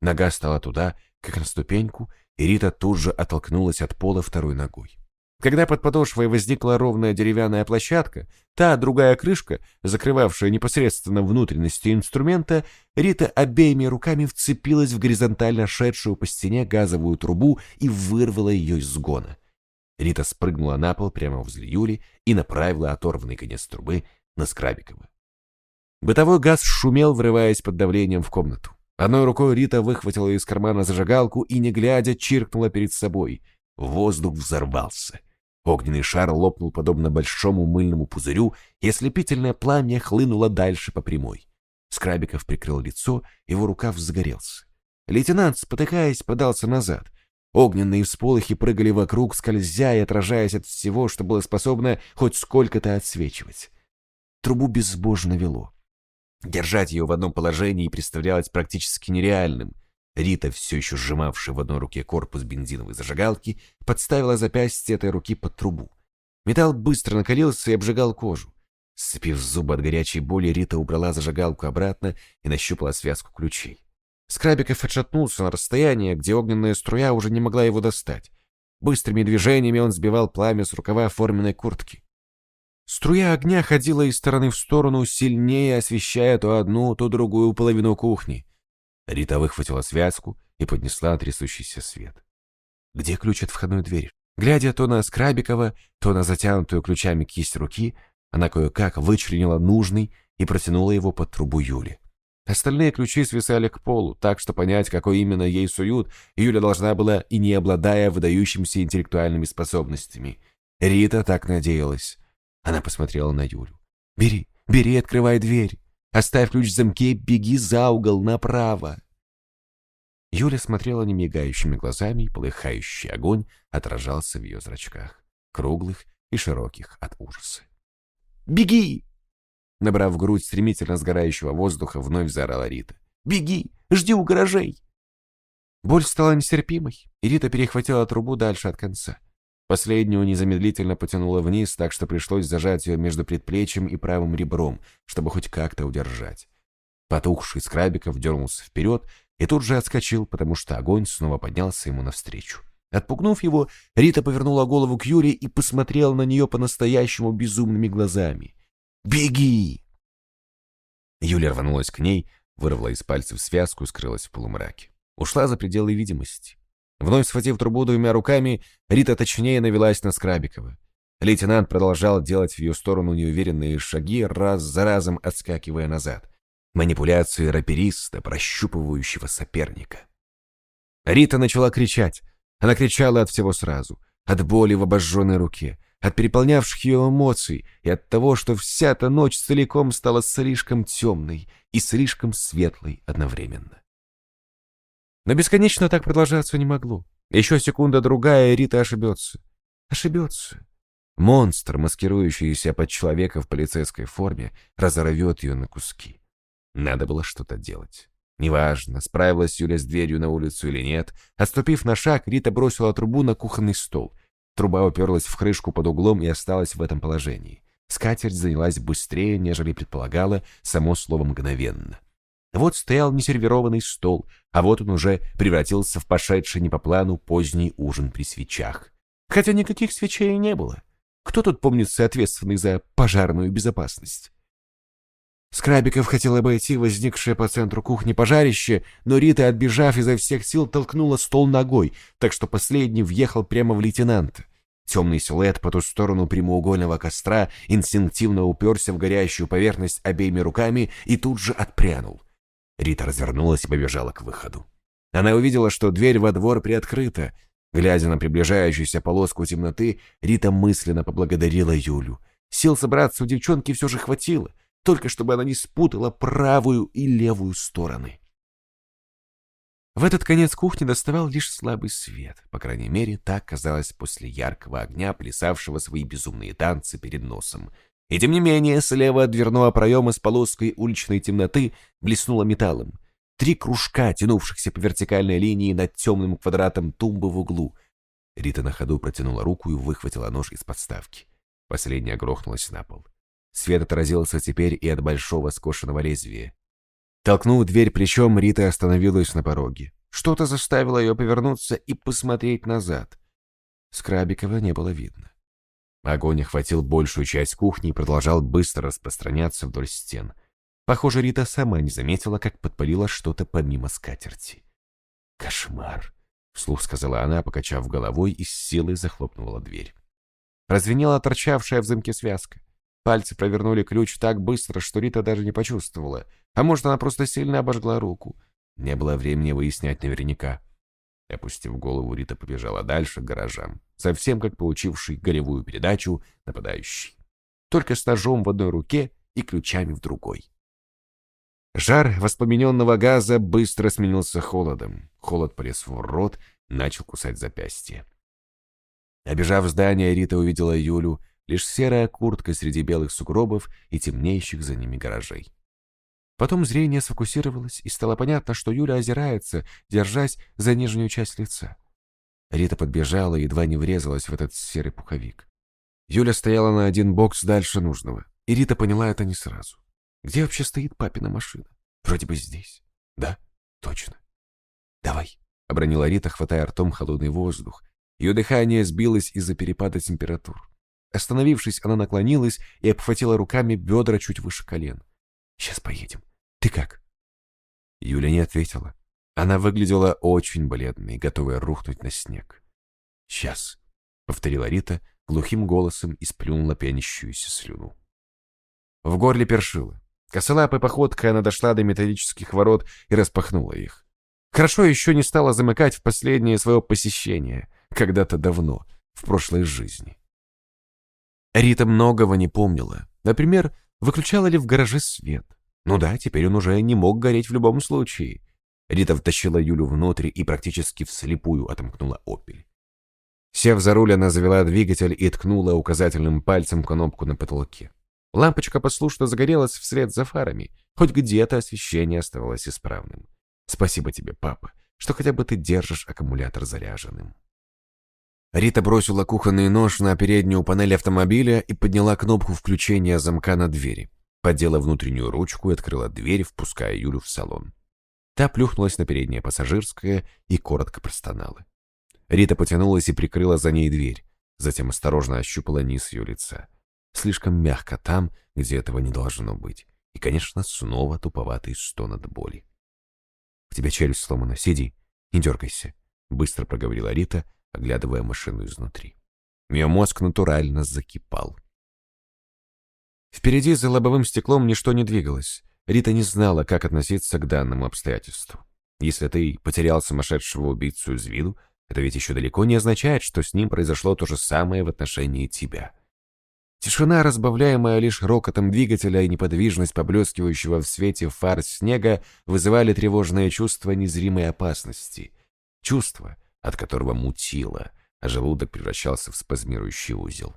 Нога стала туда, как на ступеньку, и Рита тут же оттолкнулась от пола второй ногой. Когда под подошвой возникла ровная деревянная площадка, та другая крышка, закрывавшая непосредственно внутренности инструмента, Рита обеими руками вцепилась в горизонтально шедшую по стене газовую трубу и вырвала ее из сгона. Рита спрыгнула на пол прямо возле Юли и направила оторванный конец трубы на Скрабикова. Бытовой газ шумел, врываясь под давлением в комнату. Одной рукой Рита выхватила из кармана зажигалку и, не глядя, чиркнула перед собой. Воздух взорвался. Огненный шар лопнул подобно большому мыльному пузырю, и ослепительное пламя хлынуло дальше по прямой. Скрабиков прикрыл лицо, его рукав загорелся. Лейтенант, спотыкаясь, подался назад. Огненные всполохи прыгали вокруг, скользя и отражаясь от всего, что было способно хоть сколько-то отсвечивать. Трубу безбожно вело. Держать ее в одном положении представлялось практически нереальным — Рита, все еще сжимавшая в одной руке корпус бензиновой зажигалки, подставила запястье этой руки под трубу. Металл быстро накалился и обжигал кожу. Сцепив зубы от горячей боли, Рита убрала зажигалку обратно и нащупала связку ключей. Скрабиков отшатнулся на расстояние, где огненная струя уже не могла его достать. Быстрыми движениями он сбивал пламя с рукава форменной куртки. Струя огня ходила из стороны в сторону, сильнее освещая то одну, то другую половину кухни. Рита выхватила связку и поднесла трясущийся свет. Где ключ от входной двери? Глядя то на Скрабикова, то на затянутую ключами кисть руки, она кое-как вычленила нужный и протянула его под трубу Юли. Остальные ключи свисали к полу, так что понять, какой именно ей суют, Юля должна была и не обладая выдающимися интеллектуальными способностями. Рита так надеялась. Она посмотрела на Юлю. «Бери, бери, открывай дверь!» Оставь ключ в замке, беги за угол направо. Юля смотрела немигающими глазами, и полыхающий огонь отражался в ее зрачках, круглых и широких от ужаса. «Беги!» Набрав в грудь стремительно сгорающего воздуха, вновь заорала Рита. «Беги! Жди у гаражей!» Боль стала нестерпимой, и Рита перехватила трубу дальше от конца. Последнюю незамедлительно потянуло вниз, так что пришлось зажать ее между предплечьем и правым ребром, чтобы хоть как-то удержать. Потухший Скрабиков дернулся вперед и тут же отскочил, потому что огонь снова поднялся ему навстречу. Отпугнув его, Рита повернула голову к Юре и посмотрела на нее по-настоящему безумными глазами. «Беги!» Юля рванулась к ней, вырвала из пальцев связку и скрылась в полумраке. Ушла за пределы видимости. Вновь схватив трубу двумя руками, Рита точнее навелась на Скрабикова. Лейтенант продолжал делать в ее сторону неуверенные шаги, раз за разом отскакивая назад. Манипуляции рапериста, прощупывающего соперника. Рита начала кричать. Она кричала от всего сразу. От боли в обожженной руке, от переполнявших ее эмоций и от того, что вся эта ночь целиком стала слишком темной и слишком светлой одновременно. Но бесконечно так продолжаться не могло. Еще секунда-другая, и Рита ошибется. Ошибется. Монстр, маскирующийся под человека в полицейской форме, разорвет ее на куски. Надо было что-то делать. Неважно, справилась Юля с дверью на улицу или нет. Отступив на шаг, Рита бросила трубу на кухонный стол. Труба уперлась в крышку под углом и осталась в этом положении. Скатерть занялась быстрее, нежели предполагала, само слово мгновенно. Вот стоял несервированный стол, а вот он уже превратился в пошедший не по плану поздний ужин при свечах. Хотя никаких свечей не было. Кто тут помнится ответственный за пожарную безопасность? Скрабиков хотел обойти возникшее по центру кухни пожарище, но Рита, отбежав изо всех сил, толкнула стол ногой, так что последний въехал прямо в лейтенанта. Темный силуэт по ту сторону прямоугольного костра инстинктивно уперся в горящую поверхность обеими руками и тут же отпрянул. Рита развернулась и побежала к выходу. Она увидела, что дверь во двор приоткрыта. Глядя на приближающуюся полоску темноты, Рита мысленно поблагодарила Юлю. Сил собраться у девчонки все же хватило, только чтобы она не спутала правую и левую стороны. В этот конец кухни доставал лишь слабый свет, по крайней мере, так казалось после яркого огня, плясавшего свои безумные танцы перед носом. И тем не менее, слева от дверного проема с полоской уличной темноты блеснуло металлом. Три кружка, тянувшихся по вертикальной линии над темным квадратом тумбы в углу. Рита на ходу протянула руку и выхватила нож из подставки. Последняя грохнулась на пол. Свет отразился теперь и от большого скошенного лезвия. Толкнув дверь плечом, Рита остановилась на пороге. Что-то заставило ее повернуться и посмотреть назад. Скрабикова не было видно. Огонь охватил большую часть кухни и продолжал быстро распространяться вдоль стен. Похоже, Рита сама не заметила, как подпалила что-то помимо скатерти. «Кошмар!» — вслух сказала она, покачав головой и с силой захлопнула дверь. Прозвенела торчавшая в замке связка. Пальцы провернули ключ так быстро, что Рита даже не почувствовала. А может, она просто сильно обожгла руку. Не было времени выяснять наверняка. Опустив голову, Рита побежала дальше к гаражам, совсем как получивший голевую передачу нападающий. Только с ножом в одной руке и ключами в другой. Жар воспламененного газа быстро сменился холодом. Холод полез в рот, начал кусать запястье. Обежав здание, Рита увидела Юлю, лишь серая куртка среди белых сугробов и темнеющих за ними гаражей. Потом зрение сфокусировалось, и стало понятно, что Юля озирается, держась за нижнюю часть лица. Рита подбежала и едва не врезалась в этот серый пуховик. Юля стояла на один бокс дальше нужного, и Рита поняла это не сразу. Где вообще стоит папина машина? Вроде бы здесь. Да, точно. Давай, — обронила Рита, хватая ртом холодный воздух. Ее дыхание сбилось из-за перепада температур. Остановившись, она наклонилась и обхватила руками бедра чуть выше колен. «Сейчас поедем. Ты как?» Юля не ответила. Она выглядела очень бледной, готовая рухнуть на снег. «Сейчас», — повторила Рита глухим голосом и сплюнула пенящуюся слюну. В горле першило. Косолапой походкой она дошла до металлических ворот и распахнула их. Хорошо еще не стала замыкать в последнее свое посещение, когда-то давно, в прошлой жизни. Рита многого не помнила. Например, выключала ли в гараже свет. Ну да, теперь он уже не мог гореть в любом случае. Рита втащила Юлю внутрь и практически вслепую отомкнула «Опель». Сев за руль, она завела двигатель и ткнула указательным пальцем кнопку на потолке. Лампочка послушно загорелась вслед за фарами. Хоть где-то освещение оставалось исправным. Спасибо тебе, папа, что хотя бы ты держишь аккумулятор заряженным. Рита бросила кухонный нож на переднюю панель автомобиля и подняла кнопку включения замка на двери. Поддела внутреннюю ручку и открыла дверь, впуская Юлю в салон. Та плюхнулась на переднее пассажирское и коротко простонала. Рита потянулась и прикрыла за ней дверь, затем осторожно ощупала низ ее лица. Слишком мягко там, где этого не должно быть. И, конечно, снова туповатый стон от боли. — У тебя челюсть сломана, сиди, не дергайся, — быстро проговорила Рита, оглядывая машину изнутри. Ее мозг натурально закипал. Впереди за лобовым стеклом ничто не двигалось. Рита не знала, как относиться к данному обстоятельству. Если ты потерял сумасшедшего убийцу из виду, это ведь еще далеко не означает, что с ним произошло то же самое в отношении тебя. Тишина, разбавляемая лишь рокотом двигателя и неподвижность поблескивающего в свете фар снега, вызывали тревожное чувство незримой опасности. Чувство, от которого мутило, а желудок превращался в спазмирующий узел.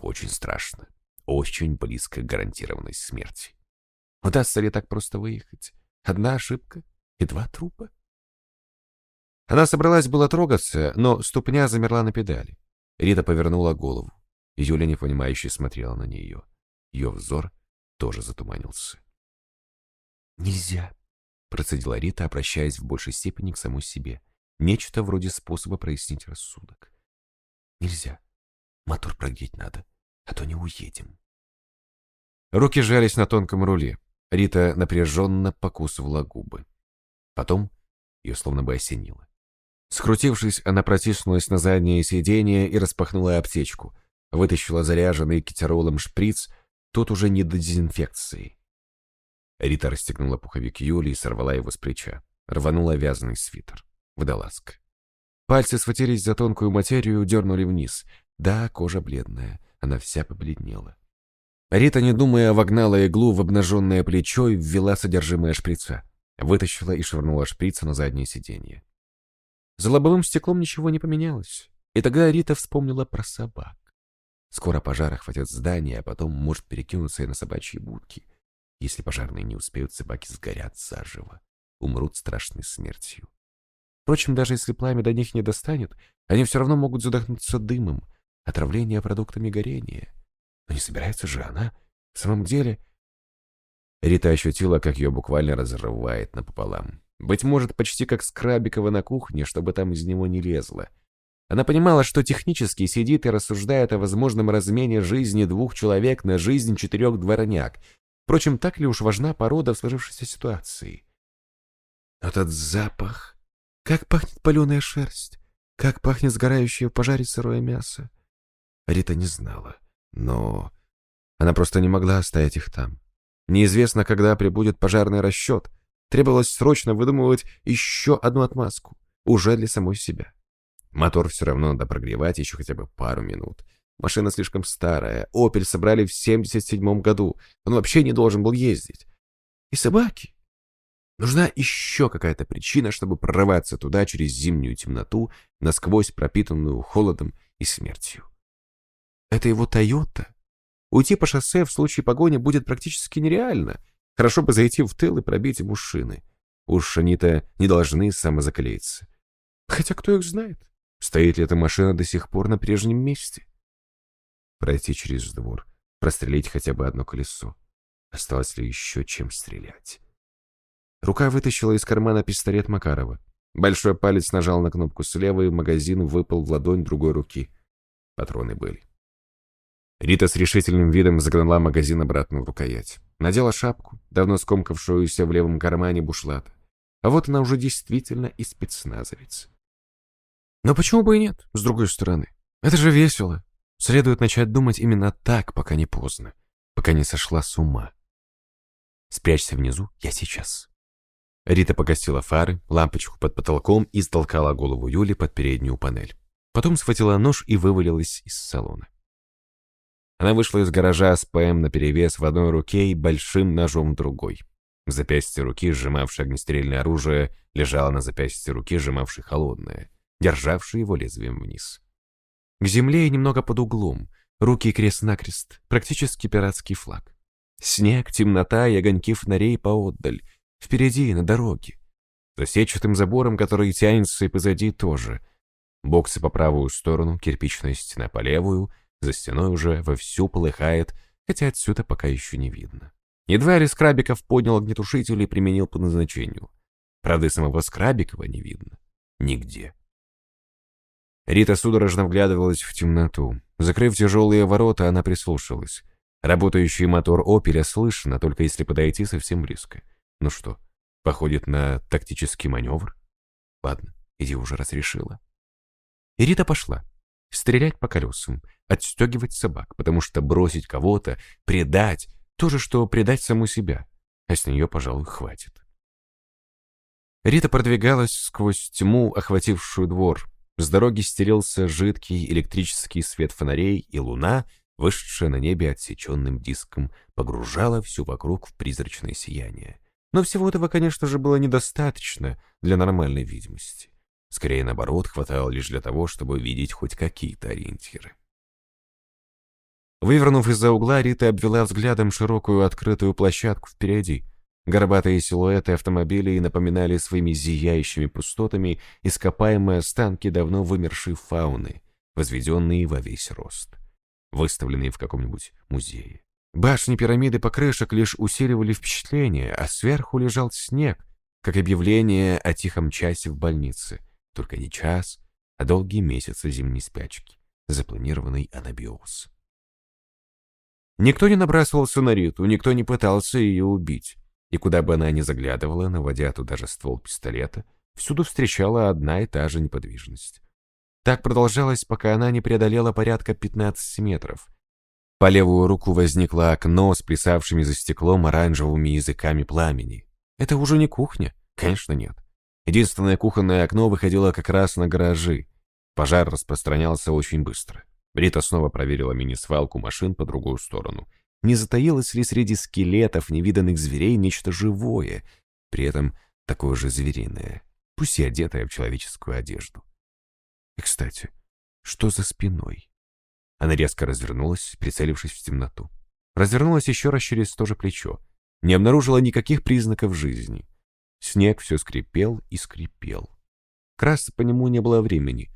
Очень страшно, очень близко к гарантированной смерти. Удастся ли так просто выехать? Одна ошибка и два трупа? Она собралась было трогаться, но ступня замерла на педали. Рита повернула голову. Юля непонимающе смотрела на нее. Ее взор тоже затуманился. «Нельзя», — процедила Рита, обращаясь в большей степени к самой себе. Нечто вроде способа прояснить рассудок. Нельзя. Мотор прогреть надо, а то не уедем. Руки сжались на тонком руле. Рита напряженно покусывала губы. Потом ее словно бы осенило. Скрутившись, она протиснулась на заднее сиденье и распахнула аптечку. Вытащила заряженный китеролом шприц, тот уже не до дезинфекции. Рита расстегнула пуховик Юли и сорвала его с плеча. Рванула вязаный свитер. Водолазка. Пальцы схватились за тонкую материю, дернули вниз. Да, кожа бледная, она вся побледнела. Рита, не думая, вогнала иглу в обнаженное плечо и ввела содержимое шприца. Вытащила и швырнула шприца на заднее сиденье. За лобовым стеклом ничего не поменялось. И тогда Рита вспомнила про собак. Скоро пожар охватит здание, а потом может перекинуться и на собачьи будки. Если пожарные не успеют, собаки сгорят заживо, умрут страшной смертью. Впрочем, даже если пламя до них не достанет, они все равно могут задохнуться дымом, отравление продуктами горения. Но не собирается же она в самом деле... Рита ощутила, как ее буквально разрывает напополам. Быть может, почти как Скрабикова на кухне, чтобы там из него не лезло. Она понимала, что технически сидит и рассуждает о возможном размене жизни двух человек на жизнь четырех дворняк. Впрочем, так ли уж важна порода в сложившейся ситуации? Этот запах! Как пахнет паленая шерсть! Как пахнет сгорающее в пожаре сырое мясо! Рита не знала, но... Она просто не могла оставить их там. Неизвестно, когда прибудет пожарный расчет — Требовалось срочно выдумывать еще одну отмазку, уже для самой себя. Мотор все равно надо прогревать еще хотя бы пару минут. Машина слишком старая, «Опель» собрали в 77 году, он вообще не должен был ездить. И собаки. Нужна еще какая-то причина, чтобы прорываться туда через зимнюю темноту, насквозь пропитанную холодом и смертью. Это его «Тойота». Уйти по шоссе в случае погони будет практически нереально — Хорошо бы зайти в тыл и пробить ему шины. Уж они-то не должны самозаклеиться. Хотя кто их знает, стоит ли эта машина до сих пор на прежнем месте. Пройти через двор, прострелить хотя бы одно колесо. Осталось ли еще чем стрелять? Рука вытащила из кармана пистолет Макарова. Большой палец нажал на кнопку слева, и магазин выпал в ладонь другой руки. Патроны были. Рита с решительным видом загнала магазин обратно в рукоять. Надела шапку, давно скомкавшуюся в левом кармане бушлата. А вот она уже действительно и спецназовец. Но почему бы и нет, с другой стороны? Это же весело. Следует начать думать именно так, пока не поздно. Пока не сошла с ума. Спрячься внизу, я сейчас. Рита погасила фары, лампочку под потолком и столкала голову Юли под переднюю панель. Потом схватила нож и вывалилась из салона. Она вышла из гаража с ПМ наперевес в одной руке и большим ножом в другой. Запястье руки, сжимавшее огнестрельное оружие, лежало на запястье руки, сжимавшей холодное, державшей его лезвием вниз. К земле и немного под углом, руки крест-накрест, практически пиратский флаг. Снег, темнота и огоньки фонарей поотдаль, впереди, на дороге. За сетчатым забором, который тянется и позади тоже. Боксы по правую сторону, кирпичная стена по левую — за стеной уже вовсю полыхает, хотя отсюда пока еще не видно. Едва ли Скрабиков поднял огнетушитель и применил по назначению. Правда, самого Скрабикова не видно. Нигде. Рита судорожно вглядывалась в темноту. Закрыв тяжелые ворота, она прислушалась. Работающий мотор «Опеля» слышно, только если подойти совсем близко. Ну что, походит на тактический маневр? Ладно, иди уже разрешила. И Рита пошла стрелять по колесам, отстегивать собак, потому что бросить кого-то, предать, то же, что предать саму себя, а с нее, пожалуй, хватит. Рита продвигалась сквозь тьму, охватившую двор. С дороги стерился жидкий электрический свет фонарей, и луна, вышедшая на небе отсеченным диском, погружала всю вокруг в призрачное сияние. Но всего этого, конечно же, было недостаточно для нормальной видимости. Скорее, наоборот, хватало лишь для того, чтобы видеть хоть какие-то ориентиры. Вывернув из-за угла, Рита обвела взглядом широкую открытую площадку впереди. Горбатые силуэты автомобилей напоминали своими зияющими пустотами ископаемые останки давно вымершей фауны, возведенные во весь рост, выставленные в каком-нибудь музее. Башни пирамиды покрышек лишь усиливали впечатление, а сверху лежал снег, как объявление о тихом часе в больнице — только не час, а долгие месяцы зимней спячки, запланированный анабиоз. Никто не набрасывался на Риту, никто не пытался ее убить. И куда бы она ни заглядывала, наводя туда же ствол пистолета, Всюду встречала одна и та же неподвижность. Так продолжалось, пока она не преодолела порядка 15 метров. По левую руку возникло окно с плясавшими за стеклом оранжевыми языками пламени. Это уже не кухня? Конечно, нет. Единственное кухонное окно выходило как раз на гаражи. Пожар распространялся очень быстро. Рита снова проверила мини-свалку машин по другую сторону. Не затаилось ли среди скелетов невиданных зверей нечто живое, при этом такое же звериное, пусть и одетое в человеческую одежду? И, кстати, что за спиной? Она резко развернулась, прицелившись в темноту. Развернулась еще раз через то же плечо. Не обнаружила никаких признаков жизни. Снег все скрипел и скрипел. Красться по нему не было времени.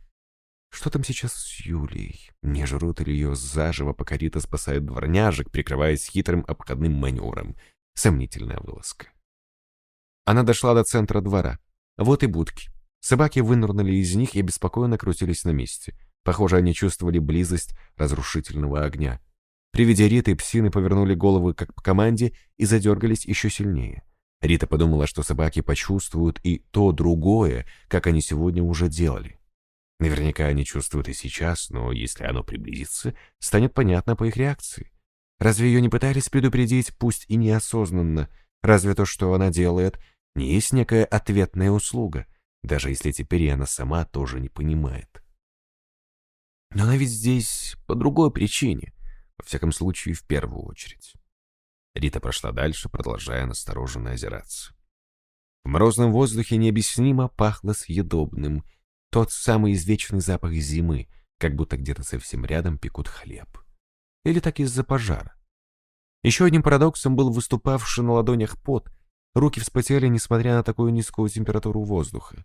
Что там сейчас с Юлей? Не жрут ли ее заживо, пока Рита спасает дворняжек, прикрываясь хитрым обходным маневром? Сомнительная вылазка. Она дошла до центра двора. Вот и будки. Собаки вынырнули из них и беспокойно крутились на месте. Похоже, они чувствовали близость разрушительного огня. При виде Риты псины повернули головы как по команде и задергались еще сильнее. Рита подумала, что собаки почувствуют и то другое, как они сегодня уже делали. Наверняка они чувствуют и сейчас, но если оно приблизится, станет понятно по их реакции. Разве ее не пытались предупредить, пусть и неосознанно? Разве то, что она делает, не есть некая ответная услуга, даже если теперь она сама тоже не понимает? Но она ведь здесь по другой причине, во всяком случае, в первую очередь. Рита прошла дальше, продолжая настороженно озираться. В морозном воздухе необъяснимо пахло съедобным, тот самый извечный запах зимы, как будто где-то совсем рядом пекут хлеб. Или так из-за пожара. Еще одним парадоксом был выступавший на ладонях пот. Руки вспотели, несмотря на такую низкую температуру воздуха.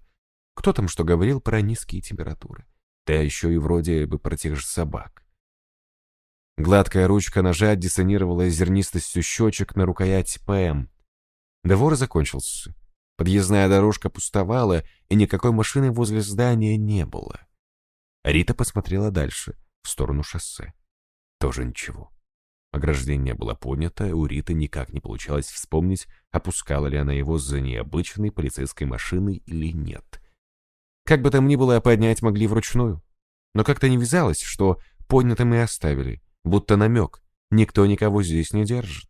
Кто там что говорил про низкие температуры? Да еще и вроде бы про тех же собак. Гладкая ручка ножа диссонировала зернистостью щечек на рукоять ПМ. Двор закончился. Подъездная дорожка пустовала, и никакой машины возле здания не было. Рита посмотрела дальше, в сторону шоссе. Тоже ничего. Ограждение было поднято, у Риты никак не получалось вспомнить, опускала ли она его за необычной полицейской машиной или нет. Как бы там ни было, поднять могли вручную. Но как-то не вязалось, что поднятым и оставили, будто намек. Никто никого здесь не держит.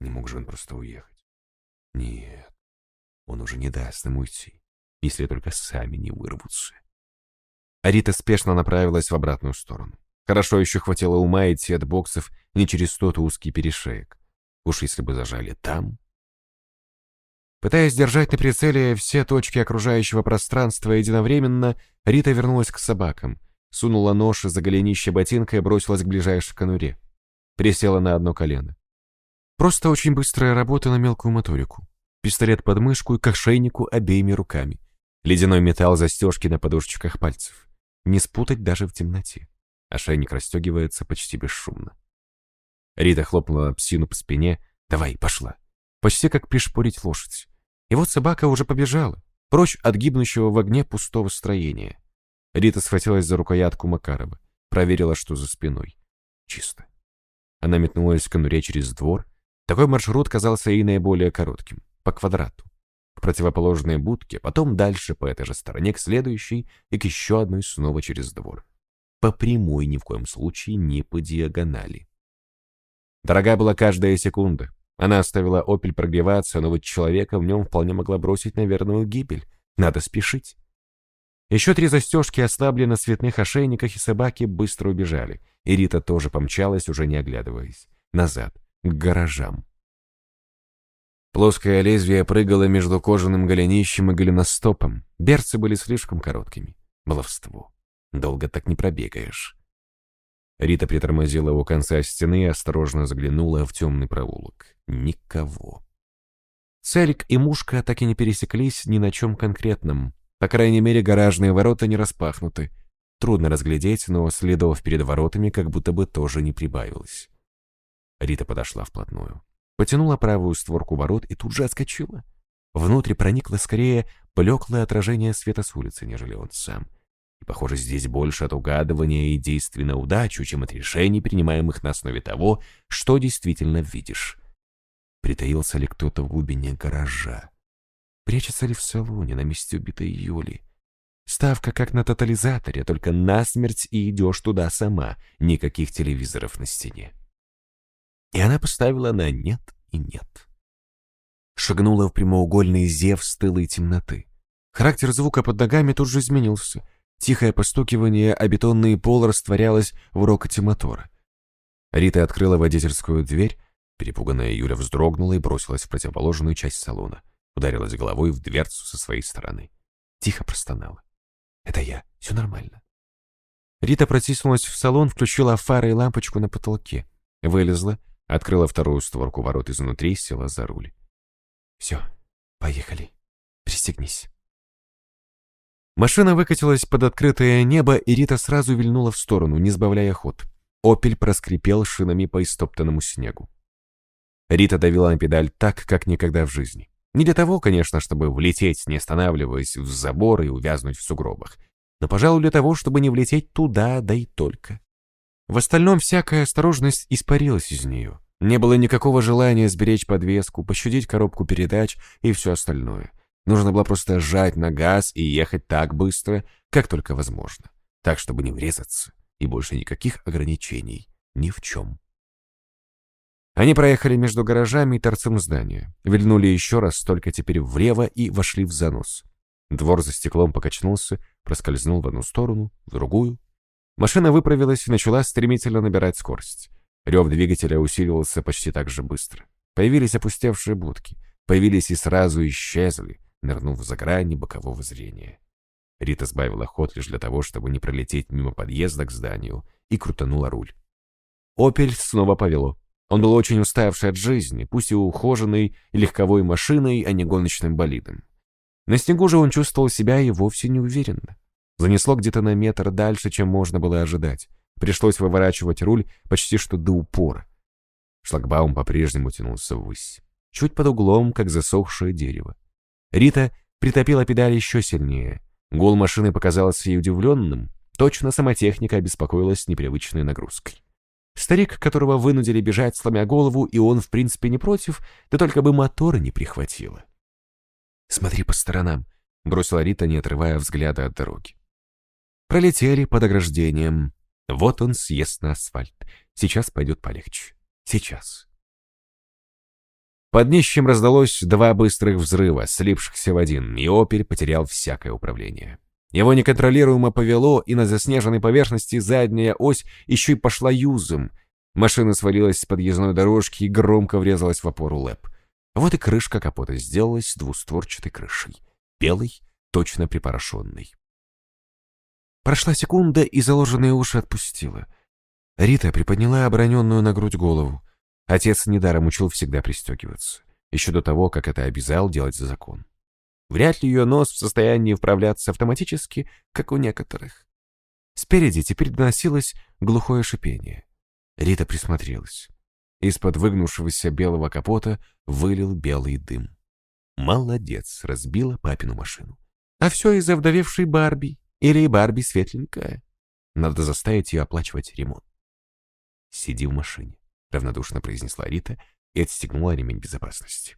Не мог же он просто уехать. Нет, он уже не даст им уйти, если только сами не вырвутся. Арита спешно направилась в обратную сторону. Хорошо еще хватило ума идти от боксов не через тот узкий перешеек. Уж если бы зажали там. Пытаясь держать на прицеле все точки окружающего пространства единовременно, Рита вернулась к собакам, сунула нож за голенище ботинка и бросилась к ближайшей конуре. Присела на одно колено. Просто очень быстрая работа на мелкую моторику. Пистолет под мышку и к ошейнику обеими руками. Ледяной металл застежки на подушечках пальцев. Не спутать даже в темноте. Ошейник расстегивается почти бесшумно. Рита хлопнула псину по спине. «Давай, пошла». Почти как пришпорить лошадь. И вот собака уже побежала, прочь от гибнущего в огне пустого строения. Рита схватилась за рукоятку Макарова, проверила, что за спиной. Чисто. Она метнулась к конуре через двор. Такой маршрут казался ей наиболее коротким, по квадрату. К противоположной будке, потом дальше по этой же стороне к следующей и к еще одной снова через двор. По прямой ни в коем случае не по диагонали. Дорога была каждая секунда, она оставила «Опель» прогреваться, но вот человека в нем вполне могла бросить на верную гибель. Надо спешить. Еще три застежки ослабли на цветных ошейниках, и собаки быстро убежали. И Рита тоже помчалась, уже не оглядываясь. Назад, к гаражам. Плоское лезвие прыгало между кожаным голенищем и голеностопом. Берцы были слишком короткими. Баловство. Долго так не пробегаешь. Рита притормозила у конца стены и осторожно заглянула в темный проулок. Никого. Целик и Мушка так и не пересеклись ни на чем конкретном. По крайней мере, гаражные ворота не распахнуты. Трудно разглядеть, но следов перед воротами как будто бы тоже не прибавилось. Рита подошла вплотную. Потянула правую створку ворот и тут же отскочила. Внутрь проникло скорее блеклое отражение света с улицы, нежели он сам. И, похоже, здесь больше от угадывания и действий на удачу, чем от решений, принимаемых на основе того, что действительно видишь. Притаился ли кто-то в глубине гаража? Прячется ли в салоне на месте убитой Юли? Ставка как на тотализаторе, только насмерть и идешь туда сама, никаких телевизоров на стене. И она поставила на «нет» и «нет». Шагнула в прямоугольный зев стылой темноты. Характер звука под ногами тут же изменился. Тихое постукивание, а бетонный пол растворялось в рокоте мотора. Рита открыла водительскую дверь, перепуганная Юля вздрогнула и бросилась в противоположную часть салона. Ударилась головой в дверцу со своей стороны. Тихо простонала. «Это я. Все нормально». Рита протиснулась в салон, включила фары и лампочку на потолке. Вылезла, открыла вторую створку ворот изнутри и села за руль. «Все, поехали. Пристегнись». Машина выкатилась под открытое небо, и Рита сразу вильнула в сторону, не сбавляя ход. «Опель» проскрипел шинами по истоптанному снегу. Рита давила на педаль так, как никогда в жизни. Не для того, конечно, чтобы влететь, не останавливаясь в забор и увязнуть в сугробах, но, пожалуй, для того, чтобы не влететь туда, да и только. В остальном всякая осторожность испарилась из нее. Не было никакого желания сберечь подвеску, пощадить коробку передач и все остальное. Нужно было просто сжать на газ и ехать так быстро, как только возможно. Так, чтобы не врезаться. И больше никаких ограничений. Ни в чем. Они проехали между гаражами и торцем здания, вильнули еще раз, только теперь влево, и вошли в занос. Двор за стеклом покачнулся, проскользнул в одну сторону, в другую. Машина выправилась и начала стремительно набирать скорость. Рев двигателя усиливался почти так же быстро. Появились опустевшие будки. Появились и сразу исчезли, нырнув за грани бокового зрения. Рита сбавила ход лишь для того, чтобы не пролететь мимо подъезда к зданию, и крутанула руль. «Опель» снова повело. Он был очень уставший от жизни, пусть и ухоженной легковой машиной, а не гоночным болидом. На снегу же он чувствовал себя и вовсе неуверенно. Занесло где-то на метр дальше, чем можно было ожидать. Пришлось выворачивать руль почти что до упора. Шлагбаум по-прежнему тянулся ввысь, чуть под углом, как засохшее дерево. Рита притопила педаль еще сильнее. Гул машины показался ей удивленным. Точно самотехника обеспокоилась непривычной нагрузкой. Старик, которого вынудили бежать, сломя голову, и он, в принципе, не против, да только бы мотора не прихватило. «Смотри по сторонам», — бросила Рита, не отрывая взгляда от дороги. Пролетели под ограждением. Вот он съест на асфальт. Сейчас пойдет полегче. Сейчас. Под днищем раздалось два быстрых взрыва, слипшихся в один, и «Опель» потерял всякое управление. Его неконтролируемо повело, и на заснеженной поверхности задняя ось еще и пошла юзом. Машина свалилась с подъездной дорожки и громко врезалась в опору лэп. Вот и крышка капота сделалась двустворчатой крышей. Белой, точно припорошенной. Прошла секунда, и заложенные уши отпустила. Рита приподняла оброненную на грудь голову. Отец недаром учил всегда пристегиваться. Еще до того, как это обязал делать за закон. Вряд ли ее нос в состоянии вправляться автоматически, как у некоторых. Спереди теперь доносилось глухое шипение. Рита присмотрелась. Из-под выгнувшегося белого капота вылил белый дым. Молодец, разбила папину машину. А все из-за вдовевшей Барби. Или Барби светленькая. Надо заставить ее оплачивать ремонт. «Сиди в машине», — равнодушно произнесла Рита и отстегнула ремень безопасности.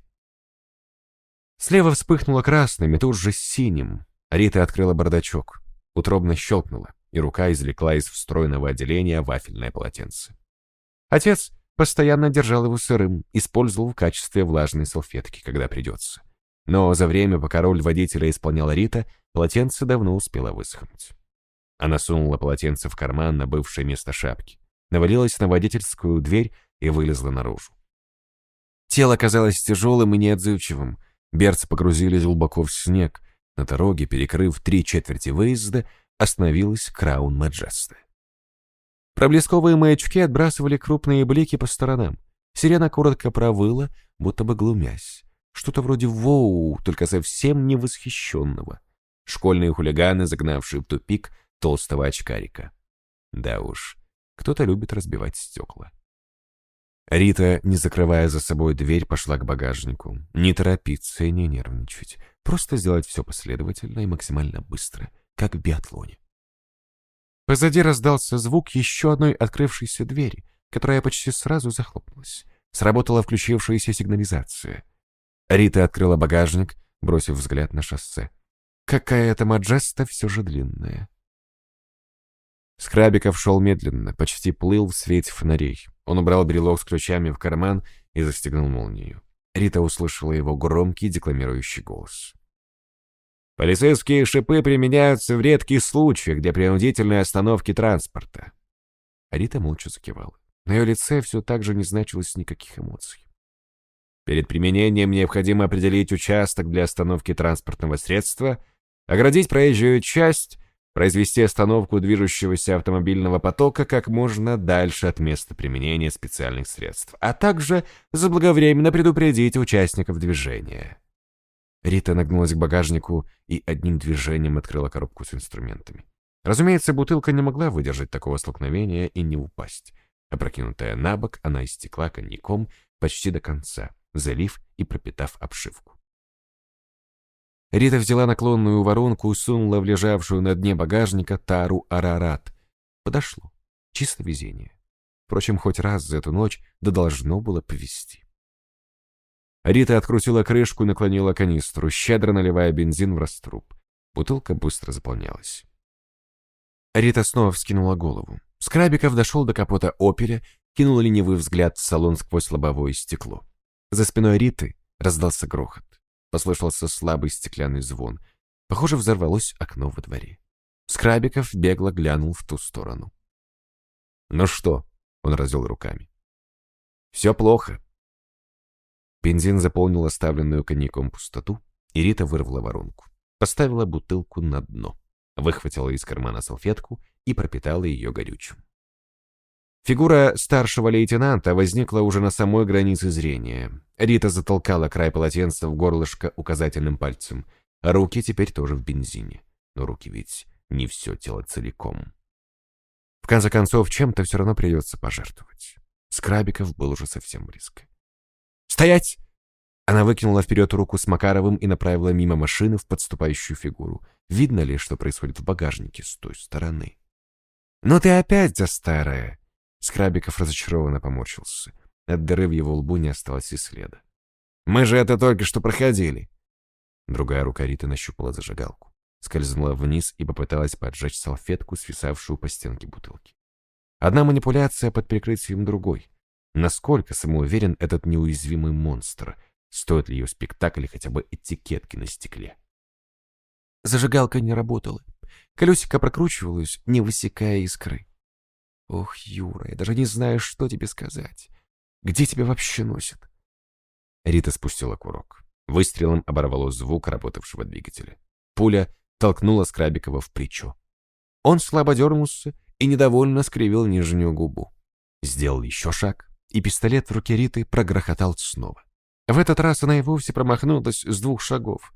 Слева вспыхнуло красным и тут же синим. Рита открыла бардачок. Утробно щелкнула, и рука извлекла из встроенного отделения вафельное полотенце. Отец постоянно держал его сырым, использовал в качестве влажной салфетки, когда придется. Но за время, пока роль водителя исполняла Рита, полотенце давно успело высохнуть. Она сунула полотенце в карман на бывшее место шапки, навалилась на водительскую дверь и вылезла наружу. Тело казалось тяжелым и неотзывчивым, Берцы погрузились глубоко в снег. На дороге, перекрыв три четверти выезда, остановилась Краун Маджеста. Проблесковые маячки отбрасывали крупные блики по сторонам. Сирена коротко провыла, будто бы глумясь. Что-то вроде воу, только совсем не восхищенного. Школьные хулиганы, загнавшие в тупик толстого очкарика. Да уж, кто-то любит разбивать стекла. Рита, не закрывая за собой дверь, пошла к багажнику. Не торопиться и не нервничать. Просто сделать все последовательно и максимально быстро, как в биатлоне. Позади раздался звук еще одной открывшейся двери, которая почти сразу захлопнулась. Сработала включившаяся сигнализация. Рита открыла багажник, бросив взгляд на шоссе. Какая-то маджеста все же длинная. Скрабиков шел медленно, почти плыл в свете фонарей. Он убрал брелок с ключами в карман и застегнул молнию. Рита услышала его громкий декламирующий голос. «Полицейские шипы применяются в редких случаях для принудительной остановки транспорта». Рита молча закивала. На ее лице все так же не значилось никаких эмоций. Перед применением необходимо определить участок для остановки транспортного средства, оградить проезжую часть, произвести остановку движущегося автомобильного потока как можно дальше от места применения специальных средств, а также заблаговременно предупредить участников движения. Рита нагнулась к багажнику и одним движением открыла коробку с инструментами. Разумеется, бутылка не могла выдержать такого столкновения и не упасть. Опрокинутая на бок, она истекла коньяком почти до конца залив и пропитав обшивку. Рита взяла наклонную воронку и сунула в лежавшую на дне багажника тару Арарат. Подошло. Чисто везение. Впрочем, хоть раз за эту ночь да должно было повезти. Рита открутила крышку и наклонила канистру, щедро наливая бензин в раструб. Бутылка быстро заполнялась. Рита снова вскинула голову. Скрабиков дошел до капота «Опеля», кинул ленивый взгляд в салон сквозь лобовое стекло. За спиной Риты раздался грохот. Послышался слабый стеклянный звон. Похоже, взорвалось окно во дворе. Скрабиков бегло глянул в ту сторону. «Ну что?» — он развел руками. «Все плохо». Бензин заполнил оставленную коньяком пустоту, и Рита вырвала воронку. Поставила бутылку на дно, выхватила из кармана салфетку и пропитала ее горючим. Фигура старшего лейтенанта возникла уже на самой границе зрения. Рита затолкала край полотенца в горлышко указательным пальцем. Руки теперь тоже в бензине. Но руки ведь не все тело целиком. В конце концов, чем-то все равно придется пожертвовать. Скрабиков был уже совсем близко. «Стоять!» Она выкинула вперед руку с Макаровым и направила мимо машины в подступающую фигуру. Видно ли, что происходит в багажнике с той стороны? «Ну ты опять за старое!» Скрабиков разочарованно поморщился. От дыры в его лбу не осталось и следа. «Мы же это только что проходили!» Другая рука Риты нащупала зажигалку, скользнула вниз и попыталась поджечь салфетку, свисавшую по стенке бутылки. Одна манипуляция под прикрытием другой. Насколько самоуверен этот неуязвимый монстр? Стоит ли ее спектакль хотя бы этикетки на стекле? Зажигалка не работала. Колесико прокручивалось, не высекая искры. Ох, Юра, я даже не знаю, что тебе сказать. Где тебя вообще носит? Рита спустила курок. Выстрелом оборвало звук работавшего двигателя. Пуля толкнула Скрабикова в плечо. Он слабо дернулся и недовольно скривил нижнюю губу. Сделал еще шаг, и пистолет в руке Риты прогрохотал снова. В этот раз она и вовсе промахнулась с двух шагов.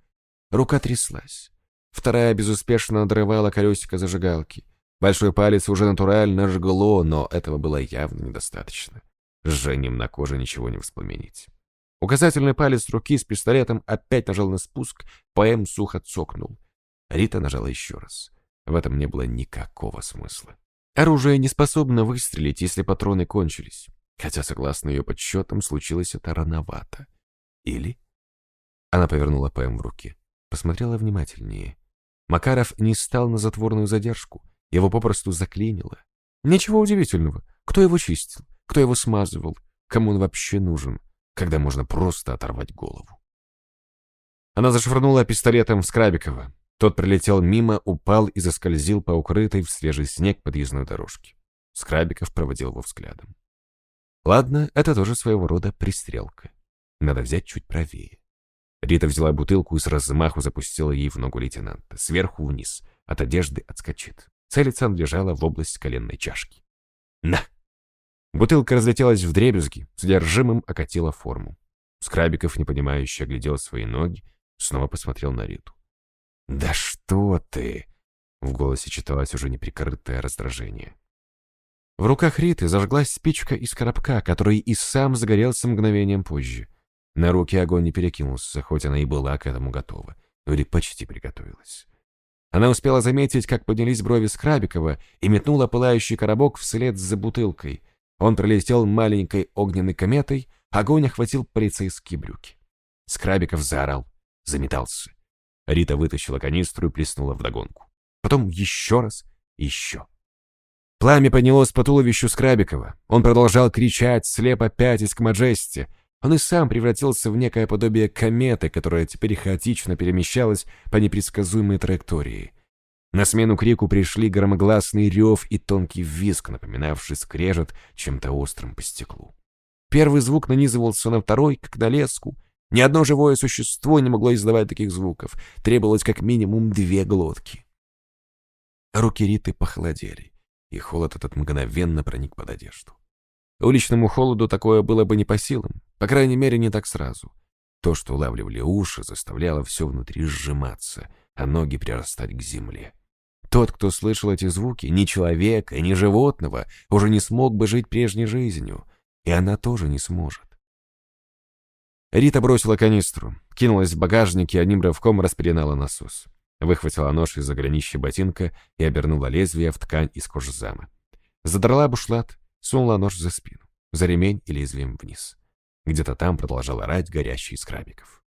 Рука тряслась. Вторая безуспешно надрывала колесико зажигалки. Большой палец уже натурально жгло, но этого было явно недостаточно. Жжением на коже ничего не вспомнить. Указательный палец руки с пистолетом опять нажал на спуск, ПМ сухо цокнул. Рита нажала еще раз. В этом не было никакого смысла. Оружие не способно выстрелить, если патроны кончились. Хотя, согласно ее подсчетам, случилось это рановато. Или... Она повернула ПМ в руки. Посмотрела внимательнее. Макаров не стал на затворную задержку. Его попросту заклинило. Ничего удивительного. Кто его чистил? Кто его смазывал? Кому он вообще нужен? Когда можно просто оторвать голову? Она зашвырнула пистолетом в Скрабикова. Тот прилетел мимо, упал и заскользил по укрытой в свежий снег подъездной дорожке. Скрабиков проводил его взглядом. Ладно, это тоже своего рода пристрелка. Надо взять чуть правее. Рита взяла бутылку и с размаху запустила ей в ногу лейтенанта. Сверху вниз. От одежды отскочит. Целиться лежала в область коленной чашки. На! Бутылка разлетелась в дребезги, содержимым окатила форму. Скрабиков, непонимающе, оглядел свои ноги, снова посмотрел на Риту. «Да что ты!» В голосе читалось уже неприкрытое раздражение. В руках Риты зажглась спичка из коробка, который и сам загорелся мгновением позже. На руки огонь не перекинулся, хоть она и была к этому готова. Или почти приготовилась. Она успела заметить, как поднялись брови Скрабикова и метнула пылающий коробок вслед за бутылкой. Он пролетел маленькой огненной кометой, огонь охватил полицейские брюки. Скрабиков заорал. заметался. Рита вытащила канистру и плеснула вдогонку. Потом еще раз, еще. Пламя поднялось по туловищу Скрабикова. Он продолжал кричать, слепо пятясь к Маджесте. Он и сам превратился в некое подобие кометы, которая теперь хаотично перемещалась по непредсказуемой траектории. На смену крику пришли громогласный рев и тонкий визг, напоминавший скрежет чем-то острым по стеклу. Первый звук нанизывался на второй, как на леску. Ни одно живое существо не могло издавать таких звуков. Требовалось как минимум две глотки. Руки Риты похолодели, и холод этот мгновенно проник под одежду. Уличному холоду такое было бы не по силам, по крайней мере, не так сразу. То, что улавливали уши, заставляло все внутри сжиматься, а ноги прирастать к земле. Тот, кто слышал эти звуки, ни человека, ни животного, уже не смог бы жить прежней жизнью, и она тоже не сможет. Рита бросила канистру, кинулась в багажник и одним рывком распеленала насос. Выхватила нож из-за ботинка и обернула лезвие в ткань из кожзама. Задрала бушлат, сунула нож за спину, за ремень и лезвием вниз. Где-то там продолжал орать горящий из крабиков.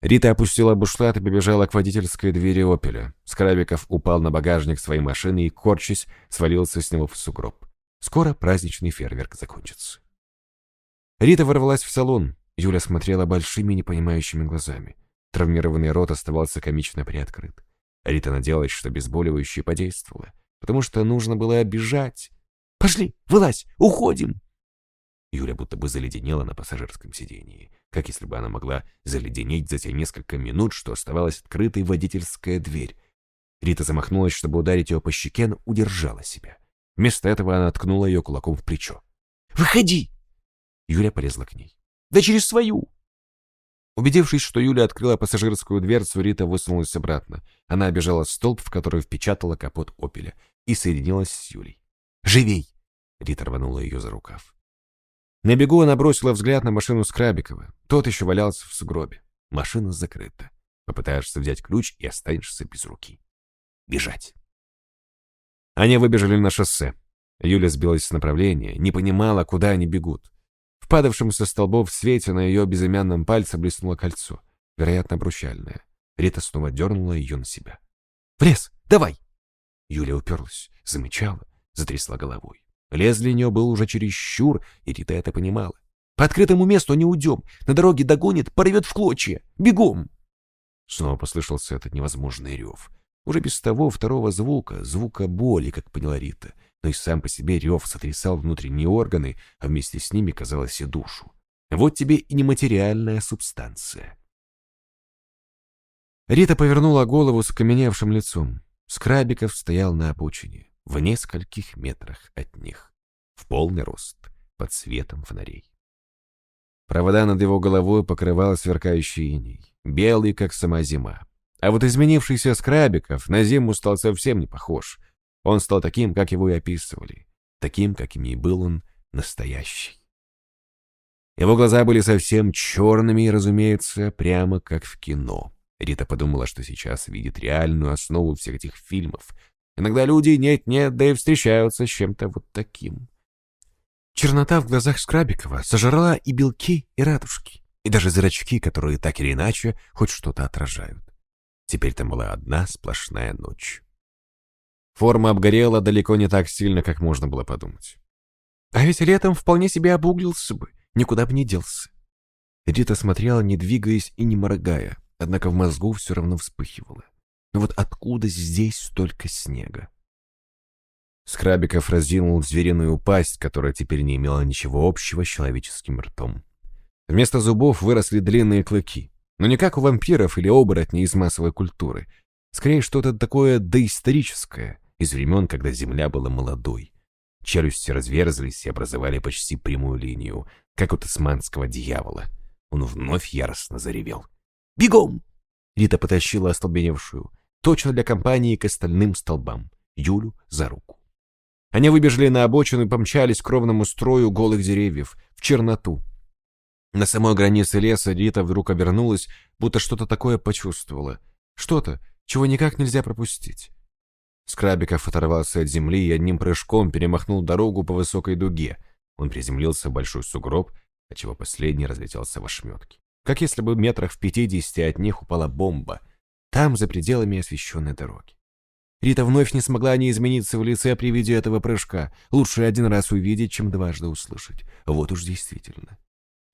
Рита опустила бушлат и побежала к водительской двери «Опеля». Скрабиков упал на багажник своей машины и, корчась, свалился с него в сугроб. Скоро праздничный фейерверк закончится. Рита ворвалась в салон. Юля смотрела большими непонимающими глазами. Травмированный рот оставался комично приоткрыт. Рита надеялась, что обезболивающее подействовало, потому что нужно было обижать. «Пошли, вылазь, уходим!» Юля будто бы заледенела на пассажирском сидении, как если бы она могла заледенеть за те несколько минут, что оставалась открытой водительская дверь. Рита замахнулась, чтобы ударить ее по щеке, но удержала себя. Вместо этого она ткнула ее кулаком в плечо. «Выходи!» Юля полезла к ней. «Да через свою!» Убедившись, что Юля открыла пассажирскую дверцу, Рита высунулась обратно. Она обежала столб, в который впечатала капот «Опеля», и соединилась с Юлей. «Живей!» Рита рванула ее за рукав. На бегу она бросила взгляд на машину Скрабикова. Тот еще валялся в сугробе. Машина закрыта. Попытаешься взять ключ и останешься без руки. Бежать. Они выбежали на шоссе. Юля сбилась с направления, не понимала, куда они бегут. В падавшем со столбов свете на ее безымянном пальце блеснуло кольцо, вероятно, обручальное. Рита снова дернула ее на себя. «В лес! Давай!» Юля уперлась, замечала, затрясла головой. Лес для нее был уже чересчур, и Рита это понимала. «По открытому месту не уйдем. На дороге догонит, порвет в клочья. Бегом!» Снова послышался этот невозможный рев. Уже без того второго звука, звука боли, как поняла Рита — но и сам по себе рев сотрясал внутренние органы, а вместе с ними, казалось, и душу. Вот тебе и нематериальная субстанция. Рита повернула голову с окаменевшим лицом. Скрабиков стоял на обочине, в нескольких метрах от них, в полный рост, под светом фонарей. Провода над его головой покрывал сверкающий иней, белый, как сама зима. А вот изменившийся Скрабиков на зиму стал совсем не похож. Он стал таким, как его и описывали, таким, каким и был он настоящий. Его глаза были совсем черными и, разумеется, прямо как в кино. Рита подумала, что сейчас видит реальную основу всех этих фильмов. Иногда люди нет-нет, да и встречаются с чем-то вот таким. Чернота в глазах Скрабикова сожрала и белки, и радужки, и даже зрачки, которые так или иначе хоть что-то отражают. Теперь там была одна сплошная ночь. Форма обгорела далеко не так сильно, как можно было подумать. А ведь летом вполне себе обуглился бы, никуда бы не делся. Рита смотрела, не двигаясь и не моргая, однако в мозгу все равно вспыхивало. Но вот откуда здесь столько снега? Скрабиков раздвинул звериную пасть, которая теперь не имела ничего общего с человеческим ртом. Вместо зубов выросли длинные клыки, но не как у вампиров или оборотней из массовой культуры. Скорее, что-то такое доисторическое, из времен, когда Земля была молодой. Челюсти разверзлись и образовали почти прямую линию, как у тасманского дьявола. Он вновь яростно заревел. «Бегом!» Рита потащила остолбеневшую, точно для компании к остальным столбам, Юлю за руку. Они выбежали на обочину и помчались к ровному строю голых деревьев, в черноту. На самой границе леса Рита вдруг обернулась, будто что-то такое почувствовала. Что-то, чего никак нельзя пропустить. Скрабиков оторвался от земли и одним прыжком перемахнул дорогу по высокой дуге. Он приземлился в большой сугроб, отчего последний разлетелся в ошметки. как если бы метрах в пятидесяти от них упала бомба, там, за пределами освещенной дороги. Рита вновь не смогла не измениться в лице при виде этого прыжка. Лучше один раз увидеть, чем дважды услышать. Вот уж действительно.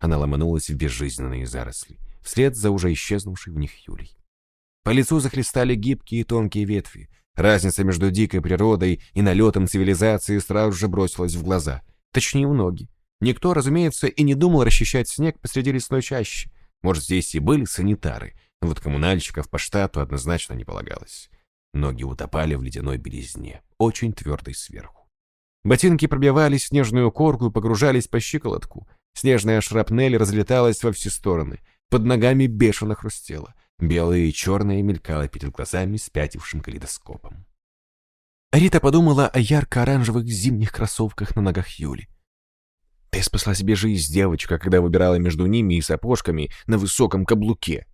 Она ломанулась в безжизненные заросли, вслед за уже исчезнувшей в них Юлей. По лицу захлестали гибкие и тонкие ветви. Разница между дикой природой и налетом цивилизации сразу же бросилась в глаза. Точнее, в ноги. Никто, разумеется, и не думал расчищать снег посреди лесной чащи. Может, здесь и были санитары, вот коммунальщиков по штату однозначно не полагалось. Ноги утопали в ледяной белизне, очень твердой сверху. Ботинки пробивали снежную корку и погружались по щиколотку. Снежная шрапнель разлеталась во все стороны. Под ногами бешено хрустело. Белое и черное мелькало перед глазами спятившим калейдоскопом. Рита подумала о ярко-оранжевых зимних кроссовках на ногах Юли. Ты спасла себе жизнь, девочка, когда выбирала между ними и сапожками на высоком каблуке.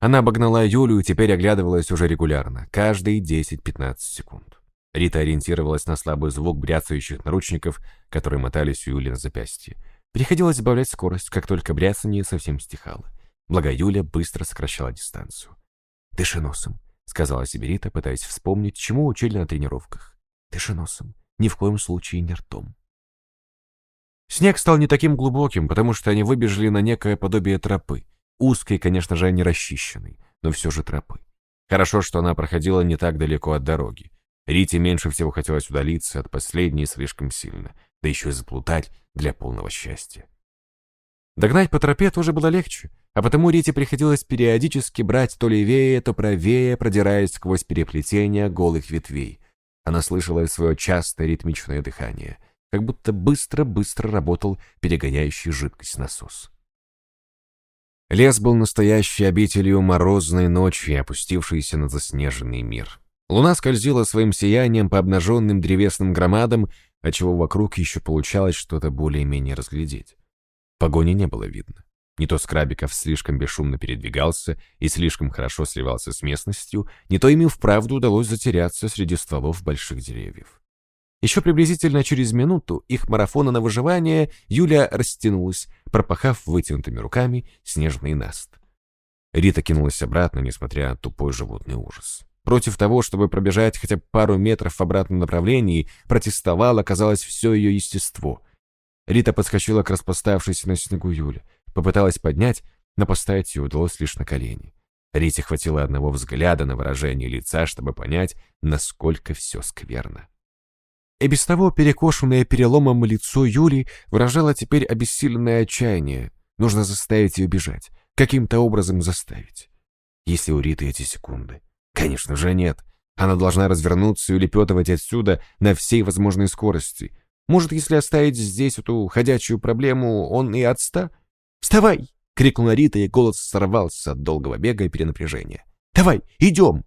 Она обогнала Юлю и теперь оглядывалась уже регулярно, каждые 10-15 секунд. Рита ориентировалась на слабый звук бряцающих наручников, которые мотались у Юли на запястье. Приходилось добавлять скорость, как только бряцание совсем стихало. Благо Юля быстро сокращала дистанцию. «Дыши носом», — сказала себе Рита, пытаясь вспомнить, чему учили на тренировках. «Дыши носом, ни в коем случае не ртом». Снег стал не таким глубоким, потому что они выбежали на некое подобие тропы. Узкой, конечно же, не расчищенной, но все же тропы. Хорошо, что она проходила не так далеко от дороги. Рите меньше всего хотелось удалиться от последней слишком сильно, да еще и заплутать для полного счастья. Догнать по тропе тоже было легче, а потому Рите приходилось периодически брать то левее, то правее, продираясь сквозь переплетения голых ветвей. Она слышала свое частое ритмичное дыхание, как будто быстро-быстро работал перегоняющий жидкость насос. Лес был настоящей обителью морозной ночи, опустившейся на заснеженный мир. Луна скользила своим сиянием по обнаженным древесным громадам, отчего вокруг еще получалось что-то более-менее разглядеть. Погони не было видно. Не то Скрабиков слишком бесшумно передвигался и слишком хорошо сливался с местностью, не то им и вправду удалось затеряться среди стволов больших деревьев. Еще приблизительно через минуту их марафона на выживание Юля растянулась, пропахав вытянутыми руками снежный наст. Рита кинулась обратно, несмотря на тупой животный ужас. Против того, чтобы пробежать хотя бы пару метров в обратном направлении, протестовало, казалось, все ее естество. Рита подскочила к распластавшейся на снегу Юле, попыталась поднять, но поставить ее удалось лишь на колени. Рите хватило одного взгляда на выражение лица, чтобы понять, насколько все скверно. И без того перекошенное переломом лицо Юли выражало теперь обессиленное отчаяние. Нужно заставить ее бежать. Каким-то образом заставить. Если у Риты эти секунды? Конечно же нет. Она должна развернуться и улепетывать отсюда на всей возможной скорости. Может, если оставить здесь эту ходячую проблему, он и отста? «Вставай!» — крикнула Рита, и голос сорвался от долгого бега и перенапряжения. «Давай, идем!»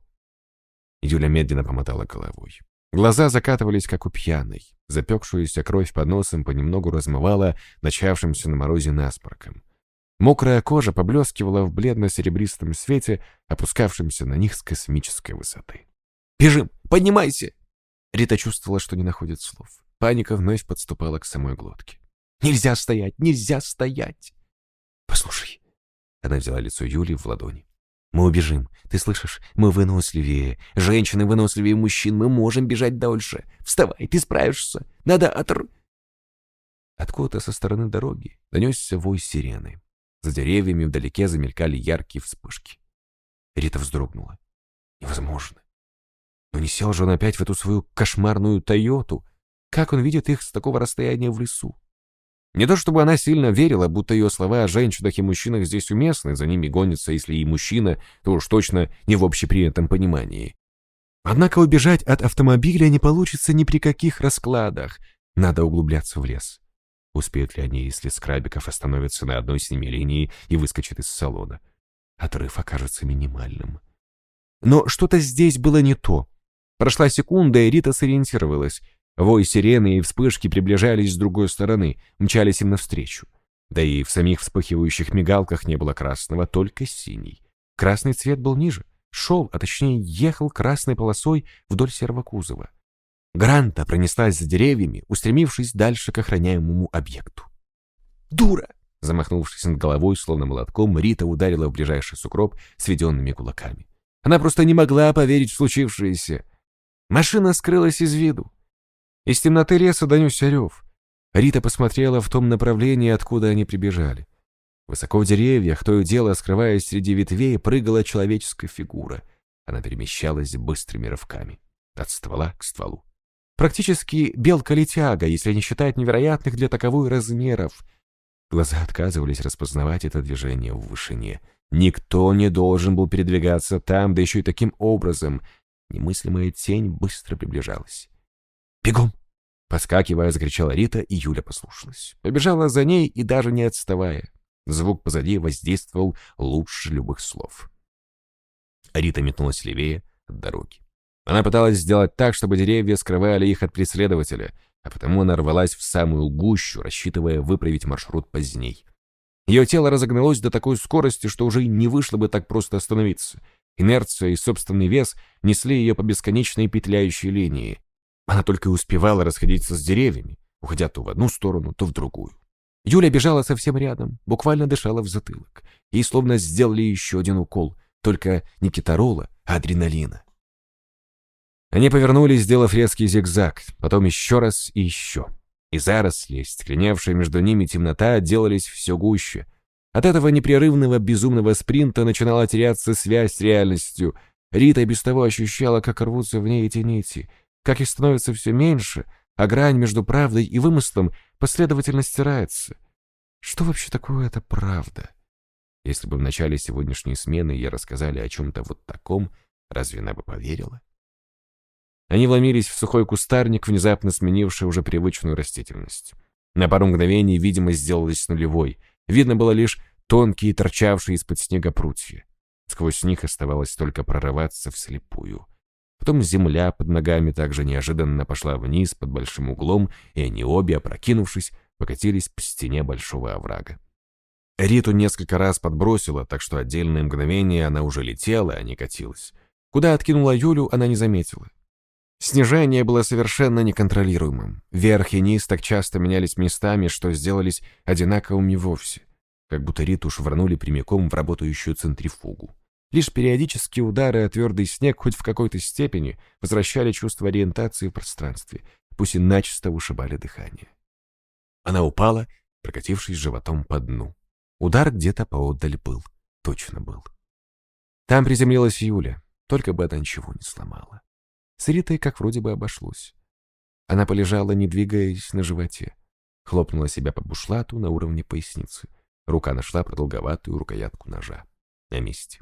Юля медленно помотала головой. Глаза закатывались, как у пьяной. Запекшуюся кровь под носом понемногу размывала начавшимся на морозе наспорком. Мокрая кожа поблескивала в бледно-серебристом свете, опускавшемся на них с космической высоты. «Бежим! Поднимайся!» Рита чувствовала, что не находит слов. Паника вновь подступала к самой глотке. «Нельзя стоять! Нельзя стоять!» «Послушай!» Она взяла лицо Юли в ладони. Мы убежим. Ты слышишь? Мы выносливее. Женщины выносливее мужчин. Мы можем бежать дольше. Вставай, ты справишься. Надо отр... Откуда-то со стороны дороги донесся вой сирены. За деревьями вдалеке замелькали яркие вспышки. Рита вздрогнула. Невозможно. Но не сел же он опять в эту свою кошмарную Тойоту. Как он видит их с такого расстояния в лесу? Не то чтобы она сильно верила, будто ее слова о женщинах и мужчинах здесь уместны, за ними гонится, если и мужчина, то уж точно не в общепринятом понимании. Однако убежать от автомобиля не получится ни при каких раскладах. Надо углубляться в лес. Успеют ли они, если Скрабиков остановится на одной с ними линии и выскочит из салона? Отрыв окажется минимальным. Но что-то здесь было не то. Прошла секунда, и Рита сориентировалась. Вой сирены и вспышки приближались с другой стороны, мчались им навстречу. Да и в самих вспыхивающих мигалках не было красного, только синий. Красный цвет был ниже, шел, а точнее ехал красной полосой вдоль серого кузова. Гранта пронеслась за деревьями, устремившись дальше к охраняемому объекту. «Дура!» Замахнувшись над головой, словно молотком, Рита ударила в ближайший сугроб сведенными кулаками. Она просто не могла поверить в случившееся. Машина скрылась из виду. Из темноты леса донесся рев. Рита посмотрела в том направлении, откуда они прибежали. Высоко в деревьях, то и дело, скрываясь среди ветвей, прыгала человеческая фигура. Она перемещалась быстрыми рывками. От ствола к стволу. Практически белка-летяга, если не считать невероятных для таковой размеров. Глаза отказывались распознавать это движение в вышине. Никто не должен был передвигаться там, да еще и таким образом. Немыслимая тень быстро приближалась. «Бегом!» Подскакивая, закричала Рита, и Юля послушалась. Побежала за ней и даже не отставая. Звук позади воздействовал лучше любых слов. Рита метнулась левее от дороги. Она пыталась сделать так, чтобы деревья скрывали их от преследователя, а потому она рвалась в самую гущу, рассчитывая выправить маршрут поздней. Ее тело разогналось до такой скорости, что уже не вышло бы так просто остановиться. Инерция и собственный вес несли ее по бесконечной петляющей линии. Она только и успевала расходиться с деревьями, уходя то в одну сторону, то в другую. Юля бежала совсем рядом, буквально дышала в затылок. Ей словно сделали еще один укол, только не китарола, а адреналина. Они повернулись, сделав резкий зигзаг, потом еще раз и еще и заросли, стекленевшие между ними темнота, делались все гуще. От этого непрерывного безумного спринта начинала теряться связь с реальностью. Рита без того ощущала, как рвутся в ней эти нити, как их становится все меньше, а грань между правдой и вымыслом последовательно стирается. Что вообще такое эта правда? Если бы в начале сегодняшней смены ей рассказали о чем-то вот таком, разве она бы поверила? Они вломились в сухой кустарник, внезапно сменивший уже привычную растительность. На пару мгновений видимость сделалась нулевой. Видно было лишь тонкие, торчавшие из-под снега прутья. Сквозь них оставалось только прорываться вслепую. Потом земля под ногами также неожиданно пошла вниз под большим углом, и они обе, опрокинувшись, покатились по стене большого оврага. Риту несколько раз подбросила, так что отдельные мгновения она уже летела, а не катилась. Куда откинула Юлю, она не заметила. Снижение было совершенно неконтролируемым. Верх и низ так часто менялись местами, что сделались одинаковыми вовсе. Как будто Риту швырнули прямиком в работающую центрифугу. Лишь периодические удары о твердый снег хоть в какой-то степени возвращали чувство ориентации в пространстве, пусть и начисто вышибали дыхание. Она упала, прокатившись животом по дну. Удар где-то поодаль был. Точно был. Там приземлилась Юля, только бы она ничего не сломала. С Ритой как вроде бы обошлось. Она полежала, не двигаясь на животе. Хлопнула себя по бушлату на уровне поясницы. Рука нашла продолговатую рукоятку ножа. На месте.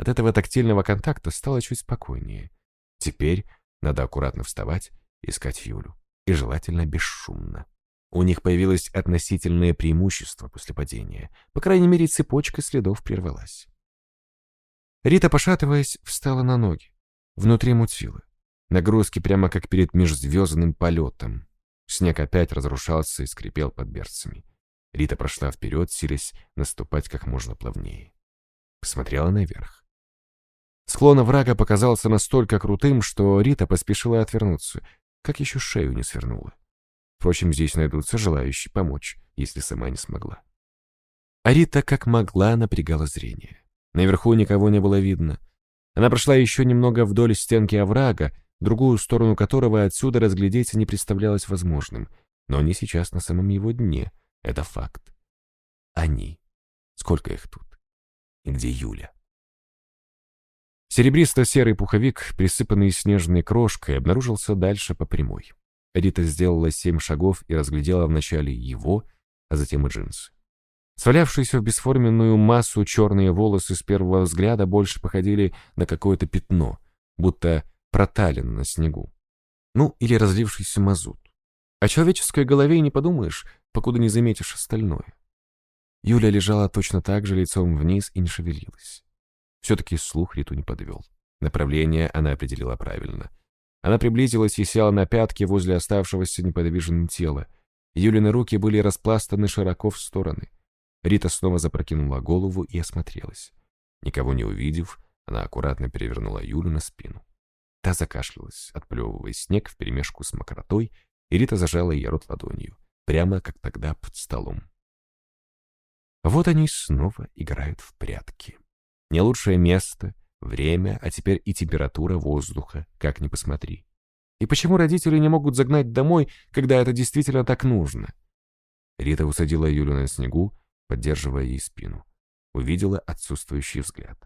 От этого тактильного контакта стало чуть спокойнее. Теперь надо аккуратно вставать, искать Юлю. И желательно бесшумно. У них появилось относительное преимущество после падения. По крайней мере, цепочка следов прервалась. Рита, пошатываясь, встала на ноги. Внутри мутило. Нагрузки прямо как перед межзвездным полетом. Снег опять разрушался и скрипел под берцами. Рита прошла вперед, силясь наступать как можно плавнее. Посмотрела наверх. Склон врага показался настолько крутым, что Рита поспешила отвернуться, как еще шею не свернула. Впрочем, здесь найдутся желающие помочь, если сама не смогла. А Рита как могла напрягала зрение. Наверху никого не было видно. Она прошла еще немного вдоль стенки оврага, другую сторону которого отсюда разглядеть не представлялось возможным. Но они сейчас на самом его дне. Это факт. Они. Сколько их тут? И где Юля? Серебристо-серый пуховик, присыпанный снежной крошкой, обнаружился дальше по прямой. Рита сделала семь шагов и разглядела вначале его, а затем и джинсы. Свалявшиеся в бесформенную массу черные волосы с первого взгляда больше походили на какое-то пятно, будто проталин на снегу. Ну, или разлившийся мазут. О человеческой голове и не подумаешь, покуда не заметишь остальное. Юля лежала точно так же лицом вниз и не шевелилась. Все-таки слух Риту не подвел. Направление она определила правильно. Она приблизилась и села на пятки возле оставшегося неподвижным тела. Юлины руки были распластаны широко в стороны. Рита снова запрокинула голову и осмотрелась. Никого не увидев, она аккуратно перевернула Юлю на спину. Та закашлялась, отплевывая снег вперемешку с мокротой, и Рита зажала ей рот ладонью, прямо как тогда под столом. Вот они снова играют в прятки. Не лучшее место, время, а теперь и температура воздуха, как ни посмотри. И почему родители не могут загнать домой, когда это действительно так нужно? Рита усадила Юлю на снегу, поддерживая ей спину. Увидела отсутствующий взгляд.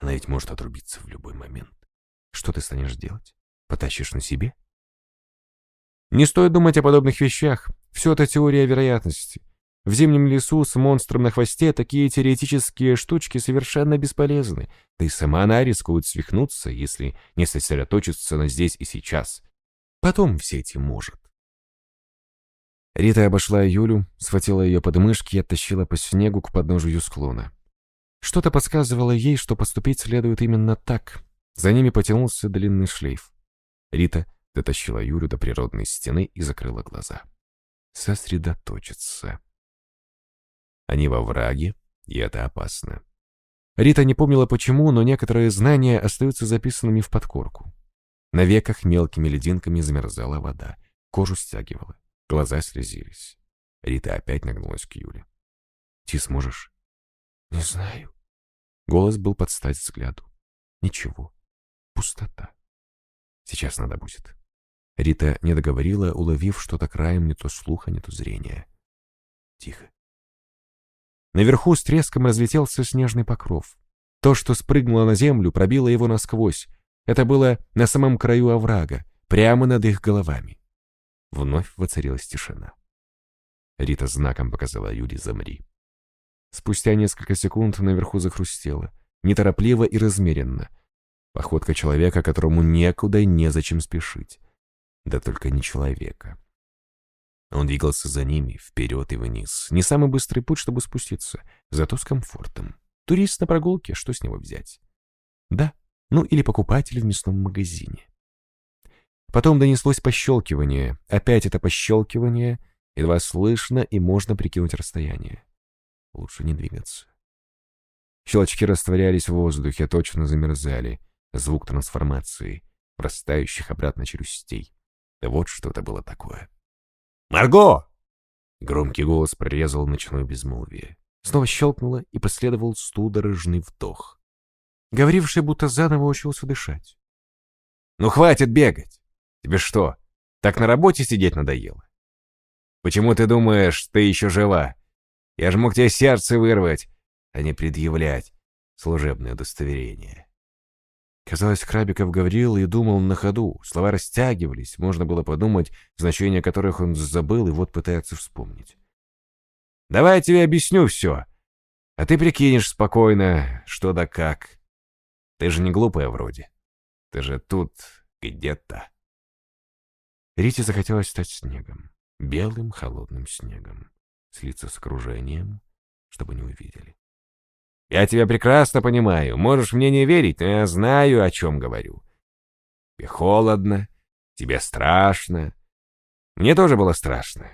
Она ведь может отрубиться в любой момент. Что ты станешь делать? Потащишь на себе? Не стоит думать о подобных вещах. Все это теория вероятности. В зимнем лесу с монстром на хвосте такие теоретические штучки совершенно бесполезны. Да и сама она рискует свихнуться, если не сосредоточиться на здесь и сейчас. Потом все эти может. Рита обошла Юлю, схватила ее подмышки и оттащила по снегу к подножию склона. Что-то подсказывало ей, что поступить следует именно так. За ними потянулся длинный шлейф. Рита дотащила Юлю до природной стены и закрыла глаза. Сосредоточиться. Они во враге, и это опасно. Рита не помнила почему, но некоторые знания остаются записанными в подкорку. На веках мелкими лединками замерзала вода, кожу стягивала, глаза слезились. Рита опять нагнулась к Юле. «Ты сможешь?» «Не знаю». Голос был под стать взгляду. «Ничего. Пустота. Сейчас надо будет». Рита не договорила, уловив что-то краем не то слуха, не то зрения. «Тихо. Наверху с треском разлетелся снежный покров. То, что спрыгнуло на землю, пробило его насквозь. Это было на самом краю оврага, прямо над их головами. Вновь воцарилась тишина. Рита знаком показала Юле «замри». Спустя несколько секунд наверху захрустело, неторопливо и размеренно. Походка человека, которому некуда и незачем спешить. Да только не человека. Он двигался за ними, вперед и вниз. Не самый быстрый путь, чтобы спуститься, зато с комфортом. Турист на прогулке, что с него взять? Да, ну или покупатель в мясном магазине. Потом донеслось пощелкивание. Опять это пощелкивание. Едва слышно, и можно прикинуть расстояние. Лучше не двигаться. Щелчки растворялись в воздухе, точно замерзали. Звук трансформации, растающих обратно челюстей. Да вот что это было такое. «Марго!» Громкий голос прорезал ночное безмолвие. Снова щелкнуло, и последовал студорожный вдох. Говоривший будто заново учился дышать. «Ну хватит бегать! Тебе что, так на работе сидеть надоело? Почему ты думаешь, ты еще жива? Я же мог тебе сердце вырвать, а не предъявлять служебное удостоверение». Казалось, Крабиков говорил и думал на ходу. Слова растягивались, можно было подумать, значение которых он забыл и вот пытается вспомнить. «Давай я тебе объясню все, а ты прикинешь спокойно, что да как. Ты же не глупая вроде. Ты же тут где-то». Рите захотелось стать снегом, белым холодным снегом, слиться с окружением, чтобы не увидели. Я тебя прекрасно понимаю. Можешь мне не верить, но я знаю, о чем говорю. Тебе холодно, тебе страшно. Мне тоже было страшно.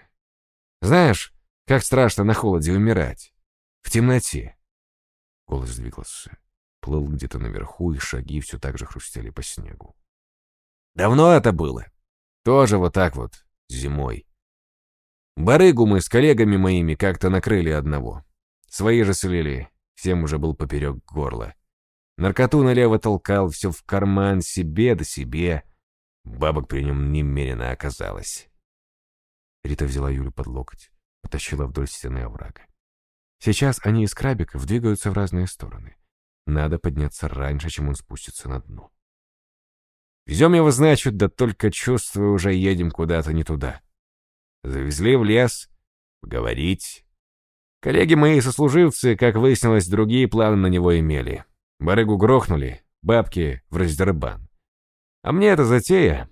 Знаешь, как страшно на холоде умирать? В темноте. Голос двигался. Плыл где-то наверху, и шаги все так же хрустели по снегу. Давно это было. Тоже вот так вот, зимой. Барыгу мы с коллегами моими как-то накрыли одного. Свои же слили, Всем уже был поперек горла. Наркоту налево толкал, все в карман, себе да себе. Бабок при нем немерено оказалось. Рита взяла Юлю под локоть, потащила вдоль стены оврага. Сейчас они из крабиков двигаются в разные стороны. Надо подняться раньше, чем он спустится на дно. Везем его, значит, да только чувствую, уже едем куда-то не туда. Завезли в лес, поговорить, Коллеги мои сослуживцы, как выяснилось, другие планы на него имели. Барыгу грохнули, бабки в раздербан. А мне эта затея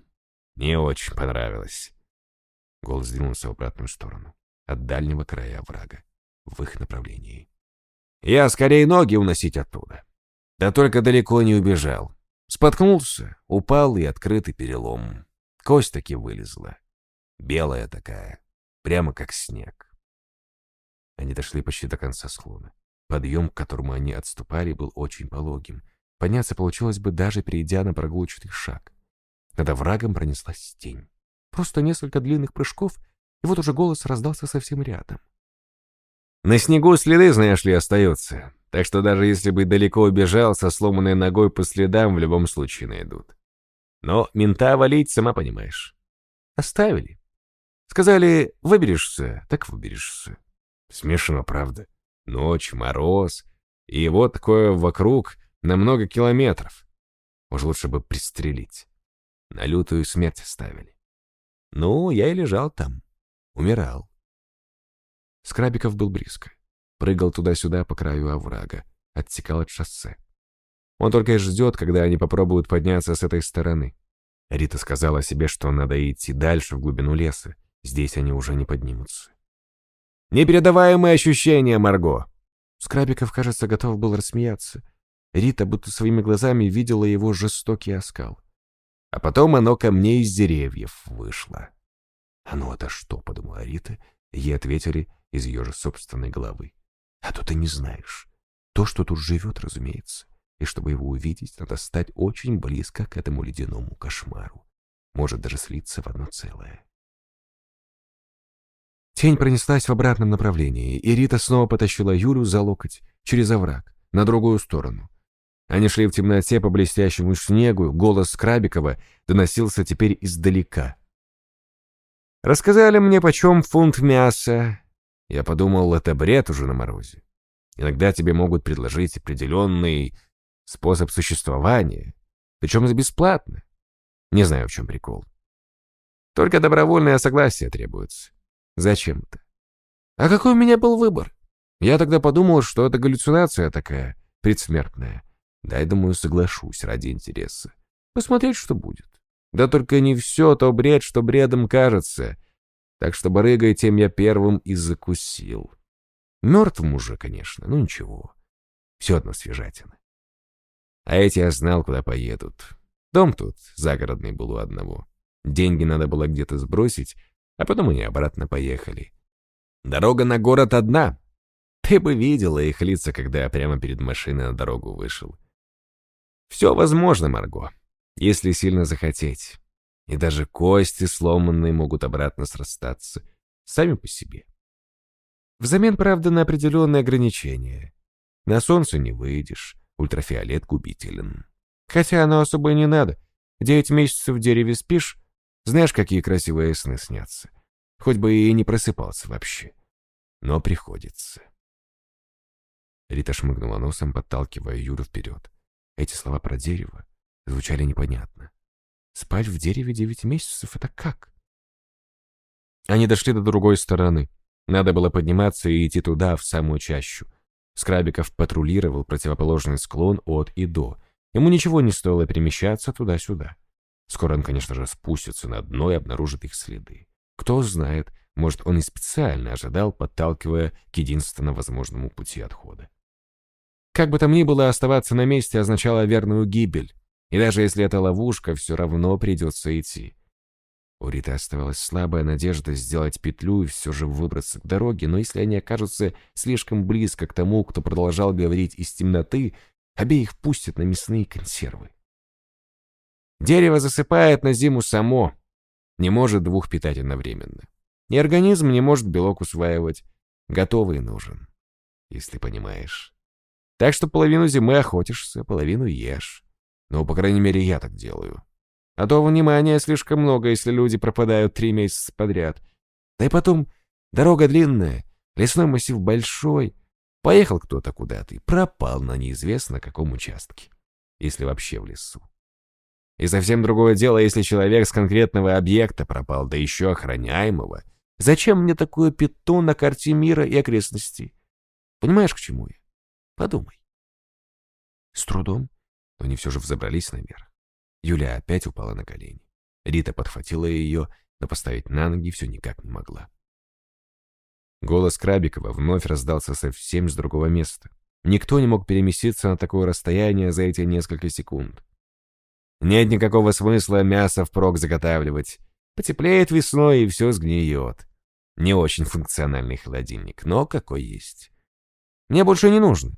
не очень понравилась. Голос двинулся в обратную сторону, от дальнего края врага, в их направлении. Я скорее ноги уносить оттуда. Да только далеко не убежал. Споткнулся, упал и открытый перелом. Кость таки вылезла. Белая такая, прямо как снег. Они дошли почти до конца склона. Подъем, к которому они отступали, был очень пологим. Подняться получилось бы, даже перейдя на прогулочный шаг. Над оврагом пронеслась тень. Просто несколько длинных прыжков, и вот уже голос раздался совсем рядом. На снегу следы, знаешь ли, остаются. Так что даже если бы далеко убежал, со сломанной ногой по следам в любом случае найдут. Но мента валить, сама понимаешь. Оставили. Сказали, выберешься, так выберешься. Смешно, правда. Ночь, мороз. И вот такое вокруг на много километров. Уж лучше бы пристрелить. На лютую смерть оставили. Ну, я и лежал там. Умирал. Скрабиков был близко. Прыгал туда-сюда по краю оврага. Оттекал от шоссе. Он только и ждет, когда они попробуют подняться с этой стороны. Рита сказала себе, что надо идти дальше, в глубину леса. Здесь они уже не поднимутся. Непередаваемые ощущения, Марго. Скрабиков, кажется, готов был рассмеяться. Рита будто своими глазами видела его жестокий оскал. А потом оно ко мне из деревьев вышло. «А ну это что?» — подумала Рита. Ей ответили из ее же собственной головы. «А то ты не знаешь. То, что тут живет, разумеется. И чтобы его увидеть, надо стать очень близко к этому ледяному кошмару. Может даже слиться в одно целое». Тень пронеслась в обратном направлении, и Рита снова потащила Юлю за локоть через овраг, на другую сторону. Они шли в темноте по блестящему снегу, голос Крабикова доносился теперь издалека. «Рассказали мне, почем фунт мяса». Я подумал, это бред уже на морозе. Иногда тебе могут предложить определенный способ существования, причем за бесплатно. Не знаю, в чем прикол. Только добровольное согласие требуется. Зачем это? А какой у меня был выбор? Я тогда подумал, что это галлюцинация такая, предсмертная. Дай, думаю, соглашусь ради интереса. Посмотреть, что будет. Да только не все то бред, что бредом кажется. Так что барыгой тем я первым и закусил. Мертвым уже, конечно, ну ничего. Все одно свежатина. А эти я знал, куда поедут. Дом тут загородный был у одного. Деньги надо было где-то сбросить, а потом они обратно поехали. Дорога на город одна. Ты бы видела их лица, когда я прямо перед машиной на дорогу вышел. Все возможно, Марго, если сильно захотеть. И даже кости сломанные могут обратно срастаться, сами по себе. Взамен, правда, на определенные ограничения. На солнце не выйдешь, ультрафиолет губителен. Хотя оно особо и не надо. Девять месяцев в дереве спишь, знаешь, какие красивые сны снятся. Хоть бы и не просыпался вообще. Но приходится. Рита шмыгнула носом, подталкивая Юру вперед. Эти слова про дерево звучали непонятно. Спать в дереве девять месяцев — это как? Они дошли до другой стороны. Надо было подниматься и идти туда, в самую чащу. Скрабиков патрулировал противоположный склон от и до. Ему ничего не стоило перемещаться туда-сюда. Скоро он, конечно же, спустится на дно и обнаружит их следы. Кто знает, может, он и специально ожидал, подталкивая к единственно возможному пути отхода. Как бы там ни было, оставаться на месте означало верную гибель. И даже если это ловушка, все равно придется идти. У Риты оставалась слабая надежда сделать петлю и все же выбраться к дороге, но если они окажутся слишком близко к тому, кто продолжал говорить из темноты, обеих пустят на мясные консервы. Дерево засыпает на зиму само, не может двух питать одновременно. И организм не может белок усваивать. Готовый нужен, если понимаешь. Так что половину зимы охотишься, половину ешь. Ну, по крайней мере, я так делаю. А то внимания слишком много, если люди пропадают три месяца подряд. Да и потом, дорога длинная, лесной массив большой. Поехал кто-то куда-то и пропал на неизвестно каком участке. Если вообще в лесу. И совсем другое дело, если человек с конкретного объекта пропал, да еще охраняемого. Зачем мне такое пятно на карте мира и окрестностей? Понимаешь, к чему я? Подумай. С трудом, но они все же взобрались наверх. Юля опять упала на колени. Рита подхватила ее, но поставить на ноги все никак не могла. Голос Крабикова вновь раздался совсем с другого места. Никто не мог переместиться на такое расстояние за эти несколько секунд. Нет никакого смысла мясо впрок заготавливать. Потеплеет весной, и все сгниет. Не очень функциональный холодильник, но какой есть. Мне больше не нужно.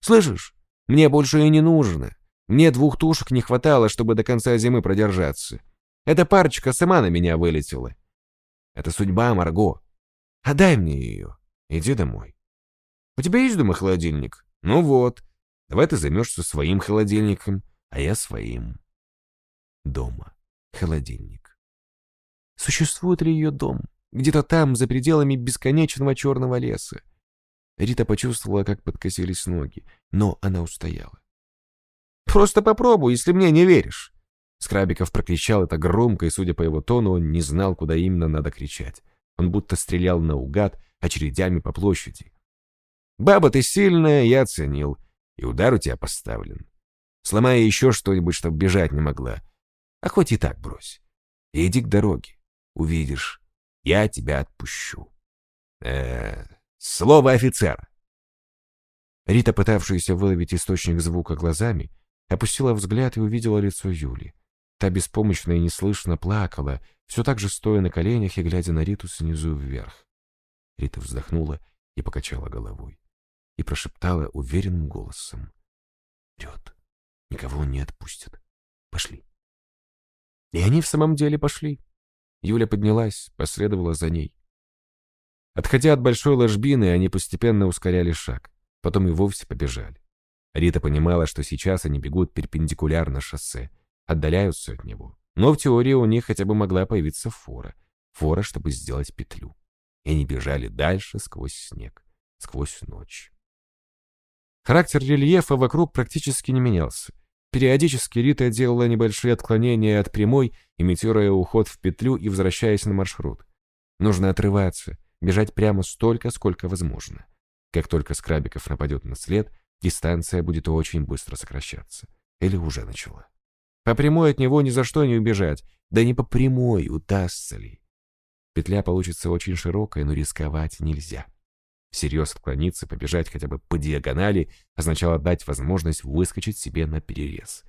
Слышишь? Мне больше и не нужно. Мне двух тушек не хватало, чтобы до конца зимы продержаться. Эта парочка сама на меня вылетела. Это судьба, Марго. Отдай мне ее. Иди домой. У тебя есть дома холодильник? Ну вот. Давай ты займешься своим холодильником, а я своим. Дома. Холодильник. Существует ли ее дом? Где-то там, за пределами бесконечного черного леса. Рита почувствовала, как подкосились ноги, но она устояла. «Просто попробуй, если мне не веришь!» Скрабиков прокричал это громко, и, судя по его тону, он не знал, куда именно надо кричать. Он будто стрелял наугад очередями по площади. «Баба, ты сильная, я оценил. И удар у тебя поставлен. Сломай еще что-нибудь, чтобы бежать не могла. А хоть и так брось. Иди к дороге. Увидишь, я тебя отпущу. Э -э, слово офицера. Рита, пытавшаяся выловить источник звука глазами, опустила взгляд и увидела лицо Юли. Та беспомощно и неслышно плакала, все так же стоя на коленях и глядя на Риту снизу вверх. Рита вздохнула и покачала головой. И прошептала уверенным голосом. «Врет. Никого не отпустит. Пошли». И они в самом деле пошли. Юля поднялась, последовала за ней. Отходя от большой ложбины, они постепенно ускоряли шаг, потом и вовсе побежали. Рита понимала, что сейчас они бегут перпендикулярно шоссе, отдаляются от него. Но в теории у них хотя бы могла появиться фора. Фора, чтобы сделать петлю. И они бежали дальше сквозь снег, сквозь ночь. Характер рельефа вокруг практически не менялся. Периодически Рита делала небольшие отклонения от прямой, имитируя уход в петлю и возвращаясь на маршрут. Нужно отрываться, бежать прямо столько, сколько возможно. Как только Скрабиков нападет на след, дистанция будет очень быстро сокращаться. Или уже начала. По прямой от него ни за что не убежать. Да не по прямой, удастся ли. Петля получится очень широкая, но рисковать нельзя. Всерьез отклониться, побежать хотя бы по диагонали означало дать возможность выскочить себе на перерез.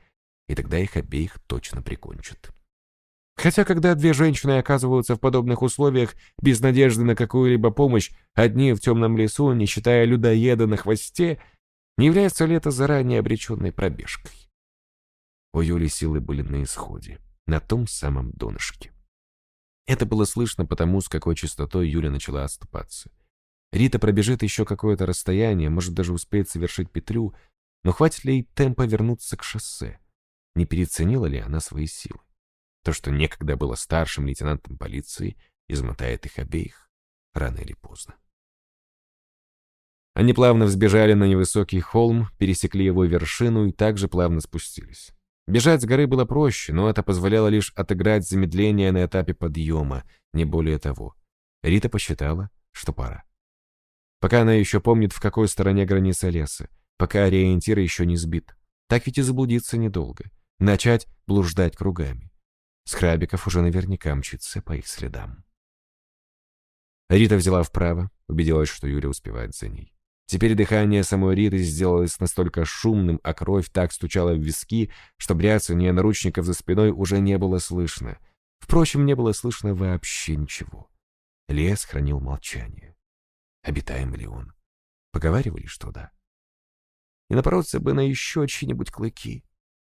И тогда их обеих точно прикончат. Хотя, когда две женщины оказываются в подобных условиях без надежды на какую-либо помощь, одни в темном лесу, не считая людоеда на хвосте, не является ли это заранее обреченной пробежкой? У Юли силы были на исходе, на том самом донышке. Это было слышно потому, с какой частотой Юля начала отступаться. Рита пробежит еще какое-то расстояние, может даже успеет совершить петлю, но хватит ли ей темпа вернуться к шоссе? Не переоценила ли она свои силы? То, что некогда было старшим лейтенантом полиции, измотает их обеих рано или поздно. Они плавно взбежали на невысокий холм, пересекли его вершину и также плавно спустились. Бежать с горы было проще, но это позволяло лишь отыграть замедление на этапе подъема, не более того. Рита посчитала, что пора. Пока она еще помнит, в какой стороне граница леса, пока ориентир еще не сбит. Так ведь и заблудиться недолго. Начать блуждать кругами. Скрабиков уже наверняка мчится по их следам. Рита взяла вправо, убедилась, что Юля успевает за ней. Теперь дыхание самой Риты сделалось настолько шумным, а кровь так стучала в виски, что бряцание наручников за спиной уже не было слышно. Впрочем, не было слышно вообще ничего. Лес хранил молчание. Обитаем ли он? Поговаривали, что да. И напороться бы на еще чьи-нибудь клыки.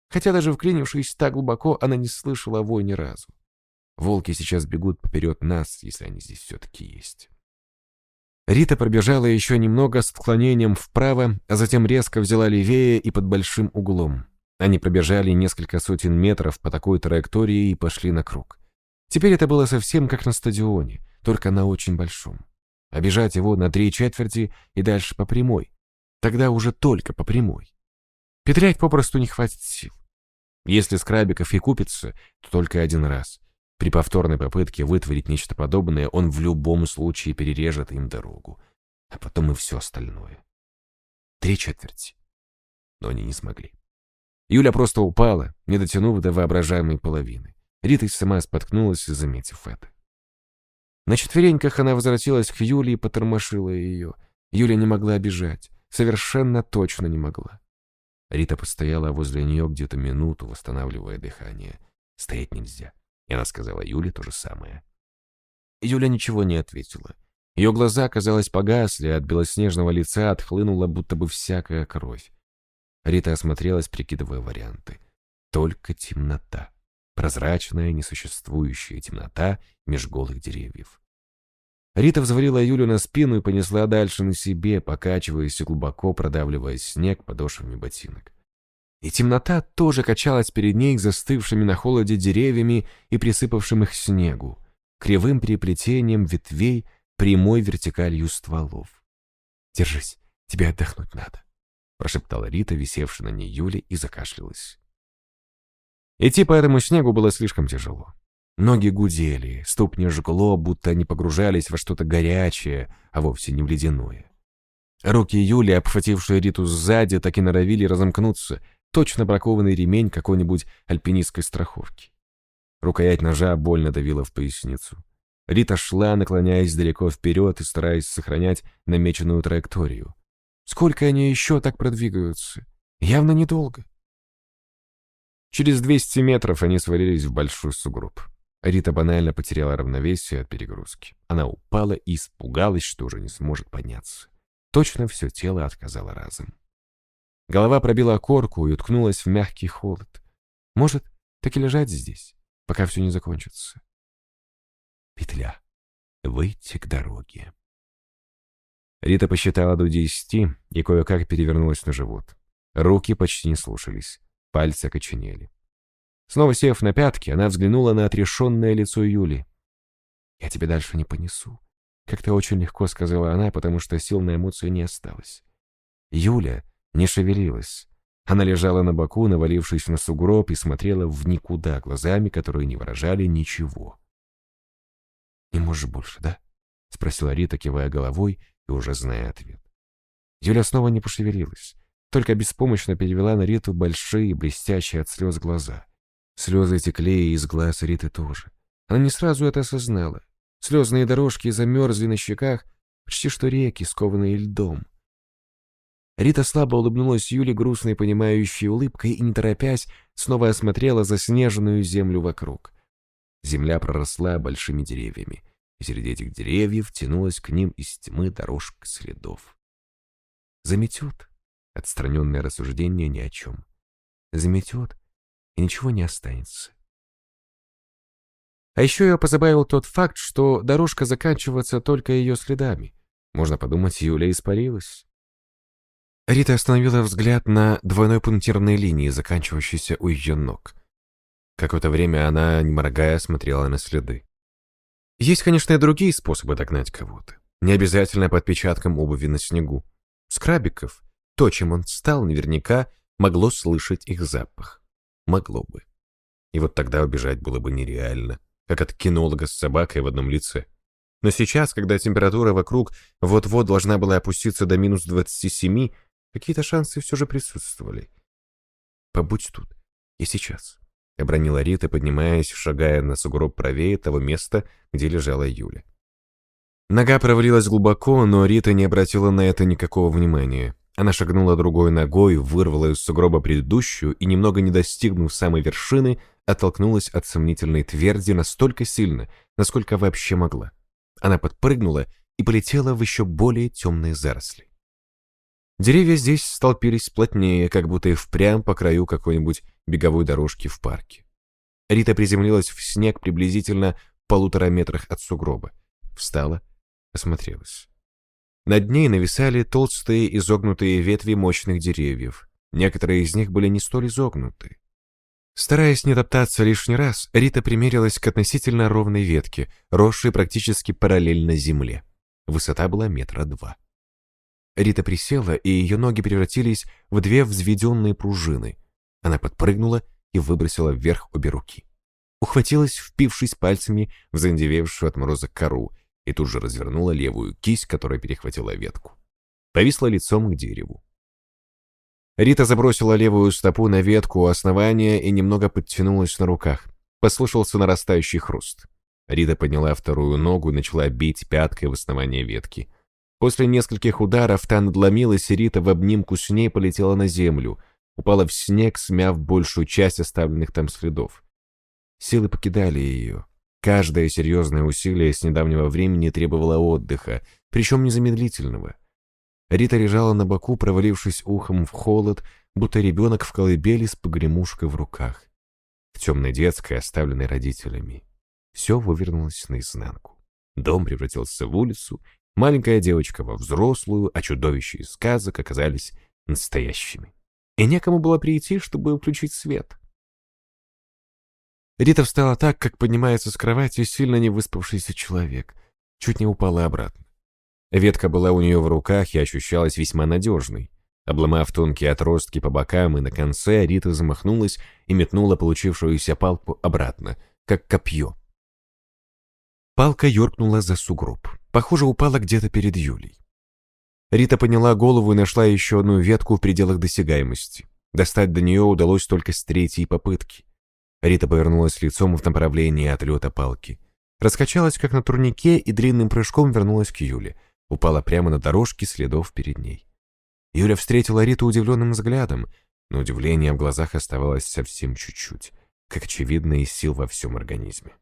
Хотя даже вклинившись так глубоко, она не слышала вой ни разу. Волки сейчас бегут поперед нас, если они здесь все-таки есть. Рита пробежала еще немного с отклонением вправо, а затем резко взяла левее и под большим углом. Они пробежали несколько сотен метров по такой траектории и пошли на круг. Теперь это было совсем как на стадионе, только на очень большом. Обежать его на три четверти и дальше по прямой. Тогда уже только по прямой. Петлять попросту не хватит сил. Если Скрабиков и купится, то только один раз. При повторной попытке вытворить нечто подобное он в любом случае перережет им дорогу, а потом и все остальное. Три четверти. Но они не смогли. Юля просто упала, не дотянув до воображаемой половины. Рита сама споткнулась, заметив это. На четвереньках она возвратилась к Юле и потормошила ее. Юля не могла бежать. Совершенно точно не могла. Рита постояла возле нее где-то минуту, восстанавливая дыхание. Стоять нельзя. И она сказала Юле то же самое. Юля ничего не ответила. Ее глаза, казалось, погасли, от белоснежного лица отхлынула будто бы всякая кровь. Рита осмотрелась, прикидывая варианты. Только темнота. Прозрачная, несуществующая темнота меж голых деревьев. Рита взвалила Юлю на спину и понесла дальше на себе, покачиваясь и глубоко продавливая снег подошвами ботинок. И темнота тоже качалась перед ней застывшими на холоде деревьями и присыпавшим их снегу, кривым переплетением ветвей, прямой вертикалью стволов. «Держись, тебе отдохнуть надо», — прошептала Рита, висевшая на ней Юля, и закашлялась. Идти по этому снегу было слишком тяжело. Ноги гудели, ступни жгло, будто они погружались во что-то горячее, а вовсе не в ледяное. Руки Юли, обхватившие Риту сзади, так и норовили разомкнуться, точно бракованный ремень какой-нибудь альпинистской страховки. Рукоять ножа больно давила в поясницу. Рита шла, наклоняясь далеко вперед и стараясь сохранять намеченную траекторию. Сколько они еще так продвигаются? Явно недолго. Через 200 метров они свалились в большой сугроб. Рита банально потеряла равновесие от перегрузки. Она упала и испугалась, что уже не сможет подняться. Точно все тело отказало разом. Голова пробила корку и уткнулась в мягкий холод. Может, так и лежать здесь, пока все не закончится. Петля. Выйти к дороге. Рита посчитала до десяти и кое-как перевернулась на живот. Руки почти не слушались, пальцы окоченели. Снова сев на пятки, она взглянула на отрешенное лицо Юли. «Я тебя дальше не понесу», — как-то очень легко сказала она, потому что сил на эмоцию не осталось. Юля не шевелилась. Она лежала на боку, навалившись на сугроб, и смотрела в никуда глазами, которые не выражали ничего. «Не можешь больше, да?» — спросила Рита, кивая головой и уже зная ответ. Юля снова не пошевелилась, только беспомощно перевела на Риту большие, блестящие от слез глаза. Слезы текли и из глаз Риты тоже. Она не сразу это осознала. Слезные дорожки замерзли на щеках, почти что реки, скованные льдом. Рита слабо улыбнулась Юле грустной понимающей улыбкой и, не торопясь, снова осмотрела заснеженную землю вокруг. Земля проросла большими деревьями, и среди этих деревьев тянулась к ним из тьмы дорожка следов. Заметет. Отстраненное рассуждение ни о чем. Заметет, и ничего не останется. А еще ее позабавил тот факт, что дорожка заканчивается только ее следами. Можно подумать, Юля испарилась. Рита остановила взгляд на двойной пунктирной линии, заканчивающейся у ее ног. Какое-то время она, не моргая, смотрела на следы. Есть, конечно, и другие способы догнать кого-то. Не обязательно по отпечаткам обуви на снегу. Скрабиков, то, чем он стал, наверняка могло слышать их запах. Могло бы. И вот тогда убежать было бы нереально, как от кинолога с собакой в одном лице. Но сейчас, когда температура вокруг вот-вот должна была опуститься до минус 27, Какие-то шансы все же присутствовали. «Побудь тут. И сейчас», — обронила Рита, поднимаясь, шагая на сугроб правее того места, где лежала Юля. Нога провалилась глубоко, но Рита не обратила на это никакого внимания. Она шагнула другой ногой, вырвала из сугроба предыдущую и, немного не достигнув самой вершины, оттолкнулась от сомнительной тверди настолько сильно, насколько вообще могла. Она подпрыгнула и полетела в еще более темные заросли. Деревья здесь столпились плотнее, как будто и впрямь по краю какой-нибудь беговой дорожки в парке. Рита приземлилась в снег приблизительно в полутора метрах от сугроба. Встала, осмотрелась. Над ней нависали толстые изогнутые ветви мощных деревьев. Некоторые из них были не столь изогнуты. Стараясь не топтаться лишний раз, Рита примерилась к относительно ровной ветке, росшей практически параллельно земле. Высота была метра два. Рита присела, и ее ноги превратились в две взведенные пружины. Она подпрыгнула и выбросила вверх обе руки. Ухватилась, впившись пальцами в заиндевевшую от мороза кору, и тут же развернула левую кисть, которая перехватила ветку. Повисла лицом к дереву. Рита забросила левую стопу на ветку у основания и немного подтянулась на руках. Послышался нарастающий хруст. Рита подняла вторую ногу и начала бить пяткой в основание ветки. После нескольких ударов та надломилась, и Рита в обнимку с ней полетела на землю, упала в снег, смяв большую часть оставленных там следов. Силы покидали ее. Каждое серьезное усилие с недавнего времени требовало отдыха, причем незамедлительного. Рита лежала на боку, провалившись ухом в холод, будто ребенок в колыбели с погремушкой в руках. В темной детской, оставленной родителями. Все вывернулось наизнанку. Дом превратился в улицу, маленькая девочка во взрослую, а чудовища из сказок оказались настоящими. И некому было прийти, чтобы включить свет. Рита встала так, как поднимается с кровати сильно не выспавшийся человек. Чуть не упала обратно. Ветка была у нее в руках и ощущалась весьма надежной. Обломав тонкие отростки по бокам и на конце, Рита замахнулась и метнула получившуюся палку обратно, как копье. Палка юркнула за сугроб. Похоже, упала где-то перед Юлей. Рита подняла голову и нашла еще одну ветку в пределах досягаемости. Достать до нее удалось только с третьей попытки. Рита повернулась лицом в направлении отлета палки. Раскачалась, как на турнике, и длинным прыжком вернулась к Юле. Упала прямо на дорожке следов перед ней. Юля встретила Риту удивленным взглядом, но удивление в глазах оставалось совсем чуть-чуть, как очевидно из сил во всем организме.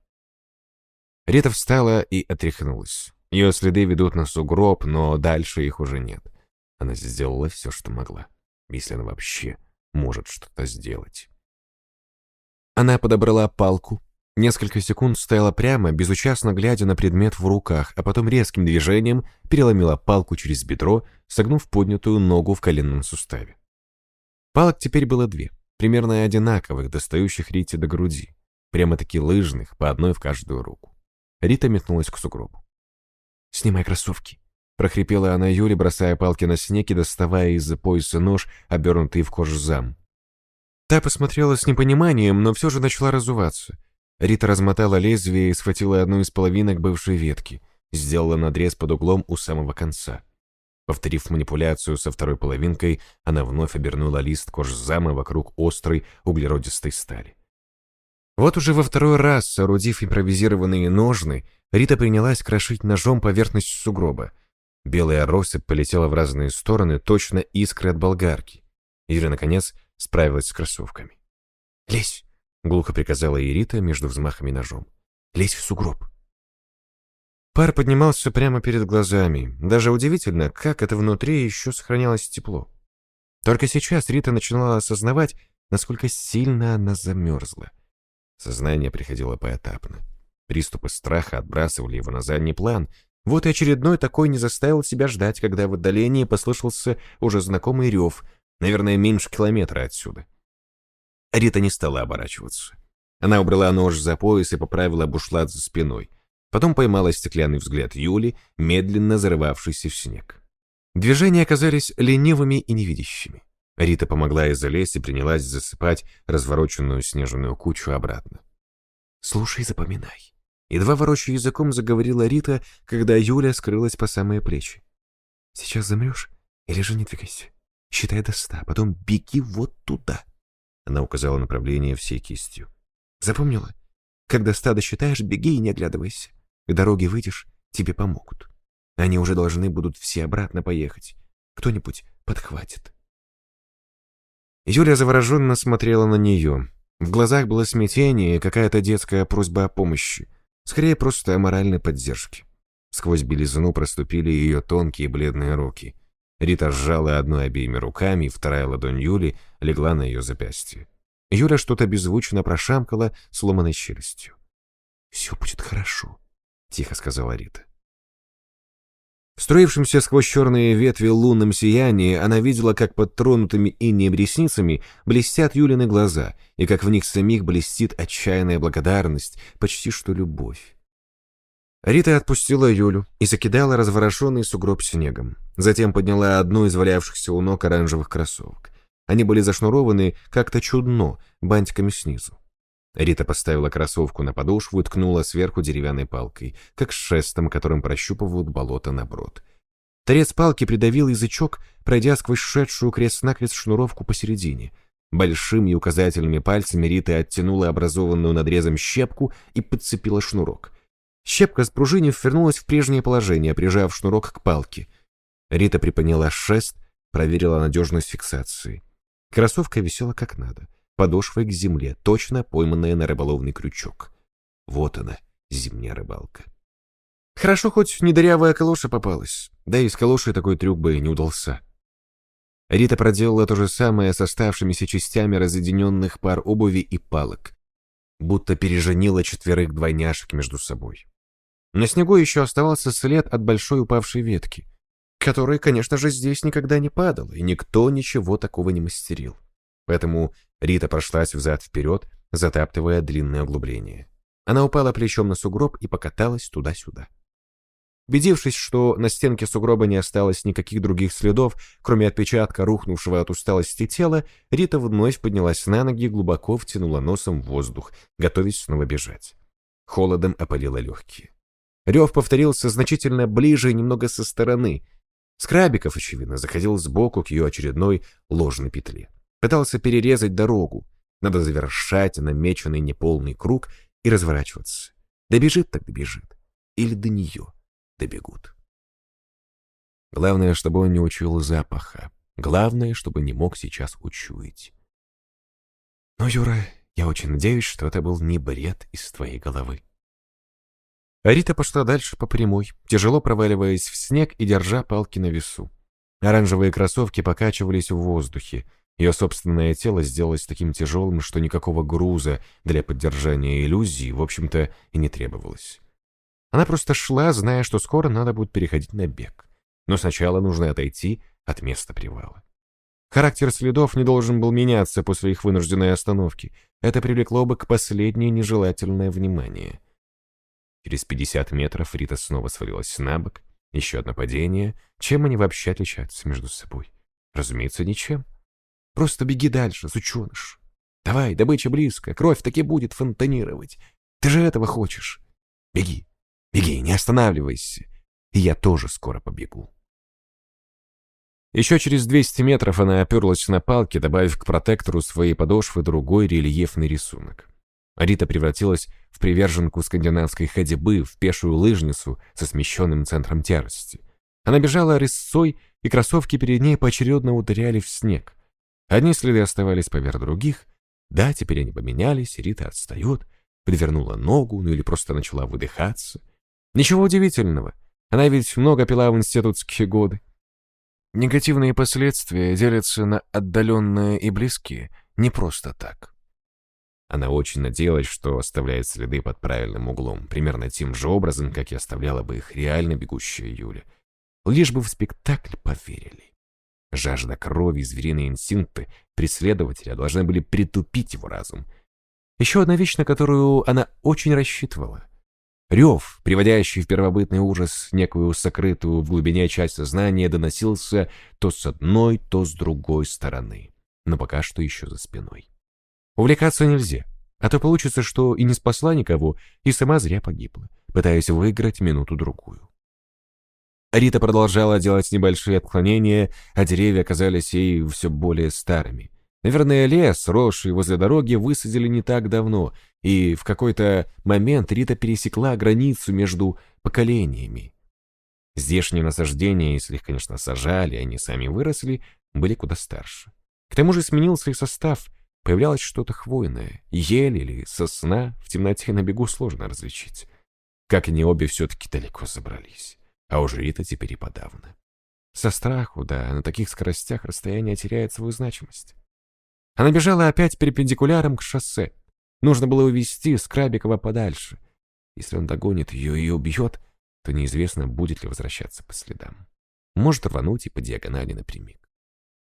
Рита встала и отряхнулась. Ее следы ведут на сугроб, но дальше их уже нет. Она сделала все, что могла, если она вообще может что-то сделать. Она подобрала палку, несколько секунд стояла прямо, безучастно глядя на предмет в руках, а потом резким движением переломила палку через бедро, согнув поднятую ногу в коленном суставе. Палок теперь было две, примерно одинаковых, достающих Рите до груди, прямо-таки лыжных, по одной в каждую руку. Рита метнулась к сугробу. «Снимай кроссовки», — прохрипела она Юле, бросая палки на снег и доставая из-за пояса нож, обернутый в кожзам. Та посмотрела с непониманием, но все же начала разуваться. Рита размотала лезвие и схватила одну из половинок бывшей ветки, сделала надрез под углом у самого конца. Повторив манипуляцию со второй половинкой, она вновь обернула лист кожзама вокруг острой углеродистой стали. Вот уже во второй раз, соорудив импровизированные ножны, Рита принялась крошить ножом поверхность сугроба. Белая россыпь полетела в разные стороны, точно искры от болгарки. Ира, наконец, справилась с кроссовками. «Лезь!» — глухо приказала ей Рита между взмахами ножом. «Лезь в сугроб!» Пар поднимался прямо перед глазами. Даже удивительно, как это внутри еще сохранялось тепло. Только сейчас Рита начинала осознавать, насколько сильно она замерзла. Сознание приходило поэтапно. Приступы страха отбрасывали его на задний план. Вот и очередной такой не заставил себя ждать, когда в отдалении послышался уже знакомый рев, наверное, меньше километра отсюда. Рита не стала оборачиваться. Она убрала нож за пояс и поправила бушлат за спиной. Потом поймала стеклянный взгляд Юли, медленно зарывавшийся в снег. Движения оказались ленивыми и невидящими. Рита помогла ей залезть и принялась засыпать развороченную снежную кучу обратно. «Слушай, запоминай». Едва ворочая языком заговорила Рита, когда Юля скрылась по самые плечи. «Сейчас замрешь или же не двигайся. Считай до ста, потом беги вот туда». Она указала направление всей кистью. «Запомнила? Когда стадо считаешь, беги и не оглядывайся. К дороге выйдешь, тебе помогут. Они уже должны будут все обратно поехать. Кто-нибудь подхватит». Юля завороженно смотрела на нее. В глазах было смятение и какая-то детская просьба о помощи. Скорее, просто о моральной поддержке. Сквозь белизну проступили ее тонкие бледные руки. Рита сжала одной обеими руками, вторая ладонь Юли легла на ее запястье. Юля что-то беззвучно прошамкала сломанной челюстью. «Все будет хорошо», — тихо сказала Рита. В строившемся сквозь черные ветви лунном сиянии она видела, как под тронутыми инеем ресницами блестят Юлины глаза, и как в них самих блестит отчаянная благодарность, почти что любовь. Рита отпустила Юлю и закидала разворошенный сугроб снегом. Затем подняла одну из валявшихся у ног оранжевых кроссовок. Они были зашнурованы как-то чудно, бантиками снизу. Рита поставила кроссовку на подошву и ткнула сверху деревянной палкой, как шестом, которым прощупывают болото на брод. Торец палки придавил язычок, пройдя сквозь шедшую крест-накрест шнуровку посередине. Большими указательными пальцами Рита оттянула образованную надрезом щепку и подцепила шнурок. Щепка с пружинив вернулась в прежнее положение, прижав шнурок к палке. Рита приподняла шест, проверила надежность фиксации. Кроссовка висела как надо подошвой к земле, точно пойманная на рыболовный крючок. Вот она, зимняя рыбалка. Хорошо, хоть недырявая калоша попалась, да и с калошей такой трюк бы не удался. Рита проделала то же самое с оставшимися частями разъединенных пар обуви и палок, будто переженила четверых двойняшек между собой. На снегу еще оставался след от большой упавшей ветки, которая, конечно же, здесь никогда не падала, и никто ничего такого не мастерил. Поэтому Рита прошлась взад-вперед, затаптывая длинное углубление. Она упала плечом на сугроб и покаталась туда-сюда. Убедившись, что на стенке сугроба не осталось никаких других следов, кроме отпечатка рухнувшего от усталости тела, Рита вновь поднялась на ноги и глубоко втянула носом в воздух, готовясь снова бежать. Холодом опалило легкие. Рев повторился значительно ближе и немного со стороны. Скрабиков, очевидно, заходил сбоку к ее очередной ложной петле. Пытался перерезать дорогу. Надо завершать намеченный неполный круг и разворачиваться. Добежит так добежит. Или до нее добегут. Главное, чтобы он не учуял запаха. Главное, чтобы не мог сейчас учуять. Но, Юра, я очень надеюсь, что это был не бред из твоей головы. Арита пошла дальше по прямой, тяжело проваливаясь в снег и держа палки на весу. Оранжевые кроссовки покачивались в воздухе. Ее собственное тело сделалось таким тяжелым, что никакого груза для поддержания иллюзии, в общем-то, и не требовалось. Она просто шла, зная, что скоро надо будет переходить на бег. Но сначала нужно отойти от места привала. Характер следов не должен был меняться после их вынужденной остановки. Это привлекло бы к последнее нежелательное внимание. Через 50 метров Рита снова свалилась на бок. Еще одно падение. Чем они вообще отличаются между собой? Разумеется, ничем. Просто беги дальше, сученыш. Давай, добыча близко, кровь таки будет фонтанировать. Ты же этого хочешь. Беги. Беги, не останавливайся. И я тоже скоро побегу. Еще через 200 метров она оперлась на палки, добавив к протектору своей подошвы другой рельефный рисунок. Рита превратилась в приверженку скандинавской ходьбы, в пешую лыжницу со смещенным центром тяжести. Она бежала рысцой, и кроссовки перед ней поочередно ударяли в снег. Одни следы оставались поверх других. Да, теперь они поменялись, Рита отстает, подвернула ногу, ну или просто начала выдыхаться. Ничего удивительного. Она ведь много пила в институтские годы. Негативные последствия делятся на отдаленные и близкие, не просто так. Она очень надеялась, что оставляет следы под правильным углом, примерно тем же образом, как и оставляла бы их реально бегущая Юля. Лишь бы в спектакль поверили. Жажда крови и звериные инстинкты преследователя должны были притупить его разум. Еще одна вещь, на которую она очень рассчитывала. Рев, приводящий в первобытный ужас некую сокрытую в глубине часть сознания, доносился то с одной, то с другой стороны, но пока что еще за спиной. Увлекаться нельзя, а то получится, что и не спасла никого, и сама зря погибла, пытаясь выиграть минуту-другую. Рита продолжала делать небольшие отклонения, а деревья оказались ей все более старыми. Наверное, лес, росший возле дороги, высадили не так давно, и в какой-то момент Рита пересекла границу между поколениями. Здешние насаждения, если их, конечно, сажали, они сами выросли, были куда старше. К тому же сменился и состав, появлялось что-то хвойное, ель или сосна, в темноте на бегу сложно различить. Как они обе все-таки далеко забрались, а уже Рита теперь и подавно. Со страху, да, на таких скоростях расстояние теряет свою значимость. Она бежала опять перпендикуляром к шоссе. Нужно было увести Скрабикова подальше. Если он догонит ее и убьет, то неизвестно, будет ли возвращаться по следам. Может рвануть и по диагонали напрямик.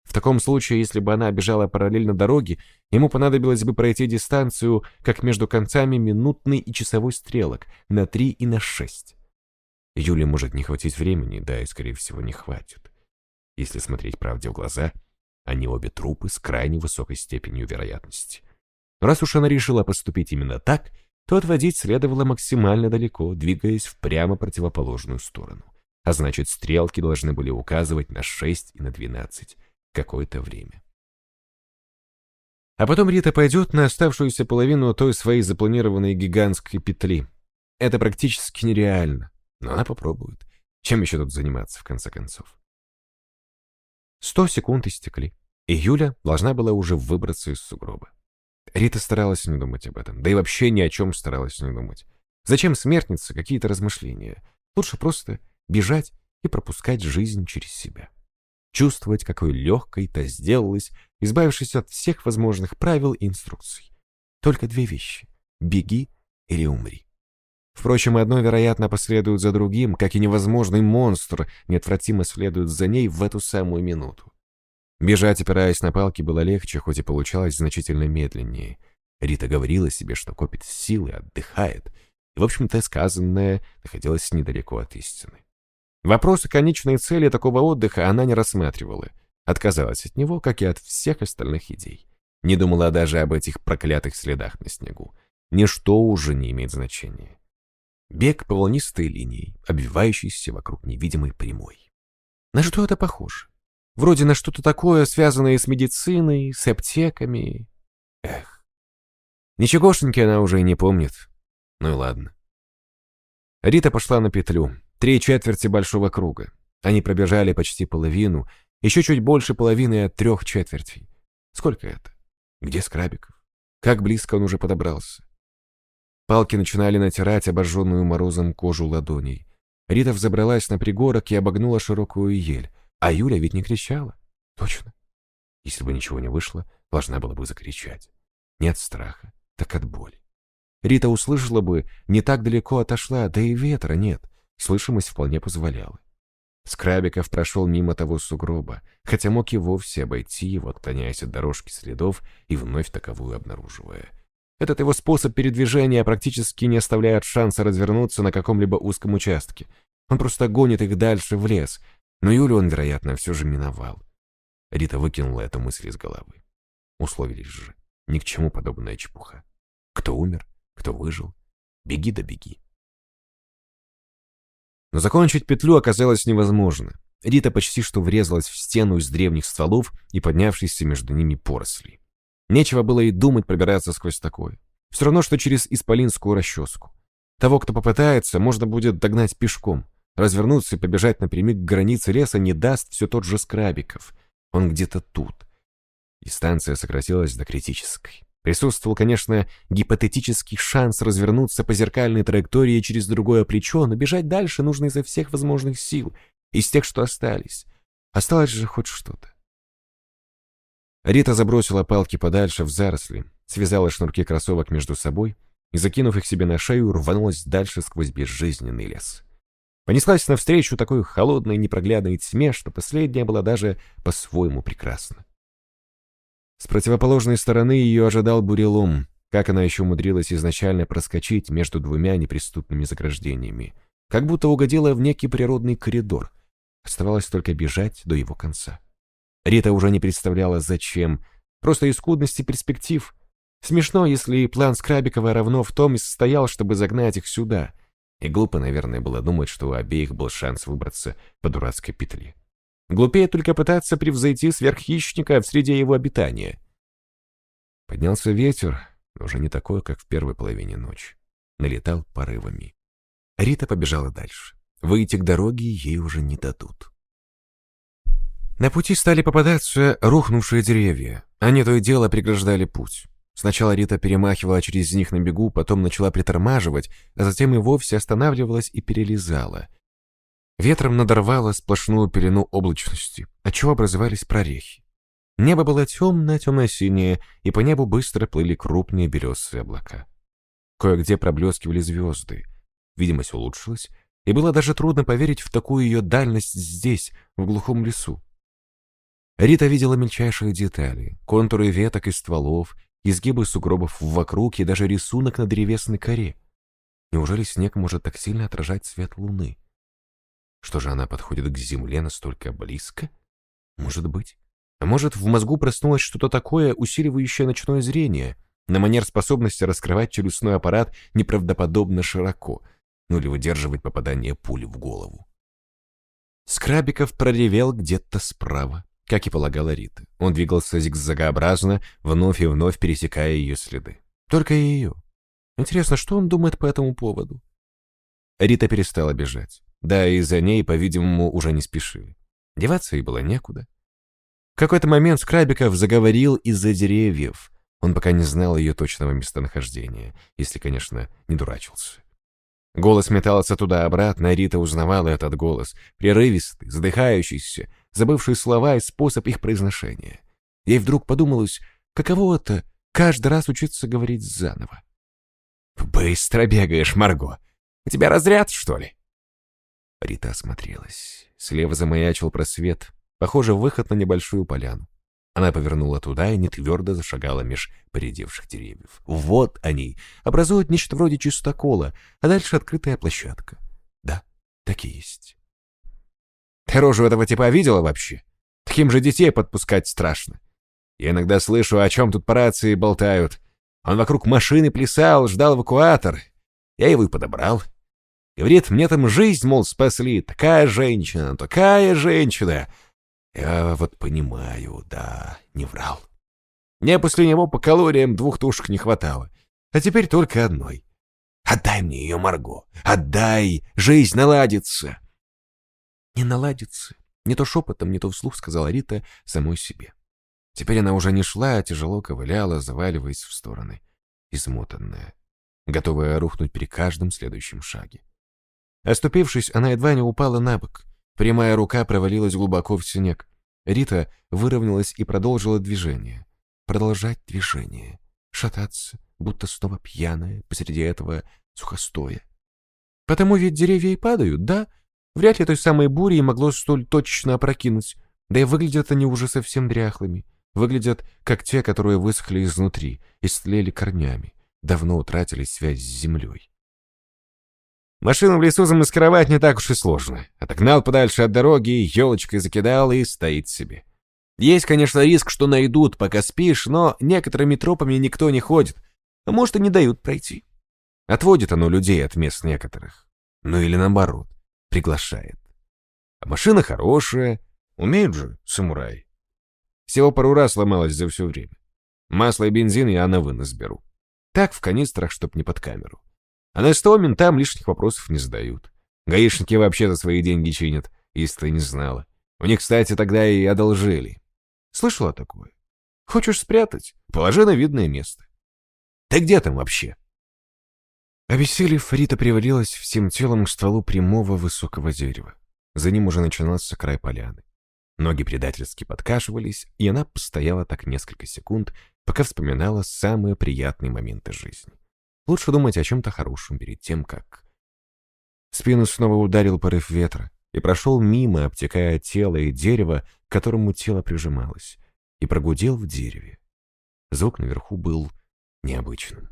В таком случае, если бы она бежала параллельно дороге, ему понадобилось бы пройти дистанцию, как между концами минутной и часовой стрелок, на три и на шесть. Юле может не хватить времени, да и, скорее всего, не хватит. Если смотреть правде в глаза — они обе трупы с крайне высокой степенью вероятности. Раз уж она решила поступить именно так, то отводить следовало максимально далеко, двигаясь в прямо противоположную сторону. А значит, стрелки должны были указывать на 6 и на 12 какое-то время. А потом Рита пойдет на оставшуюся половину той своей запланированной гигантской петли. Это практически нереально, но она попробует. Чем еще тут заниматься, в конце концов? Сто секунд истекли, и Юля должна была уже выбраться из сугроба. Рита старалась не думать об этом, да и вообще ни о чем старалась не думать. Зачем смертнице какие-то размышления? Лучше просто бежать и пропускать жизнь через себя. Чувствовать, какой легкой та сделалась, избавившись от всех возможных правил и инструкций. Только две вещи — беги или умри. Впрочем, одно, вероятно, последует за другим, как и невозможный монстр неотвратимо следует за ней в эту самую минуту. Бежать, опираясь на палки, было легче, хоть и получалось значительно медленнее. Рита говорила себе, что копит силы, отдыхает, и, в общем-то, сказанное находилось недалеко от истины. Вопросы конечной цели такого отдыха она не рассматривала, отказалась от него, как и от всех остальных идей. Не думала даже об этих проклятых следах на снегу. Ничто уже не имеет значения. Бег по волнистой линии, обвивающейся вокруг невидимой прямой. На что это похоже? Вроде на что-то такое, связанное с медициной, с аптеками. Эх. Ничегошеньки она уже и не помнит. Ну и ладно. Рита пошла на петлю. Три четверти большого круга. Они пробежали почти половину, еще чуть больше половины от трех четвертей. Сколько это? Где Скрабиков? Как близко он уже подобрался? Палки начинали натирать обожженную морозом кожу ладоней. Рита взобралась на пригорок и обогнула широкую ель. А Юля ведь не кричала. Точно. Если бы ничего не вышло, должна была бы закричать. Нет страха, так от боли. Рита услышала бы, не так далеко отошла, да и ветра нет. Слышимость вполне позволяла. Скрабиков прошел мимо того сугроба, хотя мог и вовсе обойти его, отклоняясь от дорожки следов и вновь таковую обнаруживая. Этот его способ передвижения практически не оставляет шанса развернуться на каком-либо узком участке. Он просто гонит их дальше в лес, но Юлю он, вероятно, все же миновал. Рита выкинула эту мысль из головы. Условились же. Ни к чему подобная чепуха. Кто умер, кто выжил. Беги да беги. Но закончить петлю оказалось невозможно. Рита почти что врезалась в стену из древних стволов и поднявшейся между ними поросли. Нечего было и думать пробираться сквозь такое. Все равно, что через исполинскую расческу. Того, кто попытается, можно будет догнать пешком. Развернуться и побежать напрямик к границе леса не даст все тот же Скрабиков. Он где-то тут. Дистанция сократилась до критической. Присутствовал, конечно, гипотетический шанс развернуться по зеркальной траектории через другое плечо, но бежать дальше нужно изо всех возможных сил, из тех, что остались. Осталось же хоть что-то. Рита забросила палки подальше в заросли, связала шнурки кроссовок между собой и, закинув их себе на шею, рванулась дальше сквозь безжизненный лес. Понеслась навстречу такой холодной непроглядной тьме, что последняя была даже по-своему прекрасна. С противоположной стороны ее ожидал бурелом, как она еще умудрилась изначально проскочить между двумя неприступными заграждениями, как будто угодила в некий природный коридор. Оставалось только бежать до его конца. Рита уже не представляла, зачем, просто из скудности перспектив. Смешно, если план Скрабикова равно в том и состоял, чтобы загнать их сюда — и глупо, наверное, было думать, что у обеих был шанс выбраться по дурацкой петле. Глупее только пытаться превзойти сверххищника в среде его обитания. Поднялся ветер, но уже не такой, как в первой половине ночи. Налетал порывами. Рита побежала дальше. Выйти к дороге ей уже не дадут. На пути стали попадаться рухнувшие деревья. Они то и дело преграждали путь. Сначала Рита перемахивала через них на бегу, потом начала притормаживать, а затем и вовсе останавливалась и перелезала. Ветром надорвало сплошную пелену облачности, отчего образовались прорехи. Небо было темное, темно-синее, и по небу быстро плыли крупные березовые облака. Кое-где проблескивали звезды. Видимость улучшилась, и было даже трудно поверить в такую ее дальность здесь, в глухом лесу. Рита видела мельчайшие детали, контуры веток и стволов, изгибы сугробов вокруг и даже рисунок на древесной коре. Неужели снег может так сильно отражать свет луны? Что же она подходит к земле настолько близко? Может быть. А может, в мозгу проснулось что-то такое, усиливающее ночное зрение, на манер способности раскрывать челюстной аппарат неправдоподобно широко, ну или выдерживать попадание пули в голову. Скрабиков проревел где-то справа как и полагала Рита. Он двигался зигзагообразно, вновь и вновь пересекая ее следы. Только ее. Интересно, что он думает по этому поводу? Рита перестала бежать. Да, и за ней, по-видимому, уже не спешили. Деваться ей было некуда. В какой-то момент Скрабиков заговорил из-за деревьев. Он пока не знал ее точного местонахождения, если, конечно, не дурачился. Голос метался туда-обратно, а Рита узнавала этот голос, прерывистый, задыхающийся, забывший слова и способ их произношения. Ей вдруг подумалось, каково это каждый раз учиться говорить заново. «Быстро бегаешь, Марго. У тебя разряд, что ли?» Рита осмотрелась. Слева замаячил просвет. Похоже, выход на небольшую поляну. Она повернула туда и нетвердо зашагала меж поредевших деревьев. Вот они, образуют нечто вроде чистокола, а дальше открытая площадка. Да, так и есть. Ты рожу этого типа видела вообще? Таким же детей подпускать страшно. Я иногда слышу, о чем тут по рации болтают. Он вокруг машины плясал, ждал эвакуатор. Я его и подобрал. Говорит, мне там жизнь, мол, спасли. Такая женщина, такая женщина. Я вот понимаю, да, не врал. Мне после него по калориям двух тушек не хватало. А теперь только одной. Отдай мне ее, Марго. Отдай, жизнь наладится. Не наладится. Не то шепотом, не то вслух сказала Рита самой себе. Теперь она уже не шла, а тяжело ковыляла, заваливаясь в стороны, измотанная, готовая рухнуть при каждом следующем шаге. Оступившись, она едва не упала на бок. Прямая рука провалилась глубоко в снег. Рита выровнялась и продолжила движение. Продолжать движение. Шататься, будто снова пьяная посреди этого сухостоя. Потому ведь деревья и падают, да? Вряд ли той самой бурей могло столь точно опрокинуть. Да и выглядят они уже совсем дряхлыми. Выглядят, как те, которые высохли изнутри, и стлели корнями, давно утратили связь с землей. Машину в лесу замаскировать не так уж и сложно. Отогнал подальше от дороги, елочкой закидал и стоит себе. Есть, конечно, риск, что найдут, пока спишь, но некоторыми тропами никто не ходит, а может и не дают пройти. Отводит оно людей от мест некоторых. Ну или наоборот, приглашает. А машина хорошая, умеют же самурай. Всего пару раз сломалась за все время. Масло и бензин я на вынос беру. Так в канистрах, чтоб не под камеру. А на СТО ментам лишних вопросов не задают. Гаишники вообще за свои деньги чинят, если ты не знала. У них, кстати, тогда и одолжили. Слышала такое? Хочешь спрятать? Положи на видное место. Ты где там вообще? Обессилев, Рита привалилась всем телом к стволу прямого высокого дерева. За ним уже начинался край поляны. Ноги предательски подкашивались, и она постояла так несколько секунд, пока вспоминала самые приятные моменты жизни. Лучше думать о чем-то хорошем перед тем, как... В спину снова ударил порыв ветра и прошел мимо, обтекая тело и дерево, к которому тело прижималось, и прогудел в дереве. Звук наверху был необычным.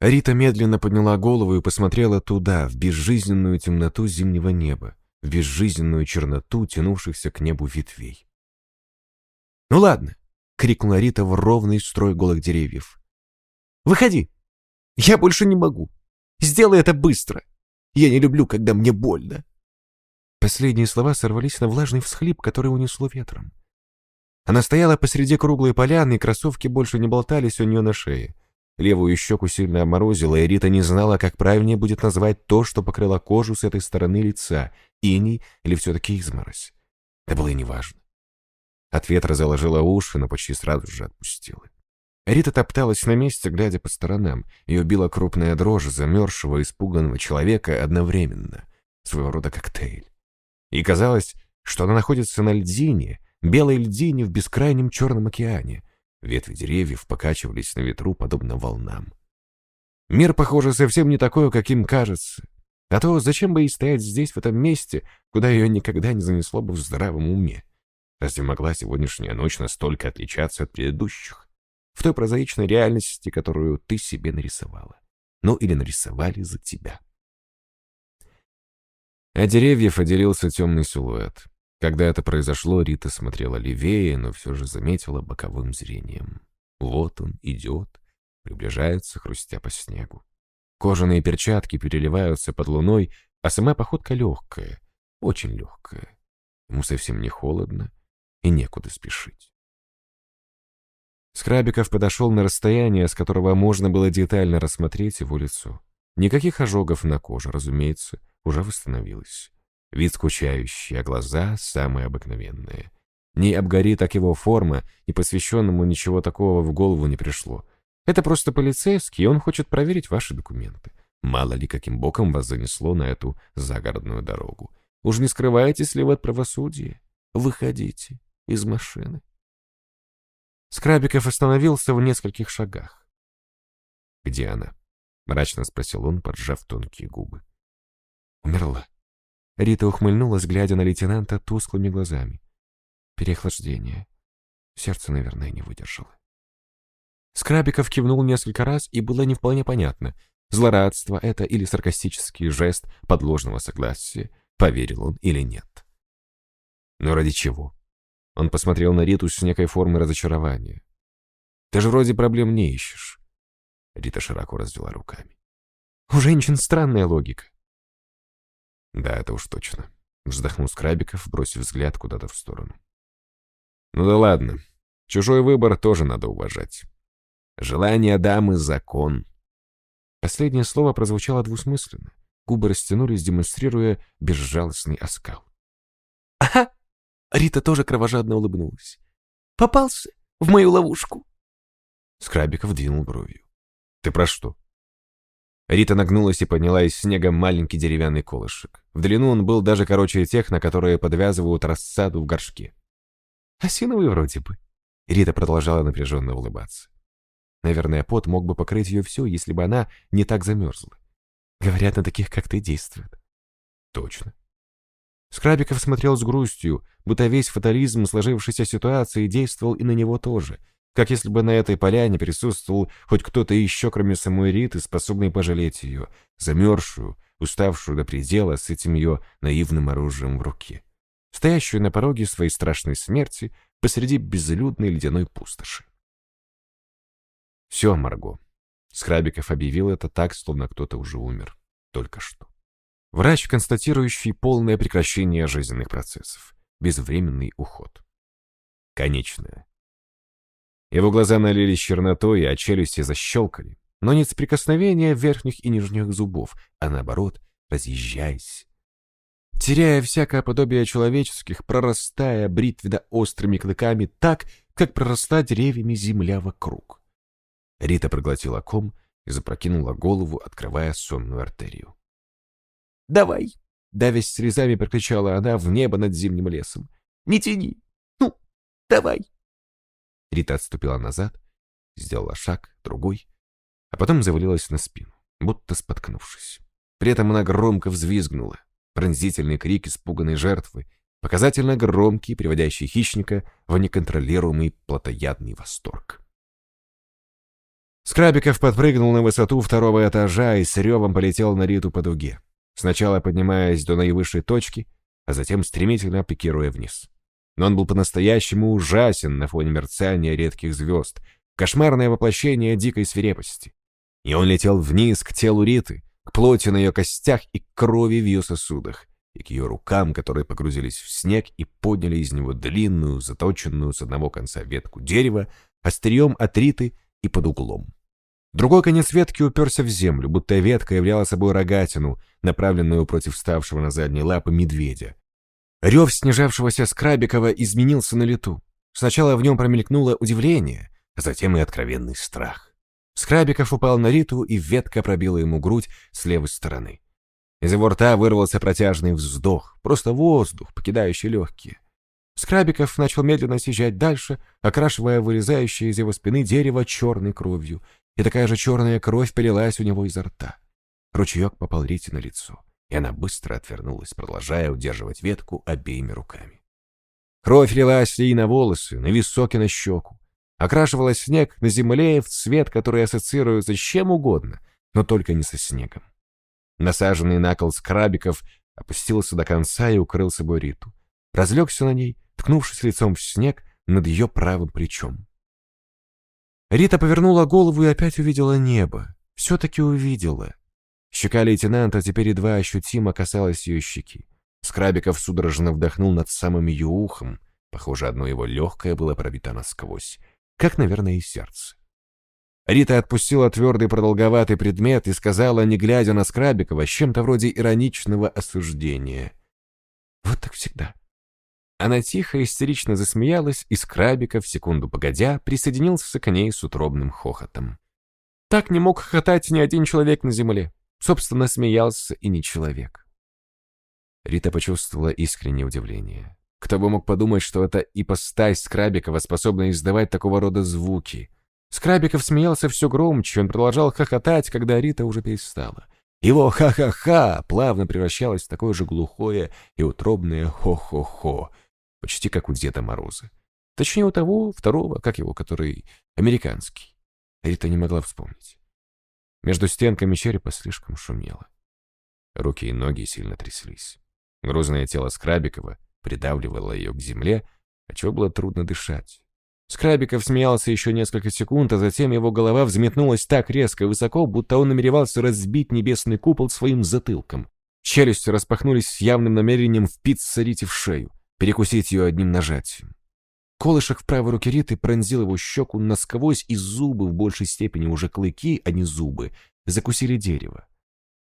Рита медленно подняла голову и посмотрела туда, в безжизненную темноту зимнего неба, в безжизненную черноту тянувшихся к небу ветвей. «Ну ладно!» — крикнула Рита в ровный строй голых деревьев. «Выходи!» Я больше не могу. Сделай это быстро. Я не люблю, когда мне больно. Последние слова сорвались на влажный всхлип, который унесло ветром. Она стояла посреди круглой поляны, и кроссовки больше не болтались у нее на шее. Левую щеку сильно обморозила, и Рита не знала, как правильнее будет назвать то, что покрыло кожу с этой стороны лица, иней или все-таки изморозь. Это было и неважно. От ветра заложила уши, но почти сразу же отпустила. Рита топталась на месте, глядя по сторонам. Ее била крупная дрожь замерзшего, испуганного человека одновременно. Своего рода коктейль. И казалось, что она находится на льдине, белой льдине в бескрайнем черном океане. Ветви деревьев покачивались на ветру, подобно волнам. Мир, похоже, совсем не такой, каким кажется. А то зачем бы ей стоять здесь, в этом месте, куда ее никогда не занесло бы в здравом уме? Разве могла сегодняшняя ночь настолько отличаться от предыдущих? В той прозаичной реальности, которую ты себе нарисовала. Ну или нарисовали за тебя. От деревьев отделился темный силуэт. Когда это произошло, Рита смотрела левее, но все же заметила боковым зрением. Вот он идет, приближается, хрустя по снегу. Кожаные перчатки переливаются под луной, а сама походка легкая, очень легкая. Ему совсем не холодно и некуда спешить. Скрабиков подошел на расстояние, с которого можно было детально рассмотреть его лицо. Никаких ожогов на коже, разумеется, уже восстановилось. Вид скучающий, а глаза самые обыкновенные. Не обгори так его форма, и посвященному ничего такого в голову не пришло. Это просто полицейский, и он хочет проверить ваши документы. Мало ли, каким боком вас занесло на эту загородную дорогу. Уж не скрываетесь ли вы от правосудия? Выходите из машины. Скрабиков остановился в нескольких шагах. Где она? — мрачно спросил он, поджав тонкие губы. «Умерла». Рита ухмыльнулась, глядя на лейтенанта тусклыми глазами. Переохлаждение. Сердце, наверное, не выдержало. Скрабиков кивнул несколько раз, и было не вполне понятно, злорадство это или саркастический жест подложного согласия, поверил он или нет. Но ради чего? Он посмотрел на Риту с некой формой разочарования. «Ты же вроде проблем не ищешь». Рита широко развела руками. «У женщин странная логика». «Да, это уж точно», — вздохнул Скрабиков, бросив взгляд куда-то в сторону. «Ну да ладно, чужой выбор тоже надо уважать. Желание дамы — закон». Последнее слово прозвучало двусмысленно. Губы растянулись, демонстрируя безжалостный оскал. «Ага!» Рита тоже кровожадно улыбнулась. «Попался в мою ловушку!» Скрабиков двинул бровью. «Ты про что?» Рита нагнулась и подняла из снега маленький деревянный колышек. В длину он был даже короче тех, на которые подвязывают рассаду в горшке. «Осиновый вроде бы». Рита продолжала напряженно улыбаться. Наверное, пот мог бы покрыть ее все, если бы она не так замерзла. Говорят, на таких, как ты, действует. Точно. Скрабиков смотрел с грустью, будто весь фатализм сложившейся ситуации действовал и на него тоже, как если бы на этой поляне присутствовал хоть кто-то еще, кроме самой Риты, способный пожалеть ее, замерзшую, уставшую до предела с этим ее наивным оружием в руке, стоящую на пороге своей страшной смерти посреди безлюдной ледяной пустоши. «Все, Марго». Скрабиков объявил это так, словно кто-то уже умер. Только что. Врач, констатирующий полное прекращение жизненных процессов. Безвременный уход. Конечное. Его глаза налились чернотой, а челюсти защелкали. Но не с прикосновения верхних и нижних зубов, а наоборот, разъезжаясь. Теряя всякое подобие человеческих, прорастая бритвенно острыми клыками так, как прорастает деревьями земля вокруг. Рита проглотила ком и запрокинула голову, открывая сонную артерию. «Давай!» — давясь слезами, прокричала она в небо над зимним лесом. «Не тяни! Ну, давай!» Рита отступила назад, сделала шаг, другой, а потом завалилась на спину, будто споткнувшись. При этом она громко взвизгнула. Пронзительный крик испуганной жертвы, показательно громкий, приводящий хищника в неконтролируемый плотоядный восторг. Скрабиков подпрыгнул на высоту второго этажа и с ревом полетел на Риту по дуге, сначала поднимаясь до наивысшей точки, а затем стремительно пикируя вниз. Но он был по-настоящему ужасен на фоне мерцания редких звезд, кошмарное воплощение дикой свирепости. И он летел вниз к телу Риты, к плоти на ее костях и к крови в ее сосудах, и к ее рукам, которые погрузились в снег и подняли из него длинную, заточенную с одного конца ветку дерева, острием от Риты и под углом. Другой конец ветки уперся в землю, будто ветка являла собой рогатину, направленную против вставшего на задние лапы медведя. Рев снижавшегося Скрабикова изменился на лету. Сначала в нем промелькнуло удивление, а затем и откровенный страх. Скрабиков упал на Риту, и ветка пробила ему грудь с левой стороны. Из его рта вырвался протяжный вздох, просто воздух, покидающий легкие. Скрабиков начал медленно съезжать дальше, окрашивая вылезающее из его спины дерево черной кровью, и такая же черная кровь полилась у него изо рта. Ручеек попал Рите на лицо, и она быстро отвернулась, продолжая удерживать ветку обеими руками. Кровь лилась ей на волосы, на висок и на щеку. Окрашивала снег на земле в цвет, который ассоциируется с чем угодно, но только не со снегом. Насаженный на кол скрабиков опустился до конца и укрыл собой Риту. Разлегся на ней, ткнувшись лицом в снег над ее правым плечом. Рита повернула голову и опять увидела небо. Все-таки увидела. Щека лейтенанта теперь едва ощутимо касалась ее щеки. Скрабиков судорожно вдохнул над самым ее ухом. Похоже, одно его легкое было пробито насквозь. Как, наверное, и сердце. Рита отпустила твердый продолговатый предмет и сказала, не глядя на Скрабикова, с чем-то вроде ироничного осуждения. «Вот так всегда. Она тихо, истерично засмеялась, и Скрабиков, секунду погодя, присоединился к ней с утробным хохотом. Так не мог хохотать ни один человек на земле. Собственно, смеялся и не человек. Рита почувствовала искреннее удивление. Кто бы мог подумать, что эта ипостась Скрабикова способна издавать такого рода звуки. Скрабиков смеялся все громче, он продолжал хохотать, когда Рита уже перестала. Его «ха-ха-ха» плавно превращалось в такое же глухое и утробное «хо-хо-хо», почти как у Деда Мороза. Точнее, у того, второго, как его, который американский. Рита не могла вспомнить. Между стенками черепа слишком шумело. Руки и ноги сильно тряслись. Грузное тело Скрабикова придавливало ее к земле, отчего было трудно дышать. Скрабиков смеялся еще несколько секунд, а затем его голова взметнулась так резко и высоко, будто он намеревался разбить небесный купол своим затылком. Челюсти распахнулись с явным намерением впиться Рите в шею, перекусить ее одним нажатием. Колышек в правой руке Риты пронзил его щеку насквозь, и зубы, в большей степени уже клыки, а не зубы, закусили дерево.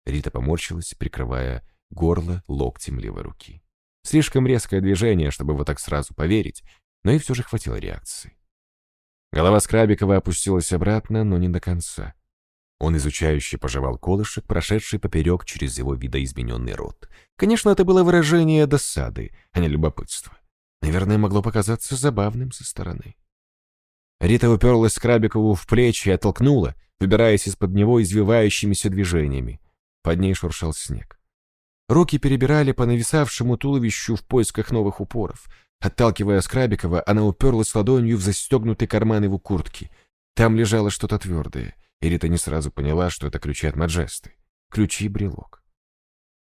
Рита поморщилась, прикрывая горло локтем левой руки. Слишком резкое движение, чтобы вот так сразу поверить, но и все же хватило реакции. Голова Скрабикова опустилась обратно, но не до конца. Он изучающе пожевал колышек, прошедший поперек через его видоизмененный рот. Конечно, это было выражение досады, а не любопытства. Наверное, могло показаться забавным со стороны. Рита уперлась Скрабикову в плечи и оттолкнула, выбираясь из-под него извивающимися движениями. Под ней шуршал снег. Руки перебирали по нависавшему туловищу в поисках новых упоров — Отталкивая Скрабикова, она уперлась ладонью в застегнутый карман его куртки. Там лежало что-то твердое, и Рита не сразу поняла, что это ключи от Маджесты. Ключи и брелок.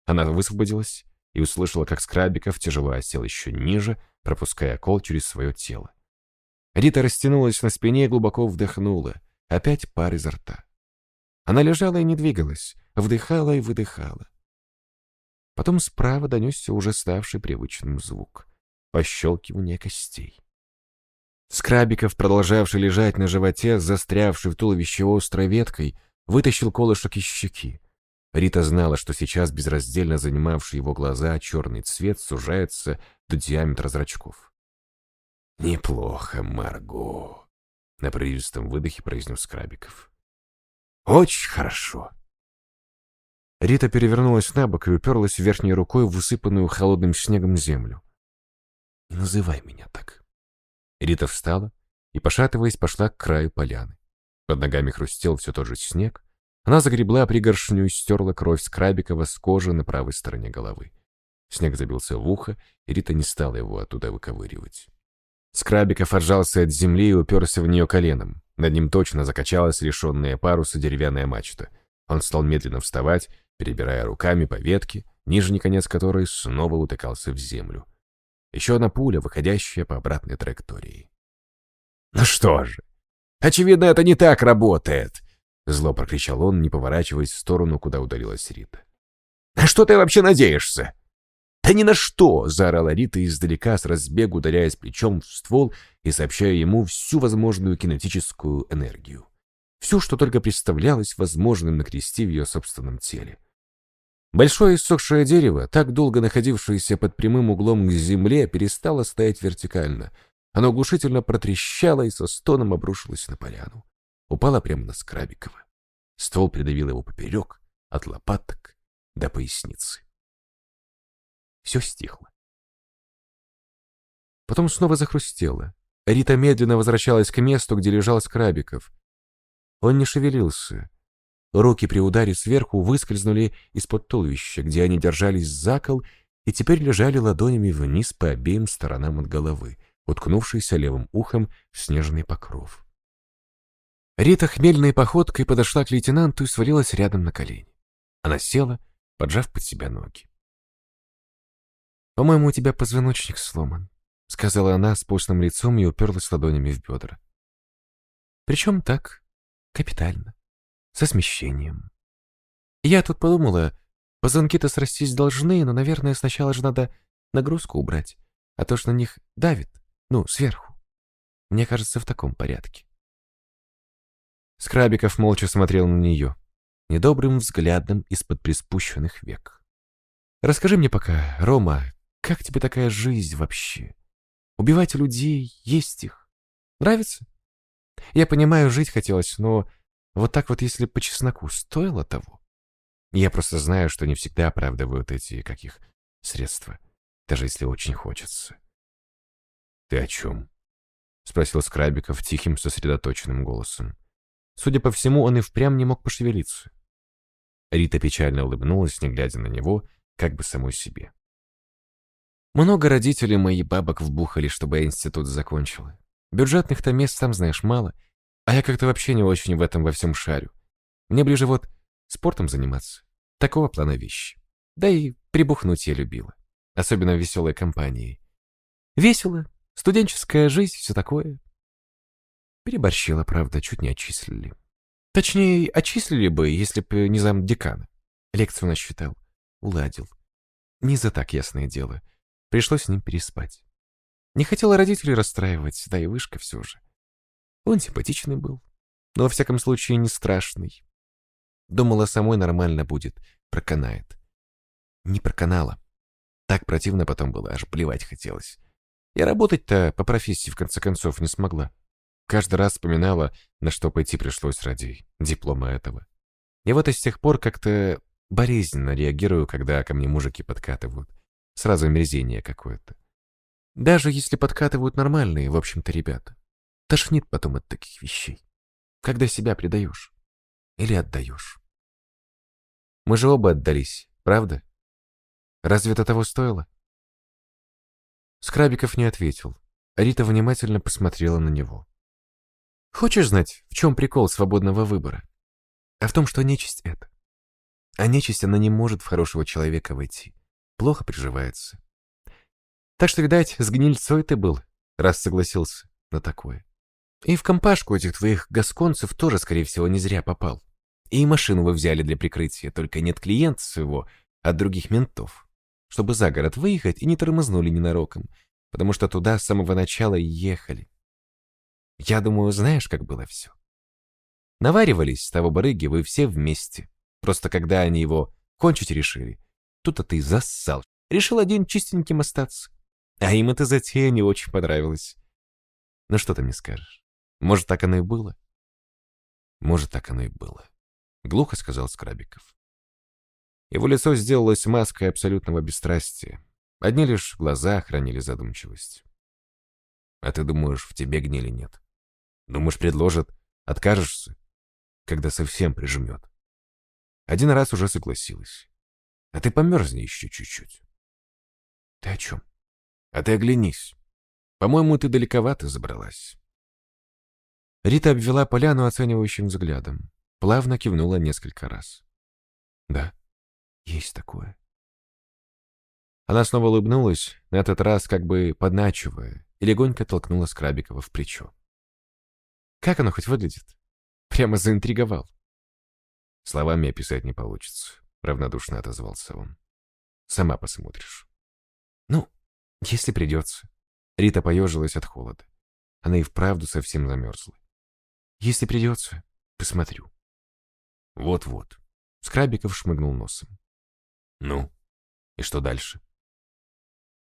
Она высвободилась и услышала, как Скрабиков тяжело осел еще ниже, пропуская кол через свое тело. Рита растянулась на спине и глубоко вдохнула. Опять пар изо рта. Она лежала и не двигалась, вдыхала и выдыхала. Потом справа донесся уже ставший привычным звук — пощелкивание костей. Скрабиков, продолжавший лежать на животе, застрявший в туловище острой веткой, вытащил колышек из щеки. Рита знала, что сейчас безраздельно занимавший его глаза черный цвет сужается до диаметра зрачков. «Неплохо, Марго», — на прерывистом выдохе произнес Скрабиков. «Очень хорошо». Рита перевернулась на бок и уперлась верхней рукой в высыпанную холодным снегом землю. Не называй меня так. Рита встала и, пошатываясь, пошла к краю поляны. Под ногами хрустел все тот же снег. Она загребла пригоршню и стерла кровь с Крабикова с кожи на правой стороне головы. Снег забился в ухо, и Рита не стала его оттуда выковыривать. Скрабиков отжался от земли и уперся в нее коленом. Над ним точно закачалась лишенная паруса деревянная мачта. Он стал медленно вставать, перебирая руками по ветке, нижний конец которой снова утыкался в землю. Еще одна пуля, выходящая по обратной траектории. «Ну что же, очевидно, это не так работает!» Зло прокричал он, не поворачиваясь в сторону, куда удалилась Рита. «На что ты вообще надеешься?» «Да ни на что!» — заорала Рита издалека, с разбегу ударяясь плечом в ствол и сообщая ему всю возможную кинетическую энергию. Все, что только представлялось возможным накрести в ее собственном теле. Большое иссохшее дерево, так долго находившееся под прямым углом к земле, перестало стоять вертикально. Оно оглушительно протрещало и со стоном обрушилось на поляну. Упало прямо на Скрабикова. Ствол придавил его поперек, от лопаток до поясницы. Все стихло. Потом снова захрустело. Рита медленно возвращалась к месту, где лежал Скрабиков. Он не шевелился, Руки при ударе сверху выскользнули из-под туловища, где они держались за кол, и теперь лежали ладонями вниз по обеим сторонам от головы, уткнувшейся левым ухом в снежный покров. Рита хмельной походкой подошла к лейтенанту и свалилась рядом на колени. Она села, поджав под себя ноги. «По-моему, у тебя позвоночник сломан», — сказала она с постным лицом и уперлась ладонями в бедра. «Причем так, капитально со смещением. Я тут подумала, позвонки-то срастись должны, но, наверное, сначала же надо нагрузку убрать, а то, что на них давит, ну, сверху. Мне кажется, в таком порядке. Скрабиков молча смотрел на нее, недобрым взглядом из-под приспущенных век. «Расскажи мне пока, Рома, как тебе такая жизнь вообще? Убивать людей, есть их. Нравится? Я понимаю, жить хотелось, но вот так вот, если по чесноку, стоило того? Я просто знаю, что не всегда оправдывают эти, каких, средства, даже если очень хочется. Ты о чем? — спросил Скрабиков тихим, сосредоточенным голосом. Судя по всему, он и впрямь не мог пошевелиться. Рита печально улыбнулась, не глядя на него, как бы самой себе. Много родителей моих бабок вбухали, чтобы я институт закончила. Бюджетных-то мест, сам знаешь, мало, а я как-то вообще не очень в этом во всем шарю. Мне ближе вот спортом заниматься. Такого плана вещи. Да и прибухнуть я любила. Особенно в веселой компании. Весело, студенческая жизнь, все такое. Переборщила, правда, чуть не отчислили. Точнее, отчислили бы, если бы не зам декана. Лекцию насчитал. Уладил. Не за так, ясное дело. Пришлось с ним переспать. Не хотела родителей расстраивать, да и вышка все же. Он симпатичный был, но во всяком случае не страшный. Думала, самой нормально будет, проканает. Не проканала. Так противно потом было, аж плевать хотелось. Я работать-то по профессии в конце концов не смогла. Каждый раз вспоминала, на что пойти пришлось ради диплома этого. И вот и с тех пор как-то болезненно реагирую, когда ко мне мужики подкатывают. Сразу мерзение какое-то. Даже если подкатывают нормальные, в общем-то, ребята. Тошнит потом от таких вещей. Когда себя предаешь. Или отдаешь. Мы же оба отдались, правда? Разве это того стоило? Скрабиков не ответил. Рита внимательно посмотрела на него. Хочешь знать, в чем прикол свободного выбора? А в том, что нечисть это. А нечисть, она не может в хорошего человека войти. Плохо приживается. Так что, видать, с гнильцой ты был, раз согласился на такое. И в компашку этих твоих гасконцев тоже, скорее всего, не зря попал. И машину вы взяли для прикрытия, только нет клиента своего, а других ментов. Чтобы за город выехать и не тормознули ненароком, потому что туда с самого начала и ехали. Я думаю, знаешь, как было все. Наваривались с того барыги вы все вместе. Просто когда они его кончить решили, тут-то ты зассал. Решил один чистеньким остаться. А им эта затея не очень понравилась. Ну что ты мне скажешь? Может, так оно и было? Может, так оно и было. Глухо сказал Скрабиков. Его лицо сделалось маской абсолютного бесстрастия. Одни лишь глаза хранили задумчивость. А ты думаешь, в тебе гнили нет? Думаешь, предложат, откажешься, когда совсем прижмет? Один раз уже согласилась. А ты померзни еще чуть-чуть. Ты о чем? А ты оглянись. По-моему, ты далековато забралась. Рита обвела поляну оценивающим взглядом. Плавно кивнула несколько раз. Да, есть такое. Она снова улыбнулась, на этот раз как бы подначивая, и легонько толкнула Скрабикова в плечо. «Как оно хоть выглядит?» Прямо заинтриговал. «Словами описать не получится», — равнодушно отозвался он. «Сама посмотришь». «Ну, если придется». Рита поежилась от холода. Она и вправду совсем замерзла. Если придется, посмотрю. Вот-вот. Скрабиков шмыгнул носом. Ну, и что дальше?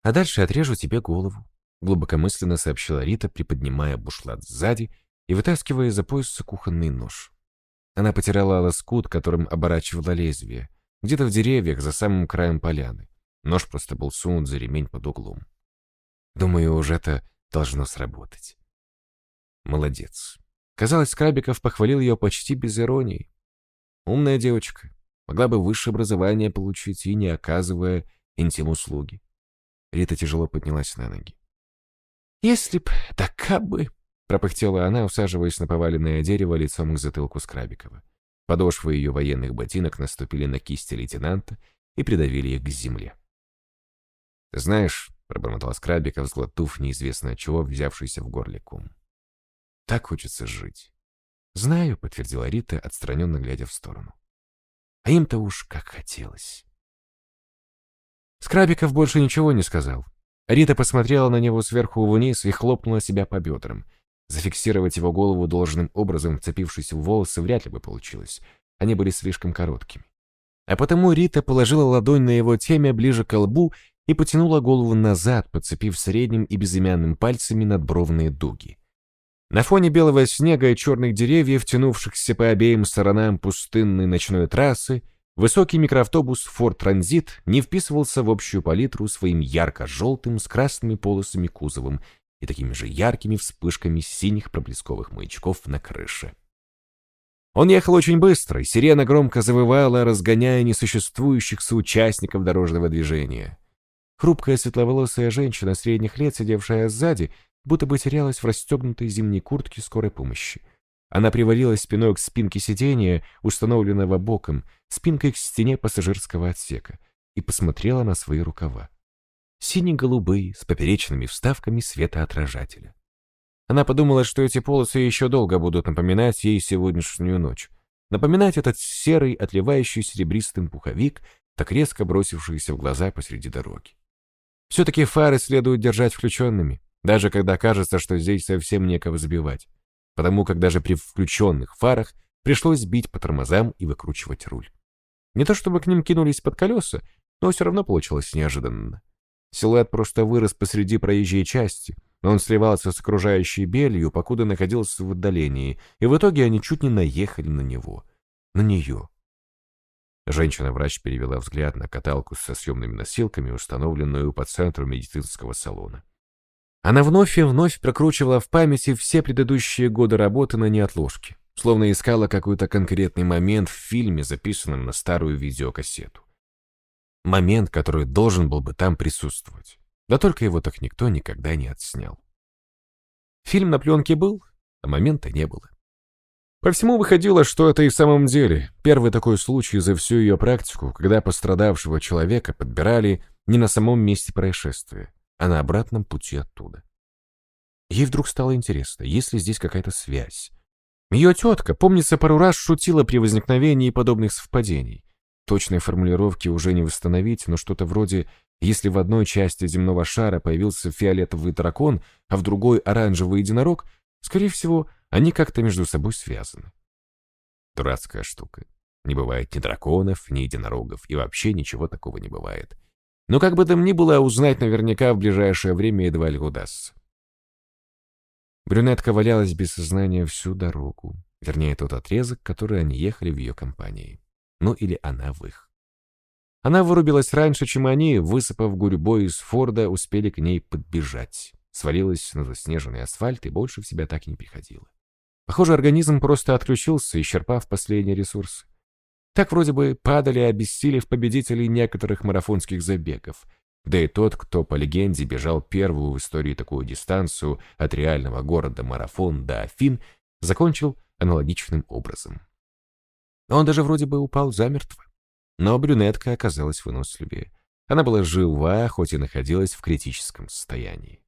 А дальше отрежу тебе голову, глубокомысленно сообщила Рита, приподнимая бушлат сзади и вытаскивая из-за пояса кухонный нож. Она потирала лоскут, которым оборачивала лезвие, где-то в деревьях за самым краем поляны. Нож просто был сунут за ремень под углом. Думаю, уже это должно сработать. Молодец. Казалось, Скрабиков похвалил ее почти без иронии. Умная девочка. Могла бы высшее образование получить и не оказывая интим-услуги. Рита тяжело поднялась на ноги. «Если б, так как бы...» — пропыхтела она, усаживаясь на поваленное дерево лицом к затылку Скрабикова. Подошвы ее военных ботинок наступили на кисти лейтенанта и придавили их к земле. «Знаешь», — пробормотал Скрабиков, сглотнув неизвестно от чего, взявшийся в горле кум. Так хочется жить. Знаю, подтвердила Рита, отстраненно глядя в сторону. А им-то уж как хотелось. Скрабиков больше ничего не сказал. Рита посмотрела на него сверху вниз и хлопнула себя по бедрам. Зафиксировать его голову должным образом, вцепившись в волосы, вряд ли бы получилось. Они были слишком короткими. А потому Рита положила ладонь на его теме ближе к лбу и потянула голову назад, подцепив средним и безымянным пальцами надбровные дуги. На фоне белого снега и черных деревьев, тянувшихся по обеим сторонам пустынной ночной трассы, высокий микроавтобус Ford Transit не вписывался в общую палитру своим ярко-желтым с красными полосами кузовом и такими же яркими вспышками синих проблесковых маячков на крыше. Он ехал очень быстро, и сирена громко завывала, разгоняя несуществующих соучастников дорожного движения. Хрупкая светловолосая женщина средних лет, сидевшая сзади, будто бы терялась в расстегнутой зимней куртке скорой помощи. Она привалилась спиной к спинке сиденья, установленного боком, спинкой к стене пассажирского отсека, и посмотрела на свои рукава. Сине-голубые, с поперечными вставками светоотражателя. Она подумала, что эти полосы еще долго будут напоминать ей сегодняшнюю ночь. Напоминать этот серый, отливающий серебристым пуховик, так резко бросившийся в глаза посреди дороги. Все-таки фары следует держать включенными, даже когда кажется, что здесь совсем некого сбивать, потому как даже при включенных фарах пришлось бить по тормозам и выкручивать руль. Не то чтобы к ним кинулись под колеса, но все равно получилось неожиданно. Силуэт просто вырос посреди проезжей части, он сливался с окружающей белью, покуда находился в отдалении, и в итоге они чуть не наехали на него. На нее. Женщина-врач перевела взгляд на каталку со съемными носилками, установленную по центру медицинского салона. Она вновь и вновь прокручивала в памяти все предыдущие годы работы на неотложке, словно искала какой-то конкретный момент в фильме, записанном на старую видеокассету. Момент, который должен был бы там присутствовать. Да только его так никто никогда не отснял. Фильм на пленке был, а момента не было. По всему выходило, что это и в самом деле первый такой случай за всю ее практику, когда пострадавшего человека подбирали не на самом месте происшествия, а на обратном пути оттуда. Ей вдруг стало интересно, есть ли здесь какая-то связь. Ее тетка, помнится, пару раз шутила при возникновении подобных совпадений. Точной формулировки уже не восстановить, но что-то вроде если в одной части земного шара появился фиолетовый дракон, а в другой оранжевый единорог, скорее всего, они как-то между собой связаны. Дурацкая штука. Не бывает ни драконов, ни единорогов, и вообще ничего такого не бывает. Но как бы там ни было, узнать наверняка в ближайшее время едва ли удастся. Брюнетка валялась без сознания всю дорогу. Вернее, тот отрезок, который они ехали в ее компании. Ну или она в их. Она вырубилась раньше, чем они, высыпав гурьбой из Форда, успели к ней подбежать. Свалилась на заснеженный асфальт и больше в себя так и не приходила. Похоже, организм просто отключился, исчерпав последние ресурсы. Так вроде бы падали, обессилев победителей некоторых марафонских забегов. Да и тот, кто, по легенде, бежал первую в истории такую дистанцию от реального города Марафон до Афин, закончил аналогичным образом. Он даже вроде бы упал замертво. Но брюнетка оказалась выносливее. Она была жива, хоть и находилась в критическом состоянии.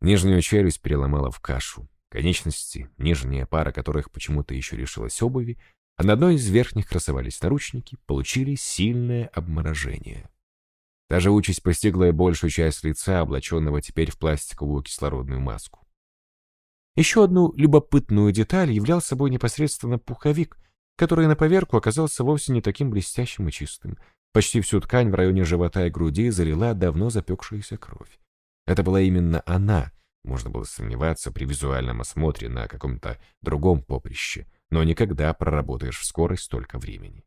Нижнюю челюсть переломала в кашу. Конечности, нижняя пара которых почему-то еще решилась обуви, а на одной из верхних красовались наручники, получили сильное обморожение. Даже участь постигла и большую часть лица, облаченного теперь в пластиковую кислородную маску. Еще одну любопытную деталь являл собой непосредственно пуховик, который на поверку оказался вовсе не таким блестящим и чистым. Почти всю ткань в районе живота и груди залила давно запекшаяся кровь. Это была именно она, можно было сомневаться при визуальном осмотре на каком-то другом поприще, но никогда проработаешь в скорость столько времени.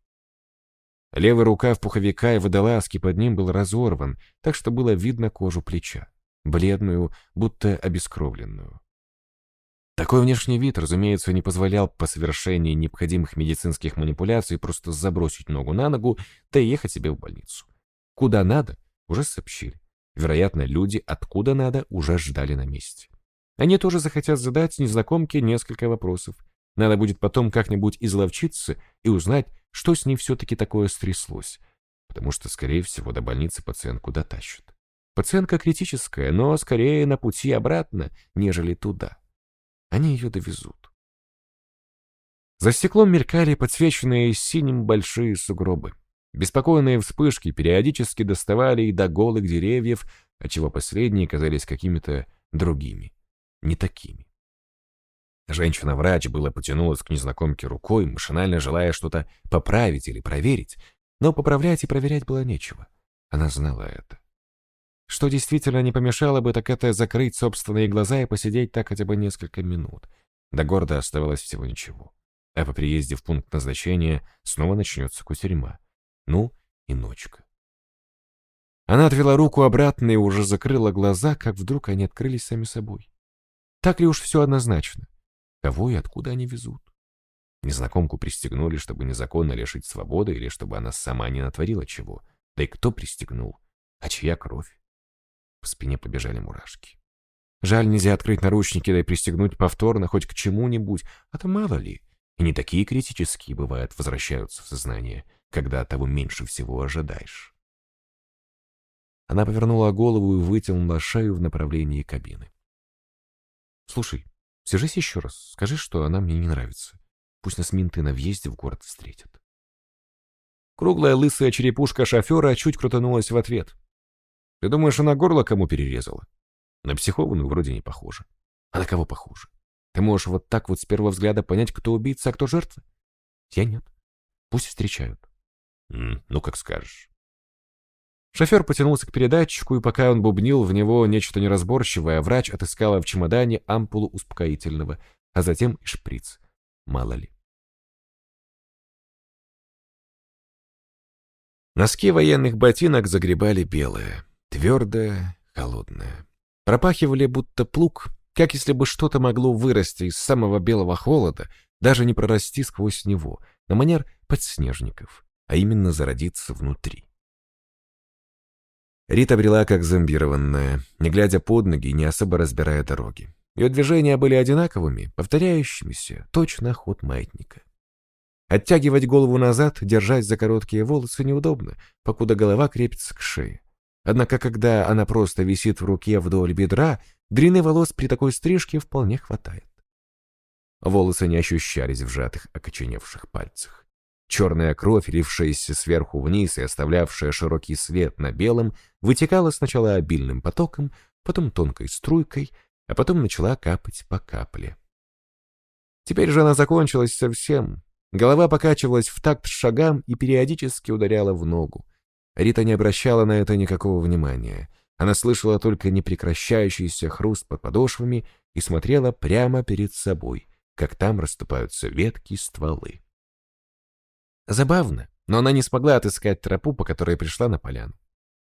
Левый рукав пуховика и водолазки под ним был разорван, так что было видно кожу плеча, бледную, будто обескровленную. Такой внешний вид, разумеется, не позволял по совершении необходимых медицинских манипуляций просто забросить ногу на ногу, да и ехать себе в больницу. Куда надо, уже сообщили. Вероятно, люди откуда надо уже ждали на месте. Они тоже захотят задать незнакомке несколько вопросов. Надо будет потом как-нибудь изловчиться и узнать, что с ней все-таки такое стряслось. Потому что, скорее всего, до больницы пациентку дотащат. Пациентка критическая, но скорее на пути обратно, нежели туда. Они ее довезут. За стеклом мелькали подсвеченные синим большие сугробы. Беспокойные вспышки периодически доставали и до голых деревьев, отчего последние казались какими-то другими, не такими. Женщина-врач было потянулась к незнакомке рукой, машинально желая что-то поправить или проверить, но поправлять и проверять было нечего. Она знала это. Что действительно не помешало бы, так это закрыть собственные глаза и посидеть так хотя бы несколько минут. До города оставалось всего ничего. А по приезде в пункт назначения снова начнется кутерьма. Ну и ночка. Она отвела руку обратно и уже закрыла глаза, как вдруг они открылись сами собой. Так ли уж все однозначно? Кого и откуда они везут? Незнакомку пристегнули, чтобы незаконно лишить свободы или чтобы она сама не натворила чего. Да и кто пристегнул? А чья кровь? По спине побежали мурашки. Жаль, нельзя открыть наручники, да и пристегнуть повторно хоть к чему-нибудь, а то мало ли. И не такие критические, бывают, возвращаются в сознание, когда того меньше всего ожидаешь. Она повернула голову и вытянула шею в направлении кабины. «Слушай, свяжись еще раз, скажи, что она мне не нравится. Пусть нас менты на въезде в город встретят». Круглая лысая черепушка шофера чуть крутанулась в ответ. «Ты думаешь, она горло кому перерезала?» На психованную вроде не похоже. А на кого похоже? Ты можешь вот так вот с первого взгляда понять, кто убийца, а кто жертва? Я нет. Пусть встречают. М, ну, как скажешь. Шофер потянулся к передатчику, и пока он бубнил в него нечто неразборчивое, врач отыскала в чемодане ампулу успокоительного, а затем и шприц. Мало ли. Носки военных ботинок загребали белое, твердое, холодное. Пропахивали будто плуг, как если бы что-то могло вырасти из самого белого холода, даже не прорасти сквозь него, на манер подснежников, а именно зародиться внутри. Рита брела как зомбированная, не глядя под ноги и не особо разбирая дороги. Ее движения были одинаковыми, повторяющимися, точно ход маятника. Оттягивать голову назад, держать за короткие волосы неудобно, покуда голова крепится к шее. Однако, когда она просто висит в руке вдоль бедра, длины волос при такой стрижке вполне хватает. Волосы не ощущались в сжатых, окоченевших пальцах. Черная кровь, лившаяся сверху вниз и оставлявшая широкий свет на белом, вытекала сначала обильным потоком, потом тонкой струйкой, а потом начала капать по капле. Теперь же она закончилась совсем. Голова покачивалась в такт шагам и периодически ударяла в ногу. Рита не обращала на это никакого внимания. Она слышала только непрекращающийся хруст под подошвами и смотрела прямо перед собой, как там расступаются ветки и стволы. Забавно, но она не смогла отыскать тропу, по которой пришла на поляну.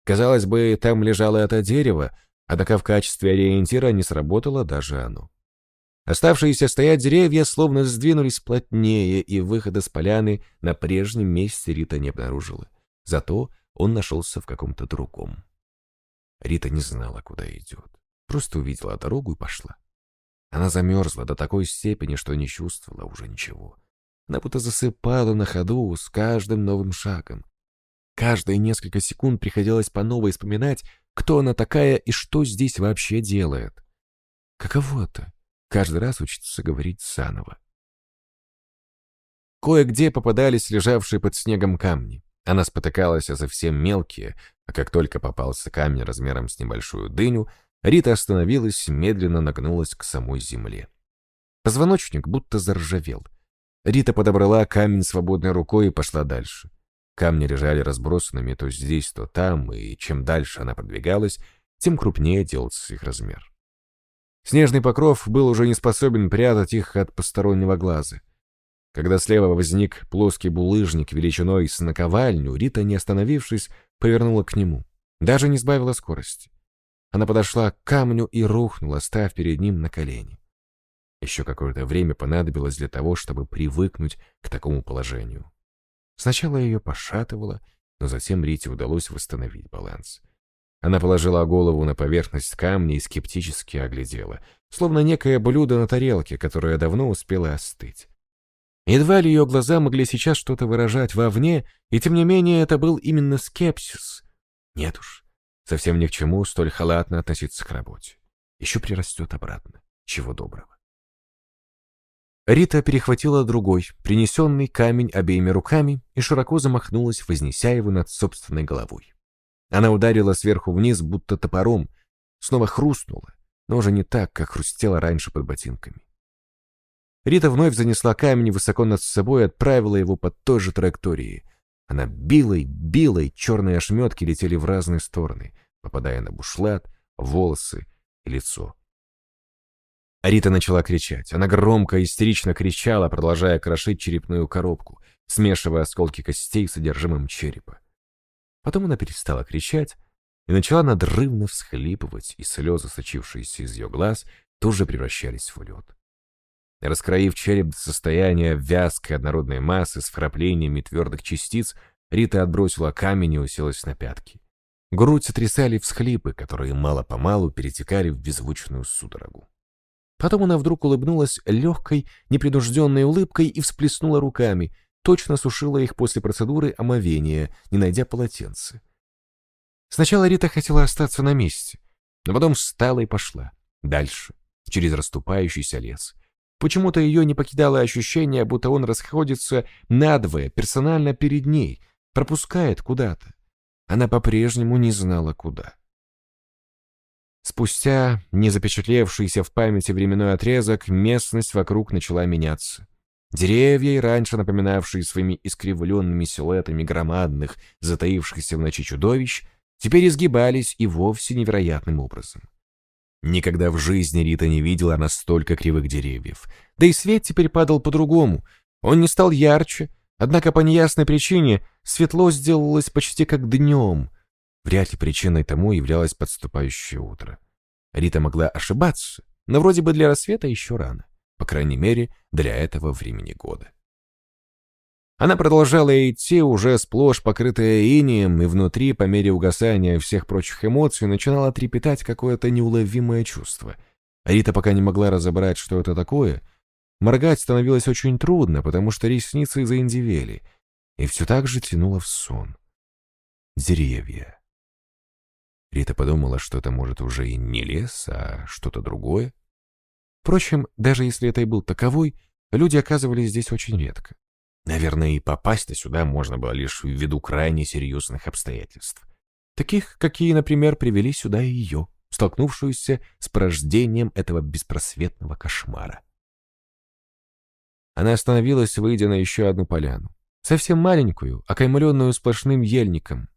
Казалось бы, там лежало это дерево, однако в качестве ориентира не сработало даже оно. Оставшиеся стоять деревья словно сдвинулись плотнее, и выхода с поляны на прежнем месте Рита не обнаружила. Зато он нашелся в каком-то другом. Рита не знала, куда идет. Просто увидела дорогу и пошла. Она замерзла до такой степени, что не чувствовала уже ничего. Она будто засыпала на ходу с каждым новым шагом. Каждые несколько секунд приходилось по новой вспоминать, кто она такая и что здесь вообще делает. Каково это? Каждый раз учиться говорить заново. Кое-где попадались лежавшие под снегом камни. Она спотыкалась о совсем мелкие, а как только попался камень размером с небольшую дыню, Рита остановилась, медленно нагнулась к самой земле. Позвоночник будто заржавел — Рита подобрала камень свободной рукой и пошла дальше. Камни лежали разбросанными то здесь, то там, и чем дальше она продвигалась, тем крупнее делался их размер. Снежный покров был уже не способен прятать их от постороннего глаза. Когда слева возник плоский булыжник величиной с наковальню, Рита, не остановившись, повернула к нему. Даже не сбавила скорости. Она подошла к камню и рухнула, став перед ним на колени. Еще какое-то время понадобилось для того, чтобы привыкнуть к такому положению. Сначала ее пошатывало, но затем Рите удалось восстановить баланс. Она положила голову на поверхность камня и скептически оглядела, словно некое блюдо на тарелке, которое давно успело остыть. Едва ли ее глаза могли сейчас что-то выражать вовне, и тем не менее это был именно скепсис. Нет уж, совсем ни к чему столь халатно относиться к работе. Еще прирастет обратно. Чего доброго. Рита перехватила другой, принесенный камень обеими руками и широко замахнулась, вознеся его над собственной головой. Она ударила сверху вниз, будто топором, снова хрустнула, но уже не так, как хрустела раньше под ботинками. Рита вновь занесла камень высоко над собой и отправила его под той же траекторией. Она била и била, и черные ошметки летели в разные стороны, попадая на бушлат, волосы и лицо. Рита начала кричать. Она громко, истерично кричала, продолжая крошить черепную коробку, смешивая осколки костей с содержимым черепа. Потом она перестала кричать, и начала надрывно всхлипывать, и слезы, сочившиеся из ее глаз, тоже превращались в лед. Раскроив череп до состояния вязкой однородной массы с вкраплениями твердых частиц, Рита отбросила камень и уселась на пятки. Грудь сотрясали всхлипы, которые мало-помалу перетекали в беззвучную судорогу. Потом она вдруг улыбнулась легкой, непринужденной улыбкой и всплеснула руками, точно сушила их после процедуры омовения, не найдя полотенца. Сначала Рита хотела остаться на месте, но потом встала и пошла. Дальше, через расступающийся лес. Почему-то ее не покидало ощущение, будто он расходится надвое, персонально перед ней, пропускает куда-то. Она по-прежнему не знала, куда. Спустя незапечатлевшийся в памяти временной отрезок, местность вокруг начала меняться. Деревья, раньше напоминавшие своими искривленными силуэтами громадных, затаившихся в ночи чудовищ, теперь изгибались и вовсе невероятным образом. Никогда в жизни Рита не видела настолько кривых деревьев. Да и свет теперь падал по-другому. Он не стал ярче, однако по неясной причине светло сделалось почти как днем. Вряд ли причиной тому являлось подступающее утро. Рита могла ошибаться, но вроде бы для рассвета еще рано. По крайней мере, для этого времени года. Она продолжала идти, уже сплошь покрытая инием, и внутри, по мере угасания всех прочих эмоций, начинало трепетать какое-то неуловимое чувство. Рита пока не могла разобрать, что это такое. Моргать становилось очень трудно, потому что ресницы заиндивели, и все так же тянуло в сон. Деревья. Рита подумала, что это может уже и не лес, а что-то другое. Впрочем, даже если это и был таковой, люди оказывались здесь очень редко. Наверное, и попасть-то сюда можно было лишь ввиду крайне серьезных обстоятельств. Таких, какие, например, привели сюда ее, столкнувшуюся с порождением этого беспросветного кошмара. Она остановилась, выйдя на еще одну поляну. Совсем маленькую, окаймленную сплошным ельником.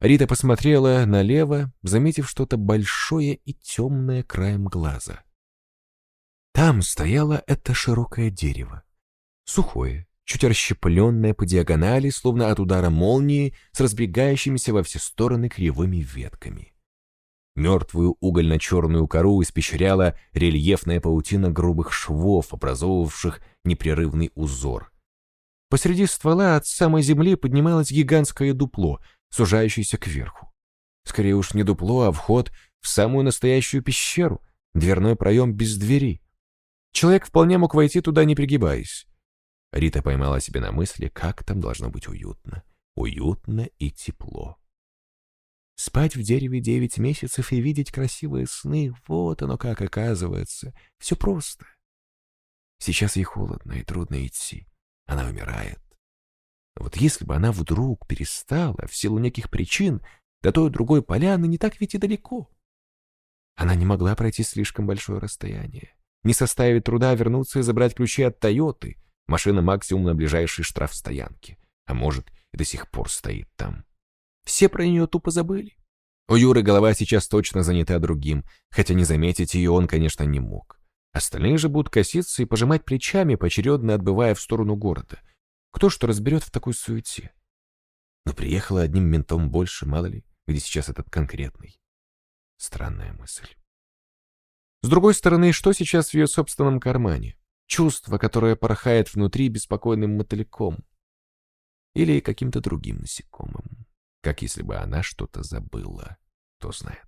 Рита посмотрела налево, заметив что-то большое и темное краем глаза. Там стояло это широкое дерево. Сухое, чуть расщепленная по диагонали, словно от удара молнии, с разбегающимися во все стороны кривыми ветками. Мертвую угольно-черную кору испещряла рельефная паутина грубых швов, образовывавших непрерывный узор. Посреди ствола от самой земли поднималось гигантское дупло, сужающееся кверху. Скорее уж не дупло, а вход в самую настоящую пещеру, дверной проем без двери. Человек вполне мог войти туда, не пригибаясь. Рита поймала себя на мысли, как там должно быть уютно. Уютно и тепло. Спать в дереве девять месяцев и видеть красивые сны — вот оно как оказывается. Все просто. Сейчас ей холодно и трудно идти. Она умирает. Вот если бы она вдруг перестала, в силу неких причин, до той другой поляны не так ведь и далеко. Она не могла пройти слишком большое расстояние. Не составит труда вернуться и забрать ключи от Тойоты — Машина максимум на ближайшей штрафстоянке. А может, и до сих пор стоит там. Все про нее тупо забыли. У Юры голова сейчас точно занята другим, хотя не заметить ее он, конечно, не мог. Остальные же будут коситься и пожимать плечами, поочередно отбывая в сторону города. Кто что разберет в такой суете? Но приехала одним ментом больше, мало ли, где сейчас этот конкретный. Странная мысль. С другой стороны, что сейчас в ее собственном кармане? чувство, которое порхает внутри беспокойным мотыльком или каким-то другим насекомым, как если бы она что-то забыла, кто знает.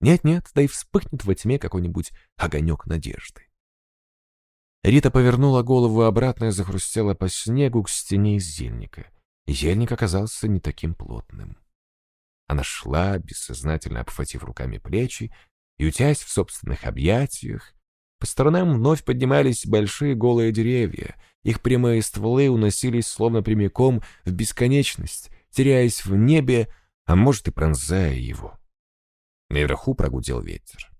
Нет-нет, да и вспыхнет во тьме какой-нибудь огонек надежды. Рита повернула голову обратно и захрустела по снегу к стене из зельника. Зельник оказался не таким плотным. Она шла, бессознательно обхватив руками плечи, и, утясь в собственных объятиях, по сторонам вновь поднимались большие голые деревья. Их прямые стволы уносились словно прямиком в бесконечность, теряясь в небе, а может и пронзая его. Наверху прогудел ветер.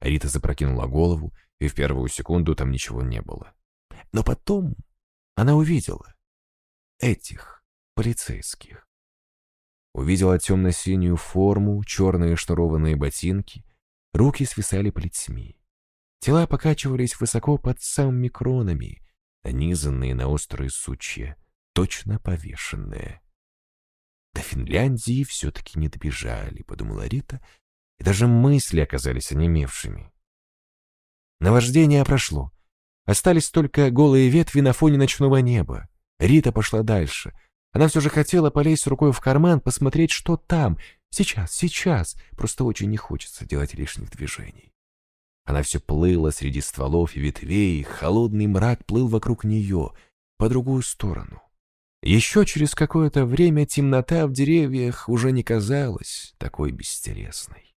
Рита запрокинула голову, и в первую секунду там ничего не было. Но потом она увидела этих полицейских. Увидела темно-синюю форму, черные шнурованные ботинки, руки свисали плетьми. Тела покачивались высоко под самыми кронами, нанизанные на острые сучья, точно повешенные. До Финляндии все-таки не добежали, подумала Рита, и даже мысли оказались онемевшими. Наваждение прошло. Остались только голые ветви на фоне ночного неба. Рита пошла дальше. Она все же хотела полезть рукой в карман, посмотреть, что там. Сейчас, сейчас. Просто очень не хочется делать лишних движений. Она все плыла среди стволов и ветвей, холодный мрак плыл вокруг нее, по другую сторону. Еще через какое-то время темнота в деревьях уже не казалась такой бестересной.